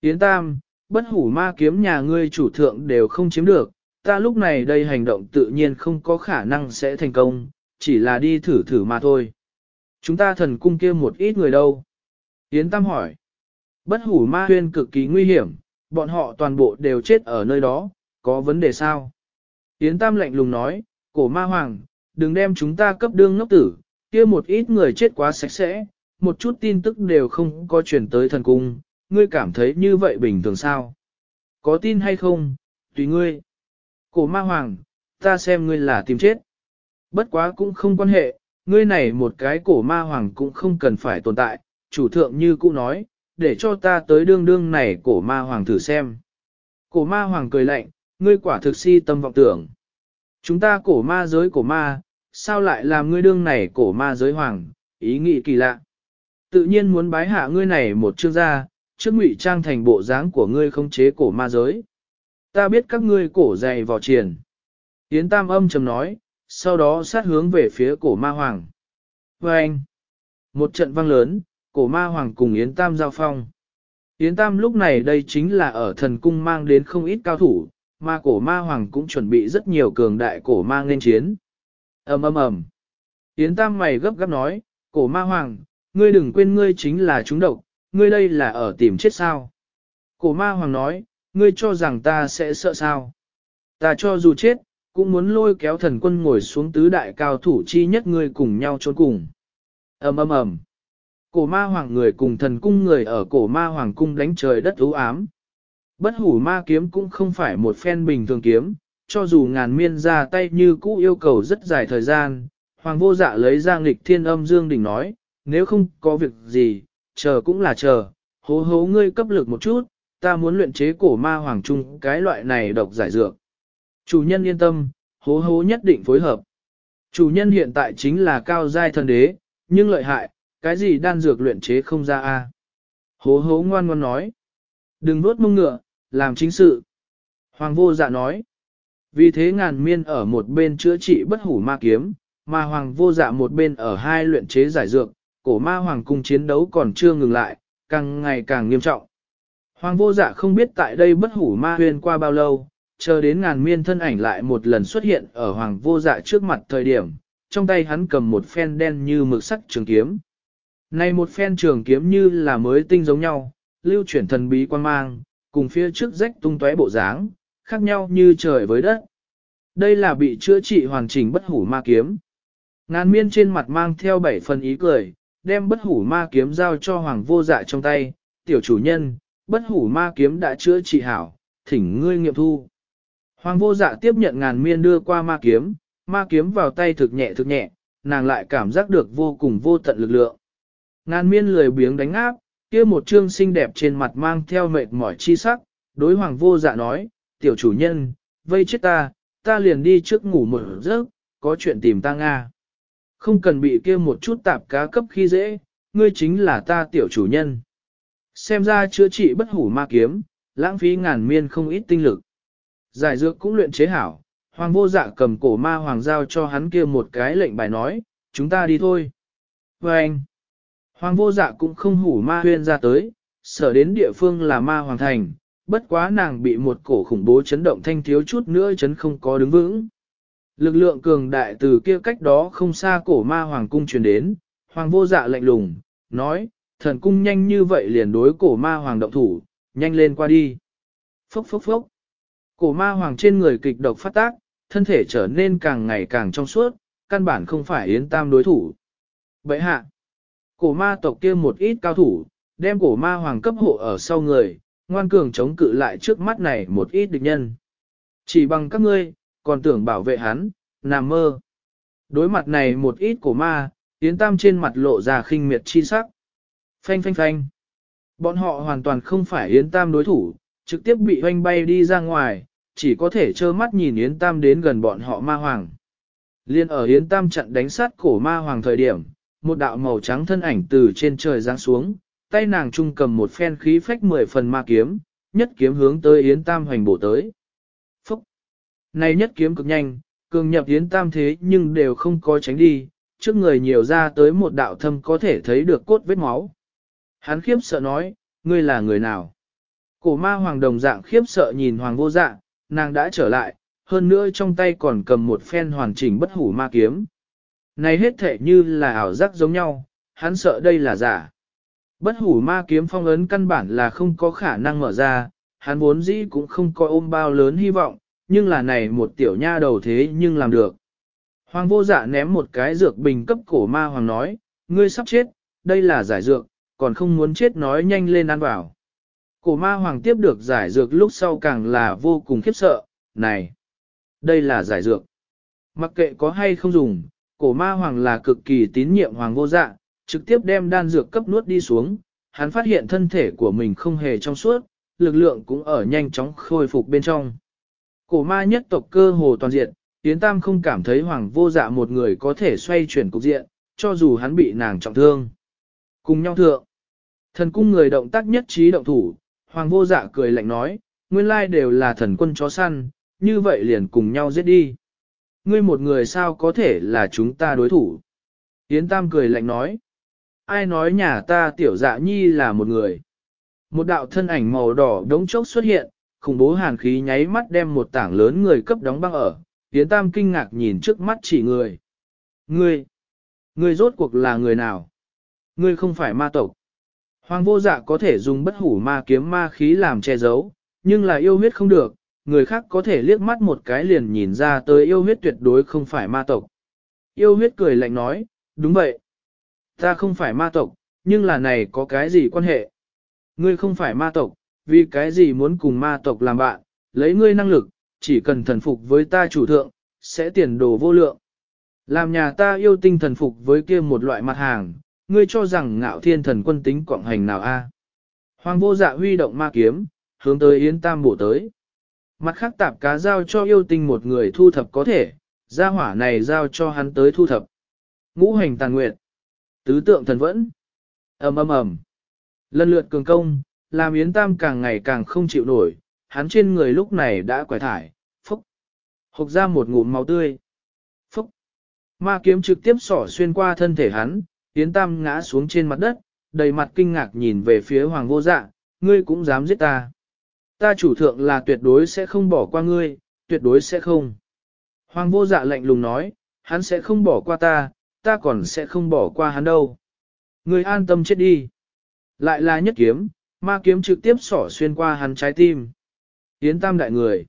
Yến Tam, bất hủ ma kiếm nhà ngươi chủ thượng đều không chiếm được, ta lúc này đây hành động tự nhiên không có khả năng sẽ thành công, chỉ là đi thử thử mà thôi. Chúng ta thần cung kia một ít người đâu? Yến Tam hỏi. Bất hủ ma huyên cực kỳ nguy hiểm, bọn họ toàn bộ đều chết ở nơi đó, có vấn đề sao? Yến Tam lạnh lùng nói, cổ ma hoàng, đừng đem chúng ta cấp đương ngốc tử, kia một ít người chết quá sạch sẽ, một chút tin tức đều không có truyền tới thần cung, ngươi cảm thấy như vậy bình thường sao? Có tin hay không, tùy ngươi. Cổ ma hoàng, ta xem ngươi là tìm chết. Bất quá cũng không quan hệ, ngươi này một cái cổ ma hoàng cũng không cần phải tồn tại, chủ thượng như cũ nói, để cho ta tới đương đương này cổ ma hoàng thử xem. Cổ ma hoàng cười lạnh, ngươi quả thực si tâm vọng tưởng. Chúng ta cổ ma giới cổ ma, sao lại làm ngươi đương này cổ ma giới hoàng, ý nghĩ kỳ lạ. Tự nhiên muốn bái hạ ngươi này một chương gia, trước ngụy trang thành bộ dáng của ngươi không chế cổ ma giới. Ta biết các ngươi cổ dày vào triển. Yến Tam âm trầm nói, sau đó sát hướng về phía cổ ma hoàng. Và anh, một trận vang lớn, cổ ma hoàng cùng Yến Tam giao phong. Yến Tam lúc này đây chính là ở thần cung mang đến không ít cao thủ, mà cổ ma hoàng cũng chuẩn bị rất nhiều cường đại cổ ma nên chiến. ầm ầm ầm. Yến Tam mày gấp gáp nói, cổ ma hoàng, ngươi đừng quên ngươi chính là chúng độc, ngươi đây là ở tìm chết sao. Cổ ma hoàng nói, ngươi cho rằng ta sẽ sợ sao. Ta cho dù chết, cũng muốn lôi kéo thần quân ngồi xuống tứ đại cao thủ chi nhất ngươi cùng nhau trốn cùng. ầm ầm ầm. Cổ ma hoàng người cùng thần cung người ở cổ ma hoàng cung đánh trời đất ưu ám. Bất hủ ma kiếm cũng không phải một phen bình thường kiếm, cho dù ngàn miên ra tay như cũ yêu cầu rất dài thời gian. Hoàng vô dạ lấy ra nghịch thiên âm dương đỉnh nói, nếu không có việc gì, chờ cũng là chờ, hố hố ngươi cấp lực một chút, ta muốn luyện chế cổ ma hoàng trung cái loại này độc giải dược. Chủ nhân yên tâm, hố hố nhất định phối hợp. Chủ nhân hiện tại chính là cao giai thần đế, nhưng lợi hại, cái gì đan dược luyện chế không ra a? Hố hố ngoan ngoan nói. Đừng nuốt mông ngựa, làm chính sự. Hoàng vô dạ nói. Vì thế ngàn miên ở một bên chữa trị bất hủ ma kiếm, mà hoàng vô dạ một bên ở hai luyện chế giải dược, cổ ma hoàng cung chiến đấu còn chưa ngừng lại, càng ngày càng nghiêm trọng. Hoàng vô dạ không biết tại đây bất hủ ma huyền qua bao lâu, chờ đến ngàn miên thân ảnh lại một lần xuất hiện ở hoàng vô dạ trước mặt thời điểm, trong tay hắn cầm một phen đen như mực sắc trường kiếm. Này một phen trường kiếm như là mới tinh giống nhau, lưu chuyển thần bí quan mang, cùng phía trước rách tung tóe bộ dáng, khác nhau như trời với đất. Đây là bị chữa trị hoàn chỉnh bất hủ ma kiếm. Ngàn miên trên mặt mang theo bảy phần ý cười, đem bất hủ ma kiếm giao cho hoàng vô dạ trong tay, tiểu chủ nhân, bất hủ ma kiếm đã chữa trị hảo, thỉnh ngươi nghiệm thu. Hoàng vô dạ tiếp nhận ngàn miên đưa qua ma kiếm, ma kiếm vào tay thực nhẹ thực nhẹ, nàng lại cảm giác được vô cùng vô tận lực lượng. Ngàn miên lười biếng đánh áp, kia một trương xinh đẹp trên mặt mang theo mệt mỏi chi sắc, đối hoàng vô dạ nói, tiểu chủ nhân, vây chết ta, ta liền đi trước ngủ một giấc, có chuyện tìm ta Nga. Không cần bị kia một chút tạp cá cấp khi dễ, ngươi chính là ta tiểu chủ nhân. Xem ra chữa trị bất hủ ma kiếm, lãng phí ngàn miên không ít tinh lực. Giải dược cũng luyện chế hảo, hoàng vô dạ cầm cổ ma hoàng giao cho hắn kia một cái lệnh bài nói, chúng ta đi thôi. Và anh, hoàng vô dạ cũng không hủ ma huyên ra tới, sở đến địa phương là ma hoàng thành, bất quá nàng bị một cổ khủng bố chấn động thanh thiếu chút nữa chấn không có đứng vững. Lực lượng cường đại từ kia cách đó không xa cổ ma hoàng cung truyền đến, hoàng vô dạ lạnh lùng, nói, thần cung nhanh như vậy liền đối cổ ma hoàng động thủ, nhanh lên qua đi. Phốc phốc phốc. Cổ ma hoàng trên người kịch độc phát tác, thân thể trở nên càng ngày càng trong suốt, căn bản không phải yến tam đối thủ. Vậy hạ, cổ ma tộc kia một ít cao thủ, đem cổ ma hoàng cấp hộ ở sau người, ngoan cường chống cự lại trước mắt này một ít địch nhân. Chỉ bằng các ngươi, còn tưởng bảo vệ hắn, nằm mơ. Đối mặt này một ít cổ ma, Yến Tam trên mặt lộ ra khinh miệt chi sắc. Phanh phanh phanh. Bọn họ hoàn toàn không phải Yến Tam đối thủ, trực tiếp bị hoanh bay đi ra ngoài, chỉ có thể trơ mắt nhìn Yến Tam đến gần bọn họ ma hoàng. Liên ở Yến Tam chặn đánh sát cổ ma hoàng thời điểm, một đạo màu trắng thân ảnh từ trên trời giáng xuống, tay nàng trung cầm một phen khí phách mười phần ma kiếm, nhất kiếm hướng tới Yến Tam hoành bổ tới nay Này nhất kiếm cực nhanh, cường nhập Yến Tam thế nhưng đều không có tránh đi, trước người nhiều ra tới một đạo thâm có thể thấy được cốt vết máu. Hắn khiếp sợ nói, ngươi là người nào? Cổ ma hoàng đồng dạng khiếp sợ nhìn hoàng vô dạng, nàng đã trở lại, hơn nữa trong tay còn cầm một phen hoàn chỉnh bất hủ ma kiếm. Này hết thể như là ảo giác giống nhau, hắn sợ đây là giả. Bất hủ ma kiếm phong ấn căn bản là không có khả năng mở ra, hắn vốn dĩ cũng không có ôm bao lớn hy vọng, nhưng là này một tiểu nha đầu thế nhưng làm được. Hoàng vô dạ ném một cái dược bình cấp cổ ma hoàng nói, ngươi sắp chết, đây là giải dược, còn không muốn chết nói nhanh lên ăn vào. Cổ ma hoàng tiếp được giải dược lúc sau càng là vô cùng khiếp sợ, này, đây là giải dược. Mặc kệ có hay không dùng, cổ ma hoàng là cực kỳ tín nhiệm hoàng vô dạ, trực tiếp đem đan dược cấp nuốt đi xuống, hắn phát hiện thân thể của mình không hề trong suốt, lực lượng cũng ở nhanh chóng khôi phục bên trong. Cổ ma nhất tộc cơ hồ toàn diện, Yến Tam không cảm thấy hoàng vô dạ một người có thể xoay chuyển cục diện, cho dù hắn bị nàng trọng thương. Cùng nhau thượng, thần cung người động tác nhất trí động thủ, hoàng vô dạ cười lạnh nói, nguyên lai đều là thần quân chó săn, như vậy liền cùng nhau giết đi. Ngươi một người sao có thể là chúng ta đối thủ? Yến Tam cười lạnh nói, ai nói nhà ta tiểu dạ nhi là một người? Một đạo thân ảnh màu đỏ đống chốc xuất hiện, khủng bố hàn khí nháy mắt đem một tảng lớn người cấp đóng băng ở, Yến Tam kinh ngạc nhìn trước mắt chỉ người. Ngươi, ngươi rốt cuộc là người nào? Ngươi không phải ma tộc. Hoàng vô dạ có thể dùng bất hủ ma kiếm ma khí làm che giấu, nhưng là yêu huyết không được, người khác có thể liếc mắt một cái liền nhìn ra tới yêu huyết tuyệt đối không phải ma tộc. Yêu huyết cười lạnh nói, đúng vậy. Ta không phải ma tộc, nhưng là này có cái gì quan hệ? Ngươi không phải ma tộc, vì cái gì muốn cùng ma tộc làm bạn, lấy ngươi năng lực, chỉ cần thần phục với ta chủ thượng, sẽ tiền đồ vô lượng. Làm nhà ta yêu tinh thần phục với kia một loại mặt hàng, ngươi cho rằng ngạo thiên thần quân tính quảng hành nào a? À? Hoàng vô dạ huy động ma kiếm, hướng tới Yến Tam bổ tới. Mặt khác tạp cá giao cho yêu tinh một người thu thập có thể, gia hỏa này giao cho hắn tới thu thập. Ngũ hành tàn nguyện. Tứ tượng thần vẫn. ầm ầm ầm. Lần lượt cường công, làm Yến Tam càng ngày càng không chịu nổi, hắn trên người lúc này đã quải thải, phúc. Hộc ra một ngụm máu tươi. Phúc. Ma kiếm trực tiếp sỏ xuyên qua thân thể hắn, Yến Tam ngã xuống trên mặt đất, đầy mặt kinh ngạc nhìn về phía Hoàng vô dạ, ngươi cũng dám giết ta. Ta chủ thượng là tuyệt đối sẽ không bỏ qua ngươi, tuyệt đối sẽ không. Hoàng vô dạ lạnh lùng nói, hắn sẽ không bỏ qua ta, ta còn sẽ không bỏ qua hắn đâu. Ngươi an tâm chết đi. Lại là nhất kiếm, ma kiếm trực tiếp sỏ xuyên qua hắn trái tim. Yến tam đại người.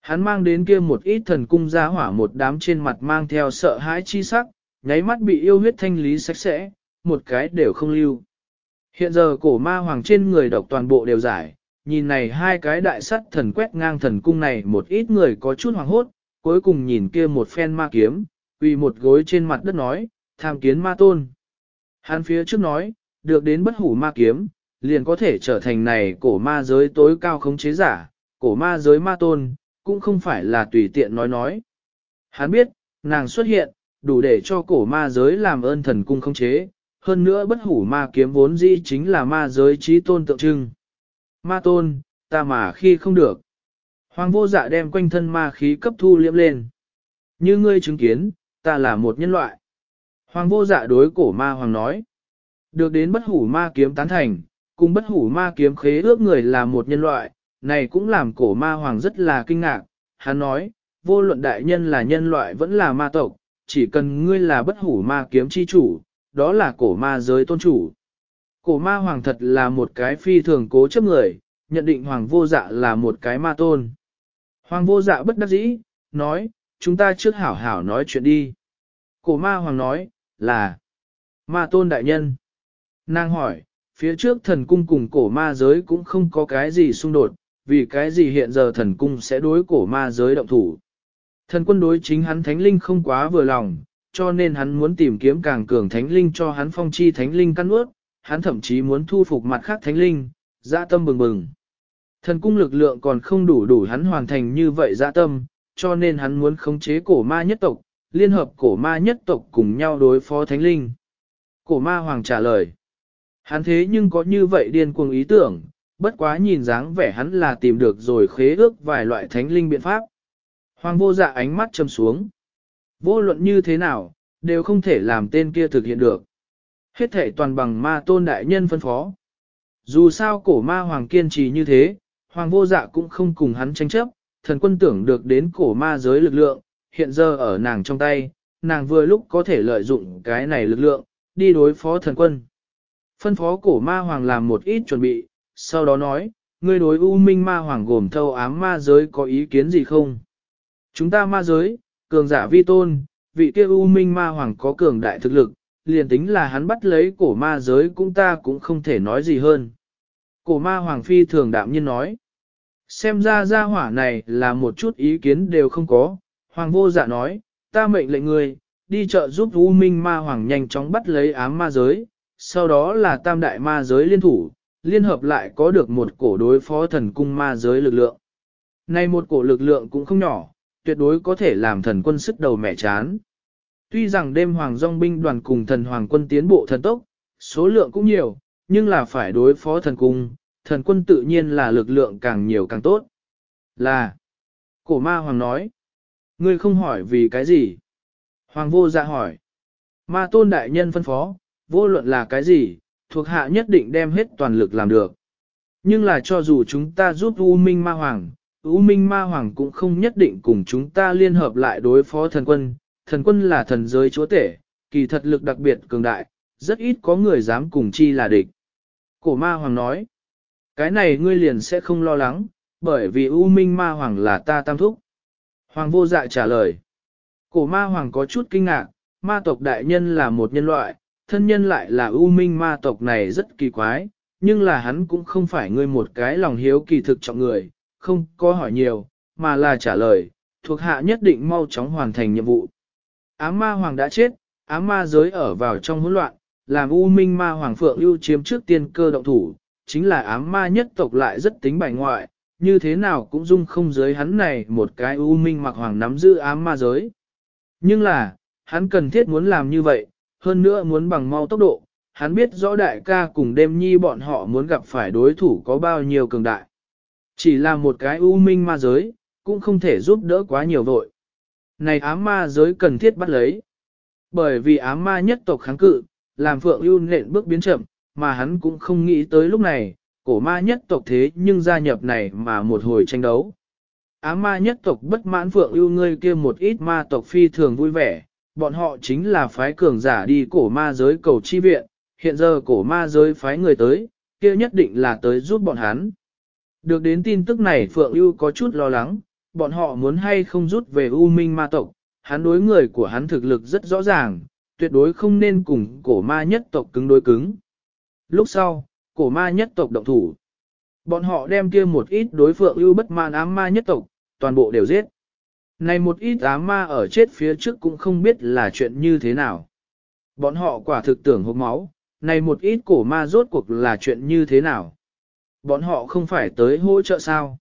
Hắn mang đến kia một ít thần cung ra hỏa một đám trên mặt mang theo sợ hãi chi sắc, nháy mắt bị yêu huyết thanh lý sạch sẽ, một cái đều không lưu. Hiện giờ cổ ma hoàng trên người độc toàn bộ đều giải, nhìn này hai cái đại sắt thần quét ngang thần cung này một ít người có chút hoàng hốt, cuối cùng nhìn kia một phen ma kiếm, quỳ một gối trên mặt đất nói, tham kiến ma tôn. Hắn phía trước nói, được đến bất hủ ma kiếm, liền có thể trở thành này cổ ma giới tối cao khống chế giả, cổ ma giới ma tôn, cũng không phải là tùy tiện nói nói. Hắn biết, nàng xuất hiện, đủ để cho cổ ma giới làm ơn thần cung khống chế, hơn nữa bất hủ ma kiếm vốn dĩ chính là ma giới trí tôn tượng trưng. Ma tôn, ta mà khi không được. Hoàng vô dạ đem quanh thân ma khí cấp thu liễm lên. Như ngươi chứng kiến, ta là một nhân loại. Hoàng vô dạ đối cổ ma hoàng nói. Được đến bất hủ ma kiếm tán thành, cùng bất hủ ma kiếm khế ước người là một nhân loại, này cũng làm cổ ma hoàng rất là kinh ngạc. Hắn nói, vô luận đại nhân là nhân loại vẫn là ma tộc, chỉ cần ngươi là bất hủ ma kiếm chi chủ, đó là cổ ma giới tôn chủ. Cổ ma hoàng thật là một cái phi thường cố chấp người, nhận định hoàng vô dạ là một cái ma tôn. Hoàng vô dạ bất đắc dĩ, nói, chúng ta trước hảo hảo nói chuyện đi. Cổ ma hoàng nói, là ma tôn đại nhân. Nàng hỏi, phía trước thần cung cùng cổ ma giới cũng không có cái gì xung đột, vì cái gì hiện giờ thần cung sẽ đối cổ ma giới động thủ. Thần quân đối chính hắn thánh linh không quá vừa lòng, cho nên hắn muốn tìm kiếm càng cường thánh linh cho hắn phong chi thánh linh căn ướt, hắn thậm chí muốn thu phục mặt khác thánh linh, dạ tâm bừng bừng. Thần cung lực lượng còn không đủ đủ hắn hoàn thành như vậy dạ tâm, cho nên hắn muốn khống chế cổ ma nhất tộc, liên hợp cổ ma nhất tộc cùng nhau đối phó thánh linh. Cổ ma hoàng trả lời. Hắn thế nhưng có như vậy điên cuồng ý tưởng, bất quá nhìn dáng vẻ hắn là tìm được rồi khế ước vài loại thánh linh biện pháp. Hoàng vô dạ ánh mắt châm xuống. Vô luận như thế nào, đều không thể làm tên kia thực hiện được. Hết thể toàn bằng ma tôn đại nhân phân phó. Dù sao cổ ma hoàng kiên trì như thế, hoàng vô dạ cũng không cùng hắn tranh chấp, thần quân tưởng được đến cổ ma giới lực lượng, hiện giờ ở nàng trong tay, nàng vừa lúc có thể lợi dụng cái này lực lượng, đi đối phó thần quân. Phân phó cổ ma hoàng làm một ít chuẩn bị, sau đó nói, ngươi đối u minh ma hoàng gồm thâu ám ma giới có ý kiến gì không? Chúng ta ma giới, cường giả vi tôn, vị kia u minh ma hoàng có cường đại thực lực, liền tính là hắn bắt lấy cổ ma giới cũng ta cũng không thể nói gì hơn. Cổ ma hoàng phi thường đạm nhiên nói, xem ra gia hỏa này là một chút ý kiến đều không có, hoàng vô dạ nói, ta mệnh lệnh ngươi, đi chợ giúp u minh ma hoàng nhanh chóng bắt lấy ám ma giới, sau đó là tam đại ma giới liên thủ, liên hợp lại có được một cổ đối phó thần cung ma giới lực lượng. Này một cổ lực lượng cũng không nhỏ, tuyệt đối có thể làm thần quân sức đầu mẹ chán. Tuy rằng đêm hoàng dòng binh đoàn cùng thần hoàng quân tiến bộ thần tốc, số lượng cũng nhiều, nhưng là phải đối phó thần cung, thần quân tự nhiên là lực lượng càng nhiều càng tốt. Là, cổ ma hoàng nói, ngươi không hỏi vì cái gì? Hoàng vô dạ hỏi, ma tôn đại nhân phân phó, vô luận là cái gì, thuộc hạ nhất định đem hết toàn lực làm được. Nhưng là cho dù chúng ta giúp U Minh Ma Hoàng, U Minh Ma Hoàng cũng không nhất định cùng chúng ta liên hợp lại đối phó thần quân. Thần quân là thần giới chúa tể, kỳ thật lực đặc biệt cường đại, rất ít có người dám cùng chi là địch. Cổ Ma Hoàng nói, cái này ngươi liền sẽ không lo lắng, bởi vì U Minh Ma Hoàng là ta tam thúc. Hoàng vô dạ trả lời. Cổ Ma Hoàng có chút kinh ngạc, ma tộc đại nhân là một nhân loại, thân nhân lại là ưu minh ma tộc này rất kỳ quái, nhưng là hắn cũng không phải ngươi một cái lòng hiếu kỳ thực trọng người, không có hỏi nhiều, mà là trả lời, thuộc hạ nhất định mau chóng hoàn thành nhiệm vụ. Ám ma hoàng đã chết, ám ma giới ở vào trong hỗn loạn, làm u minh ma hoàng phượng ưu chiếm trước tiên cơ động thủ, chính là ám ma nhất tộc lại rất tính bài ngoại, như thế nào cũng dung không giới hắn này một cái u minh mặc hoàng nắm giữ ám ma giới. Nhưng là, hắn cần thiết muốn làm như vậy, hơn nữa muốn bằng mau tốc độ, hắn biết rõ đại ca cùng đêm nhi bọn họ muốn gặp phải đối thủ có bao nhiêu cường đại. Chỉ là một cái u minh ma giới, cũng không thể giúp đỡ quá nhiều vội. Này ám ma giới cần thiết bắt lấy. Bởi vì ám ma nhất tộc kháng cự, làm Phượng ưu nện bước biến chậm, mà hắn cũng không nghĩ tới lúc này, cổ ma nhất tộc thế nhưng gia nhập này mà một hồi tranh đấu. Ám ma nhất tộc bất mãn Phượng ưu ngươi kia một ít ma tộc phi thường vui vẻ, bọn họ chính là phái cường giả đi cổ ma giới cầu chi viện, hiện giờ cổ ma giới phái người tới, kia nhất định là tới giúp bọn hắn. Được đến tin tức này Phượng ưu có chút lo lắng, bọn họ muốn hay không rút về U Minh ma tộc, hắn đối người của hắn thực lực rất rõ ràng, tuyệt đối không nên cùng cổ ma nhất tộc cứng đối cứng. Lúc sau, cổ ma nhất tộc động thủ. Bọn họ đem kia một ít đối Phượng ưu bất mãn ám ma nhất tộc, toàn bộ đều giết. Này một ít ám ma ở chết phía trước cũng không biết là chuyện như thế nào. Bọn họ quả thực tưởng hộp máu, này một ít cổ ma rốt cuộc là chuyện như thế nào. Bọn họ không phải tới hỗ trợ sao.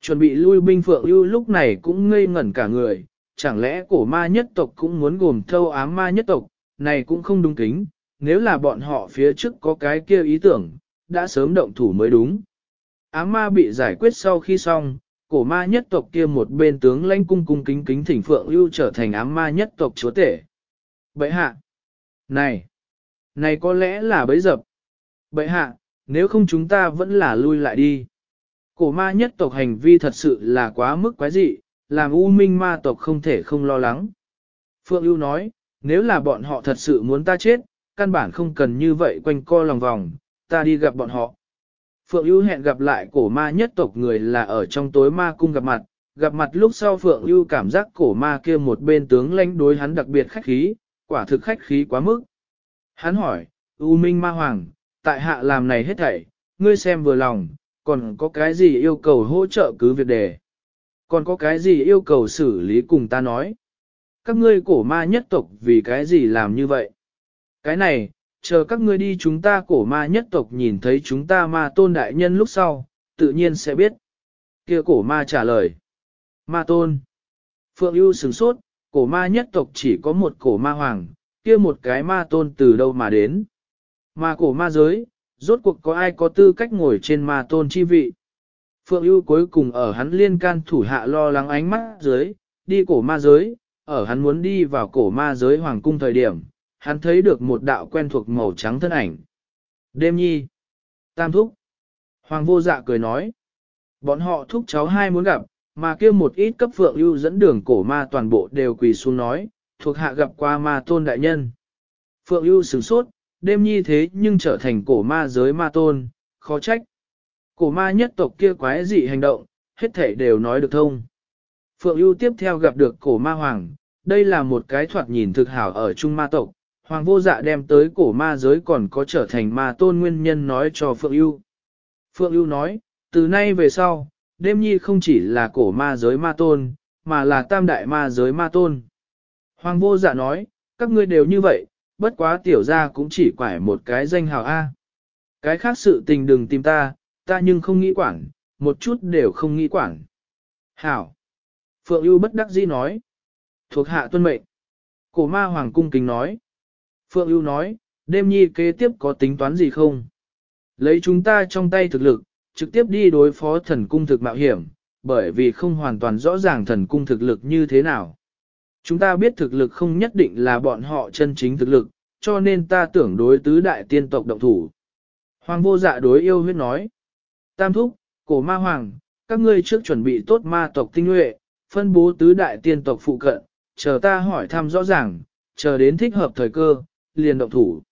Chuẩn bị lui binh phượng ưu lúc này cũng ngây ngẩn cả người, chẳng lẽ cổ ma nhất tộc cũng muốn gồm thâu ám ma nhất tộc, này cũng không đúng kính, nếu là bọn họ phía trước có cái kia ý tưởng, đã sớm động thủ mới đúng. Ám ma bị giải quyết sau khi xong, cổ ma nhất tộc kia một bên tướng lãnh cung cung kính kính thỉnh phượng ưu trở thành ám ma nhất tộc chúa tể. Bậy hạ! Này! Này có lẽ là bấy dập. Bậy hạ, nếu không chúng ta vẫn là lui lại đi. Cổ ma nhất tộc hành vi thật sự là quá mức quái dị, làm u minh ma tộc không thể không lo lắng. Phượng ưu nói, nếu là bọn họ thật sự muốn ta chết, căn bản không cần như vậy quanh co lòng vòng, ta đi gặp bọn họ. Phượng ưu hẹn gặp lại cổ ma nhất tộc người là ở trong tối ma cung gặp mặt, gặp mặt lúc sau Phượng ưu cảm giác cổ ma kia một bên tướng lãnh đối hắn đặc biệt khách khí, quả thực khách khí quá mức. Hắn hỏi, U Minh Ma Hoàng, tại hạ làm này hết thảy, ngươi xem vừa lòng, còn có cái gì yêu cầu hỗ trợ cứ việc đề. Còn có cái gì yêu cầu xử lý cùng ta nói. Các ngươi cổ ma nhất tộc vì cái gì làm như vậy? Cái này, chờ các ngươi đi chúng ta cổ ma nhất tộc nhìn thấy chúng ta ma tôn đại nhân lúc sau, tự nhiên sẽ biết. kia cổ ma trả lời. Ma tôn. Phượng ưu sừng sốt, cổ ma nhất tộc chỉ có một cổ ma hoàng, kia một cái ma tôn từ đâu mà đến. Ma cổ ma giới, rốt cuộc có ai có tư cách ngồi trên ma tôn chi vị. Phượng ưu cuối cùng ở hắn liên can thủ hạ lo lắng ánh mắt dưới, đi cổ ma giới, ở hắn muốn đi vào cổ ma giới hoàng cung thời điểm, hắn thấy được một đạo quen thuộc màu trắng thân ảnh. Đêm nhi. Tam thúc. Hoàng vô dạ cười nói. Bọn họ thúc cháu hai muốn gặp, mà kia một ít cấp phượng ưu dẫn đường cổ ma toàn bộ đều quỳ xuống nói, thuộc hạ gặp qua ma tôn đại nhân. Phượng ưu sửng sốt, đêm nhi thế nhưng trở thành cổ ma giới ma tôn, khó trách. Cổ ma nhất tộc kia quái dị hành động, hết thể đều nói được thông. Phượng ưu tiếp theo gặp được cổ ma hoàng, đây là một cái thoạt nhìn thực hảo ở Trung ma tộc, Hoàng vô dạ đem tới cổ ma giới còn có trở thành ma tôn nguyên nhân nói cho Phượng ưu Phượng ưu nói, từ nay về sau, đêm nhi không chỉ là cổ ma giới ma tôn, mà là tam đại ma giới ma tôn. Hoàng vô dạ nói, các ngươi đều như vậy, bất quá tiểu gia cũng chỉ quải một cái danh hào A. Cái khác sự tình đừng tìm ta, ta nhưng không nghĩ quản, một chút đều không nghĩ quản. Hảo. Phượng ưu bất đắc dĩ nói. Thuộc hạ tuân mệnh. Cổ ma hoàng cung kính nói. Phượng ưu nói, đêm nhi kế tiếp có tính toán gì không? Lấy chúng ta trong tay thực lực, trực tiếp đi đối phó thần cung thực mạo hiểm, bởi vì không hoàn toàn rõ ràng thần cung thực lực như thế nào. Chúng ta biết thực lực không nhất định là bọn họ chân chính thực lực, cho nên ta tưởng đối tứ đại tiên tộc động thủ. Hoàng vô dạ đối yêu huyết nói. Tam thúc, cổ ma hoàng, các ngươi trước chuẩn bị tốt ma tộc tinh nhuệ, phân bố tứ đại tiên tộc phụ cận, chờ ta hỏi thăm rõ ràng, chờ đến thích hợp thời cơ, liền động thủ.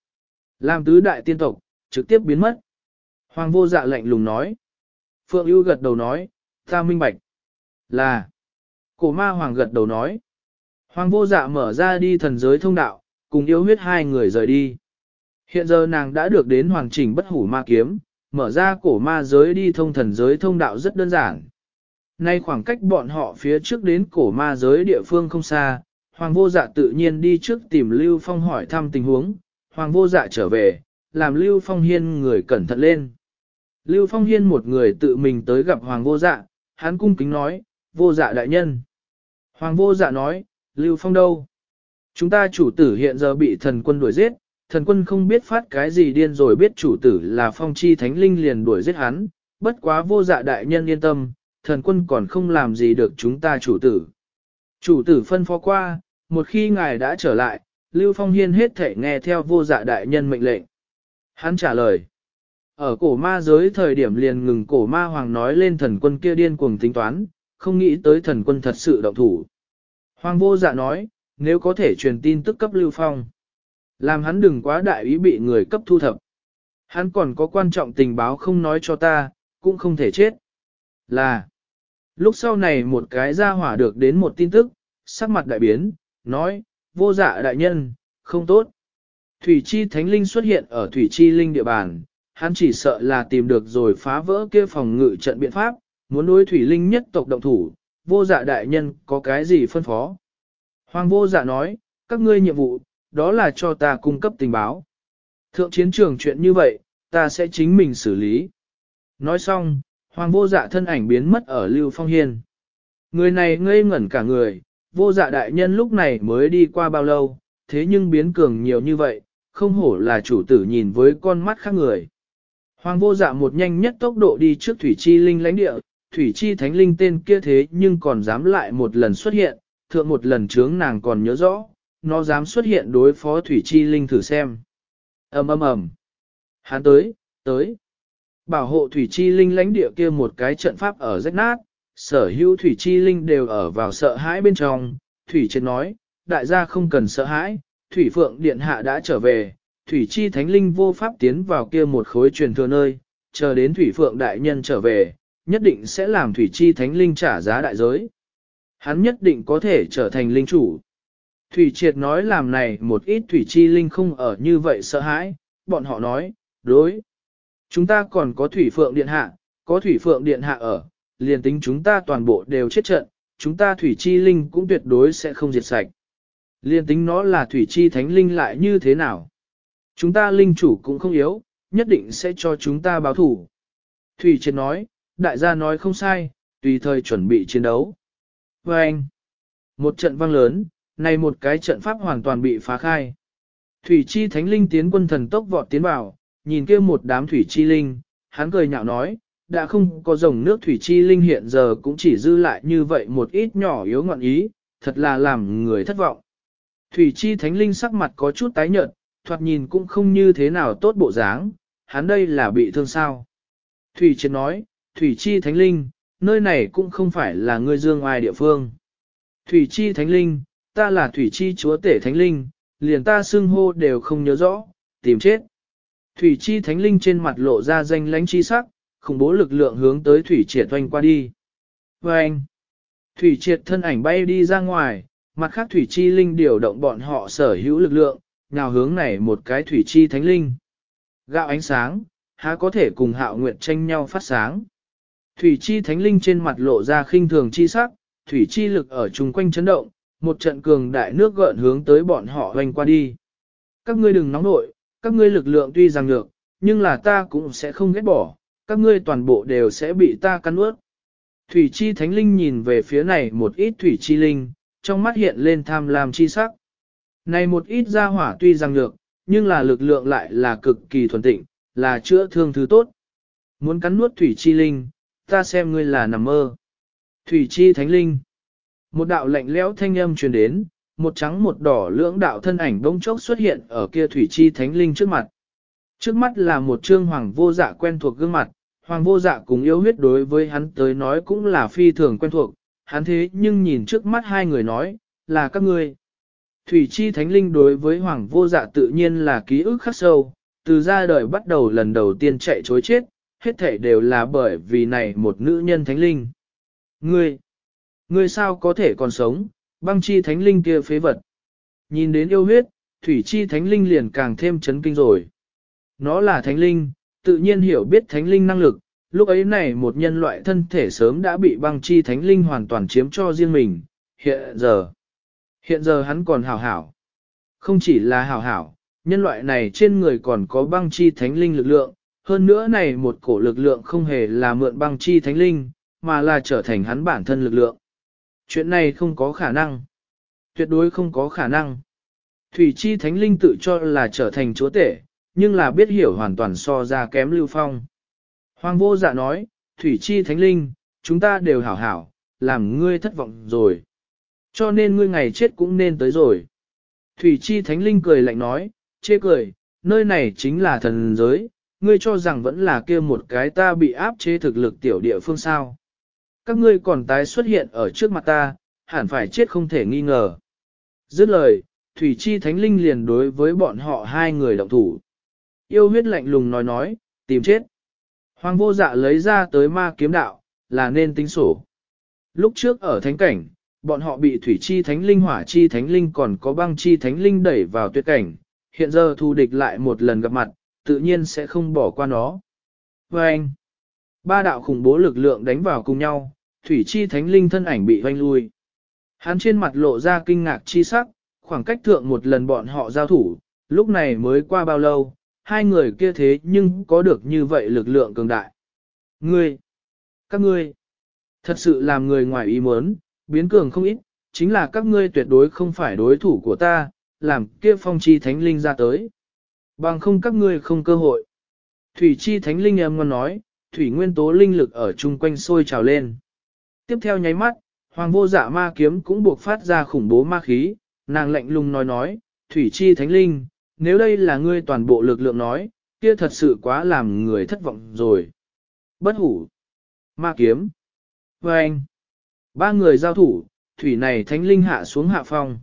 Làm tứ đại tiên tộc, trực tiếp biến mất. Hoàng vô dạ lạnh lùng nói. Phượng ưu gật đầu nói, ta minh bạch. Là. Cổ ma hoàng gật đầu nói. Hoàng vô dạ mở ra đi thần giới thông đạo, cùng yêu huyết hai người rời đi. Hiện giờ nàng đã được đến hoàng chỉnh bất hủ ma kiếm, mở ra cổ ma giới đi thông thần giới thông đạo rất đơn giản. Nay khoảng cách bọn họ phía trước đến cổ ma giới địa phương không xa, Hoàng vô dạ tự nhiên đi trước tìm Lưu Phong hỏi thăm tình huống, Hoàng vô dạ trở về, làm Lưu Phong Hiên người cẩn thận lên. Lưu Phong Hiên một người tự mình tới gặp Hoàng vô dạ, hắn cung kính nói, vô dạ đại nhân. Hoàng vô dạ nói, Lưu Phong đâu? Chúng ta chủ tử hiện giờ bị thần quân đuổi giết, thần quân không biết phát cái gì điên rồi biết chủ tử là phong chi thánh linh liền đuổi giết hắn, bất quá vô dạ đại nhân yên tâm, thần quân còn không làm gì được chúng ta chủ tử. Chủ tử phân phó qua, một khi ngài đã trở lại, Lưu Phong Hiên hết thể nghe theo vô dạ đại nhân mệnh lệnh. Hắn trả lời. Ở cổ ma giới thời điểm liền ngừng cổ ma hoàng nói lên thần quân kia điên cuồng tính toán, không nghĩ tới thần quân thật sự động thủ. Hoàng vô dạ nói, nếu có thể truyền tin tức cấp Lưu Phong. Làm hắn đừng quá đại ý bị người cấp thu thập. Hắn còn có quan trọng tình báo không nói cho ta, cũng không thể chết. Là, lúc sau này một cái ra hỏa được đến một tin tức, sắc mặt đại biến, nói, vô dạ đại nhân, không tốt. Thủy Chi Thánh Linh xuất hiện ở Thủy Chi Linh địa bàn, hắn chỉ sợ là tìm được rồi phá vỡ kia phòng ngự trận biện pháp, muốn đối Thủy Linh nhất tộc động thủ, vô dạ đại nhân có cái gì phân phó. Hoàng vô dạ nói, các ngươi nhiệm vụ, đó là cho ta cung cấp tình báo. Thượng chiến trường chuyện như vậy, ta sẽ chính mình xử lý. Nói xong, hoàng vô dạ thân ảnh biến mất ở Lưu Phong Hiên. Người này ngây ngẩn cả người, vô dạ đại nhân lúc này mới đi qua bao lâu, thế nhưng biến cường nhiều như vậy, không hổ là chủ tử nhìn với con mắt khác người. Hoàng vô dạ một nhanh nhất tốc độ đi trước Thủy Chi Linh lãnh địa, Thủy Chi Thánh Linh tên kia thế nhưng còn dám lại một lần xuất hiện, thượng một lần chướng nàng còn nhớ rõ, nó dám xuất hiện đối phó Thủy Chi Linh thử xem. ầm ầm ầm, Hắn tới, tới. Bảo hộ Thủy Chi Linh lãnh địa kia một cái trận pháp ở rách nát, sở hữu Thủy Chi Linh đều ở vào sợ hãi bên trong. Thủy Triệt nói, đại gia không cần sợ hãi, Thủy Phượng Điện Hạ đã trở về, Thủy Chi Thánh Linh vô pháp tiến vào kia một khối truyền thừa nơi, chờ đến Thủy Phượng Đại Nhân trở về, nhất định sẽ làm Thủy Chi Thánh Linh trả giá đại giới. Hắn nhất định có thể trở thành linh chủ. Thủy Triệt nói làm này một ít Thủy Chi Linh không ở như vậy sợ hãi, bọn họ nói, đối. Chúng ta còn có Thủy Phượng Điện Hạ, có Thủy Phượng Điện Hạ ở, liền tính chúng ta toàn bộ đều chết trận, chúng ta Thủy Chi Linh cũng tuyệt đối sẽ không diệt sạch. Liên tính nó là Thủy Chi Thánh Linh lại như thế nào? Chúng ta Linh chủ cũng không yếu, nhất định sẽ cho chúng ta báo thủ. Thủy Triệt nói, đại gia nói không sai, tùy thời chuẩn bị chiến đấu. Và anh, một trận vang lớn, này một cái trận pháp hoàn toàn bị phá khai. Thủy chi thánh linh tiến quân thần tốc vọt tiến vào, nhìn kia một đám thủy chi linh, hắn cười nhạo nói, đã không có dòng nước thủy chi linh hiện giờ cũng chỉ dư lại như vậy một ít nhỏ yếu ngọn ý, thật là làm người thất vọng. Thủy chi thánh linh sắc mặt có chút tái nhợt, thoạt nhìn cũng không như thế nào tốt bộ dáng, hắn đây là bị thương sao. Thủy triệt nói, Thủy chi thánh linh, nơi này cũng không phải là ngươi dương ai địa phương. Thủy chi thánh linh, ta là thủy chi chúa tể thánh linh, liền ta xưng hô đều không nhớ rõ, tìm chết. Thủy chi thánh linh trên mặt lộ ra danh lãnh chi sắc, khủng bố lực lượng hướng tới thủy triệt oanh qua đi. Và anh, thủy triệt thân ảnh bay đi ra ngoài, mặt khác thủy chi linh điều động bọn họ sở hữu lực lượng, nào hướng này một cái thủy chi thánh linh. Gạo ánh sáng, há có thể cùng hạo nguyệt tranh nhau phát sáng. Thủy chi thánh linh trên mặt lộ ra khinh thường chi sắc, thủy chi lực ở chung quanh chấn động, một trận cường đại nước gợn hướng tới bọn họ hoành qua đi. Các ngươi đừng nóng nội, các ngươi lực lượng tuy rằng được, nhưng là ta cũng sẽ không ghét bỏ, các ngươi toàn bộ đều sẽ bị ta cắn ướt. Thủy chi thánh linh nhìn về phía này một ít thủy chi linh, trong mắt hiện lên tham lam chi sắc. Này một ít gia hỏa tuy rằng được, nhưng là lực lượng lại là cực kỳ thuần tịnh, là chữa thương thứ tốt. Muốn cắn nuốt thủy chi linh, ta xem ngươi là nằm mơ. Thủy chi thánh linh. Một đạo lạnh lẽo thanh âm truyền đến, một trắng một đỏ lưỡng đạo thân ảnh bỗng chốc xuất hiện ở kia thủy chi thánh linh trước mặt. Trước mắt là một trương hoàng vô dạ quen thuộc gương mặt, hoàng vô dạ cùng yêu huyết đối với hắn tới nói cũng là phi thường quen thuộc, hắn thế nhưng nhìn trước mắt hai người nói, là các ngươi. Thủy chi thánh linh đối với hoàng vô dạ tự nhiên là ký ức khắc sâu, từ ra đời bắt đầu lần đầu tiên chạy chối chết, hết thể đều là bởi vì này một nữ nhân thánh linh. Ngươi, ngươi sao có thể còn sống, băng chi thánh linh kia phế vật. Nhìn đến yêu huyết, thủy chi thánh linh liền càng thêm chấn kinh rồi. Nó là thánh linh, tự nhiên hiểu biết thánh linh năng lực, lúc ấy này một nhân loại thân thể sớm đã bị băng chi thánh linh hoàn toàn chiếm cho riêng mình, hiện giờ. Hiện giờ hắn còn hảo hảo. Không chỉ là hảo hảo, nhân loại này trên người còn có băng chi thánh linh lực lượng, hơn nữa này một cổ lực lượng không hề là mượn băng chi thánh linh, mà là trở thành hắn bản thân lực lượng. Chuyện này không có khả năng. Tuyệt đối không có khả năng. Thủy chi thánh linh tự cho là trở thành chúa tể, nhưng là biết hiểu hoàn toàn so ra kém lưu phong. Hoàng vô dạ nói, Thủy chi thánh linh, chúng ta đều hảo hảo, làm ngươi thất vọng rồi. Cho nên ngươi ngày chết cũng nên tới rồi. Thủy chi thánh linh cười lạnh nói, chê cười, nơi này chính là thần giới, ngươi cho rằng vẫn là kia một cái ta bị áp chế thực lực tiểu địa phương sao. Các ngươi còn tái xuất hiện ở trước mặt ta, hẳn phải chết không thể nghi ngờ. Dứt lời, Thủy Chi Thánh Linh liền đối với bọn họ hai người động thủ. Yêu huyết lạnh lùng nói nói, tìm chết. Hoàng vô dạ lấy ra tới ma kiếm đạo, là nên tính sổ. Lúc trước ở thánh cảnh, bọn họ bị Thủy Chi Thánh Linh Hỏa Chi Thánh Linh còn có băng Chi Thánh Linh đẩy vào tuyệt cảnh, hiện giờ thù địch lại một lần gặp mặt, tự nhiên sẽ không bỏ qua nó. Và anh, ba đạo khủng bố lực lượng đánh vào cùng nhau, thủy chi thánh linh thân ảnh bị hoanh lui. Hắn trên mặt lộ ra kinh ngạc chi sắc, khoảng cách thượng một lần bọn họ giao thủ, lúc này mới qua bao lâu, hai người kia thế nhưng có được như vậy lực lượng cường đại. Ngươi, các ngươi, thật sự làm người ngoài ý muốn, biến cường không ít, chính là các ngươi tuyệt đối không phải đối thủ của ta, làm kia phong chi thánh linh ra tới. Bằng không các ngươi không cơ hội. Thủy chi thánh linh em ngon nói, thủy nguyên tố linh lực ở chung quanh sôi trào lên. Tiếp theo nháy mắt, hoàng vô dạ ma kiếm cũng buộc phát ra khủng bố ma khí, nàng lạnh lùng nói nói, thủy chi thánh linh, nếu đây là ngươi toàn bộ lực lượng nói, kia thật sự quá làm người thất vọng rồi. Bất hủ. Ma kiếm. Và anh. Ba người giao thủ, thủy này thánh linh hạ xuống hạ phong.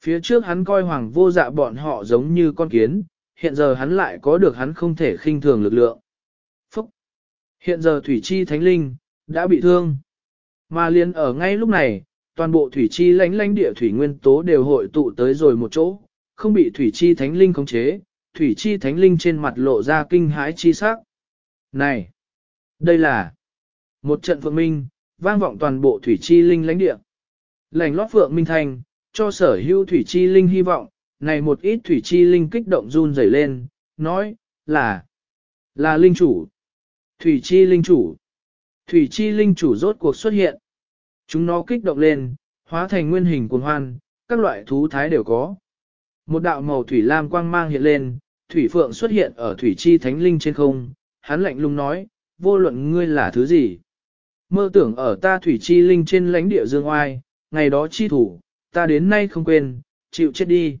Phía trước hắn coi hoàng vô dạ bọn họ giống như con kiến, hiện giờ hắn lại có được hắn không thể khinh thường lực lượng. Phúc! Hiện giờ thủy chi thánh linh, đã bị thương. Mà liền ở ngay lúc này, toàn bộ thủy chi lánh lánh địa thủy nguyên tố đều hội tụ tới rồi một chỗ, không bị thủy chi thánh linh khống chế, thủy chi thánh linh trên mặt lộ ra kinh hãi chi sắc. Này! Đây là một trận phượng minh, vang vọng toàn bộ thủy chi linh lãnh địa. Lành lót phượng minh thành, cho sở hữu thủy chi linh hy vọng, này một ít thủy chi linh kích động run rẩy lên, nói, là, là linh chủ. Thủy chi linh chủ. Thủy chi linh chủ rốt cuộc xuất hiện. Chúng nó kích động lên, hóa thành nguyên hình cuồng hoan, các loại thú thái đều có. Một đạo màu thủy lam quang mang hiện lên, thủy phượng xuất hiện ở thủy chi thánh linh trên không, hắn lạnh lùng nói, vô luận ngươi là thứ gì. Mơ tưởng ở ta thủy chi linh trên lãnh địa dương oai, ngày đó chi thủ, ta đến nay không quên, chịu chết đi.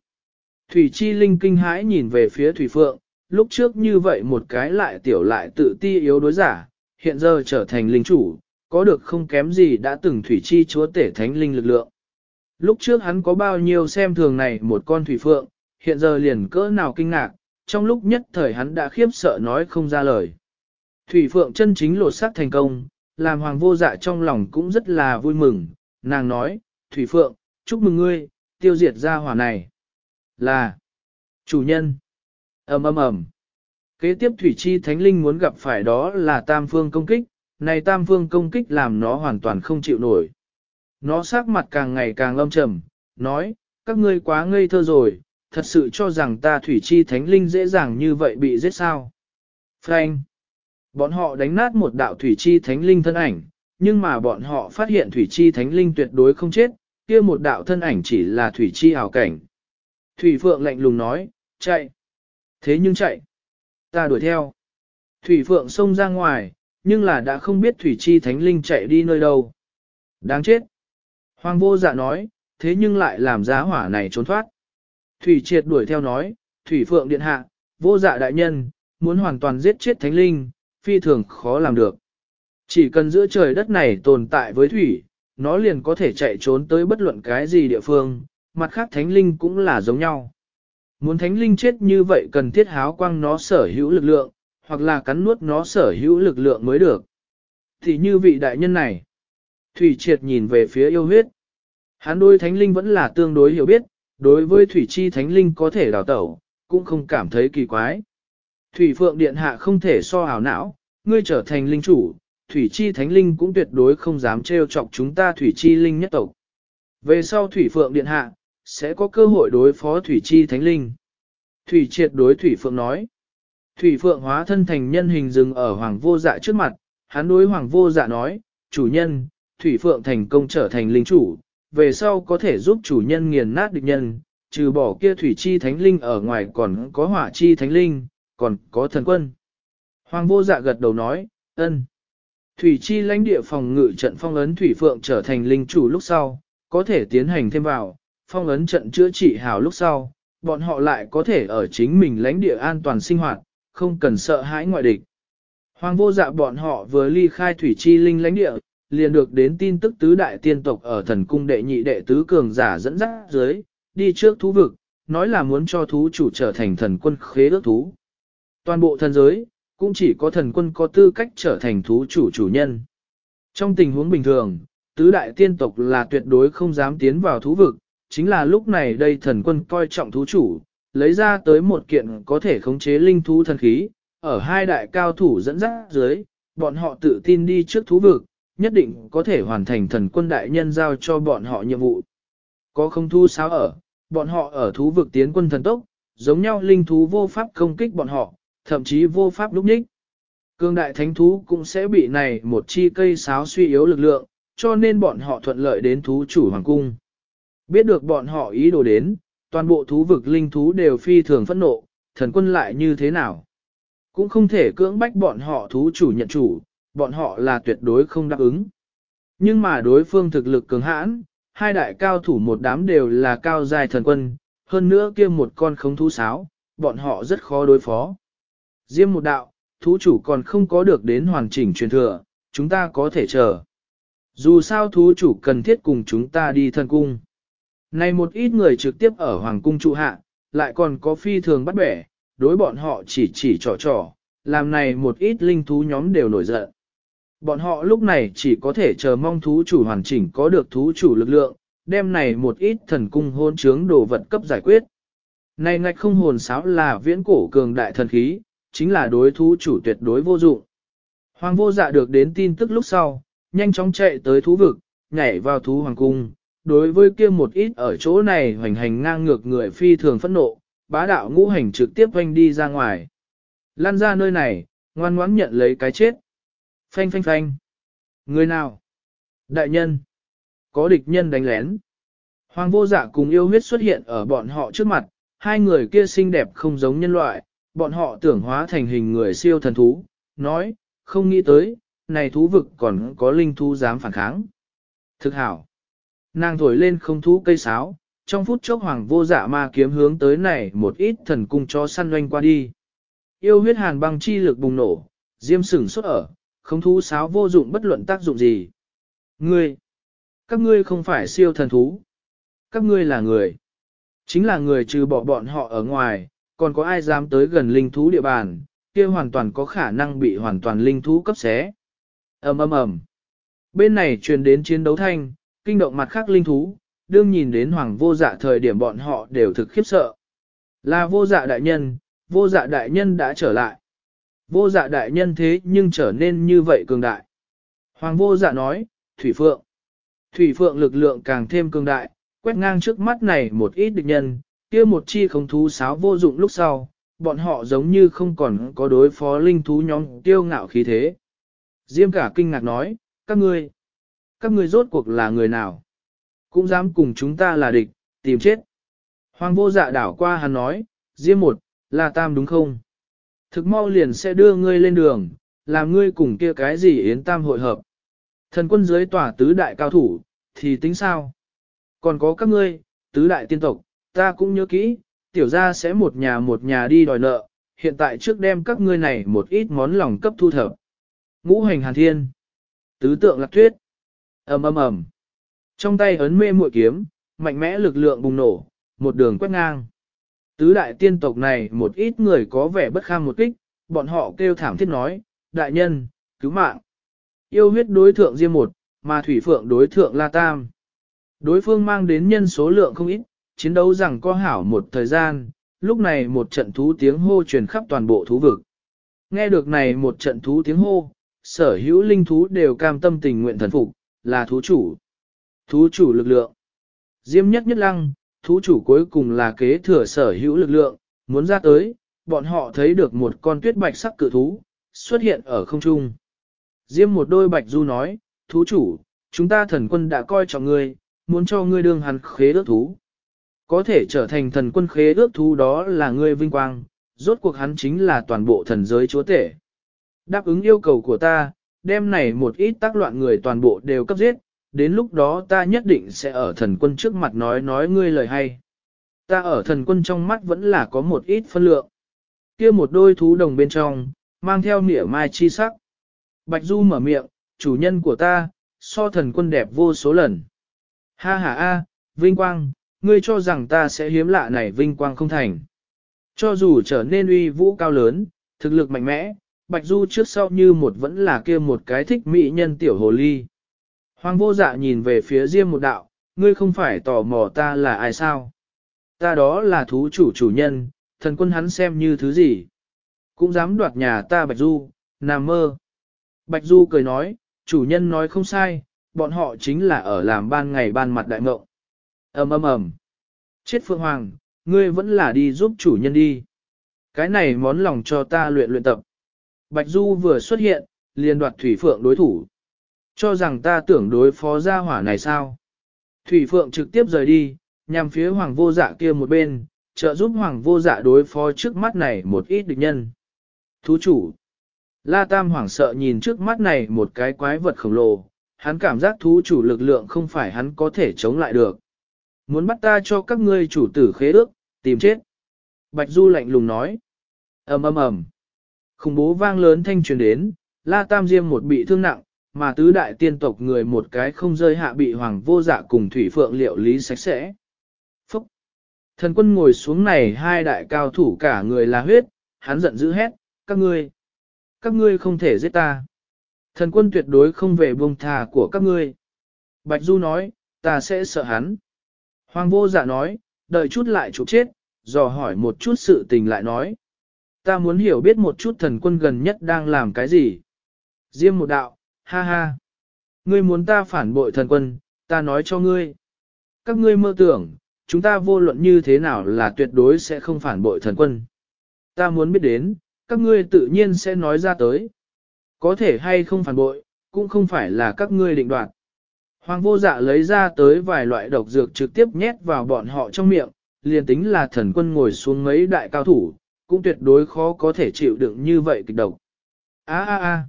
Thủy chi linh kinh hãi nhìn về phía thủy phượng, lúc trước như vậy một cái lại tiểu lại tự ti yếu đối giả, hiện giờ trở thành linh chủ, có được không kém gì đã từng thủy chi chúa tể thánh linh lực lượng. Lúc trước hắn có bao nhiêu xem thường này một con thủy phượng, hiện giờ liền cỡ nào kinh ngạc, trong lúc nhất thời hắn đã khiếp sợ nói không ra lời. Thủy phượng chân chính lột xác thành công, làm hoàng vô dạ trong lòng cũng rất là vui mừng, nàng nói, Thủy phượng, chúc mừng ngươi, tiêu diệt ra hỏa này. Là chủ nhân. ầm ầm ầm. Kế tiếp thủy chi thánh linh muốn gặp phải đó là tam phương công kích, này tam phương công kích làm nó hoàn toàn không chịu nổi. Nó sắc mặt càng ngày càng âm trầm, nói, các ngươi quá ngây thơ rồi, thật sự cho rằng ta thủy chi thánh linh dễ dàng như vậy bị giết sao. Phanh. Bọn họ đánh nát một đạo thủy chi thánh linh thân ảnh, nhưng mà bọn họ phát hiện thủy chi thánh linh tuyệt đối không chết, kia một đạo thân ảnh chỉ là thủy chi ảo cảnh. Thủy Phượng lạnh lùng nói, chạy. Thế nhưng chạy. Ta đuổi theo. Thủy Phượng xông ra ngoài, nhưng là đã không biết Thủy Chi Thánh Linh chạy đi nơi đâu. Đáng chết. Hoàng vô dạ nói, thế nhưng lại làm giá hỏa này trốn thoát. Thủy Triệt đuổi theo nói, Thủy Phượng Điện Hạ, vô dạ đại nhân, muốn hoàn toàn giết chết Thánh Linh, phi thường khó làm được. Chỉ cần giữa trời đất này tồn tại với Thủy, nó liền có thể chạy trốn tới bất luận cái gì địa phương, mặt khác Thánh Linh cũng là giống nhau. Muốn thánh linh chết như vậy cần thiết háo quang nó sở hữu lực lượng, hoặc là cắn nuốt nó sở hữu lực lượng mới được. Thì như vị đại nhân này, Thủy Triệt nhìn về phía yêu huyết. Hắn đôi thánh linh vẫn là tương đối hiểu biết, đối với Thủy Chi thánh linh có thể đào tẩu, cũng không cảm thấy kỳ quái. Thủy Phượng Điện Hạ không thể so hào não, ngươi trở thành linh chủ, Thủy Chi thánh linh cũng tuyệt đối không dám trêu chọc chúng ta Thủy Chi linh nhất tộc. Về sau Thủy Phượng Điện Hạ, sẽ có cơ hội đối phó Thủy Chi Thánh Linh. Thủy triệt đối Thủy Phượng nói. Thủy Phượng hóa thân thành nhân hình dừng ở Hoàng Vô Dạ trước mặt, hắn đối Hoàng Vô Dạ nói, chủ nhân, Thủy Phượng thành công trở thành linh chủ, về sau có thể giúp chủ nhân nghiền nát địch nhân, trừ bỏ kia Thủy Chi Thánh Linh ở ngoài còn có Hỏa Chi Thánh Linh, còn có thần quân. Hoàng Vô Dạ gật đầu nói, ân. Thủy Chi lãnh địa phòng ngự trận phong ấn Thủy Phượng trở thành linh chủ lúc sau, có thể tiến hành thêm vào, phong ấn trận chữa trị hào lúc sau, bọn họ lại có thể ở chính mình lãnh địa an toàn sinh hoạt, không cần sợ hãi ngoại địch. Hoàng vô dạ bọn họ vừa ly khai thủy chi linh lãnh địa, liền được đến tin tức tứ đại tiên tộc ở thần cung đệ nhị đệ tứ cường giả dẫn dắt dưới, đi trước thú vực, nói là muốn cho thú chủ trở thành thần quân khế ước thú. Toàn bộ thần giới, cũng chỉ có thần quân có tư cách trở thành thú chủ chủ nhân. Trong tình huống bình thường, tứ đại tiên tộc là tuyệt đối không dám tiến vào thú vực, chính là lúc này đây thần quân coi trọng thú chủ, lấy ra tới một kiện có thể khống chế linh thú thần khí, ở hai đại cao thủ dẫn dắt dưới, bọn họ tự tin đi trước thú vực, nhất định có thể hoàn thành thần quân đại nhân giao cho bọn họ nhiệm vụ. Có không thu sao ở, bọn họ ở thú vực tiến quân thần tốc, giống nhau linh thú vô pháp công kích bọn họ, thậm chí vô pháp lúc nhích. Cương đại thánh thú cũng sẽ bị này một chi cây sáo suy yếu lực lượng, cho nên bọn họ thuận lợi đến thú chủ hoàng cung. Biết được bọn họ ý đồ đến, toàn bộ thú vực linh thú đều phi thường phẫn nộ, thần quân lại như thế nào. Cũng không thể cưỡng bách bọn họ thú chủ nhận chủ, bọn họ là tuyệt đối không đáp ứng. Nhưng mà đối phương thực lực cường hãn, hai đại cao thủ một đám đều là cao dài thần quân, hơn nữa kia một con không thú sáo, bọn họ rất khó đối phó. Diêm một đạo, thú chủ còn không có được đến hoàn chỉnh truyền thừa, chúng ta có thể chờ. Dù sao thú chủ cần thiết cùng chúng ta đi thần cung. Này một ít người trực tiếp ở Hoàng cung trụ hạ, lại còn có phi thường bắt bẻ, đối bọn họ chỉ chỉ trò trò, làm này một ít linh thú nhóm đều nổi giận. Bọn họ lúc này chỉ có thể chờ mong thú chủ hoàn chỉnh có được thú chủ lực lượng, đem này một ít thần cung hôn trướng đồ vật cấp giải quyết. Này ngạch không hồn sáo là viễn cổ cường đại thần khí, chính là đối thú chủ tuyệt đối vô dụng. Hoàng vô dạ được đến tin tức lúc sau, nhanh chóng chạy tới thú vực, nhảy vào thú hoàng cung, đối với kia một ít ở chỗ này hoành hành ngang ngược người phi thường phẫn nộ, bá đạo ngũ hành trực tiếp hoành đi ra ngoài. Lan ra nơi này, ngoan ngoãn nhận lấy cái chết. Phanh phanh phanh. Người nào? Đại nhân. Có địch nhân đánh lén. Hoàng vô dạ cùng yêu huyết xuất hiện ở bọn họ trước mặt, hai người kia xinh đẹp không giống nhân loại, bọn họ tưởng hóa thành hình người siêu thần thú, nói, không nghĩ tới, này thú vực còn có linh thú dám phản kháng. Thực hảo. Nàng thổi lên không thú cây sáo, trong phút chốc hoàng vô dạ ma kiếm hướng tới này một ít thần cung cho săn doanh qua đi. Yêu huyết hàn băng chi lực bùng nổ, diêm sửng xuất ở, không thú sáo vô dụng bất luận tác dụng gì. Ngươi, các ngươi không phải siêu thần thú. Các ngươi là người. Chính là người trừ bỏ bọn họ ở ngoài, còn có ai dám tới gần linh thú địa bàn, kia hoàn toàn có khả năng bị hoàn toàn linh thú cấp xé. ầm ầm ầm. Bên này truyền đến chiến đấu thanh, kinh động mặt khác linh thú, đương nhìn đến hoàng vô dạ thời điểm bọn họ đều thực khiếp sợ. Là vô dạ đại nhân, vô dạ đại nhân đã trở lại. Vô dạ đại nhân thế nhưng trở nên như vậy cường đại. Hoàng vô dạ nói, Thủy Phượng. Thủy Phượng lực lượng càng thêm cường đại, quét ngang trước mắt này một ít địch nhân, kia một chi không thú sáo vô dụng lúc sau, bọn họ giống như không còn có đối phó linh thú nhóm tiêu ngạo khí thế. Diêm cả kinh ngạc nói, các ngươi, các ngươi rốt cuộc là người nào? Cũng dám cùng chúng ta là địch, tìm chết. Hoàng vô dạ đảo qua hắn nói, Diêm một, là tam đúng không? Thực mau liền sẽ đưa ngươi lên đường, làm ngươi cùng kia cái gì yến tam hội hợp. Thần quân dưới tỏa tứ đại cao thủ, thì tính sao? Còn có các ngươi, tứ đại tiên tộc, ta cũng nhớ kỹ, tiểu gia sẽ một nhà một nhà đi đòi nợ, hiện tại trước đem các ngươi này một ít món lòng cấp thu thập. Ngũ hành hàn thiên, tứ tượng lạc tuyết, ầm ầm ầm. Trong tay ấn mê muội kiếm, mạnh mẽ lực lượng bùng nổ, một đường quét ngang. Tứ đại tiên tộc này một ít người có vẻ bất kham một kích, bọn họ kêu thảm thiết nói, đại nhân, cứu mạng. Yêu huyết đối thượng riêng một, mà thủy phượng đối thượng la tam. Đối phương mang đến nhân số lượng không ít, chiến đấu rằng có hảo một thời gian, lúc này một trận thú tiếng hô truyền khắp toàn bộ thú vực. Nghe được này một trận thú tiếng hô, sở hữu linh thú đều cam tâm tình nguyện thần phục, là thú chủ. Thú chủ lực lượng. Diêm nhất nhất lăng, thú chủ cuối cùng là kế thừa sở hữu lực lượng, muốn ra tới, bọn họ thấy được một con tuyết bạch sắc cự thú, xuất hiện ở không trung. Diêm một đôi bạch du nói, thú chủ, chúng ta thần quân đã coi trọng ngươi, muốn cho ngươi đương hắn khế ước thú. Có thể trở thành thần quân khế ước thú đó là ngươi vinh quang, rốt cuộc hắn chính là toàn bộ thần giới chúa tể. Đáp ứng yêu cầu của ta, đem này một ít tác loạn người toàn bộ đều cấp giết, đến lúc đó ta nhất định sẽ ở thần quân trước mặt nói nói ngươi lời hay. Ta ở thần quân trong mắt vẫn là có một ít phân lượng. kia một đôi thú đồng bên trong, mang theo nỉa mai chi sắc. Bạch Du mở miệng, chủ nhân của ta, so thần quân đẹp vô số lần. Ha ha a, vinh quang, ngươi cho rằng ta sẽ hiếm lạ này vinh quang không thành. Cho dù trở nên uy vũ cao lớn, thực lực mạnh mẽ, Bạch Du trước sau như một vẫn là kia một cái thích mỹ nhân tiểu hồ ly. Hoàng vô dạ nhìn về phía Diêm một đạo, ngươi không phải tò mò ta là ai sao? Ta đó là thú chủ chủ nhân, thần quân hắn xem như thứ gì? Cũng dám đoạt nhà ta Bạch Du, nằm mơ. Bạch Du cười nói, chủ nhân nói không sai, bọn họ chính là ở làm ban ngày ban mặt đại ngộng. ầm ầm ầm. Chết Phượng Hoàng, ngươi vẫn là đi giúp chủ nhân đi. Cái này món lòng cho ta luyện luyện tập. Bạch Du vừa xuất hiện, liền đoạt Thủy Phượng đối thủ. Cho rằng ta tưởng đối phó gia hỏa này sao? Thủy Phượng trực tiếp rời đi, nhằm phía Hoàng vô dạ kia một bên, trợ giúp Hoàng vô dạ đối phó trước mắt này một ít địch nhân. Thú chủ. La Tam hoảng sợ nhìn trước mắt này một cái quái vật khổng lồ, hắn cảm giác thú chủ lực lượng không phải hắn có thể chống lại được. Muốn bắt ta cho các ngươi chủ tử khế ước, tìm chết. Bạch Du lạnh lùng nói. ầm ầm ầm. Khủng bố vang lớn thanh truyền đến, La Tam Diêm một bị thương nặng, mà tứ đại tiên tộc người một cái không rơi hạ bị hoàng vô dạ cùng thủy phượng liệu lý sạch sẽ. Phúc! Thần quân ngồi xuống này hai đại cao thủ cả người là huyết, hắn giận dữ hét, các ngươi, các ngươi không thể giết ta. Thần quân tuyệt đối không về buông thà của các ngươi. Bạch Du nói, ta sẽ sợ hắn. Hoàng vô dạ nói, đợi chút lại chụp chết, dò hỏi một chút sự tình lại nói. Ta muốn hiểu biết một chút thần quân gần nhất đang làm cái gì. Diêm một đạo, ha ha. Ngươi muốn ta phản bội thần quân, ta nói cho ngươi. Các ngươi mơ tưởng, chúng ta vô luận như thế nào là tuyệt đối sẽ không phản bội thần quân. Ta muốn biết đến, các ngươi tự nhiên sẽ nói ra tới. Có thể hay không phản bội, cũng không phải là các ngươi định đoạt. Hoàng vô dạ lấy ra tới vài loại độc dược trực tiếp nhét vào bọn họ trong miệng, liền tính là thần quân ngồi xuống mấy đại cao thủ, cũng tuyệt đối khó có thể chịu đựng như vậy kịch độc. Á á á,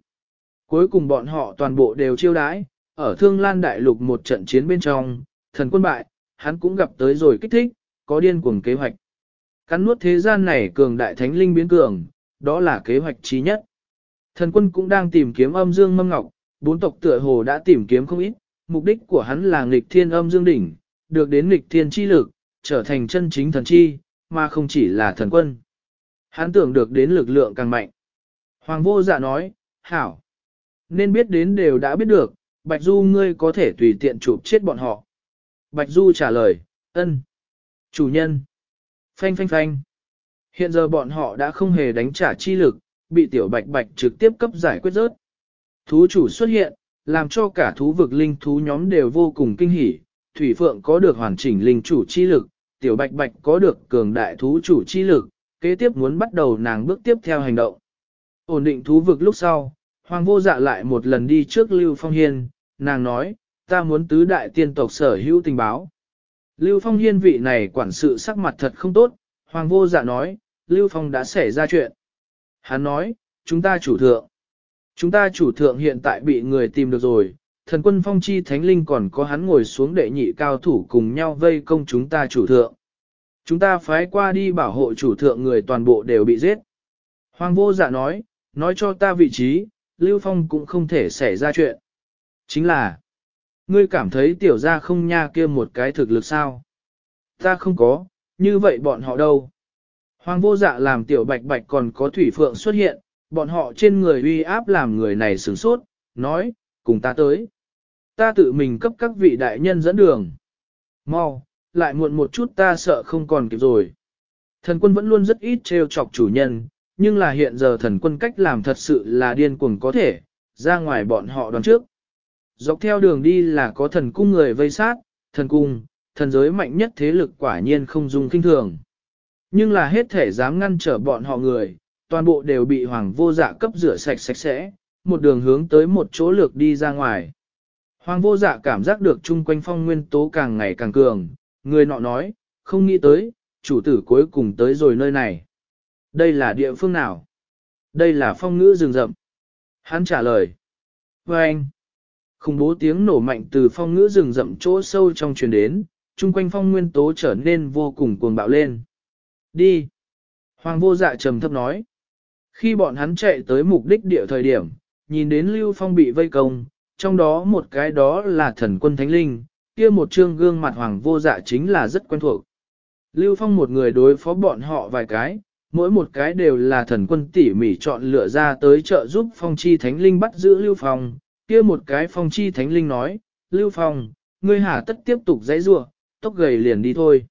Cuối cùng bọn họ toàn bộ đều chiêu đãi, ở Thương Lan Đại Lục một trận chiến bên trong, thần quân bại, hắn cũng gặp tới rồi kích thích, có điên cuồng kế hoạch. Cắn nuốt thế gian này cường đại thánh linh biến cường, đó là kế hoạch trí nhất. Thần quân cũng đang tìm kiếm âm dương mâm ngọc, bốn tộc tựa hồ đã tìm kiếm không ít, mục đích của hắn là nghịch thiên âm dương đỉnh, được đến nghịch thiên chi lực, trở thành chân chính thần chi, mà không chỉ là thần quân. Hắn tưởng được đến lực lượng càng mạnh. Hoàng vô dạ nói, hảo. Nên biết đến đều đã biết được, Bạch Du ngươi có thể tùy tiện chụp chết bọn họ. Bạch Du trả lời, ân. Chủ nhân. Phanh phanh phanh. Hiện giờ bọn họ đã không hề đánh trả chi lực, bị tiểu bạch bạch trực tiếp cấp giải quyết rớt. Thú chủ xuất hiện, làm cho cả thú vực linh thú nhóm đều vô cùng kinh hỉ. Thủy Phượng có được hoàn chỉnh linh chủ chi lực, tiểu bạch bạch có được cường đại thú chủ chi lực, kế tiếp muốn bắt đầu nàng bước tiếp theo hành động. Ổn định thú vực lúc sau, hoàng vô dạ lại một lần đi trước Lưu Phong Hiên, nàng nói, ta muốn tứ đại tiên tộc sở hữu tình báo. Lưu Phong Hiên vị này quản sự sắc mặt thật không tốt, hoàng vô dạ nói, Lưu Phong đã xảy ra chuyện. Hắn nói, chúng ta chủ thượng. Chúng ta chủ thượng hiện tại bị người tìm được rồi, thần quân phong chi thánh linh còn có hắn ngồi xuống đệ nhị cao thủ cùng nhau vây công chúng ta chủ thượng. Chúng ta phái qua đi bảo hộ chủ thượng người toàn bộ đều bị giết. Hoàng vô dạ nói, nói cho ta vị trí, Lưu Phong cũng không thể xảy ra chuyện. Chính là, ngươi cảm thấy tiểu gia không nha kia một cái thực lực sao? Ta không có, như vậy bọn họ đâu? Hoàng vô dạ làm tiểu bạch bạch còn có thủy phượng xuất hiện, bọn họ trên người uy áp làm người này sửng sốt, nói, cùng ta tới. Ta tự mình cấp các vị đại nhân dẫn đường. Mau, lại muộn một chút ta sợ không còn kịp rồi. Thần quân vẫn luôn rất ít trêu chọc chủ nhân, nhưng là hiện giờ thần quân cách làm thật sự là điên cuồng có thể, ra ngoài bọn họ đoán trước. Dọc theo đường đi là có thần cung người vây sát, thần cung, thần giới mạnh nhất thế lực quả nhiên không dùng kinh thường. Nhưng là hết thể dám ngăn trở bọn họ người, toàn bộ đều bị hoàng vô dạ cấp rửa sạch sạch sẽ, một đường hướng tới một chỗ lược đi ra ngoài. Hoàng vô dạ cảm giác được chung quanh phong nguyên tố càng ngày càng cường, người nọ nói, không nghĩ tới, chủ tử cuối cùng tới rồi nơi này. Đây là địa phương nào? Đây là phong ngữ rừng rậm. Hắn trả lời. Và anh, khủng bố tiếng nổ mạnh từ phong ngữ rừng rậm chỗ sâu trong truyền đến, chung quanh phong nguyên tố trở nên vô cùng cuồng bạo lên. Đi. Hoàng vô dạ trầm thấp nói. Khi bọn hắn chạy tới mục đích địa thời điểm, nhìn đến Lưu Phong bị vây công, trong đó một cái đó là thần quân thánh linh, kia một trương gương mặt hoàng vô dạ chính là rất quen thuộc. Lưu Phong một người đối phó bọn họ vài cái, mỗi một cái đều là thần quân tỉ mỉ chọn lựa ra tới trợ giúp phong chi thánh linh bắt giữ Lưu Phong, kia một cái phong chi thánh linh nói, Lưu Phong, ngươi hà tất tiếp tục dãy rua, tốc gầy liền đi thôi.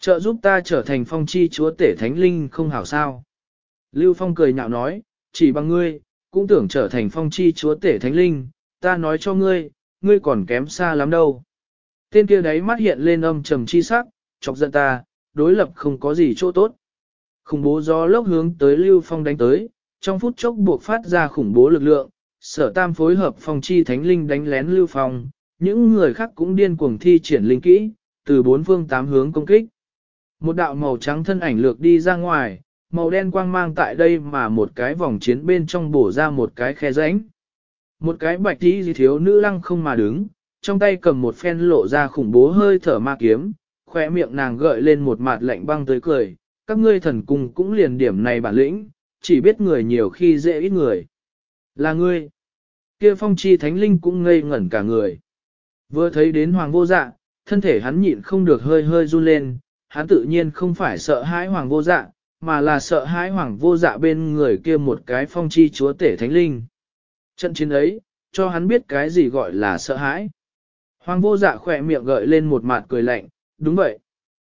Trợ giúp ta trở thành phong chi chúa tể thánh linh không hảo sao. Lưu Phong cười nhạo nói, chỉ bằng ngươi, cũng tưởng trở thành phong chi chúa tể thánh linh, ta nói cho ngươi, ngươi còn kém xa lắm đâu. Tên kia đấy mắt hiện lên âm trầm chi sắc, chọc giận ta, đối lập không có gì chỗ tốt. Khủng bố gió lốc hướng tới Lưu Phong đánh tới, trong phút chốc buộc phát ra khủng bố lực lượng, sở tam phối hợp phong chi thánh linh đánh lén Lưu Phong, những người khác cũng điên cuồng thi triển linh kỹ, từ bốn phương tám hướng công kích. Một đạo màu trắng thân ảnh lược đi ra ngoài, màu đen quang mang tại đây mà một cái vòng chiến bên trong bổ ra một cái khe rãnh. Một cái bạch tí thiếu nữ lăng không mà đứng, trong tay cầm một phen lộ ra khủng bố hơi thở ma kiếm, khỏe miệng nàng gợi lên một mặt lạnh băng tới cười, các ngươi thần cung cũng liền điểm này bản lĩnh, chỉ biết người nhiều khi dễ ít người. Là ngươi. Kia phong chi thánh linh cũng ngây ngẩn cả người. Vừa thấy đến hoàng vô dạ, thân thể hắn nhịn không được hơi hơi run lên, hắn tự nhiên không phải sợ hãi hoàng vô dạ, mà là sợ hãi hoàng vô dạ bên người kia một cái phong chi chúa tể thánh linh. Trận chiến ấy, cho hắn biết cái gì gọi là sợ hãi. Hoàng vô dạ khỏe miệng gợi lên một mặt cười lạnh, đúng vậy.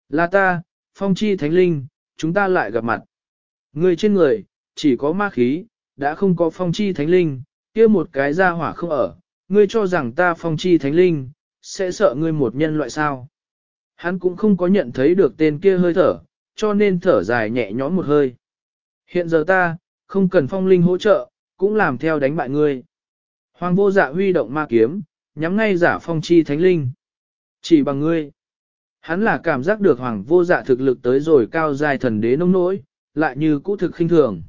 Là ta, phong chi thánh linh, chúng ta lại gặp mặt. Người trên người, chỉ có ma khí, đã không có phong chi thánh linh, kia một cái ra hỏa không ở, ngươi cho rằng ta phong chi thánh linh, sẽ sợ ngươi một nhân loại sao. Hắn cũng không có nhận thấy được tên kia hơi thở, cho nên thở dài nhẹ nhõm một hơi. Hiện giờ ta, không cần phong linh hỗ trợ, cũng làm theo đánh bại ngươi. Hoàng vô dạ huy động ma kiếm, nhắm ngay giả phong chi thánh linh. Chỉ bằng ngươi. Hắn là cảm giác được hoàng vô dạ thực lực tới rồi cao dài thần đế nông nỗi, lại như cũ thực khinh thường.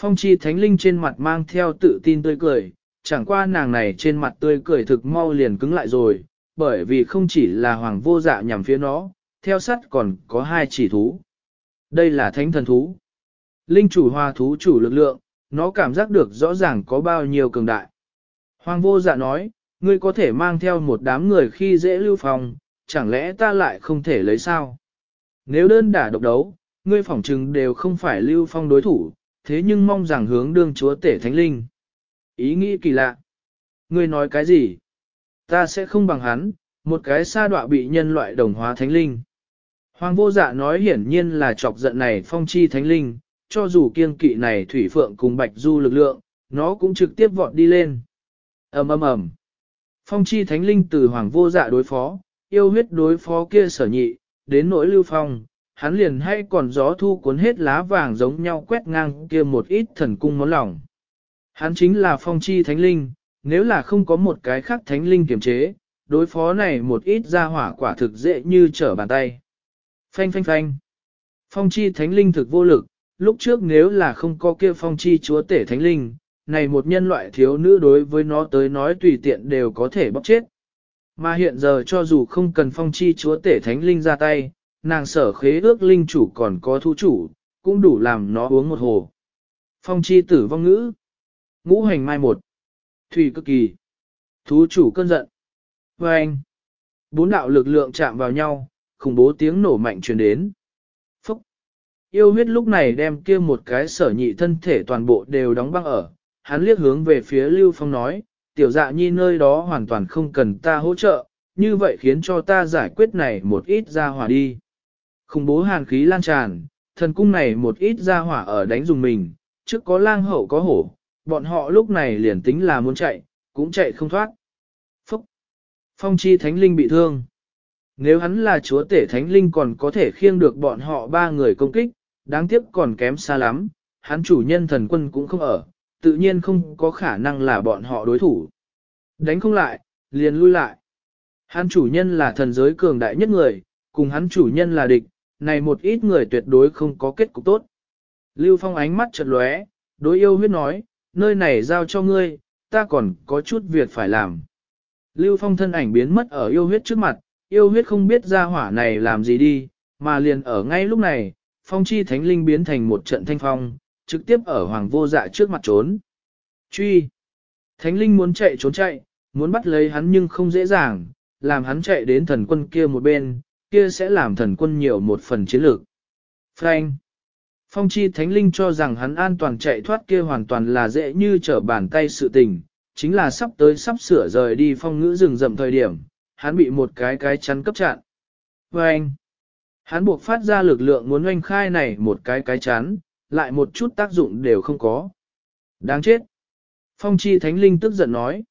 Phong chi thánh linh trên mặt mang theo tự tin tươi cười, chẳng qua nàng này trên mặt tươi cười thực mau liền cứng lại rồi, bởi vì không chỉ là hoàng vô dạ nhằm phía nó, theo sắt còn có hai chỉ thú. Đây là thánh thần thú. Linh chủ hoa thú chủ lực lượng, nó cảm giác được rõ ràng có bao nhiêu cường đại. Hoàng vô dạ nói, ngươi có thể mang theo một đám người khi dễ lưu phòng, chẳng lẽ ta lại không thể lấy sao? Nếu đơn đả độc đấu, ngươi phỏng chừng đều không phải lưu phong đối thủ, thế nhưng mong rằng hướng đương chúa tể thánh linh. Ý nghĩ kỳ lạ. Ngươi nói cái gì? Ta sẽ không bằng hắn, một cái sa đọa bị nhân loại đồng hóa thánh linh. Hoàng vô dạ nói hiển nhiên là chọc giận này phong chi thánh linh, cho dù kiêng kỵ này thủy phượng cùng bạch du lực lượng, nó cũng trực tiếp vọt đi lên. ầm ầm ầm. Phong chi thánh linh từ hoàng vô dạ đối phó, yêu huyết đối phó kia sở nhị, đến nỗi lưu phong, hắn liền hay còn gió thu cuốn hết lá vàng giống nhau quét ngang kia một ít thần cung món lòng. Hắn chính là phong chi thánh linh, nếu là không có một cái khác thánh linh kiềm chế, đối phó này một ít ra hỏa quả thực dễ như trở bàn tay. Phanh phanh phanh. Phong chi thánh linh thực vô lực, lúc trước nếu là không có kia phong chi chúa tể thánh linh, này một nhân loại thiếu nữ đối với nó tới nói tùy tiện đều có thể bóc chết. Mà hiện giờ cho dù không cần phong chi chúa tể thánh linh ra tay, nàng sở khế ước linh chủ còn có thu chủ, cũng đủ làm nó uống một hồ. Phong chi tử vong ngữ. Ngũ hành mai một. Thủy cực kỳ. Thú chủ cơn giận. Và anh. Bốn đạo lực lượng chạm vào nhau, khủng bố tiếng nổ mạnh truyền đến. Phúc. Yêu huyết lúc này đem kia một cái sở nhị thân thể toàn bộ đều đóng băng ở. Hắn liếc hướng về phía Lưu Phong nói, tiểu dạ nhi nơi đó hoàn toàn không cần ta hỗ trợ, như vậy khiến cho ta giải quyết này một ít ra hỏa đi. Khủng bố hàn khí lan tràn, thần cung này một ít ra hỏa ở đánh dùng mình, trước có lang hậu có hổ, bọn họ lúc này liền tính là muốn chạy, cũng chạy không thoát. Phúc! Phong chi thánh linh bị thương. Nếu hắn là chúa tể thánh linh còn có thể khiêng được bọn họ ba người công kích, đáng tiếc còn kém xa lắm, hắn chủ nhân thần quân cũng không ở, tự nhiên không có khả năng là bọn họ đối thủ. Đánh không lại, liền lui lại. Hắn chủ nhân là thần giới cường đại nhất người, cùng hắn chủ nhân là địch, này một ít người tuyệt đối không có kết cục tốt. Lưu Phong ánh mắt chợt lóe, đối yêu huyết nói, nơi này giao cho ngươi, ta còn có chút việc phải làm. Lưu Phong thân ảnh biến mất ở yêu huyết trước mặt, yêu huyết không biết ra hỏa này làm gì đi, mà liền ở ngay lúc này, phong chi thánh linh biến thành một trận thanh phong, trực tiếp ở hoàng vô dạ trước mặt trốn. Truy! Thánh linh muốn chạy trốn chạy, muốn bắt lấy hắn nhưng không dễ dàng, làm hắn chạy đến thần quân kia một bên, kia sẽ làm thần quân nhiều một phần chiến lược. Frank! Phong chi thánh linh cho rằng hắn an toàn chạy thoát kia hoàn toàn là dễ như trở bàn tay sự tình, chính là sắp tới sắp sửa rời đi phong ngữ rừng rậm thời điểm, hắn bị một cái cái chắn cấp chặn. Và anh, hắn buộc phát ra lực lượng muốn oanh khai này một cái cái chắn, lại một chút tác dụng đều không có. Đáng chết. Phong chi thánh linh tức giận nói.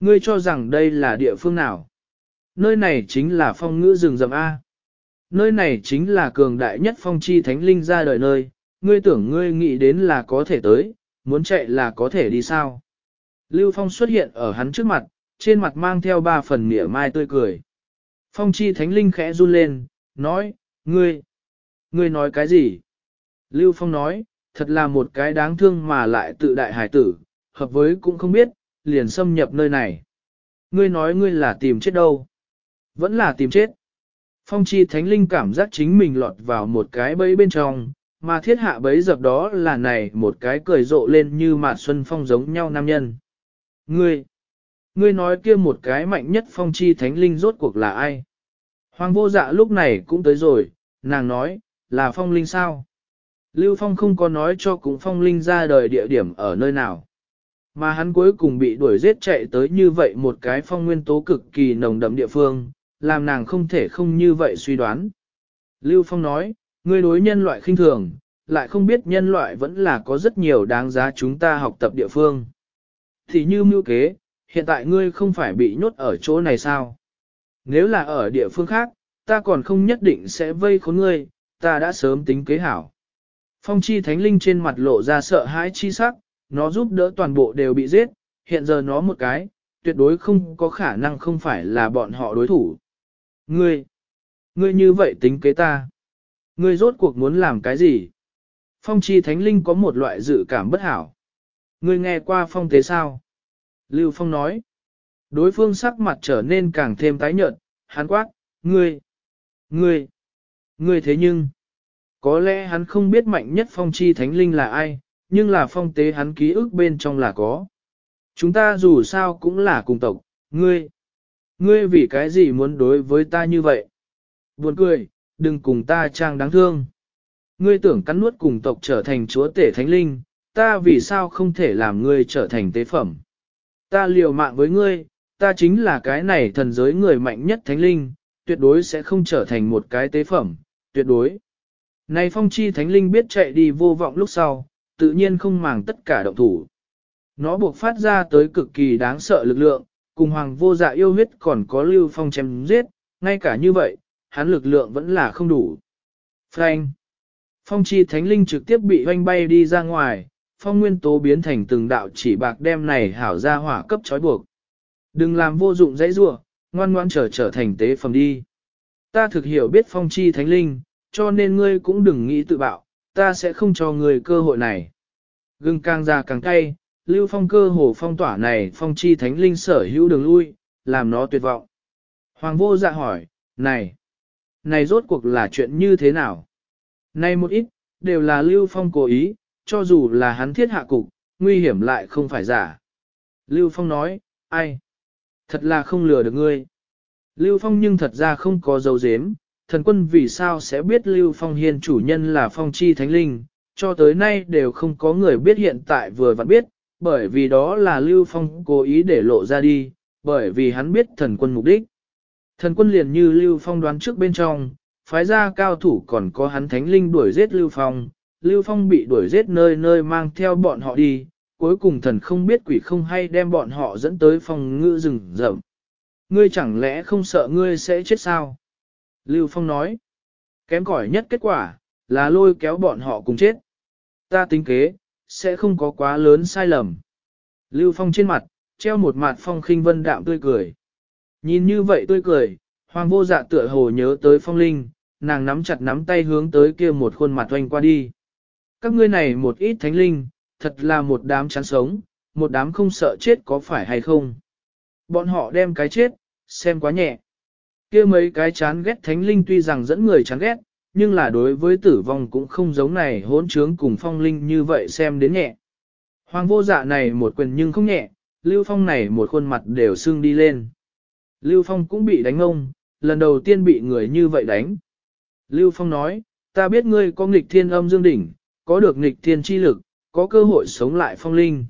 Ngươi cho rằng đây là địa phương nào? Nơi này chính là phong ngữ rừng rậm A. Nơi này chính là cường đại nhất phong chi thánh linh ra đời nơi, ngươi tưởng ngươi nghĩ đến là có thể tới, muốn chạy là có thể đi sao. Lưu Phong xuất hiện ở hắn trước mặt, trên mặt mang theo ba phần mỉa mai tươi cười. Phong chi thánh linh khẽ run lên, nói, ngươi, ngươi nói cái gì? Lưu Phong nói, thật là một cái đáng thương mà lại tự đại hải tử, hợp với cũng không biết, liền xâm nhập nơi này. Ngươi nói ngươi là tìm chết đâu? Vẫn là tìm chết. Phong chi thánh linh cảm giác chính mình lọt vào một cái bẫy bên trong, mà thiết hạ bẫy dập đó là này một cái cười rộ lên như mạt xuân phong giống nhau nam nhân. Ngươi, ngươi nói kia một cái mạnh nhất phong chi thánh linh rốt cuộc là ai? Hoàng vô dạ lúc này cũng tới rồi, nàng nói, là phong linh sao? Lưu Phong không có nói cho cũng phong linh ra đời địa điểm ở nơi nào. Mà hắn cuối cùng bị đuổi giết chạy tới như vậy một cái phong nguyên tố cực kỳ nồng đậm địa phương, làm nàng không thể không như vậy suy đoán. Lưu Phong nói, ngươi đối nhân loại khinh thường, lại không biết nhân loại vẫn là có rất nhiều đáng giá chúng ta học tập địa phương. Thì như mưu kế, hiện tại ngươi không phải bị nhốt ở chỗ này sao? Nếu là ở địa phương khác, ta còn không nhất định sẽ vây khốn ngươi, ta đã sớm tính kế hảo. Phong chi thánh linh trên mặt lộ ra sợ hãi chi sắc, nó giúp đỡ toàn bộ đều bị giết, hiện giờ nó một cái, tuyệt đối không có khả năng không phải là bọn họ đối thủ. Ngươi, ngươi như vậy tính kế ta. Ngươi rốt cuộc muốn làm cái gì? Phong chi thánh linh có một loại dự cảm bất hảo. Ngươi nghe qua phong tế sao? Lưu Phong nói. Đối phương sắc mặt trở nên càng thêm tái nhợt, hán quát, ngươi, ngươi, ngươi thế nhưng, có lẽ hắn không biết mạnh nhất phong chi thánh linh là ai, nhưng là phong tế hắn ký ức bên trong là có. Chúng ta dù sao cũng là cùng tộc, ngươi, ngươi vì cái gì muốn đối với ta như vậy? Buồn cười, đừng cùng ta trang đáng thương. Ngươi tưởng cắn nuốt cùng tộc trở thành chúa tể thánh linh, ta vì sao không thể làm ngươi trở thành tế phẩm? Ta liều mạng với ngươi, ta chính là cái này thần giới người mạnh nhất thánh linh, tuyệt đối sẽ không trở thành một cái tế phẩm, tuyệt đối. Này phong chi thánh linh biết chạy đi vô vọng lúc sau, tự nhiên không màng tất cả động thủ. Nó buộc phát ra tới cực kỳ đáng sợ lực lượng, cùng hoàng vô dạ yêu huyết còn có lưu phong chém giết, ngay cả như vậy, hắn lực lượng vẫn là không đủ. Frank. Phong chi thánh linh trực tiếp bị oanh bay đi ra ngoài, phong nguyên tố biến thành từng đạo chỉ bạc đem này hảo ra hỏa cấp trói buộc. Đừng làm vô dụng dãy rua, ngoan ngoan trở trở thành tế phẩm đi. Ta thực hiểu biết phong chi thánh linh, cho nên ngươi cũng đừng nghĩ tự bạo, ta sẽ không cho ngươi cơ hội này. Gừng càng già càng cay, lưu phong cơ hồ phong tỏa này phong chi thánh linh sở hữu đường lui, làm nó tuyệt vọng. Hoàng vô dạ hỏi, này, này rốt cuộc là chuyện như thế nào? Này một ít, đều là lưu phong cố ý, cho dù là hắn thiết hạ cục, nguy hiểm lại không phải giả. Lưu phong nói, ai? Thật là không lừa được ngươi. Lưu phong nhưng thật ra không có dấu dếm, thần quân vì sao sẽ biết Lưu Phong Hiên chủ nhân là Phong Chi Thánh Linh, cho tới nay đều không có người biết hiện tại vừa vặn biết, bởi vì đó là Lưu Phong cố ý để lộ ra đi, bởi vì hắn biết thần quân mục đích. Thần quân liền như Lưu Phong đoán trước bên trong, phái ra cao thủ còn có hắn Thánh Linh đuổi giết Lưu Phong, Lưu Phong bị đuổi giết nơi nơi mang theo bọn họ đi, cuối cùng thần không biết quỷ không hay đem bọn họ dẫn tới phòng ngự rừng rậm. Ngươi chẳng lẽ không sợ ngươi sẽ chết sao? Lưu Phong nói, kém cỏi nhất kết quả, là lôi kéo bọn họ cùng chết. Ta tính kế, sẽ không có quá lớn sai lầm. Lưu Phong trên mặt, treo một mặt phong khinh vân đạm tươi cười. Nhìn như vậy tươi cười, hoàng vô dạ tựa hồ nhớ tới phong linh, nàng nắm chặt nắm tay hướng tới kia một khuôn mặt oanh qua đi. Các ngươi này một ít thánh linh, thật là một đám chán sống, một đám không sợ chết có phải hay không. Bọn họ đem cái chết, xem quá nhẹ kia mấy cái chán ghét thánh linh tuy rằng dẫn người chán ghét, nhưng là đối với tử vong cũng không giống này hỗn trướng cùng phong linh như vậy xem đến nhẹ. Hoàng vô dạ này một quyền nhưng không nhẹ, Lưu Phong này một khuôn mặt đều sưng đi lên. Lưu Phong cũng bị đánh ông, lần đầu tiên bị người như vậy đánh. Lưu Phong nói, ta biết ngươi có nghịch thiên âm dương đỉnh, có được nghịch thiên chi lực, có cơ hội sống lại phong linh.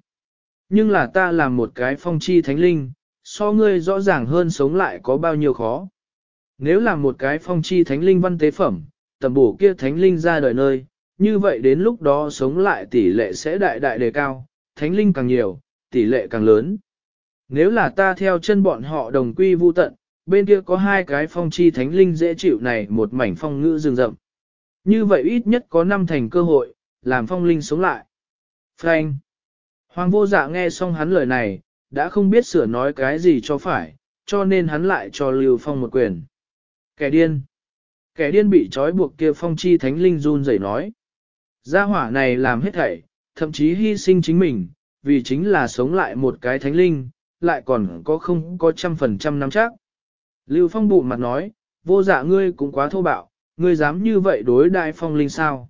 Nhưng là ta làm một cái phong chi thánh linh, so ngươi rõ ràng hơn sống lại có bao nhiêu khó. Nếu là một cái phong chi thánh linh văn tế phẩm, tầm bổ kia thánh linh ra đời nơi, như vậy đến lúc đó sống lại tỷ lệ sẽ đại đại đề cao, thánh linh càng nhiều, tỷ lệ càng lớn. Nếu là ta theo chân bọn họ đồng quy vu tận, bên kia có hai cái phong chi thánh linh dễ chịu này một mảnh phong ngữ rừng rậm. Như vậy ít nhất có năm thành cơ hội, làm phong linh sống lại. Frank. Hoàng vô dạ nghe xong hắn lời này, đã không biết sửa nói cái gì cho phải, cho nên hắn lại cho Lưu Phong một quyền. Kẻ điên. Kẻ điên bị trói buộc kia phong chi thánh linh run rẩy nói. Gia hỏa này làm hết thảy, thậm chí hy sinh chính mình, vì chính là sống lại một cái thánh linh, lại còn có không có trăm phần trăm nắm chắc. Lưu Phong bụng mặt nói, vô dạ ngươi cũng quá thô bạo, ngươi dám như vậy đối đại phong linh sao?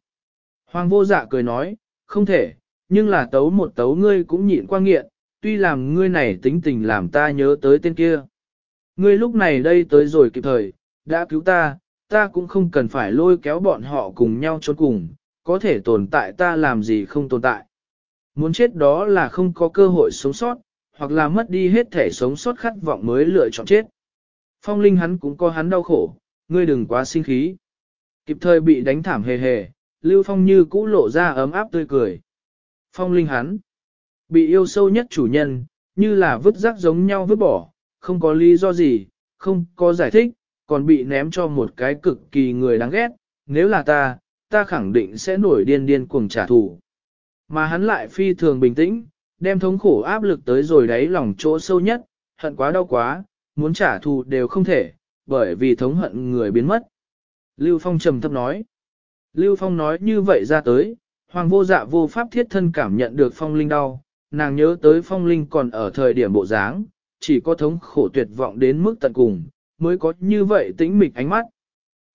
Hoàng vô dạ cười nói, không thể, nhưng là tấu một tấu ngươi cũng nhịn qua nghiện, tuy làm ngươi này tính tình làm ta nhớ tới tên kia. Ngươi lúc này đây tới rồi kịp thời, đã cứu ta, ta cũng không cần phải lôi kéo bọn họ cùng nhau trốn cùng, có thể tồn tại ta làm gì không tồn tại. Muốn chết đó là không có cơ hội sống sót, hoặc là mất đi hết thể sống sót khát vọng mới lựa chọn chết. Phong linh hắn cũng có hắn đau khổ, ngươi đừng quá sinh khí. Kịp thời bị đánh thảm hề hề, Lưu Phong như cũ lộ ra ấm áp tươi cười. Phong linh hắn, bị yêu sâu nhất chủ nhân, như là vứt rác giống nhau vứt bỏ, không có lý do gì, không có giải thích, còn bị ném cho một cái cực kỳ người đáng ghét, nếu là ta, ta khẳng định sẽ nổi điên điên cuồng trả thù. Mà hắn lại phi thường bình tĩnh, đem thống khổ áp lực tới rồi đáy lòng chỗ sâu nhất, hận quá đau quá, muốn trả thù đều không thể, bởi vì thống hận người biến mất. Lưu Phong trầm thấp nói. Lưu Phong nói như vậy ra tới, hoàng vô dạ vô pháp thiết thân cảm nhận được phong linh đau, nàng nhớ tới phong linh còn ở thời điểm bộ dáng, chỉ có thống khổ tuyệt vọng đến mức tận cùng, mới có như vậy tĩnh mịch ánh mắt.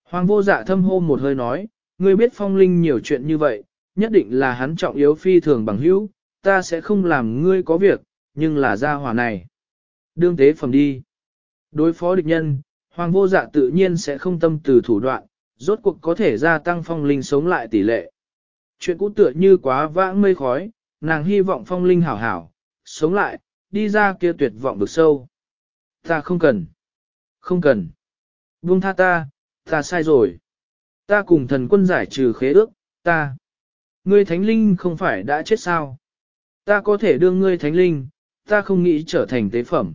Hoàng vô dạ thâm hô một hơi nói, ngươi biết phong linh nhiều chuyện như vậy, nhất định là hắn trọng yếu phi thường bằng hữu, ta sẽ không làm ngươi có việc, nhưng là gia hỏa này. Đương tế phẩm đi. Đối phó địch nhân, hoàng vô dạ tự nhiên sẽ không tâm từ thủ đoạn, rốt cuộc có thể gia tăng phong linh sống lại tỷ lệ. Chuyện cũ tựa như quá vãng mây khói, nàng hy vọng phong linh hảo hảo, sống lại, đi ra kia tuyệt vọng được sâu. Ta không cần. Không cần. Buông tha ta, ta sai rồi. Ta cùng thần quân giải trừ khế ước, ta. Ngươi thánh linh không phải đã chết sao? Ta có thể đưa ngươi thánh linh, ta không nghĩ trở thành tế phẩm.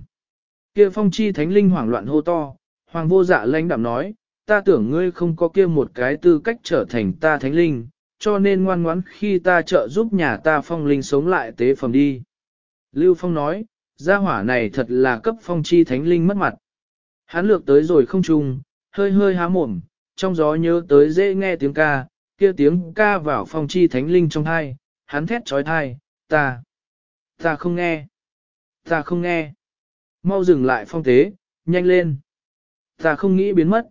Kia phong chi thánh linh hoảng loạn hô to, hoàng vô dạ lãnh đạm nói, ta tưởng ngươi không có kia một cái tư cách trở thành ta thánh linh, cho nên ngoan ngoãn khi ta trợ giúp nhà ta phong linh sống lại tế phẩm đi. Lưu Phong nói, gia hỏa này thật là cấp phong chi thánh linh mất mặt. Hắn lược tới rồi không trùng, hơi hơi há mồm, trong gió nhớ tới dễ nghe tiếng ca, kia tiếng ca vào phong chi thánh linh trong thai, hắn thét trói thai, ta, ta không nghe, ta không nghe. Mau dừng lại phong tế, nhanh lên. Ta không nghĩ biến mất.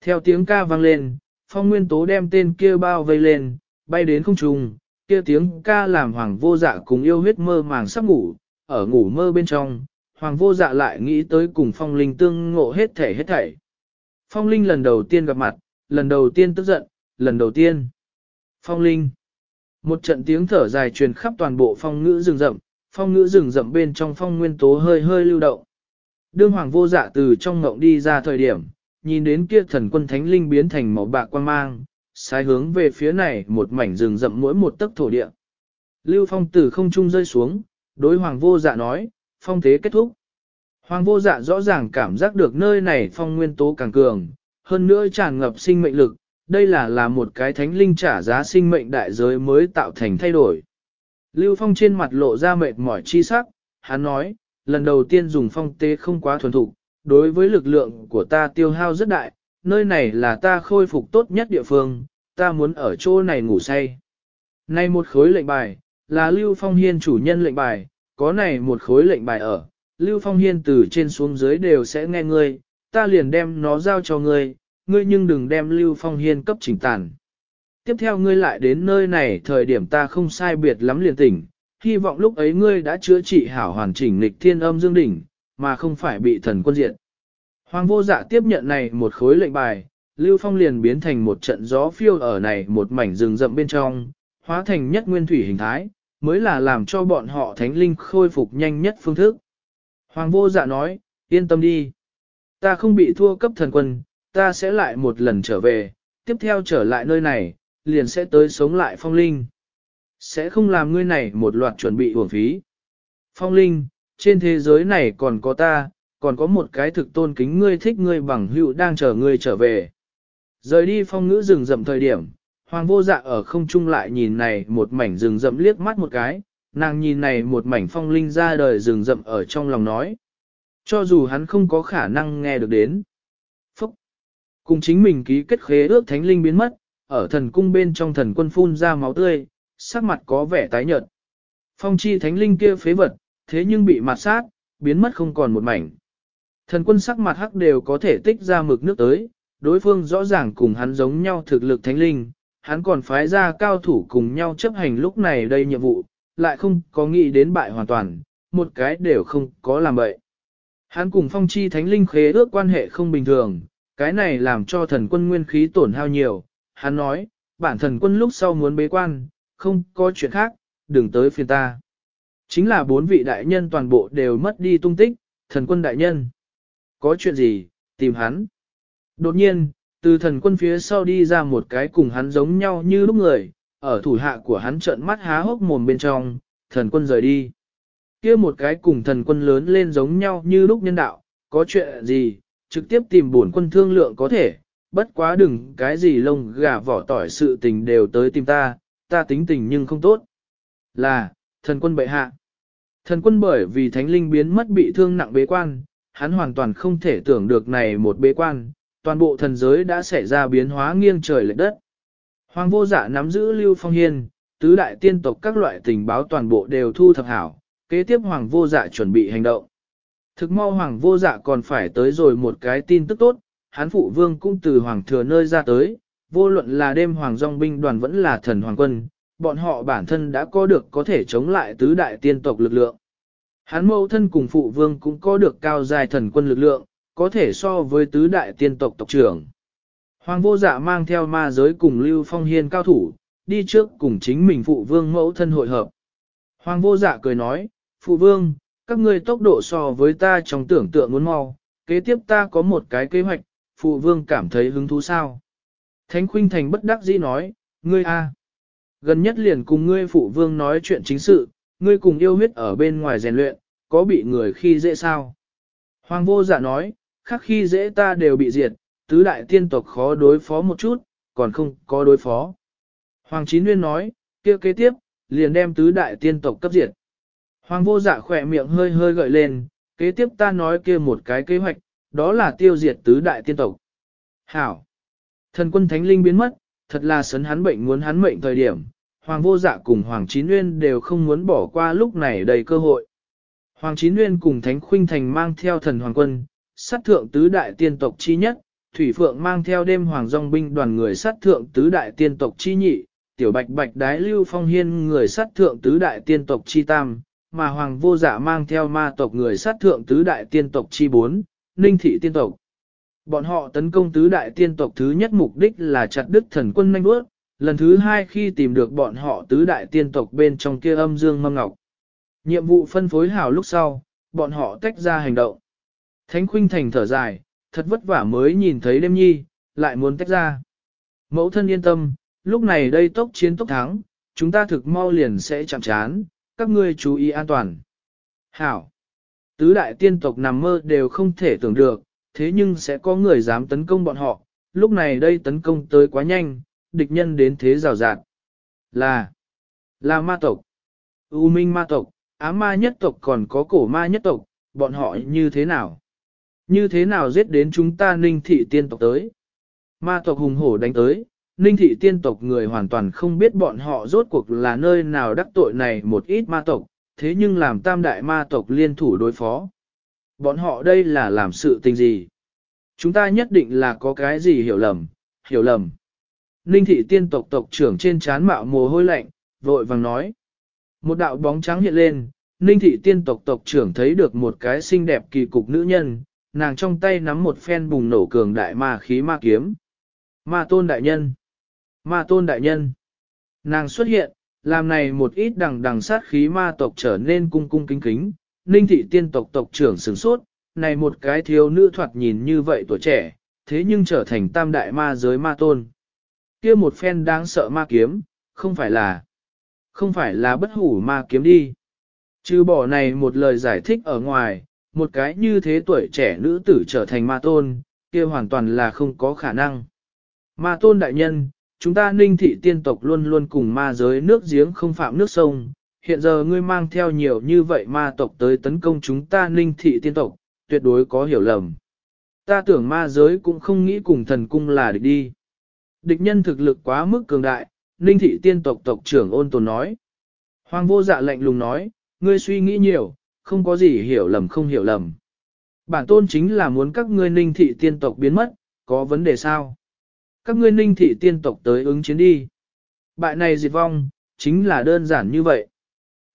Theo tiếng ca vang lên, phong nguyên tố đem tên kia bao vây lên, bay đến không trung, kia tiếng ca làm hoàng vô dạ cùng yêu huyết mơ màng sắp ngủ, ở ngủ mơ bên trong, hoàng vô dạ lại nghĩ tới cùng phong linh tương ngộ hết thể hết thảy. Phong linh lần đầu tiên gặp mặt, lần đầu tiên tức giận, lần đầu tiên. Phong linh. Một trận tiếng thở dài truyền khắp toàn bộ phong ngữ rừng rậm, phong ngữ rừng rậm bên trong phong nguyên tố hơi hơi lưu động. Đương hoàng vô dạ từ trong ngộng đi ra thời điểm, nhìn đến kia thần quân thánh linh biến thành màu bạc quan mang, sai hướng về phía này một mảnh rừng rậm mỗi một tấc thổ địa. Lưu phong từ không trung rơi xuống, đối hoàng vô dạ nói, phong thế kết thúc. Hoàng vô dạ rõ ràng cảm giác được nơi này phong nguyên tố càng cường, hơn nữa tràn ngập sinh mệnh lực, đây là là một cái thánh linh trả giá sinh mệnh đại giới mới tạo thành thay đổi. Lưu Phong trên mặt lộ ra mệt mỏi chi sắc, hắn nói, lần đầu tiên dùng phong tế không quá thuần thục, đối với lực lượng của ta tiêu hao rất đại, nơi này là ta khôi phục tốt nhất địa phương, ta muốn ở chỗ này ngủ say. Này một khối lệnh bài, là Lưu Phong Hiên chủ nhân lệnh bài, có này một khối lệnh bài ở, Lưu Phong Hiên từ trên xuống dưới đều sẽ nghe ngươi, ta liền đem nó giao cho ngươi, ngươi nhưng đừng đem Lưu Phong Hiên cấp chỉnh tàn. Tiếp theo ngươi lại đến nơi này thời điểm ta không sai biệt lắm liền tỉnh, hy vọng lúc ấy ngươi đã chữa trị hảo hoàn chỉnh lịch thiên âm dương đỉnh, mà không phải bị thần quân diện. Hoàng vô dạ tiếp nhận này một khối lệnh bài, Lưu Phong liền biến thành một trận gió phiêu ở này một mảnh rừng rậm bên trong, hóa thành nhất nguyên thủy hình thái, mới là làm cho bọn họ thánh linh khôi phục nhanh nhất phương thức. Hoàng vô dạ nói, yên tâm đi. Ta không bị thua cấp thần quân, ta sẽ lại một lần trở về, tiếp theo trở lại nơi này, liền sẽ tới sống lại phong linh. Sẽ không làm ngươi này một loạt chuẩn bị uổng phí. Phong linh, trên thế giới này còn có ta, còn có một cái thực tôn kính ngươi thích ngươi bằng hữu đang chờ ngươi trở về. Rời đi phong ngữ rừng rậm thời điểm, hoàng vô dạ ở không trung lại nhìn này một mảnh rừng rậm liếc mắt một cái, nàng nhìn này một mảnh phong linh ra đời rừng rậm ở trong lòng nói. Cho dù hắn không có khả năng nghe được đến. Phúc! Cùng chính mình ký kết khế ước thánh linh biến mất, ở thần cung bên trong thần quân phun ra máu tươi, sắc mặt có vẻ tái nhợt. Phong chi thánh linh kia phế vật, thế nhưng bị mạt sát, biến mất không còn một mảnh. Thần quân sắc mặt hắc đều có thể tích ra mực nước tới, đối phương rõ ràng cùng hắn giống nhau thực lực thánh linh, hắn còn phái ra cao thủ cùng nhau chấp hành lúc này đây nhiệm vụ, lại không có nghĩ đến bại hoàn toàn, một cái đều không có làm bậy. Hắn cùng phong chi thánh linh khế ước quan hệ không bình thường, cái này làm cho thần quân nguyên khí tổn hao nhiều, hắn nói, bản thần quân lúc sau muốn bế quan, không có chuyện khác, đừng tới phiền ta. Chính là bốn vị đại nhân toàn bộ đều mất đi tung tích, thần quân đại nhân. Có chuyện gì, tìm hắn. Đột nhiên, từ thần quân phía sau đi ra một cái cùng hắn giống nhau như lúc người, ở thủ hạ của hắn trợn mắt há hốc mồm bên trong, thần quân rời đi. kia một cái cùng thần quân lớn lên giống nhau như lúc nhân đạo, có chuyện gì, trực tiếp tìm bổn quân thương lượng có thể, bất quá đừng cái gì lông gà vỏ tỏi sự tình đều tới tìm ta, ta tính tình nhưng không tốt. Là, thần quân bệ hạ. Thần quân bởi vì thánh linh biến mất bị thương nặng bế quan, hắn hoàn toàn không thể tưởng được này một bế quan, toàn bộ thần giới đã xảy ra biến hóa nghiêng trời lệch đất. Hoàng vô dạ nắm giữ Lưu Phong Hiên, tứ đại tiên tộc các loại tình báo toàn bộ đều thu thập hảo, kế tiếp Hoàng vô dạ chuẩn bị hành động. Thực mau Hoàng vô dạ còn phải tới rồi một cái tin tức tốt, hán phụ vương cũng từ Hoàng thừa nơi ra tới, vô luận là đêm Hoàng dòng binh đoàn vẫn là thần Hoàng quân, bọn họ bản thân đã có được có thể chống lại tứ đại tiên tộc lực lượng. hán mẫu thân cùng phụ vương cũng có được cao dài thần quân lực lượng, có thể so với tứ đại tiên tộc tộc trưởng. Hoàng vô dạ mang theo ma giới cùng Lưu Phong Hiên cao thủ, đi trước cùng chính mình phụ vương mẫu thân hội hợp. Hoàng vô dạ cười nói, phụ vương, các ngươi tốc độ so với ta trong tưởng tượng muốn mau, kế tiếp ta có một cái kế hoạch, phụ vương cảm thấy hứng thú sao. Thánh Khuynh Thành bất đắc dĩ nói, ngươi a, Gần nhất liền cùng ngươi phụ vương nói chuyện chính sự, ngươi cùng yêu huyết ở bên ngoài rèn luyện, có bị người khi dễ sao? Hoàng vô dạ nói, khác khi dễ ta đều bị diệt, tứ đại tiên tộc khó đối phó một chút, còn không có đối phó. Hoàng Chín Nguyên nói, kia kế tiếp, liền đem tứ đại tiên tộc cấp diệt. Hoàng vô dạ khỏe miệng hơi hơi gợi lên, kế tiếp ta nói kia một cái kế hoạch, đó là tiêu diệt tứ đại tiên tộc. Hảo! Thần quân thánh linh biến mất, thật là sấn hắn bệnh muốn hắn mệnh thời điểm, Hoàng vô dạ cùng Hoàng Chín Nguyên đều không muốn bỏ qua lúc này đầy cơ hội. Hoàng Chín Nguyên cùng Thánh Khuynh Thành mang theo thần Hoàng quân, sát thượng tứ đại tiên tộc chi nhất, Thủy Phượng mang theo đêm Hoàng Dòng binh đoàn người sát thượng tứ đại tiên tộc chi nhị, Tiểu Bạch Bạch đái lưu phong hiên người sát thượng tứ đại tiên tộc chi tam, mà Hoàng vô dạ mang theo ma tộc người sát thượng tứ đại tiên tộc chi bốn, ninh thị tiên tộc. Bọn họ tấn công tứ đại tiên tộc thứ nhất mục đích là chặt đứt thần quân nanh bước, lần thứ hai khi tìm được bọn họ tứ đại tiên tộc bên trong kia âm dương mâm ngọc. Nhiệm vụ phân phối hảo lúc sau, bọn họ tách ra hành động. Thánh Khuynh Thành thở dài, thật vất vả mới nhìn thấy đêm nhi, lại muốn tách ra. Mẫu thân yên tâm, lúc này đây tốc chiến tốc thắng, chúng ta thực mau liền sẽ chạm chán, các ngươi chú ý an toàn. Hảo! Tứ đại tiên tộc nằm mơ đều không thể tưởng được, thế nhưng sẽ có người dám tấn công bọn họ, lúc này đây tấn công tới quá nhanh, địch nhân đến thế rào rạt. Là, là ma tộc, U minh ma tộc, á ma nhất tộc còn có cổ ma nhất tộc, bọn họ như thế nào? Như thế nào giết đến chúng ta ninh thị tiên tộc tới? Ma tộc hùng hổ đánh tới, ninh thị tiên tộc người hoàn toàn không biết bọn họ rốt cuộc là nơi nào đắc tội này một ít ma tộc, thế nhưng làm tam đại ma tộc liên thủ đối phó. Bọn họ đây là làm sự tình gì? Chúng ta nhất định là có cái gì hiểu lầm, hiểu lầm. Ninh thị tiên tộc tộc trưởng trên chán mạo mồ hôi lạnh, vội vàng nói. Một đạo bóng trắng hiện lên, Ninh thị tiên tộc tộc trưởng thấy được một cái xinh đẹp kỳ cục nữ nhân, nàng trong tay nắm một phen bùng nổ cường đại ma khí ma kiếm. Ma tôn đại nhân. Ma tôn đại nhân. Nàng xuất hiện, làm này một ít đằng đằng sát khí ma tộc trở nên cung cung kính kính. Ninh thị tiên tộc tộc trưởng sửng sốt, này một cái thiếu nữ thoạt nhìn như vậy tuổi trẻ, thế nhưng trở thành tam đại ma giới ma tôn. kia một phen đáng sợ ma kiếm, không phải là, không phải là bất hủ ma kiếm đi. Trừ bỏ này một lời giải thích ở ngoài, một cái như thế tuổi trẻ nữ tử trở thành ma tôn, kia hoàn toàn là không có khả năng. Ma tôn đại nhân, chúng ta ninh thị tiên tộc luôn luôn cùng ma giới nước giếng không phạm nước sông, hiện giờ ngươi mang theo nhiều như vậy ma tộc tới tấn công chúng ta ninh thị tiên tộc, tuyệt đối có hiểu lầm. Ta tưởng ma giới cũng không nghĩ cùng thần cung là địch đi. Địch nhân thực lực quá mức cường đại, ninh thị tiên tộc tộc trưởng ôn tồn nói. Hoàng vô dạ lạnh lùng nói, ngươi suy nghĩ nhiều, không có gì hiểu lầm không hiểu lầm. Bản tôn chính là muốn các ngươi ninh thị tiên tộc biến mất, có vấn đề sao? Các ngươi ninh thị tiên tộc tới ứng chiến đi. Bại này diệt vong, chính là đơn giản như vậy.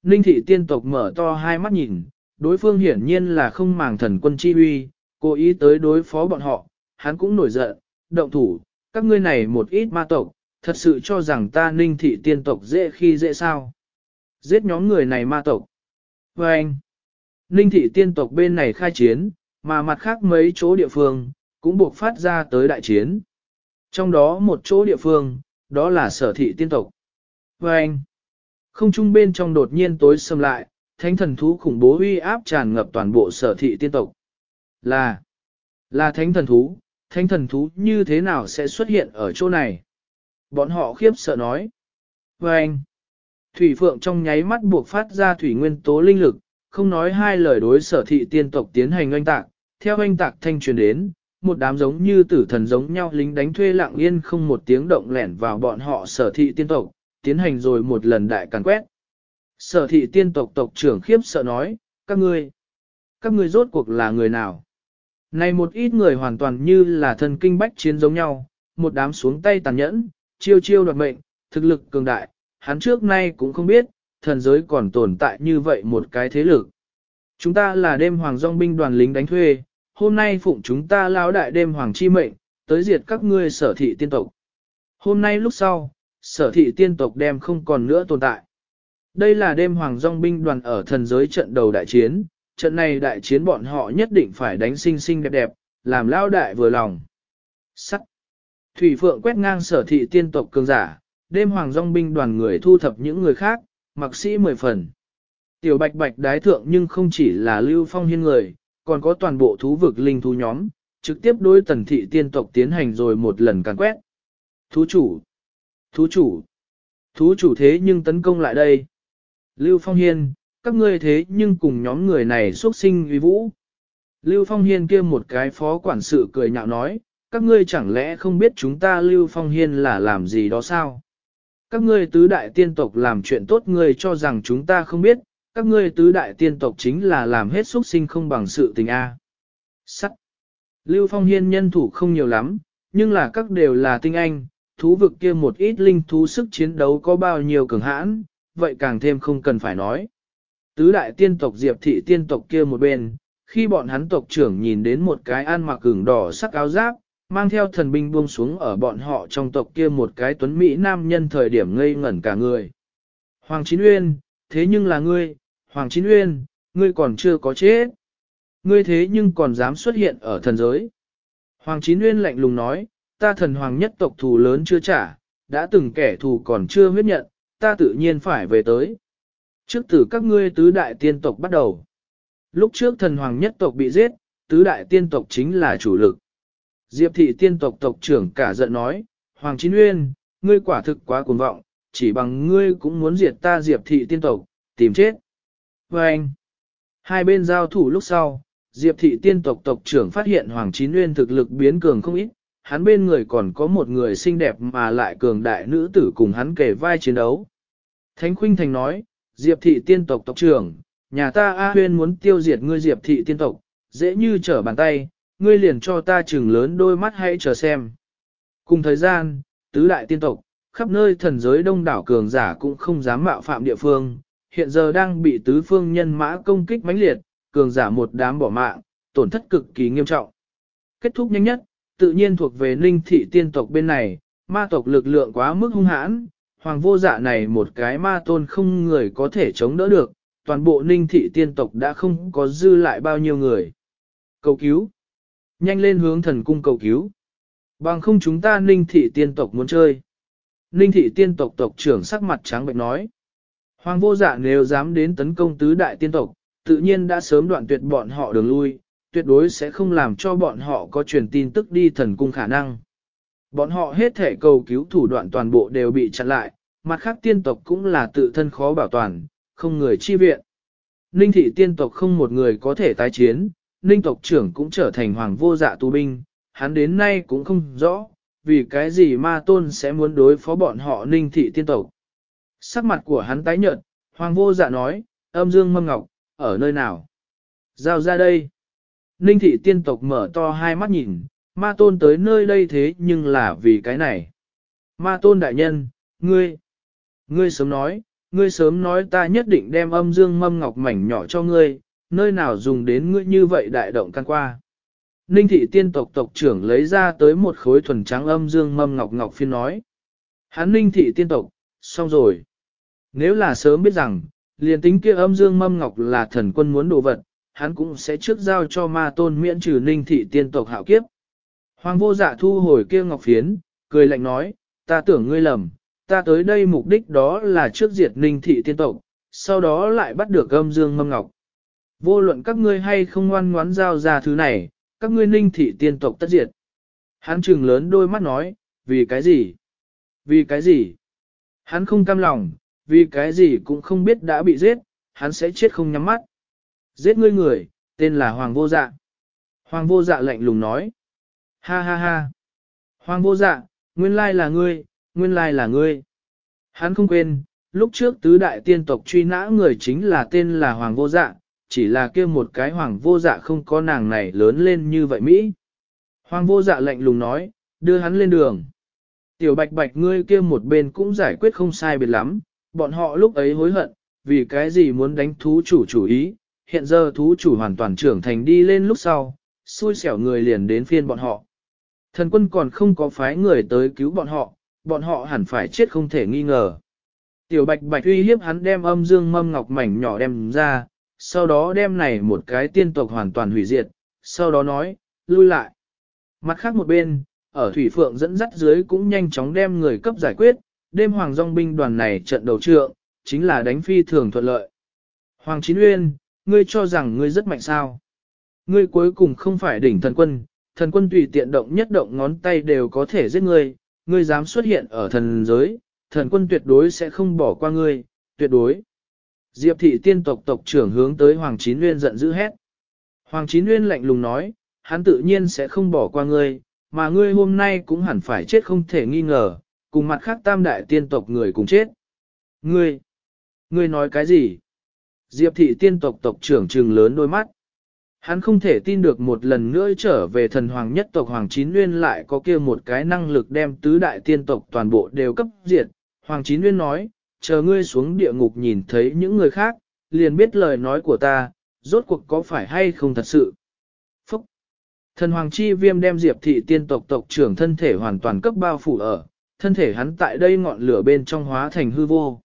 Ninh thị tiên tộc mở to hai mắt nhìn, đối phương hiển nhiên là không màng thần quân chi uy, cố ý tới đối phó bọn họ, hắn cũng nổi giận, động thủ, các ngươi này một ít ma tộc, thật sự cho rằng ta ninh thị tiên tộc dễ khi dễ sao. Giết nhóm người này ma tộc. Và anh, ninh thị tiên tộc bên này khai chiến, mà mặt khác mấy chỗ địa phương, cũng buộc phát ra tới đại chiến. Trong đó một chỗ địa phương, đó là sở thị tiên tộc. Và anh, không trung bên trong đột nhiên tối xâm lại, thánh thần thú khủng bố uy áp tràn ngập toàn bộ sở thị tiên tộc. Là, là thánh thần thú, thánh thần thú như thế nào sẽ xuất hiện ở chỗ này? Bọn họ khiếp sợ nói. Và anh, Thủy Phượng trong nháy mắt buộc phát ra thủy nguyên tố linh lực, không nói hai lời đối sở thị tiên tộc tiến hành oanh tạc, theo oanh tạc thanh truyền đến, một đám giống như tử thần giống nhau lính đánh thuê lặng yên không một tiếng động lẻn vào bọn họ sở thị tiên tộc, tiến hành rồi một lần đại càn quét. Sở thị tiên tộc tộc trưởng khiếp sợ nói, các ngươi, các ngươi rốt cuộc là người nào? Này một ít người hoàn toàn như là thần kinh bách chiến giống nhau, một đám xuống tay tàn nhẫn, chiêu chiêu đoạt mệnh, thực lực cường đại, hắn trước nay cũng không biết, thần giới còn tồn tại như vậy một cái thế lực. Chúng ta là đêm hoàng dòng binh đoàn lính đánh thuê, hôm nay phụng chúng ta lao đại đêm hoàng chi mệnh, tới diệt các ngươi sở thị tiên tộc. Hôm nay lúc sau, sở thị tiên tộc đem không còn nữa tồn tại. Đây là đêm hoàng dòng binh đoàn ở thần giới trận đầu đại chiến, trận này đại chiến bọn họ nhất định phải đánh xinh xinh đẹp đẹp, làm lao đại vừa lòng. Sắc. Thủy Phượng quét ngang sở thị tiên tộc cường giả, đêm hoàng dòng binh đoàn người thu thập những người khác, mặc sĩ mười phần. Tiểu bạch bạch đái thượng nhưng không chỉ là lưu phong hiên người, còn có toàn bộ thú vực linh thú nhóm, trực tiếp đối tần thị tiên tộc tiến hành rồi một lần càn quét. Thú chủ! Thú chủ! Thú chủ thế nhưng tấn công lại đây. Lưu Phong Hiên, các ngươi thế nhưng cùng nhóm người này xuất sinh uy vũ. Lưu Phong Hiên kia một cái phó quản sự cười nhạo nói, các ngươi chẳng lẽ không biết chúng ta Lưu Phong Hiên là làm gì đó sao? Các ngươi tứ đại tiên tộc làm chuyện tốt ngươi cho rằng chúng ta không biết, các ngươi tứ đại tiên tộc chính là làm hết xuất sinh không bằng sự tình A. Sắc. Lưu Phong Hiên nhân thủ không nhiều lắm, nhưng là các đều là tinh anh, thú vực kia một ít linh thú sức chiến đấu có bao nhiêu cường hãn, vậy càng thêm không cần phải nói. Tứ đại tiên tộc diệp thị tiên tộc kia một bên, khi bọn hắn tộc trưởng nhìn đến một cái ăn mặc cứng đỏ sắc áo giáp, mang theo thần binh buông xuống ở bọn họ trong tộc kia một cái tuấn Mỹ nam nhân thời điểm ngây ngẩn cả người. Hoàng Chín Uyên, thế nhưng là ngươi, Hoàng Chín Uyên, ngươi còn chưa có chết. Ngươi thế nhưng còn dám xuất hiện ở thần giới. Hoàng Chín Uyên lạnh lùng nói, ta thần hoàng nhất tộc thù lớn chưa trả, đã từng kẻ thù còn chưa huyết nhận, ta tự nhiên phải về tới. Trước từ các ngươi tứ đại tiên tộc bắt đầu. Lúc trước thần hoàng nhất tộc bị giết, tứ đại tiên tộc chính là chủ lực. Diệp thị tiên tộc tộc trưởng cả giận nói, Hoàng Chín Uyên, ngươi quả thực quá cuồng vọng, chỉ bằng ngươi cũng muốn diệt ta Diệp thị tiên tộc, tìm chết. Và anh, hai bên giao thủ lúc sau, Diệp thị tiên tộc tộc trưởng phát hiện Hoàng Chín Uyên thực lực biến cường không ít, hắn bên người còn có một người xinh đẹp mà lại cường đại nữ tử cùng hắn kể vai chiến đấu. Thánh Khuynh Thành nói, Diệp thị tiên tộc tộc trưởng, nhà ta A Huyên muốn tiêu diệt ngươi Diệp thị tiên tộc, dễ như trở bàn tay, ngươi liền cho ta chừng lớn đôi mắt hãy chờ xem. Cùng thời gian, tứ đại tiên tộc, khắp nơi thần giới đông đảo cường giả cũng không dám mạo phạm địa phương, hiện giờ đang bị tứ phương nhân mã công kích mãnh liệt, cường giả một đám bỏ mạng, tổn thất cực kỳ nghiêm trọng. Kết thúc nhanh nhất, tự nhiên thuộc về ninh thị tiên tộc bên này, ma tộc lực lượng quá mức hung hãn, hoàng vô dạ này một cái ma tôn không người có thể chống đỡ được, toàn bộ ninh thị tiên tộc đã không có dư lại bao nhiêu người. Cầu cứu! Nhanh lên hướng thần cung cầu cứu! Bằng không chúng ta ninh thị tiên tộc muốn chơi. Ninh thị tiên tộc tộc trưởng sắc mặt trắng bệnh nói. Hoàng vô dạ nếu dám đến tấn công tứ đại tiên tộc, tự nhiên đã sớm đoạn tuyệt bọn họ đường lui, tuyệt đối sẽ không làm cho bọn họ có truyền tin tức đi thần cung khả năng. Bọn họ hết thể cầu cứu thủ đoạn toàn bộ đều bị chặn lại, mặt khác tiên tộc cũng là tự thân khó bảo toàn, không người chi viện. Ninh thị tiên tộc không một người có thể tái chiến, Ninh tộc trưởng cũng trở thành hoàng vô dạ tù binh, hắn đến nay cũng không rõ, vì cái gì ma tôn sẽ muốn đối phó bọn họ Ninh thị tiên tộc. Sắc mặt của hắn tái nhợt, hoàng vô dạ nói, âm dương mâm ngọc, ở nơi nào? Giao ra đây. Ninh thị tiên tộc mở to hai mắt nhìn, ma tôn tới nơi đây thế nhưng là vì cái này. Ma tôn đại nhân, ngươi, ngươi sớm nói, ngươi sớm nói ta nhất định đem âm dương mâm ngọc mảnh nhỏ cho ngươi, nơi nào dùng đến ngươi như vậy đại động can qua. Ninh thị tiên tộc tộc trưởng lấy ra tới một khối thuần trắng âm dương mâm ngọc ngọc phiên nói. Hắn ninh thị tiên tộc, xong rồi. Nếu là sớm biết rằng, liền tính kia âm dương mâm ngọc là thần quân muốn đồ vật, hắn cũng sẽ trước giao cho ma tôn miễn trừ ninh thị tiên tộc hạo kiếp. Hoàng vô dạ thu hồi kia ngọc phiến, cười lạnh nói, ta tưởng ngươi lầm, ta tới đây mục đích đó là trước diệt ninh thị tiên tộc, sau đó lại bắt được âm dương mâm ngọc. Vô luận các ngươi hay không ngoan ngoãn giao ra thứ này, các ngươi ninh thị tiên tộc tất diệt. Hắn trừng lớn đôi mắt nói, vì cái gì? Vì cái gì? Hắn không cam lòng, vì cái gì cũng không biết đã bị giết, hắn sẽ chết không nhắm mắt. Giết ngươi người, tên là Hoàng Vô Dạ. Hoàng Vô Dạ lạnh lùng nói. Ha ha ha. Hoàng Vô Dạ, nguyên lai là ngươi, nguyên lai là ngươi. Hắn không quên, lúc trước tứ đại tiên tộc truy nã người chính là tên là Hoàng Vô Dạ, chỉ là kia một cái Hoàng Vô Dạ không có nàng này lớn lên như vậy Mỹ. Hoàng Vô Dạ lạnh lùng nói, đưa hắn lên đường. Tiểu bạch bạch ngươi kia một bên cũng giải quyết không sai biệt lắm, bọn họ lúc ấy hối hận, vì cái gì muốn đánh thú chủ chủ ý, hiện giờ thú chủ hoàn toàn trưởng thành đi lên lúc sau, xui xẻo người liền đến phiên bọn họ. Thần quân còn không có phái người tới cứu bọn họ, bọn họ hẳn phải chết không thể nghi ngờ. Tiểu bạch bạch uy hiếp hắn đem âm dương mâm ngọc mảnh nhỏ đem ra, sau đó đem này một cái tiên tộc hoàn toàn hủy diệt, sau đó nói, lui lại. Mặt khác một bên, ở Thủy Phượng dẫn dắt dưới cũng nhanh chóng đem người cấp giải quyết, đêm Hoàng Dòng binh đoàn này trận đầu trượng, chính là đánh phi thường thuận lợi. Hoàng Chín Uyên, ngươi cho rằng ngươi rất mạnh sao. Ngươi cuối cùng không phải đỉnh thần quân, thần quân tùy tiện động nhất động ngón tay đều có thể giết ngươi, ngươi dám xuất hiện ở thần giới, thần quân tuyệt đối sẽ không bỏ qua ngươi, tuyệt đối. Diệp thị tiên tộc tộc trưởng hướng tới Hoàng Chín Nguyên giận dữ hét. Hoàng Chín Nguyên lạnh lùng nói, hắn tự nhiên sẽ không bỏ qua ngươi, mà ngươi hôm nay cũng hẳn phải chết không thể nghi ngờ, cùng mặt khác tam đại tiên tộc người cùng chết. Ngươi, ngươi nói cái gì? Diệp thị tiên tộc tộc trưởng trừng lớn đôi mắt. Hắn không thể tin được một lần nữa trở về thần hoàng nhất tộc Hoàng Chín Nguyên lại có kia một cái năng lực đem tứ đại tiên tộc toàn bộ đều cấp diệt. Hoàng Chín Nguyên nói, chờ ngươi xuống địa ngục nhìn thấy những người khác, liền biết lời nói của ta, rốt cuộc có phải hay không thật sự. Phúc! Thần Hoàng Chi Viêm đem Diệp thị tiên tộc tộc trưởng thân thể hoàn toàn cấp bao phủ ở, thân thể hắn tại đây ngọn lửa bên trong hóa thành hư vô.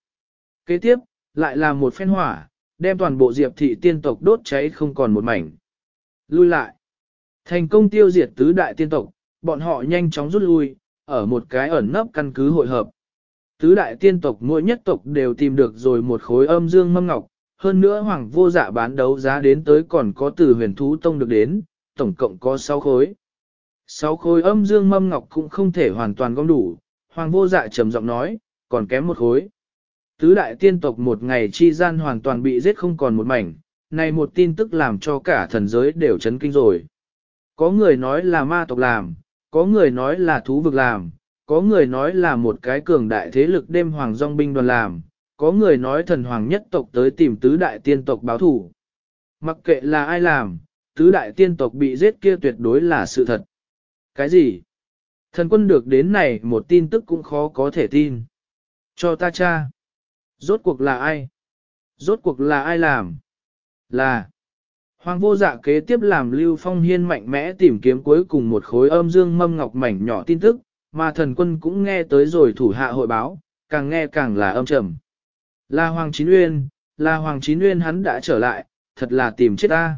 Kế tiếp, lại là một phen hỏa, đem toàn bộ Diệp thị tiên tộc đốt cháy không còn một mảnh. Lui lại. Thành công tiêu diệt tứ đại tiên tộc, bọn họ nhanh chóng rút lui, ở một cái ẩn nấp căn cứ hội hợp. Tứ đại tiên tộc mỗi nhất tộc đều tìm được rồi một khối âm dương mâm ngọc, hơn nữa hoàng vô dạ bán đấu giá đến tới còn có từ huyền thú tông được đến, tổng cộng có 6 khối. 6 khối âm dương mâm ngọc cũng không thể hoàn toàn gom đủ, hoàng vô dạ trầm giọng nói, còn kém một khối. Tứ đại tiên tộc một ngày chi gian hoàn toàn bị giết không còn một mảnh, này một tin tức làm cho cả thần giới đều chấn kinh rồi. Có người nói là ma tộc làm, có người nói là thú vực làm, có người nói là một cái cường đại thế lực đêm hoàng dòng binh đoàn làm, có người nói thần hoàng nhất tộc tới tìm tứ đại tiên tộc báo thủ. Mặc kệ là ai làm, tứ đại tiên tộc bị giết kia tuyệt đối là sự thật. Cái gì? Thần quân được đến này một tin tức cũng khó có thể tin. Cho ta cha. Rốt cuộc là ai? Rốt cuộc là ai làm? Là. Hoàng vô dạ kế tiếp làm Lưu Phong Hiên mạnh mẽ tìm kiếm cuối cùng một khối âm dương mâm ngọc mảnh nhỏ tin tức, mà thần quân cũng nghe tới rồi thủ hạ hội báo, càng nghe càng là âm trầm. Là Hoàng Chín Uyên, là Hoàng Chín Uyên hắn đã trở lại, thật là tìm chết ta.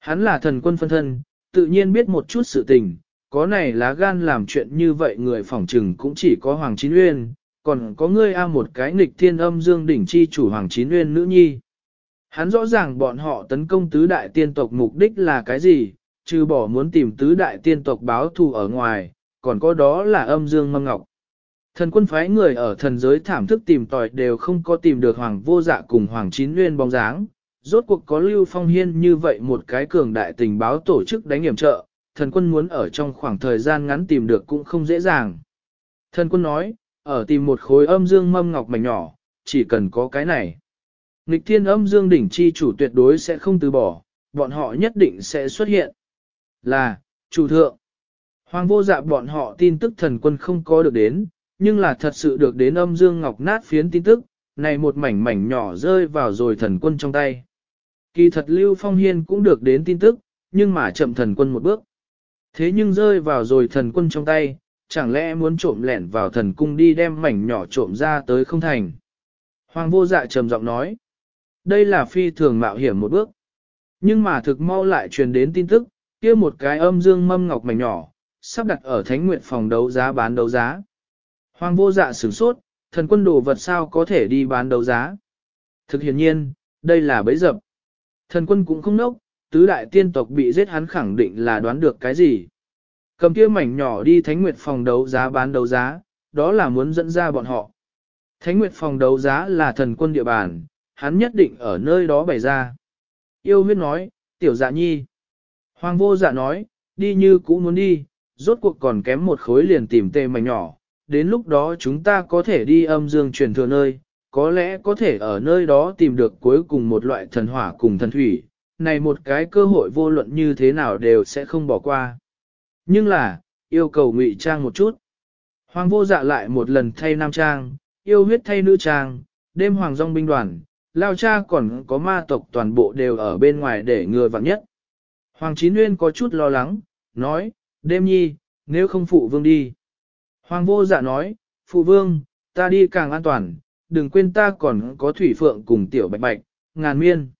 Hắn là thần quân phân thân, tự nhiên biết một chút sự tình, có này lá gan làm chuyện như vậy người phỏng trừng cũng chỉ có Hoàng Chín Uyên, còn có ngươi a một cái nghịch thiên âm dương đỉnh chi chủ Hoàng Chín Uyên nữ nhi. Hắn rõ ràng bọn họ tấn công tứ đại tiên tộc mục đích là cái gì, trừ bỏ muốn tìm tứ đại tiên tộc báo thù ở ngoài, còn có đó là âm dương mâm ngọc. Thần quân phái người ở thần giới thảm thức tìm tòi đều không có tìm được hoàng vô dạ cùng hoàng chín nguyên bóng dáng. Rốt cuộc có Lưu Phong Hiên như vậy một cái cường đại tình báo tổ chức đánh hiểm trợ, thần quân muốn ở trong khoảng thời gian ngắn tìm được cũng không dễ dàng. Thần quân nói, ở tìm một khối âm dương mâm ngọc mảnh nhỏ, chỉ cần có cái này. Nghịch thiên âm dương đỉnh chi chủ tuyệt đối sẽ không từ bỏ, bọn họ nhất định sẽ xuất hiện. Là, chủ thượng. Hoàng vô dạ bọn họ tin tức thần quân không có được đến, nhưng là thật sự được đến âm dương ngọc nát phiến tin tức, này một mảnh mảnh nhỏ rơi vào rồi thần quân trong tay. Kỳ thật Lưu Phong Hiên cũng được đến tin tức, nhưng mà chậm thần quân một bước. Thế nhưng rơi vào rồi thần quân trong tay, chẳng lẽ muốn trộm lẻn vào thần cung đi đem mảnh nhỏ trộm ra tới không thành. Hoàng vô dạ trầm giọng nói, đây là phi thường mạo hiểm một bước. Nhưng mà thực mau lại truyền đến tin tức, kia một cái âm dương mâm ngọc mảnh nhỏ, sắp đặt ở thánh nguyện phòng đấu giá bán đấu giá. Hoàng vô dạ sửng sốt, thần quân đồ vật sao có thể đi bán đấu giá. Thực hiện nhiên, đây là bẫy dập. Thần quân cũng không nốc, tứ đại tiên tộc bị giết hắn khẳng định là đoán được cái gì. Cầm kia mảnh nhỏ đi Thánh Nguyệt phòng đấu giá bán đấu giá, đó là muốn dẫn ra bọn họ. Thánh Nguyệt phòng đấu giá là thần quân địa bàn, hắn nhất định ở nơi đó bày ra. Yêu huyết nói, tiểu dạ nhi. Hoàng vô dạ nói, đi như cũ muốn đi, rốt cuộc còn kém một khối liền tìm tê mảnh nhỏ, đến lúc đó chúng ta có thể đi âm dương truyền thừa nơi, có lẽ có thể ở nơi đó tìm được cuối cùng một loại thần hỏa cùng thần thủy, này một cái cơ hội vô luận như thế nào đều sẽ không bỏ qua. Nhưng là, yêu cầu ngụy trang một chút. Hoàng vô dạ lại một lần thay nam trang, yêu huyết thay nữ trang, đêm hoàng dòng binh đoàn, lao cha còn có ma tộc toàn bộ đều ở bên ngoài để ngừa vặn nhất. Hoàng Chín Nguyên có chút lo lắng, nói, đêm nhi, nếu không phụ vương đi. Hoàng vô dạ nói, phụ vương, ta đi càng an toàn, đừng quên ta còn có thủy phượng cùng tiểu bạch bạch, ngàn miên.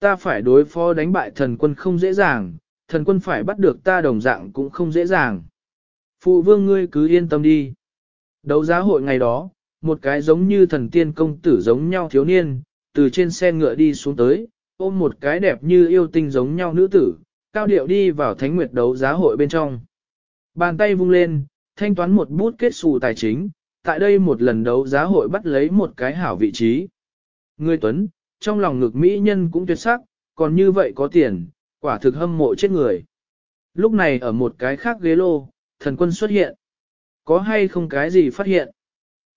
Ta phải đối phó đánh bại thần quân không dễ dàng, thần quân phải bắt được ta đồng dạng cũng không dễ dàng. Phụ vương ngươi cứ yên tâm đi. Đấu giá hội ngày đó, một cái giống như thần tiên công tử giống nhau thiếu niên, từ trên xe ngựa đi xuống tới, ôm một cái đẹp như yêu tinh giống nhau nữ tử, cao điệu đi vào thánh nguyệt đấu giá hội bên trong. Bàn tay vung lên, thanh toán một bút kết xù tài chính, tại đây một lần đấu giá hội bắt lấy một cái hảo vị trí. Người Tuấn, trong lòng ngực mỹ nhân cũng tuyệt sắc, còn như vậy có tiền, quả thực hâm mộ chết người. Lúc này ở một cái khác ghế lô, thần quân xuất hiện. Có hay không cái gì phát hiện?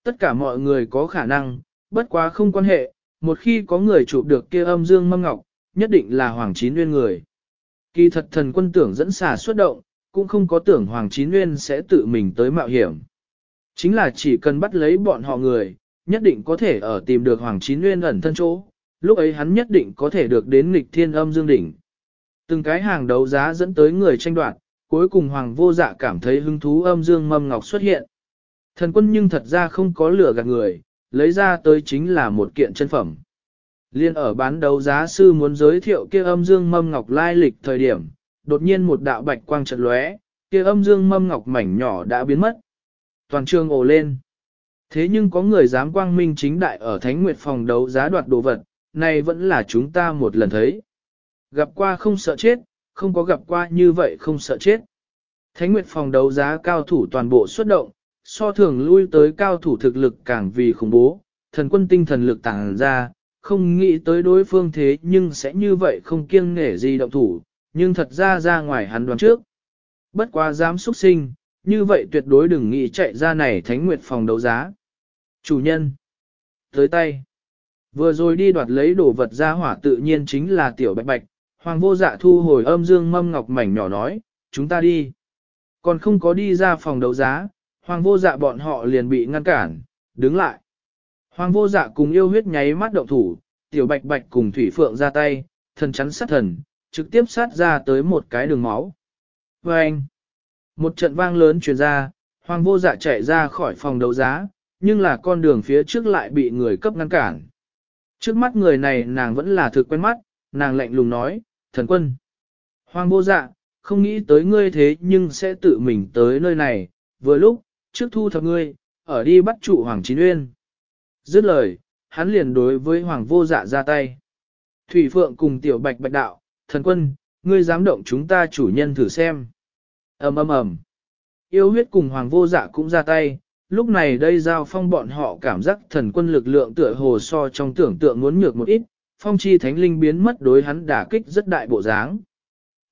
Tất cả mọi người có khả năng, bất quá không quan hệ, một khi có người chụp được kia âm dương mâm ngọc, nhất định là Hoàng Chín Nguyên người. Kỳ thật thần quân tưởng dẫn xà xuất động, cũng không có tưởng Hoàng Chín Nguyên sẽ tự mình tới mạo hiểm. Chính là chỉ cần bắt lấy bọn họ người, nhất định có thể ở tìm được Hoàng Chín Nguyên ẩn thân chỗ, lúc ấy hắn nhất định có thể được đến nghịch thiên âm dương đỉnh. Từng cái hàng đấu giá dẫn tới người tranh đoạt, cuối cùng Hoàng vô dạ cảm thấy hứng thú âm dương mâm ngọc xuất hiện. Thần quân nhưng thật ra không có lửa gạt người, lấy ra tới chính là một kiện chân phẩm. Liên ở bán đấu giá sư muốn giới thiệu kia âm dương mâm ngọc lai lịch thời điểm, đột nhiên một đạo bạch quang chợt lóe, kia âm dương mâm ngọc mảnh nhỏ đã biến mất. Toàn trường ồ lên. Thế nhưng có người dám quang minh chính đại ở Thánh Nguyệt phòng đấu giá đoạt đồ vật, này vẫn là chúng ta một lần thấy. Gặp qua không sợ chết, không có gặp qua như vậy không sợ chết. Thánh Nguyệt phòng đấu giá cao thủ toàn bộ xuất động, so thường lui tới cao thủ thực lực càng vì khủng bố, thần quân tinh thần lực tàng ra, không nghĩ tới đối phương thế nhưng sẽ như vậy không kiêng nể gì động thủ, nhưng thật ra ra ngoài hắn đoán trước. Bất quá dám xuất sinh, như vậy tuyệt đối đừng nghĩ chạy ra này thánh nguyệt phòng đấu giá. Chủ nhân. Tới tay. Vừa rồi đi đoạt lấy đồ vật ra hỏa tự nhiên chính là tiểu bạch bạch, hoàng vô dạ thu hồi âm dương mâm ngọc mảnh nhỏ nói, chúng ta đi. Còn không có đi ra phòng đấu giá, hoàng vô dạ bọn họ liền bị ngăn cản, đứng lại. Hoàng vô dạ cùng yêu huyết nháy mắt động thủ, tiểu bạch bạch cùng thủy phượng ra tay, thần chắn sát thần, trực tiếp sát ra tới một cái đường máu. Và anh, một trận vang lớn truyền ra, hoàng vô dạ chạy ra khỏi phòng đấu giá, nhưng là con đường phía trước lại bị người cấp ngăn cản. Trước mắt người này nàng vẫn là thực quen mắt, nàng lạnh lùng nói, thần quân. Hoàng vô dạ, không nghĩ tới ngươi thế nhưng sẽ tự mình tới nơi này, vừa lúc, trước thu thập ngươi, ở đi bắt trụ Hoàng Chín Uyên. Dứt lời, hắn liền đối với Hoàng vô dạ ra tay. Thủy Phượng cùng tiểu bạch bạch đạo, thần quân, ngươi dám động chúng ta chủ nhân thử xem. ầm ầm ầm. Yêu huyết cùng Hoàng vô dạ cũng ra tay, lúc này đây giao phong bọn họ cảm giác thần quân lực lượng tựa hồ so trong tưởng tượng muốn nhược một ít, phong chi thánh linh biến mất đối hắn đả kích rất đại bộ dáng.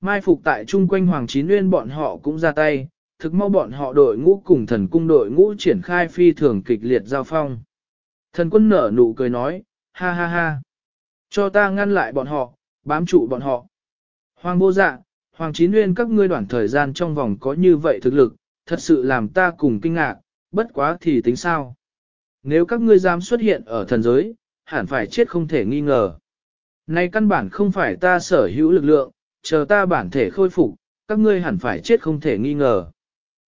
Mai phục tại chung quanh Hoàng Chín Nguyên bọn họ cũng ra tay, thực mau bọn họ đội ngũ cùng thần cung đội ngũ triển khai phi thường kịch liệt giao phong. Thần quân nở nụ cười nói, ha ha ha, cho ta ngăn lại bọn họ, bám trụ bọn họ. Hoàng vô dạ, Hoàng Chín Nguyên các ngươi đoạn thời gian trong vòng có như vậy thực lực, thật sự làm ta cùng kinh ngạc, bất quá thì tính sao. Nếu các ngươi dám xuất hiện ở thần giới, hẳn phải chết không thể nghi ngờ. nay căn bản không phải ta sở hữu lực lượng, chờ ta bản thể khôi phục, các ngươi hẳn phải chết không thể nghi ngờ.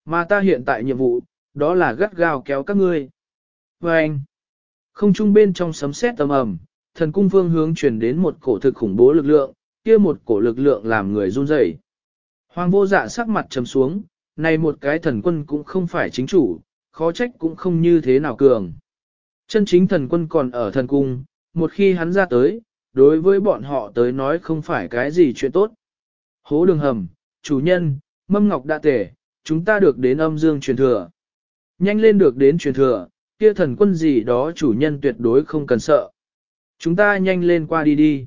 Mà ta hiện tại nhiệm vụ, đó là gắt gao kéo các ngươi. Và anh, không trung bên trong sấm sét tầm ầm, thần cung phương hướng chuyển đến một cổ thực khủng bố lực lượng, kia một cổ lực lượng làm người run rẩy. Hoàng vô dạ sắc mặt trầm xuống, này một cái thần quân cũng không phải chính chủ, khó trách cũng không như thế nào cường. Chân chính thần quân còn ở thần cung, một khi hắn ra tới, đối với bọn họ tới nói không phải cái gì chuyện tốt. Hố đường hầm, chủ nhân, mâm ngọc đã tể, chúng ta được đến âm dương truyền thừa. Nhanh lên được đến truyền thừa, kia thần quân gì đó chủ nhân tuyệt đối không cần sợ. Chúng ta nhanh lên qua đi đi.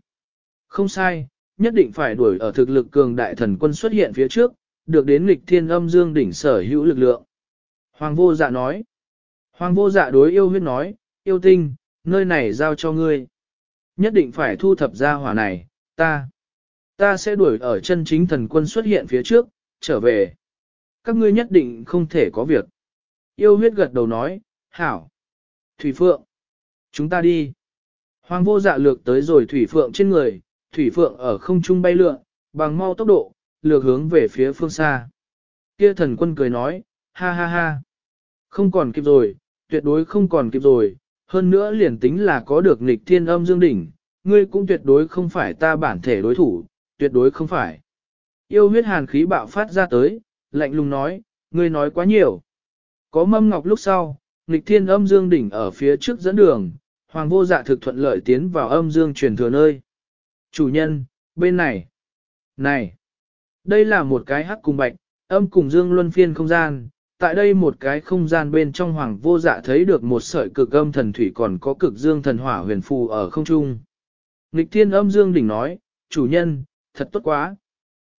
Không sai, nhất định phải đuổi ở thực lực cường đại thần quân xuất hiện phía trước, được đến lịch thiên âm dương đỉnh sở hữu lực lượng. Hoàng vô dạ nói. Hoàng vô dạ đối yêu huyết nói, yêu tinh, nơi này giao cho ngươi. Nhất định phải thu thập ra hỏa này, ta. Ta sẽ đuổi ở chân chính thần quân xuất hiện phía trước, trở về. Các ngươi nhất định không thể có việc. Yêu huyết gật đầu nói, hảo. Thủy Phượng. Chúng ta đi. Hoàng vô dạ lược tới rồi Thủy Phượng trên người, Thủy Phượng ở không trung bay lượn, bằng mau tốc độ, lược hướng về phía phương xa. Kia thần quân cười nói, ha ha ha. Không còn kịp rồi, tuyệt đối không còn kịp rồi, hơn nữa liền tính là có được nghịch thiên âm dương đỉnh, ngươi cũng tuyệt đối không phải ta bản thể đối thủ, tuyệt đối không phải. Yêu huyết hàn khí bạo phát ra tới, lạnh lùng nói, ngươi nói quá nhiều. Có mâm ngọc lúc sau, nghịch thiên âm dương đỉnh ở phía trước dẫn đường, hoàng vô dạ thực thuận lợi tiến vào âm dương truyền thừa nơi. Chủ nhân, bên này. Này, Đây là một cái hắc cùng bạch, âm cùng dương luân phiên không gian. Tại đây một cái không gian bên trong hoàng vô dạ thấy được một sợi cực âm thần thủy còn có cực dương thần hỏa huyền phù ở không trung. Nghịch thiên âm dương đỉnh nói, chủ nhân, thật tốt quá.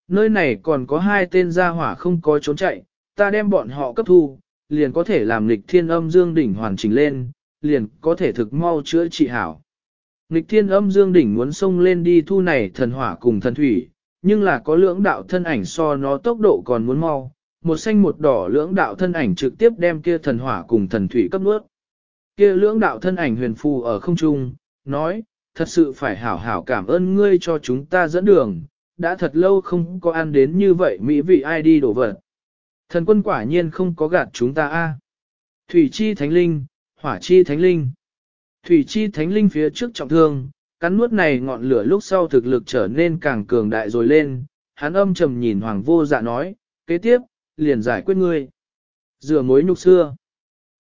Nơi này còn có hai tên gia hỏa không có trốn chạy, ta đem bọn họ cấp thu, liền có thể làm nghịch thiên âm dương đỉnh hoàn chỉnh lên, liền có thể thực mau chữa trị hảo. Nghịch thiên âm dương đỉnh muốn xông lên đi thu này thần hỏa cùng thần thủy, nhưng là có lưỡng đạo thân ảnh so nó tốc độ còn muốn mau, một xanh một đỏ lưỡng đạo thân ảnh trực tiếp đem kia thần hỏa cùng thần thủy cấp nước. Kia lưỡng đạo thân ảnh huyền phù ở không trung, nói, thật sự phải hảo hảo cảm ơn ngươi cho chúng ta dẫn đường, đã thật lâu không có ăn đến như vậy mỹ vị ai đi đổ vật. Thần quân quả nhiên không có gạt chúng ta a. Thủy chi thánh linh, hỏa chi thánh linh. Thủy chi thánh linh phía trước trọng thương, cắn nuốt này ngọn lửa lúc sau thực lực trở nên càng cường đại rồi lên, hắn âm trầm nhìn hoàng vô dạ nói, kế tiếp, liền giải quyết ngươi. Rửa mối nhục xưa.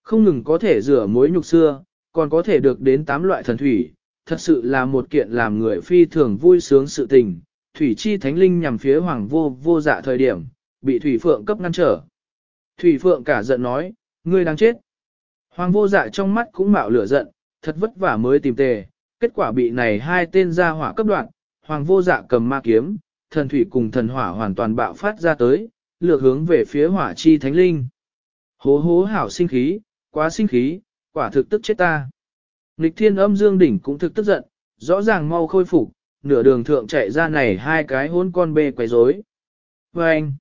Không ngừng có thể rửa mối nhục xưa, còn có thể được đến tám loại thần thủy, thật sự là một kiện làm người phi thường vui sướng sự tình. Thủy chi thánh linh nhằm phía hoàng vô vô dạ thời điểm, bị thủy phượng cấp ngăn trở. Thủy phượng cả giận nói, ngươi đang chết. Hoàng vô dạ trong mắt cũng mạo lửa giận, thật vất vả mới tìm tề, kết quả bị này hai tên gia hỏa cấp đoạn, hoàng vô dạ cầm ma kiếm, thần thủy cùng thần hỏa hoàn toàn bạo phát ra tới, lược hướng về phía hỏa chi thánh linh. Hố hố hảo sinh khí, quá sinh khí, quả thực tức chết ta. Nghịch thiên âm dương đỉnh cũng thực tức giận, rõ ràng mau khôi phục, nửa đường thượng chạy ra này hai cái hôn con bê quấy rối. Và anh,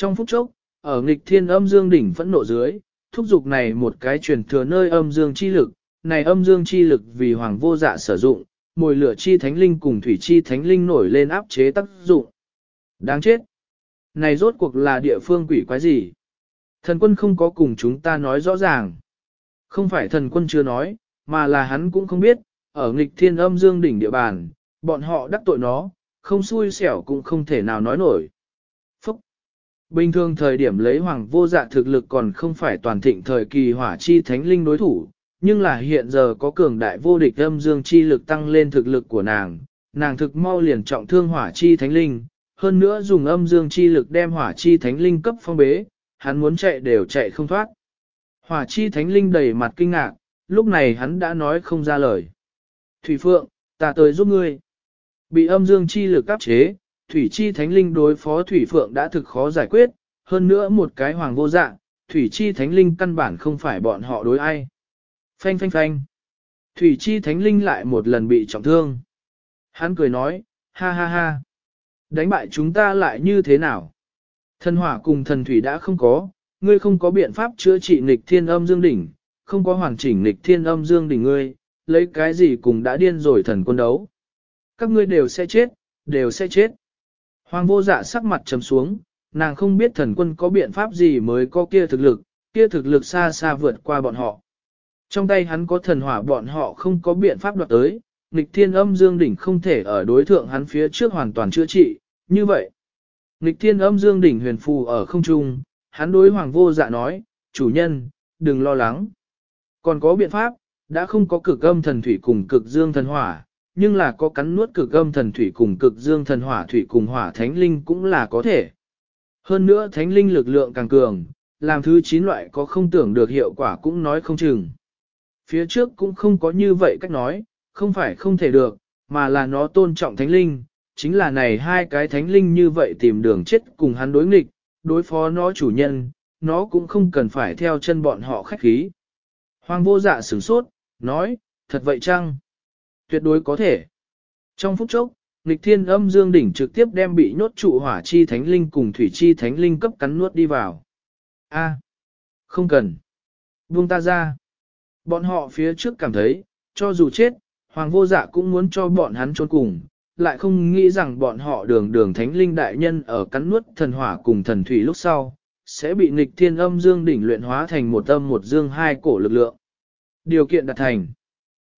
trong phút chốc, ở nghịch thiên âm dương đỉnh phẫn nộ dưới, thúc dục này một cái truyền thừa nơi âm dương chi lực, này âm dương chi lực vì hoàng vô dạ sử dụng, mồi lửa chi thánh linh cùng thủy chi thánh linh nổi lên áp chế tác dụng. Đáng chết! Này rốt cuộc là địa phương quỷ quái gì? Thần quân không có cùng chúng ta nói rõ ràng. Không phải thần quân chưa nói, mà là hắn cũng không biết, ở nghịch thiên âm dương đỉnh địa bàn, bọn họ đắc tội nó, không xui xẻo cũng không thể nào nói nổi. Bình thường thời điểm lấy hoàng vô dạ thực lực còn không phải toàn thịnh thời kỳ hỏa chi thánh linh đối thủ, nhưng là hiện giờ có cường đại vô địch âm dương chi lực tăng lên thực lực của nàng, nàng thực mau liền trọng thương hỏa chi thánh linh, hơn nữa dùng âm dương chi lực đem hỏa chi thánh linh cấp phong bế, hắn muốn chạy đều chạy không thoát. Hỏa chi thánh linh đầy mặt kinh ngạc, lúc này hắn đã nói không ra lời. Thủy Phượng, ta tới giúp ngươi. Bị âm dương chi lực áp chế, Thủy chi thánh linh đối phó Thủy Phượng đã thực khó giải quyết, hơn nữa một cái hoàng vô dạng, Thủy chi thánh linh căn bản không phải bọn họ đối ai. Phanh phanh phanh. Thủy chi thánh linh lại một lần bị trọng thương. Hắn cười nói, ha ha ha. Đánh bại chúng ta lại như thế nào? Thần hỏa cùng thần thủy đã không có, ngươi không có biện pháp chữa trị nghịch thiên âm dương đỉnh, không có hoàn chỉnh nghịch thiên âm dương đỉnh ngươi, lấy cái gì cùng đã điên rồi thần quân đấu. Các ngươi đều sẽ chết, đều sẽ chết. Hoàng vô dạ sắc mặt trầm xuống, nàng không biết thần quân có biện pháp gì mới có kia thực lực, kia thực lực xa xa vượt qua bọn họ. Trong tay hắn có thần hỏa bọn họ không có biện pháp đoạt tới, nghịch thiên âm dương đỉnh không thể ở đối thượng hắn phía trước hoàn toàn chữa trị, như vậy. Nghịch thiên âm dương đỉnh huyền phù ở không trung, hắn đối hoàng vô dạ nói, chủ nhân, đừng lo lắng. Còn có biện pháp, đã không có cực âm thần thủy cùng cực dương thần hỏa, nhưng là có cắn nuốt cực âm thần thủy cùng cực dương thần hỏa thủy cùng hỏa thánh linh cũng là có thể. Hơn nữa thánh linh lực lượng càng cường, làm thứ chín loại có không tưởng được hiệu quả cũng nói không chừng. Phía trước cũng không có như vậy cách nói, không phải không thể được, mà là nó tôn trọng thánh linh, chính là này hai cái thánh linh như vậy tìm đường chết cùng hắn đối nghịch, đối phó nó chủ nhân, nó cũng không cần phải theo chân bọn họ khách khí. Hoàng vô dạ sửng sốt, nói, thật vậy chăng? Tuyệt đối có thể. Trong phút chốc, nghịch thiên âm dương đỉnh trực tiếp đem bị nhốt trụ hỏa chi thánh linh cùng thủy chi thánh linh cấp cắn nuốt đi vào. A, không cần. Buông ta ra. Bọn họ phía trước cảm thấy, cho dù chết, hoàng vô dạ cũng muốn cho bọn hắn trốn cùng, lại không nghĩ rằng bọn họ đường đường thánh linh đại nhân ở cắn nuốt thần hỏa cùng thần thủy lúc sau, sẽ bị nghịch thiên âm dương đỉnh luyện hóa thành một âm một dương hai cổ lực lượng. Điều kiện đạt thành.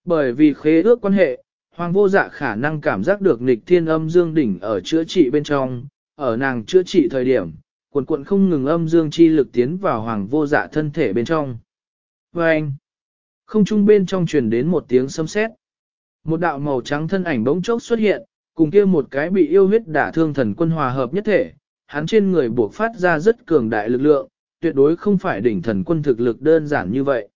Bởi vì khế ước quan hệ, hoàng vô dạ khả năng cảm giác được nịch thiên âm dương đỉnh ở chữa trị bên trong, ở nàng chữa trị thời điểm, cuộn cuộn không ngừng âm dương chi lực tiến vào hoàng vô dạ thân thể bên trong. Và anh, không trung bên trong truyền đến một tiếng sấm sét. Một đạo màu trắng thân ảnh bỗng chốc xuất hiện, cùng kia một cái bị yêu huyết đả thương thần quân hòa hợp nhất thể, hắn trên người buộc phát ra rất cường đại lực lượng, tuyệt đối không phải đỉnh thần quân thực lực đơn giản như vậy.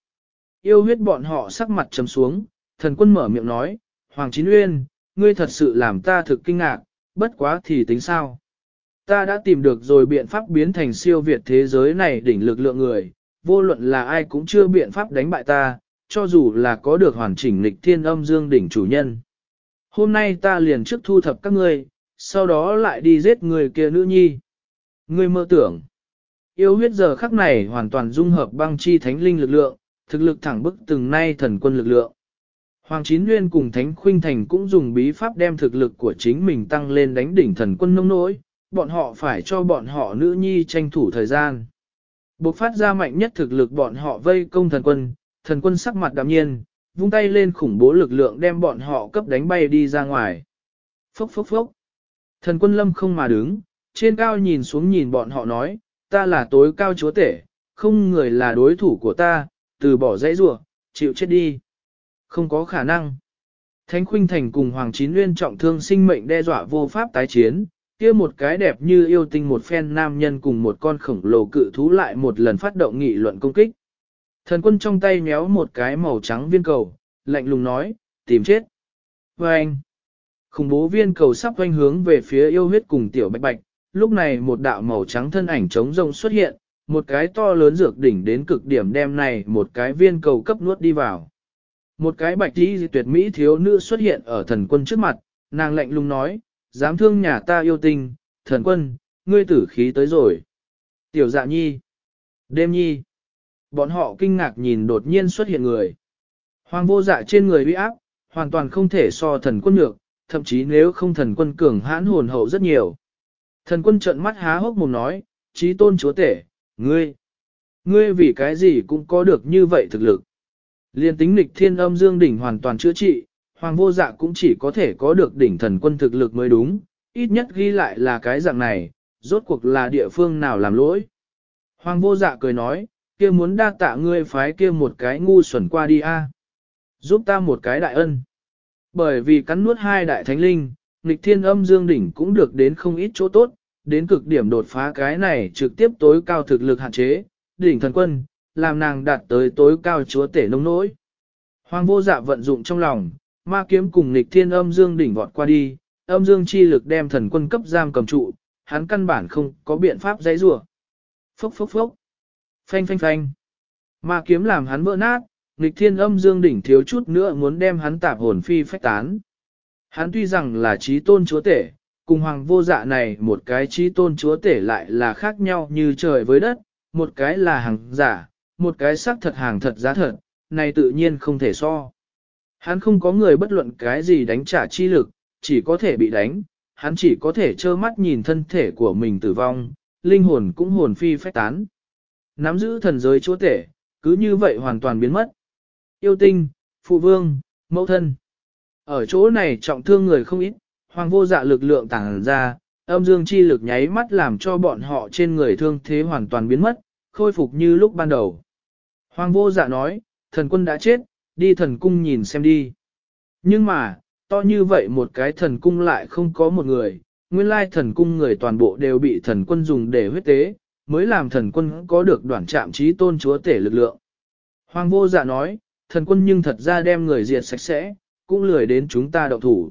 Yêu huyết bọn họ sắc mặt trầm xuống, thần quân mở miệng nói, Hoàng Chín Uyên, ngươi thật sự làm ta thực kinh ngạc, bất quá thì tính sao. Ta đã tìm được rồi biện pháp biến thành siêu việt thế giới này đỉnh lực lượng người, vô luận là ai cũng chưa biện pháp đánh bại ta, cho dù là có được hoàn chỉnh lịch thiên âm dương đỉnh chủ nhân. Hôm nay ta liền trước thu thập các ngươi, sau đó lại đi giết người kia nữ nhi. Ngươi mơ tưởng, yêu huyết giờ khắc này hoàn toàn dung hợp băng chi thánh linh lực lượng, thực lực thẳng bức từng nay thần quân lực lượng. Hoàng Chín Nguyên cùng Thánh Khuynh Thành cũng dùng bí pháp đem thực lực của chính mình tăng lên đánh đỉnh thần quân nông nỗi, bọn họ phải cho bọn họ nữ nhi tranh thủ thời gian. Bộc phát ra mạnh nhất thực lực bọn họ vây công thần quân, thần quân sắc mặt đạm nhiên, vung tay lên khủng bố lực lượng đem bọn họ cấp đánh bay đi ra ngoài. Phốc phốc phốc. Thần quân lâm không mà đứng, trên cao nhìn xuống nhìn bọn họ nói, ta là tối cao chúa tể, không người là đối thủ của ta, từ bỏ dãy rủa, chịu chết đi. Không có khả năng. Thánh Khuynh Thành cùng Hoàng Chín Nguyên trọng thương sinh mệnh đe dọa vô pháp tái chiến, kia một cái đẹp như yêu tinh một phen nam nhân cùng một con khổng lồ cự thú lại một lần phát động nghị luận công kích. Thần quân trong tay méo một cái màu trắng viên cầu, lạnh lùng nói, tìm chết. Và anh, khủng bố viên cầu sắp quanh hướng về phía yêu huyết cùng tiểu bạch bạch, lúc này một đạo màu trắng thân ảnh trống rông xuất hiện, một cái to lớn dược đỉnh đến cực điểm đem này một cái viên cầu cấp nuốt đi vào. Một cái bạch tí tuyệt mỹ thiếu nữ xuất hiện ở thần quân trước mặt, nàng lạnh lùng nói, dám thương nhà ta yêu tình, thần quân, ngươi tử khí tới rồi. Tiểu dạ nhi, đêm nhi, bọn họ kinh ngạc nhìn đột nhiên xuất hiện người. Hoàng vô dạ trên người uy áp, hoàn toàn không thể so thần quân nhược, thậm chí nếu không thần quân cường hãn hồn hậu rất nhiều. Thần quân trợn mắt há hốc mồm nói, trí tôn chúa tể, ngươi, ngươi vì cái gì cũng có được như vậy thực lực. Liên tính lịch thiên âm dương đỉnh hoàn toàn chữa trị, hoàng vô dạ cũng chỉ có thể có được đỉnh thần quân thực lực mới đúng, ít nhất ghi lại là cái dạng này, rốt cuộc là địa phương nào làm lỗi. Hoàng vô dạ cười nói, kia muốn đa tạ ngươi phái kia một cái ngu xuẩn qua đi a, Giúp ta một cái đại ân. Bởi vì cắn nuốt hai đại thánh linh, nghịch thiên âm dương đỉnh cũng được đến không ít chỗ tốt, đến cực điểm đột phá cái này trực tiếp tối cao thực lực hạn chế, đỉnh thần quân, làm nàng đạt tới tối cao chúa tể nông nỗi. Hoàng vô dạ vận dụng trong lòng, ma kiếm cùng nghịch thiên âm dương đỉnh vọt qua đi, âm dương chi lực đem thần quân cấp giam cầm trụ, hắn căn bản không có biện pháp dãy rủa. Phốc phốc phốc. Phanh phanh phanh. Ma kiếm làm hắn vỡ nát, nghịch thiên âm dương đỉnh thiếu chút nữa muốn đem hắn tạp hồn phi phách tán. Hắn tuy rằng là trí tôn chúa tể, cùng hoàng vô dạ này một cái trí tôn chúa tể lại là khác nhau như trời với đất, một cái là hàng giả, một cái xác thật hàng thật giá thật, này tự nhiên không thể so. Hắn không có người bất luận cái gì đánh trả chi lực, chỉ có thể bị đánh, hắn chỉ có thể trơ mắt nhìn thân thể của mình tử vong, linh hồn cũng hồn phi phách tán. Nắm giữ thần giới chúa tể, cứ như vậy hoàn toàn biến mất. Yêu tinh, phụ vương, mẫu thân. Ở chỗ này trọng thương người không ít, hoàng vô dạ lực lượng tàng ra, âm dương chi lực nháy mắt làm cho bọn họ trên người thương thế hoàn toàn biến mất, khôi phục như lúc ban đầu. Hoàng vô dạ nói, thần quân đã chết, đi thần cung nhìn xem đi. Nhưng mà, to như vậy một cái thần cung lại không có một người, nguyên lai thần cung người toàn bộ đều bị thần quân dùng để huyết tế, mới làm thần quân có được đoạn trạm trí tôn chúa tể lực lượng. Hoàng vô dạ nói, thần quân nhưng thật ra đem người diệt sạch sẽ, cũng lười đến chúng ta động thủ.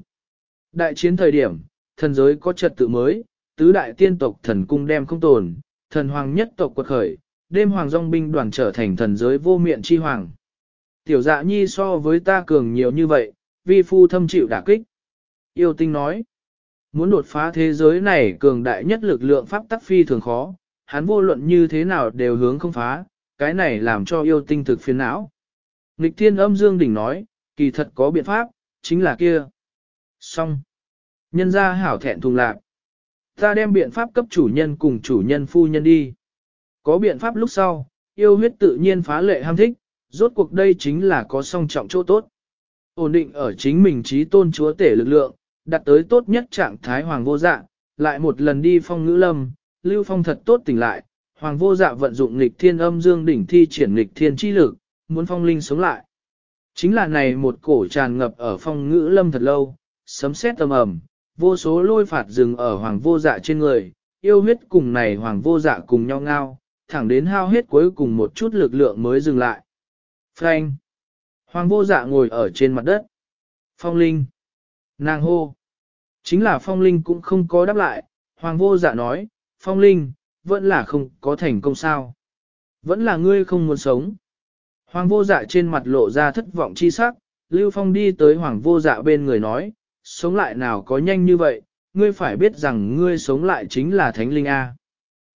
Đại chiến thời điểm, thần giới có trật tự mới, tứ đại tiên tộc thần cung đem không tồn, thần hoàng nhất tộc quật khởi, đêm hoàng dòng binh đoàn trở thành thần giới vô miệng chi hoàng. Tiểu dạ nhi so với ta cường nhiều như vậy, vi phu thâm chịu đả kích. Yêu tinh nói, muốn đột phá thế giới này cường đại nhất lực lượng pháp tắc phi thường khó, hắn vô luận như thế nào đều hướng không phá, cái này làm cho yêu tinh thực phiền não. Nịch thiên âm dương đỉnh nói, kỳ thật có biện pháp, chính là kia. Xong. Nhân ra hảo thẹn thùng lạc. Ta đem biện pháp cấp chủ nhân cùng chủ nhân phu nhân đi. Có biện pháp lúc sau, yêu huyết tự nhiên phá lệ ham thích, rốt cuộc đây chính là có song trọng chỗ tốt. Ổn định ở chính mình trí tôn chúa tể lực lượng, đặt tới tốt nhất trạng thái hoàng vô dạ, lại một lần đi phong ngữ lâm, lưu phong thật tốt tỉnh lại, hoàng vô dạ vận dụng nghịch thiên âm dương đỉnh thi triển nghịch thiên chi lực, muốn phong linh sống lại. Chính là này một cổ tràn ngập ở phong ngữ lâm thật lâu, sấm sét tầm ầm, vô số lôi phạt rừng ở hoàng vô dạ trên người, yêu huyết cùng này hoàng vô dạ cùng nhau ngao, thẳng đến hao hết cuối cùng một chút lực lượng mới dừng lại. Frank! Hoàng vô dạ ngồi ở trên mặt đất. Phong Linh! Nàng hô! Chính là Phong Linh cũng không có đáp lại, Hoàng vô dạ nói, Phong Linh, vẫn là không có thành công sao. Vẫn là ngươi không muốn sống. Hoàng vô dạ trên mặt lộ ra thất vọng chi sắc, Lưu Phong đi tới Hoàng vô dạ bên người nói, sống lại nào có nhanh như vậy, ngươi phải biết rằng ngươi sống lại chính là Thánh Linh A.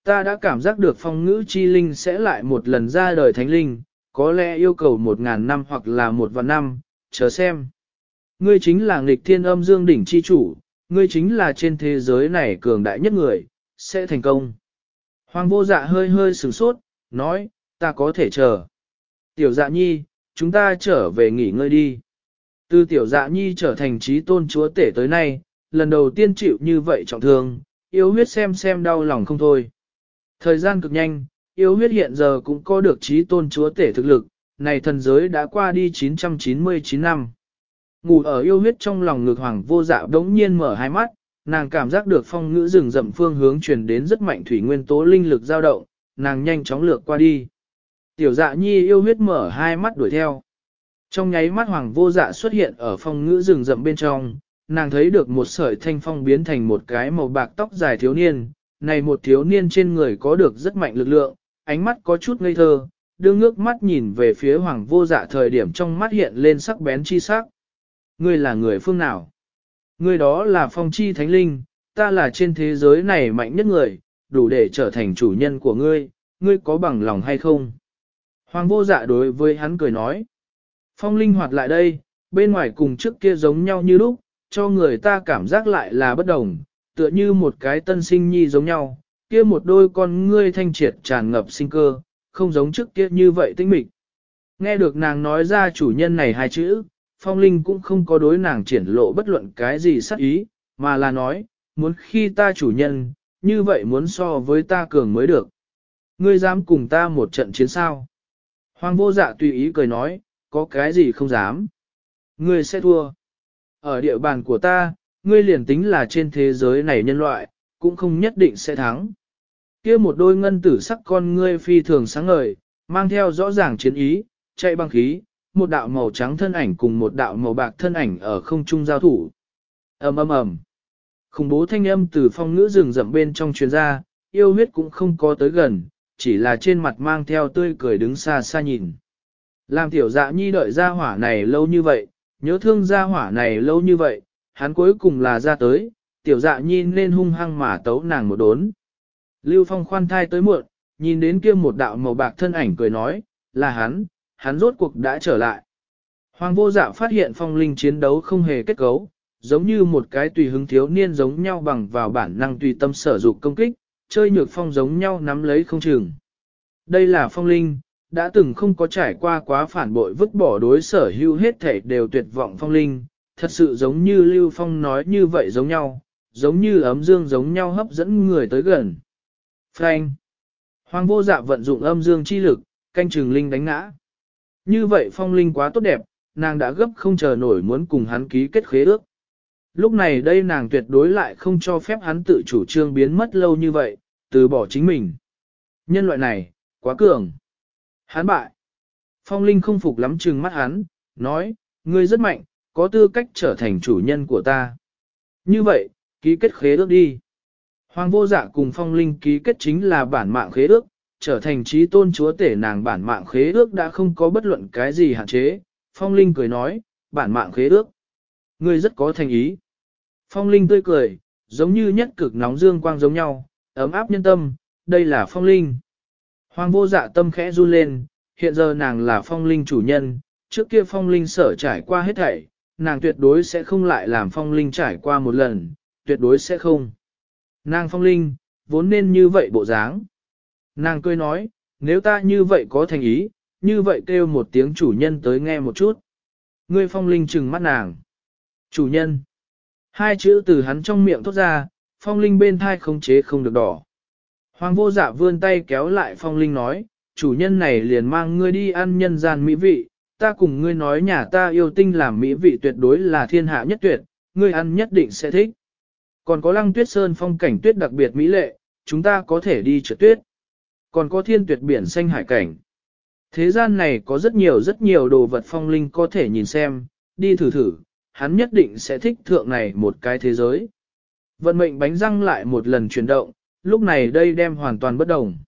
Ta đã cảm giác được phong ngữ chi linh sẽ lại một lần ra đời Thánh Linh, có lẽ yêu cầu một ngàn năm hoặc là một vạn năm, chờ xem. Ngươi chính là nghịch thiên âm dương đỉnh chi chủ, ngươi chính là trên thế giới này cường đại nhất người, sẽ thành công. Hoàng vô dạ hơi hơi sửng sốt, nói, ta có thể chờ. Tiểu dạ nhi, chúng ta trở về nghỉ ngơi đi. Từ tiểu dạ nhi trở thành trí tôn chúa tể tới nay, lần đầu tiên chịu như vậy trọng thương, yếu huyết xem xem đau lòng không thôi. Thời gian cực nhanh, yêu huyết hiện giờ cũng có được trí tôn chúa tể thực lực, này thần giới đã qua đi 999 năm. Ngủ ở yêu huyết trong lòng ngực hoàng vô dạ đống nhiên mở hai mắt, nàng cảm giác được phong ngữ rừng rậm phương hướng truyền đến rất mạnh thủy nguyên tố linh lực dao động, nàng nhanh chóng lược qua đi. Tiểu dạ nhi yêu huyết mở hai mắt đuổi theo. Trong nháy mắt hoàng vô dạ xuất hiện ở phong ngữ rừng rậm bên trong, nàng thấy được một sợi thanh phong biến thành một cái màu bạc tóc dài thiếu niên, này một thiếu niên trên người có được rất mạnh lực lượng, ánh mắt có chút ngây thơ, đưa ngước mắt nhìn về phía hoàng vô dạ thời điểm trong mắt hiện lên sắc bén chi sắc. Ngươi là người phương nào? Ngươi đó là phong chi thánh linh, ta là trên thế giới này mạnh nhất người, đủ để trở thành chủ nhân của ngươi, ngươi có bằng lòng hay không? Hoàng vô dạ đối với hắn cười nói. Phong linh hoạt lại đây, bên ngoài cùng trước kia giống nhau như lúc, cho người ta cảm giác lại là bất đồng, tựa như một cái tân sinh nhi giống nhau, kia một đôi con ngươi thanh triệt tràn ngập sinh cơ, không giống trước kia như vậy tinh mịch. Nghe được nàng nói ra chủ nhân này hai chữ, phong linh cũng không có đối nàng triển lộ bất luận cái gì sắc ý, mà là nói, muốn khi ta chủ nhân, như vậy muốn so với ta cường mới được. Ngươi dám cùng ta một trận chiến sao? Hoàng vô dạ tùy ý cười nói, có cái gì không dám. Ngươi sẽ thua. Ở địa bàn của ta, ngươi liền tính là trên thế giới này nhân loại, cũng không nhất định sẽ thắng. kia một đôi ngân tử sắc con ngươi phi thường sáng ngời, mang theo rõ ràng chiến ý, chạy băng khí, một đạo màu trắng thân ảnh cùng một đạo màu bạc thân ảnh ở không trung giao thủ. ầm ầm ầm, Khủng bố thanh âm từ phong ngữ rừng rậm bên trong truyền ra, yêu huyết cũng không có tới gần, chỉ là trên mặt mang theo tươi cười đứng xa xa nhìn. Làm tiểu dạ nhi đợi ra hỏa này lâu như vậy, nhớ thương ra hỏa này lâu như vậy, hắn cuối cùng là ra tới, tiểu dạ nhi nên hung hăng mà tấu nàng một đốn. Lưu Phong khoan thai tới muộn, nhìn đến kia một đạo màu bạc thân ảnh cười nói, là hắn, hắn rốt cuộc đã trở lại. Hoàng vô dạ phát hiện phong linh chiến đấu không hề kết cấu, giống như một cái tùy hứng thiếu niên giống nhau bằng vào bản năng tùy tâm sở dục công kích, chơi nhược phong giống nhau nắm lấy không chừng. Đây là phong linh, đã từng không có trải qua quá phản bội vứt bỏ đối sở hữu hết thể đều tuyệt vọng phong linh, thật sự giống như Lưu Phong nói như vậy giống nhau, giống như ấm dương giống nhau hấp dẫn người tới gần. Frank Hoàng vô dạ vận dụng âm dương chi lực, canh trường linh đánh ngã. Như vậy phong linh quá tốt đẹp, nàng đã gấp không chờ nổi muốn cùng hắn ký kết khế ước. Lúc này đây nàng tuyệt đối lại không cho phép hắn tự chủ trương biến mất lâu như vậy, từ bỏ chính mình. Nhân loại này, quá cường. Hắn bại. Phong Linh không phục lắm trừng mắt hắn, nói, ngươi rất mạnh, có tư cách trở thành chủ nhân của ta. Như vậy, ký kết khế ước đi. Hoàng vô dạ cùng Phong Linh ký kết chính là bản mạng khế ước, trở thành trí tôn chúa tể nàng bản mạng khế ước đã không có bất luận cái gì hạn chế. Phong Linh cười nói, bản mạng khế ước. Ngươi rất có thành ý. Phong Linh tươi cười, giống như nhất cực nóng dương quang giống nhau, ấm áp nhân tâm, đây là Phong Linh. Hoàng vô dạ tâm khẽ run lên, hiện giờ nàng là phong linh chủ nhân, trước kia phong linh sở trải qua hết thảy, nàng tuyệt đối sẽ không lại làm phong linh trải qua một lần, tuyệt đối sẽ không. Nàng phong linh, vốn nên như vậy bộ dáng. Nàng cười nói, nếu ta như vậy có thành ý, như vậy kêu một tiếng chủ nhân tới nghe một chút. Ngươi phong linh trừng mắt nàng. Chủ nhân. Hai chữ từ hắn trong miệng thốt ra, phong linh bên thai không chế không được đỏ. Hoàng vô dạ vươn tay kéo lại phong linh nói, chủ nhân này liền mang ngươi đi ăn nhân gian mỹ vị, ta cùng ngươi nói nhà ta yêu tinh làm mỹ vị tuyệt đối là thiên hạ nhất tuyệt, ngươi ăn nhất định sẽ thích. Còn có lăng tuyết sơn phong cảnh tuyết đặc biệt mỹ lệ, chúng ta có thể đi trượt tuyết. Còn có thiên tuyệt biển xanh hải cảnh. Thế gian này có rất nhiều rất nhiều đồ vật phong linh có thể nhìn xem, đi thử thử, hắn nhất định sẽ thích thượng này một cái thế giới. Vận mệnh bánh răng lại một lần chuyển động, lúc này đây đem hoàn toàn bất đồng.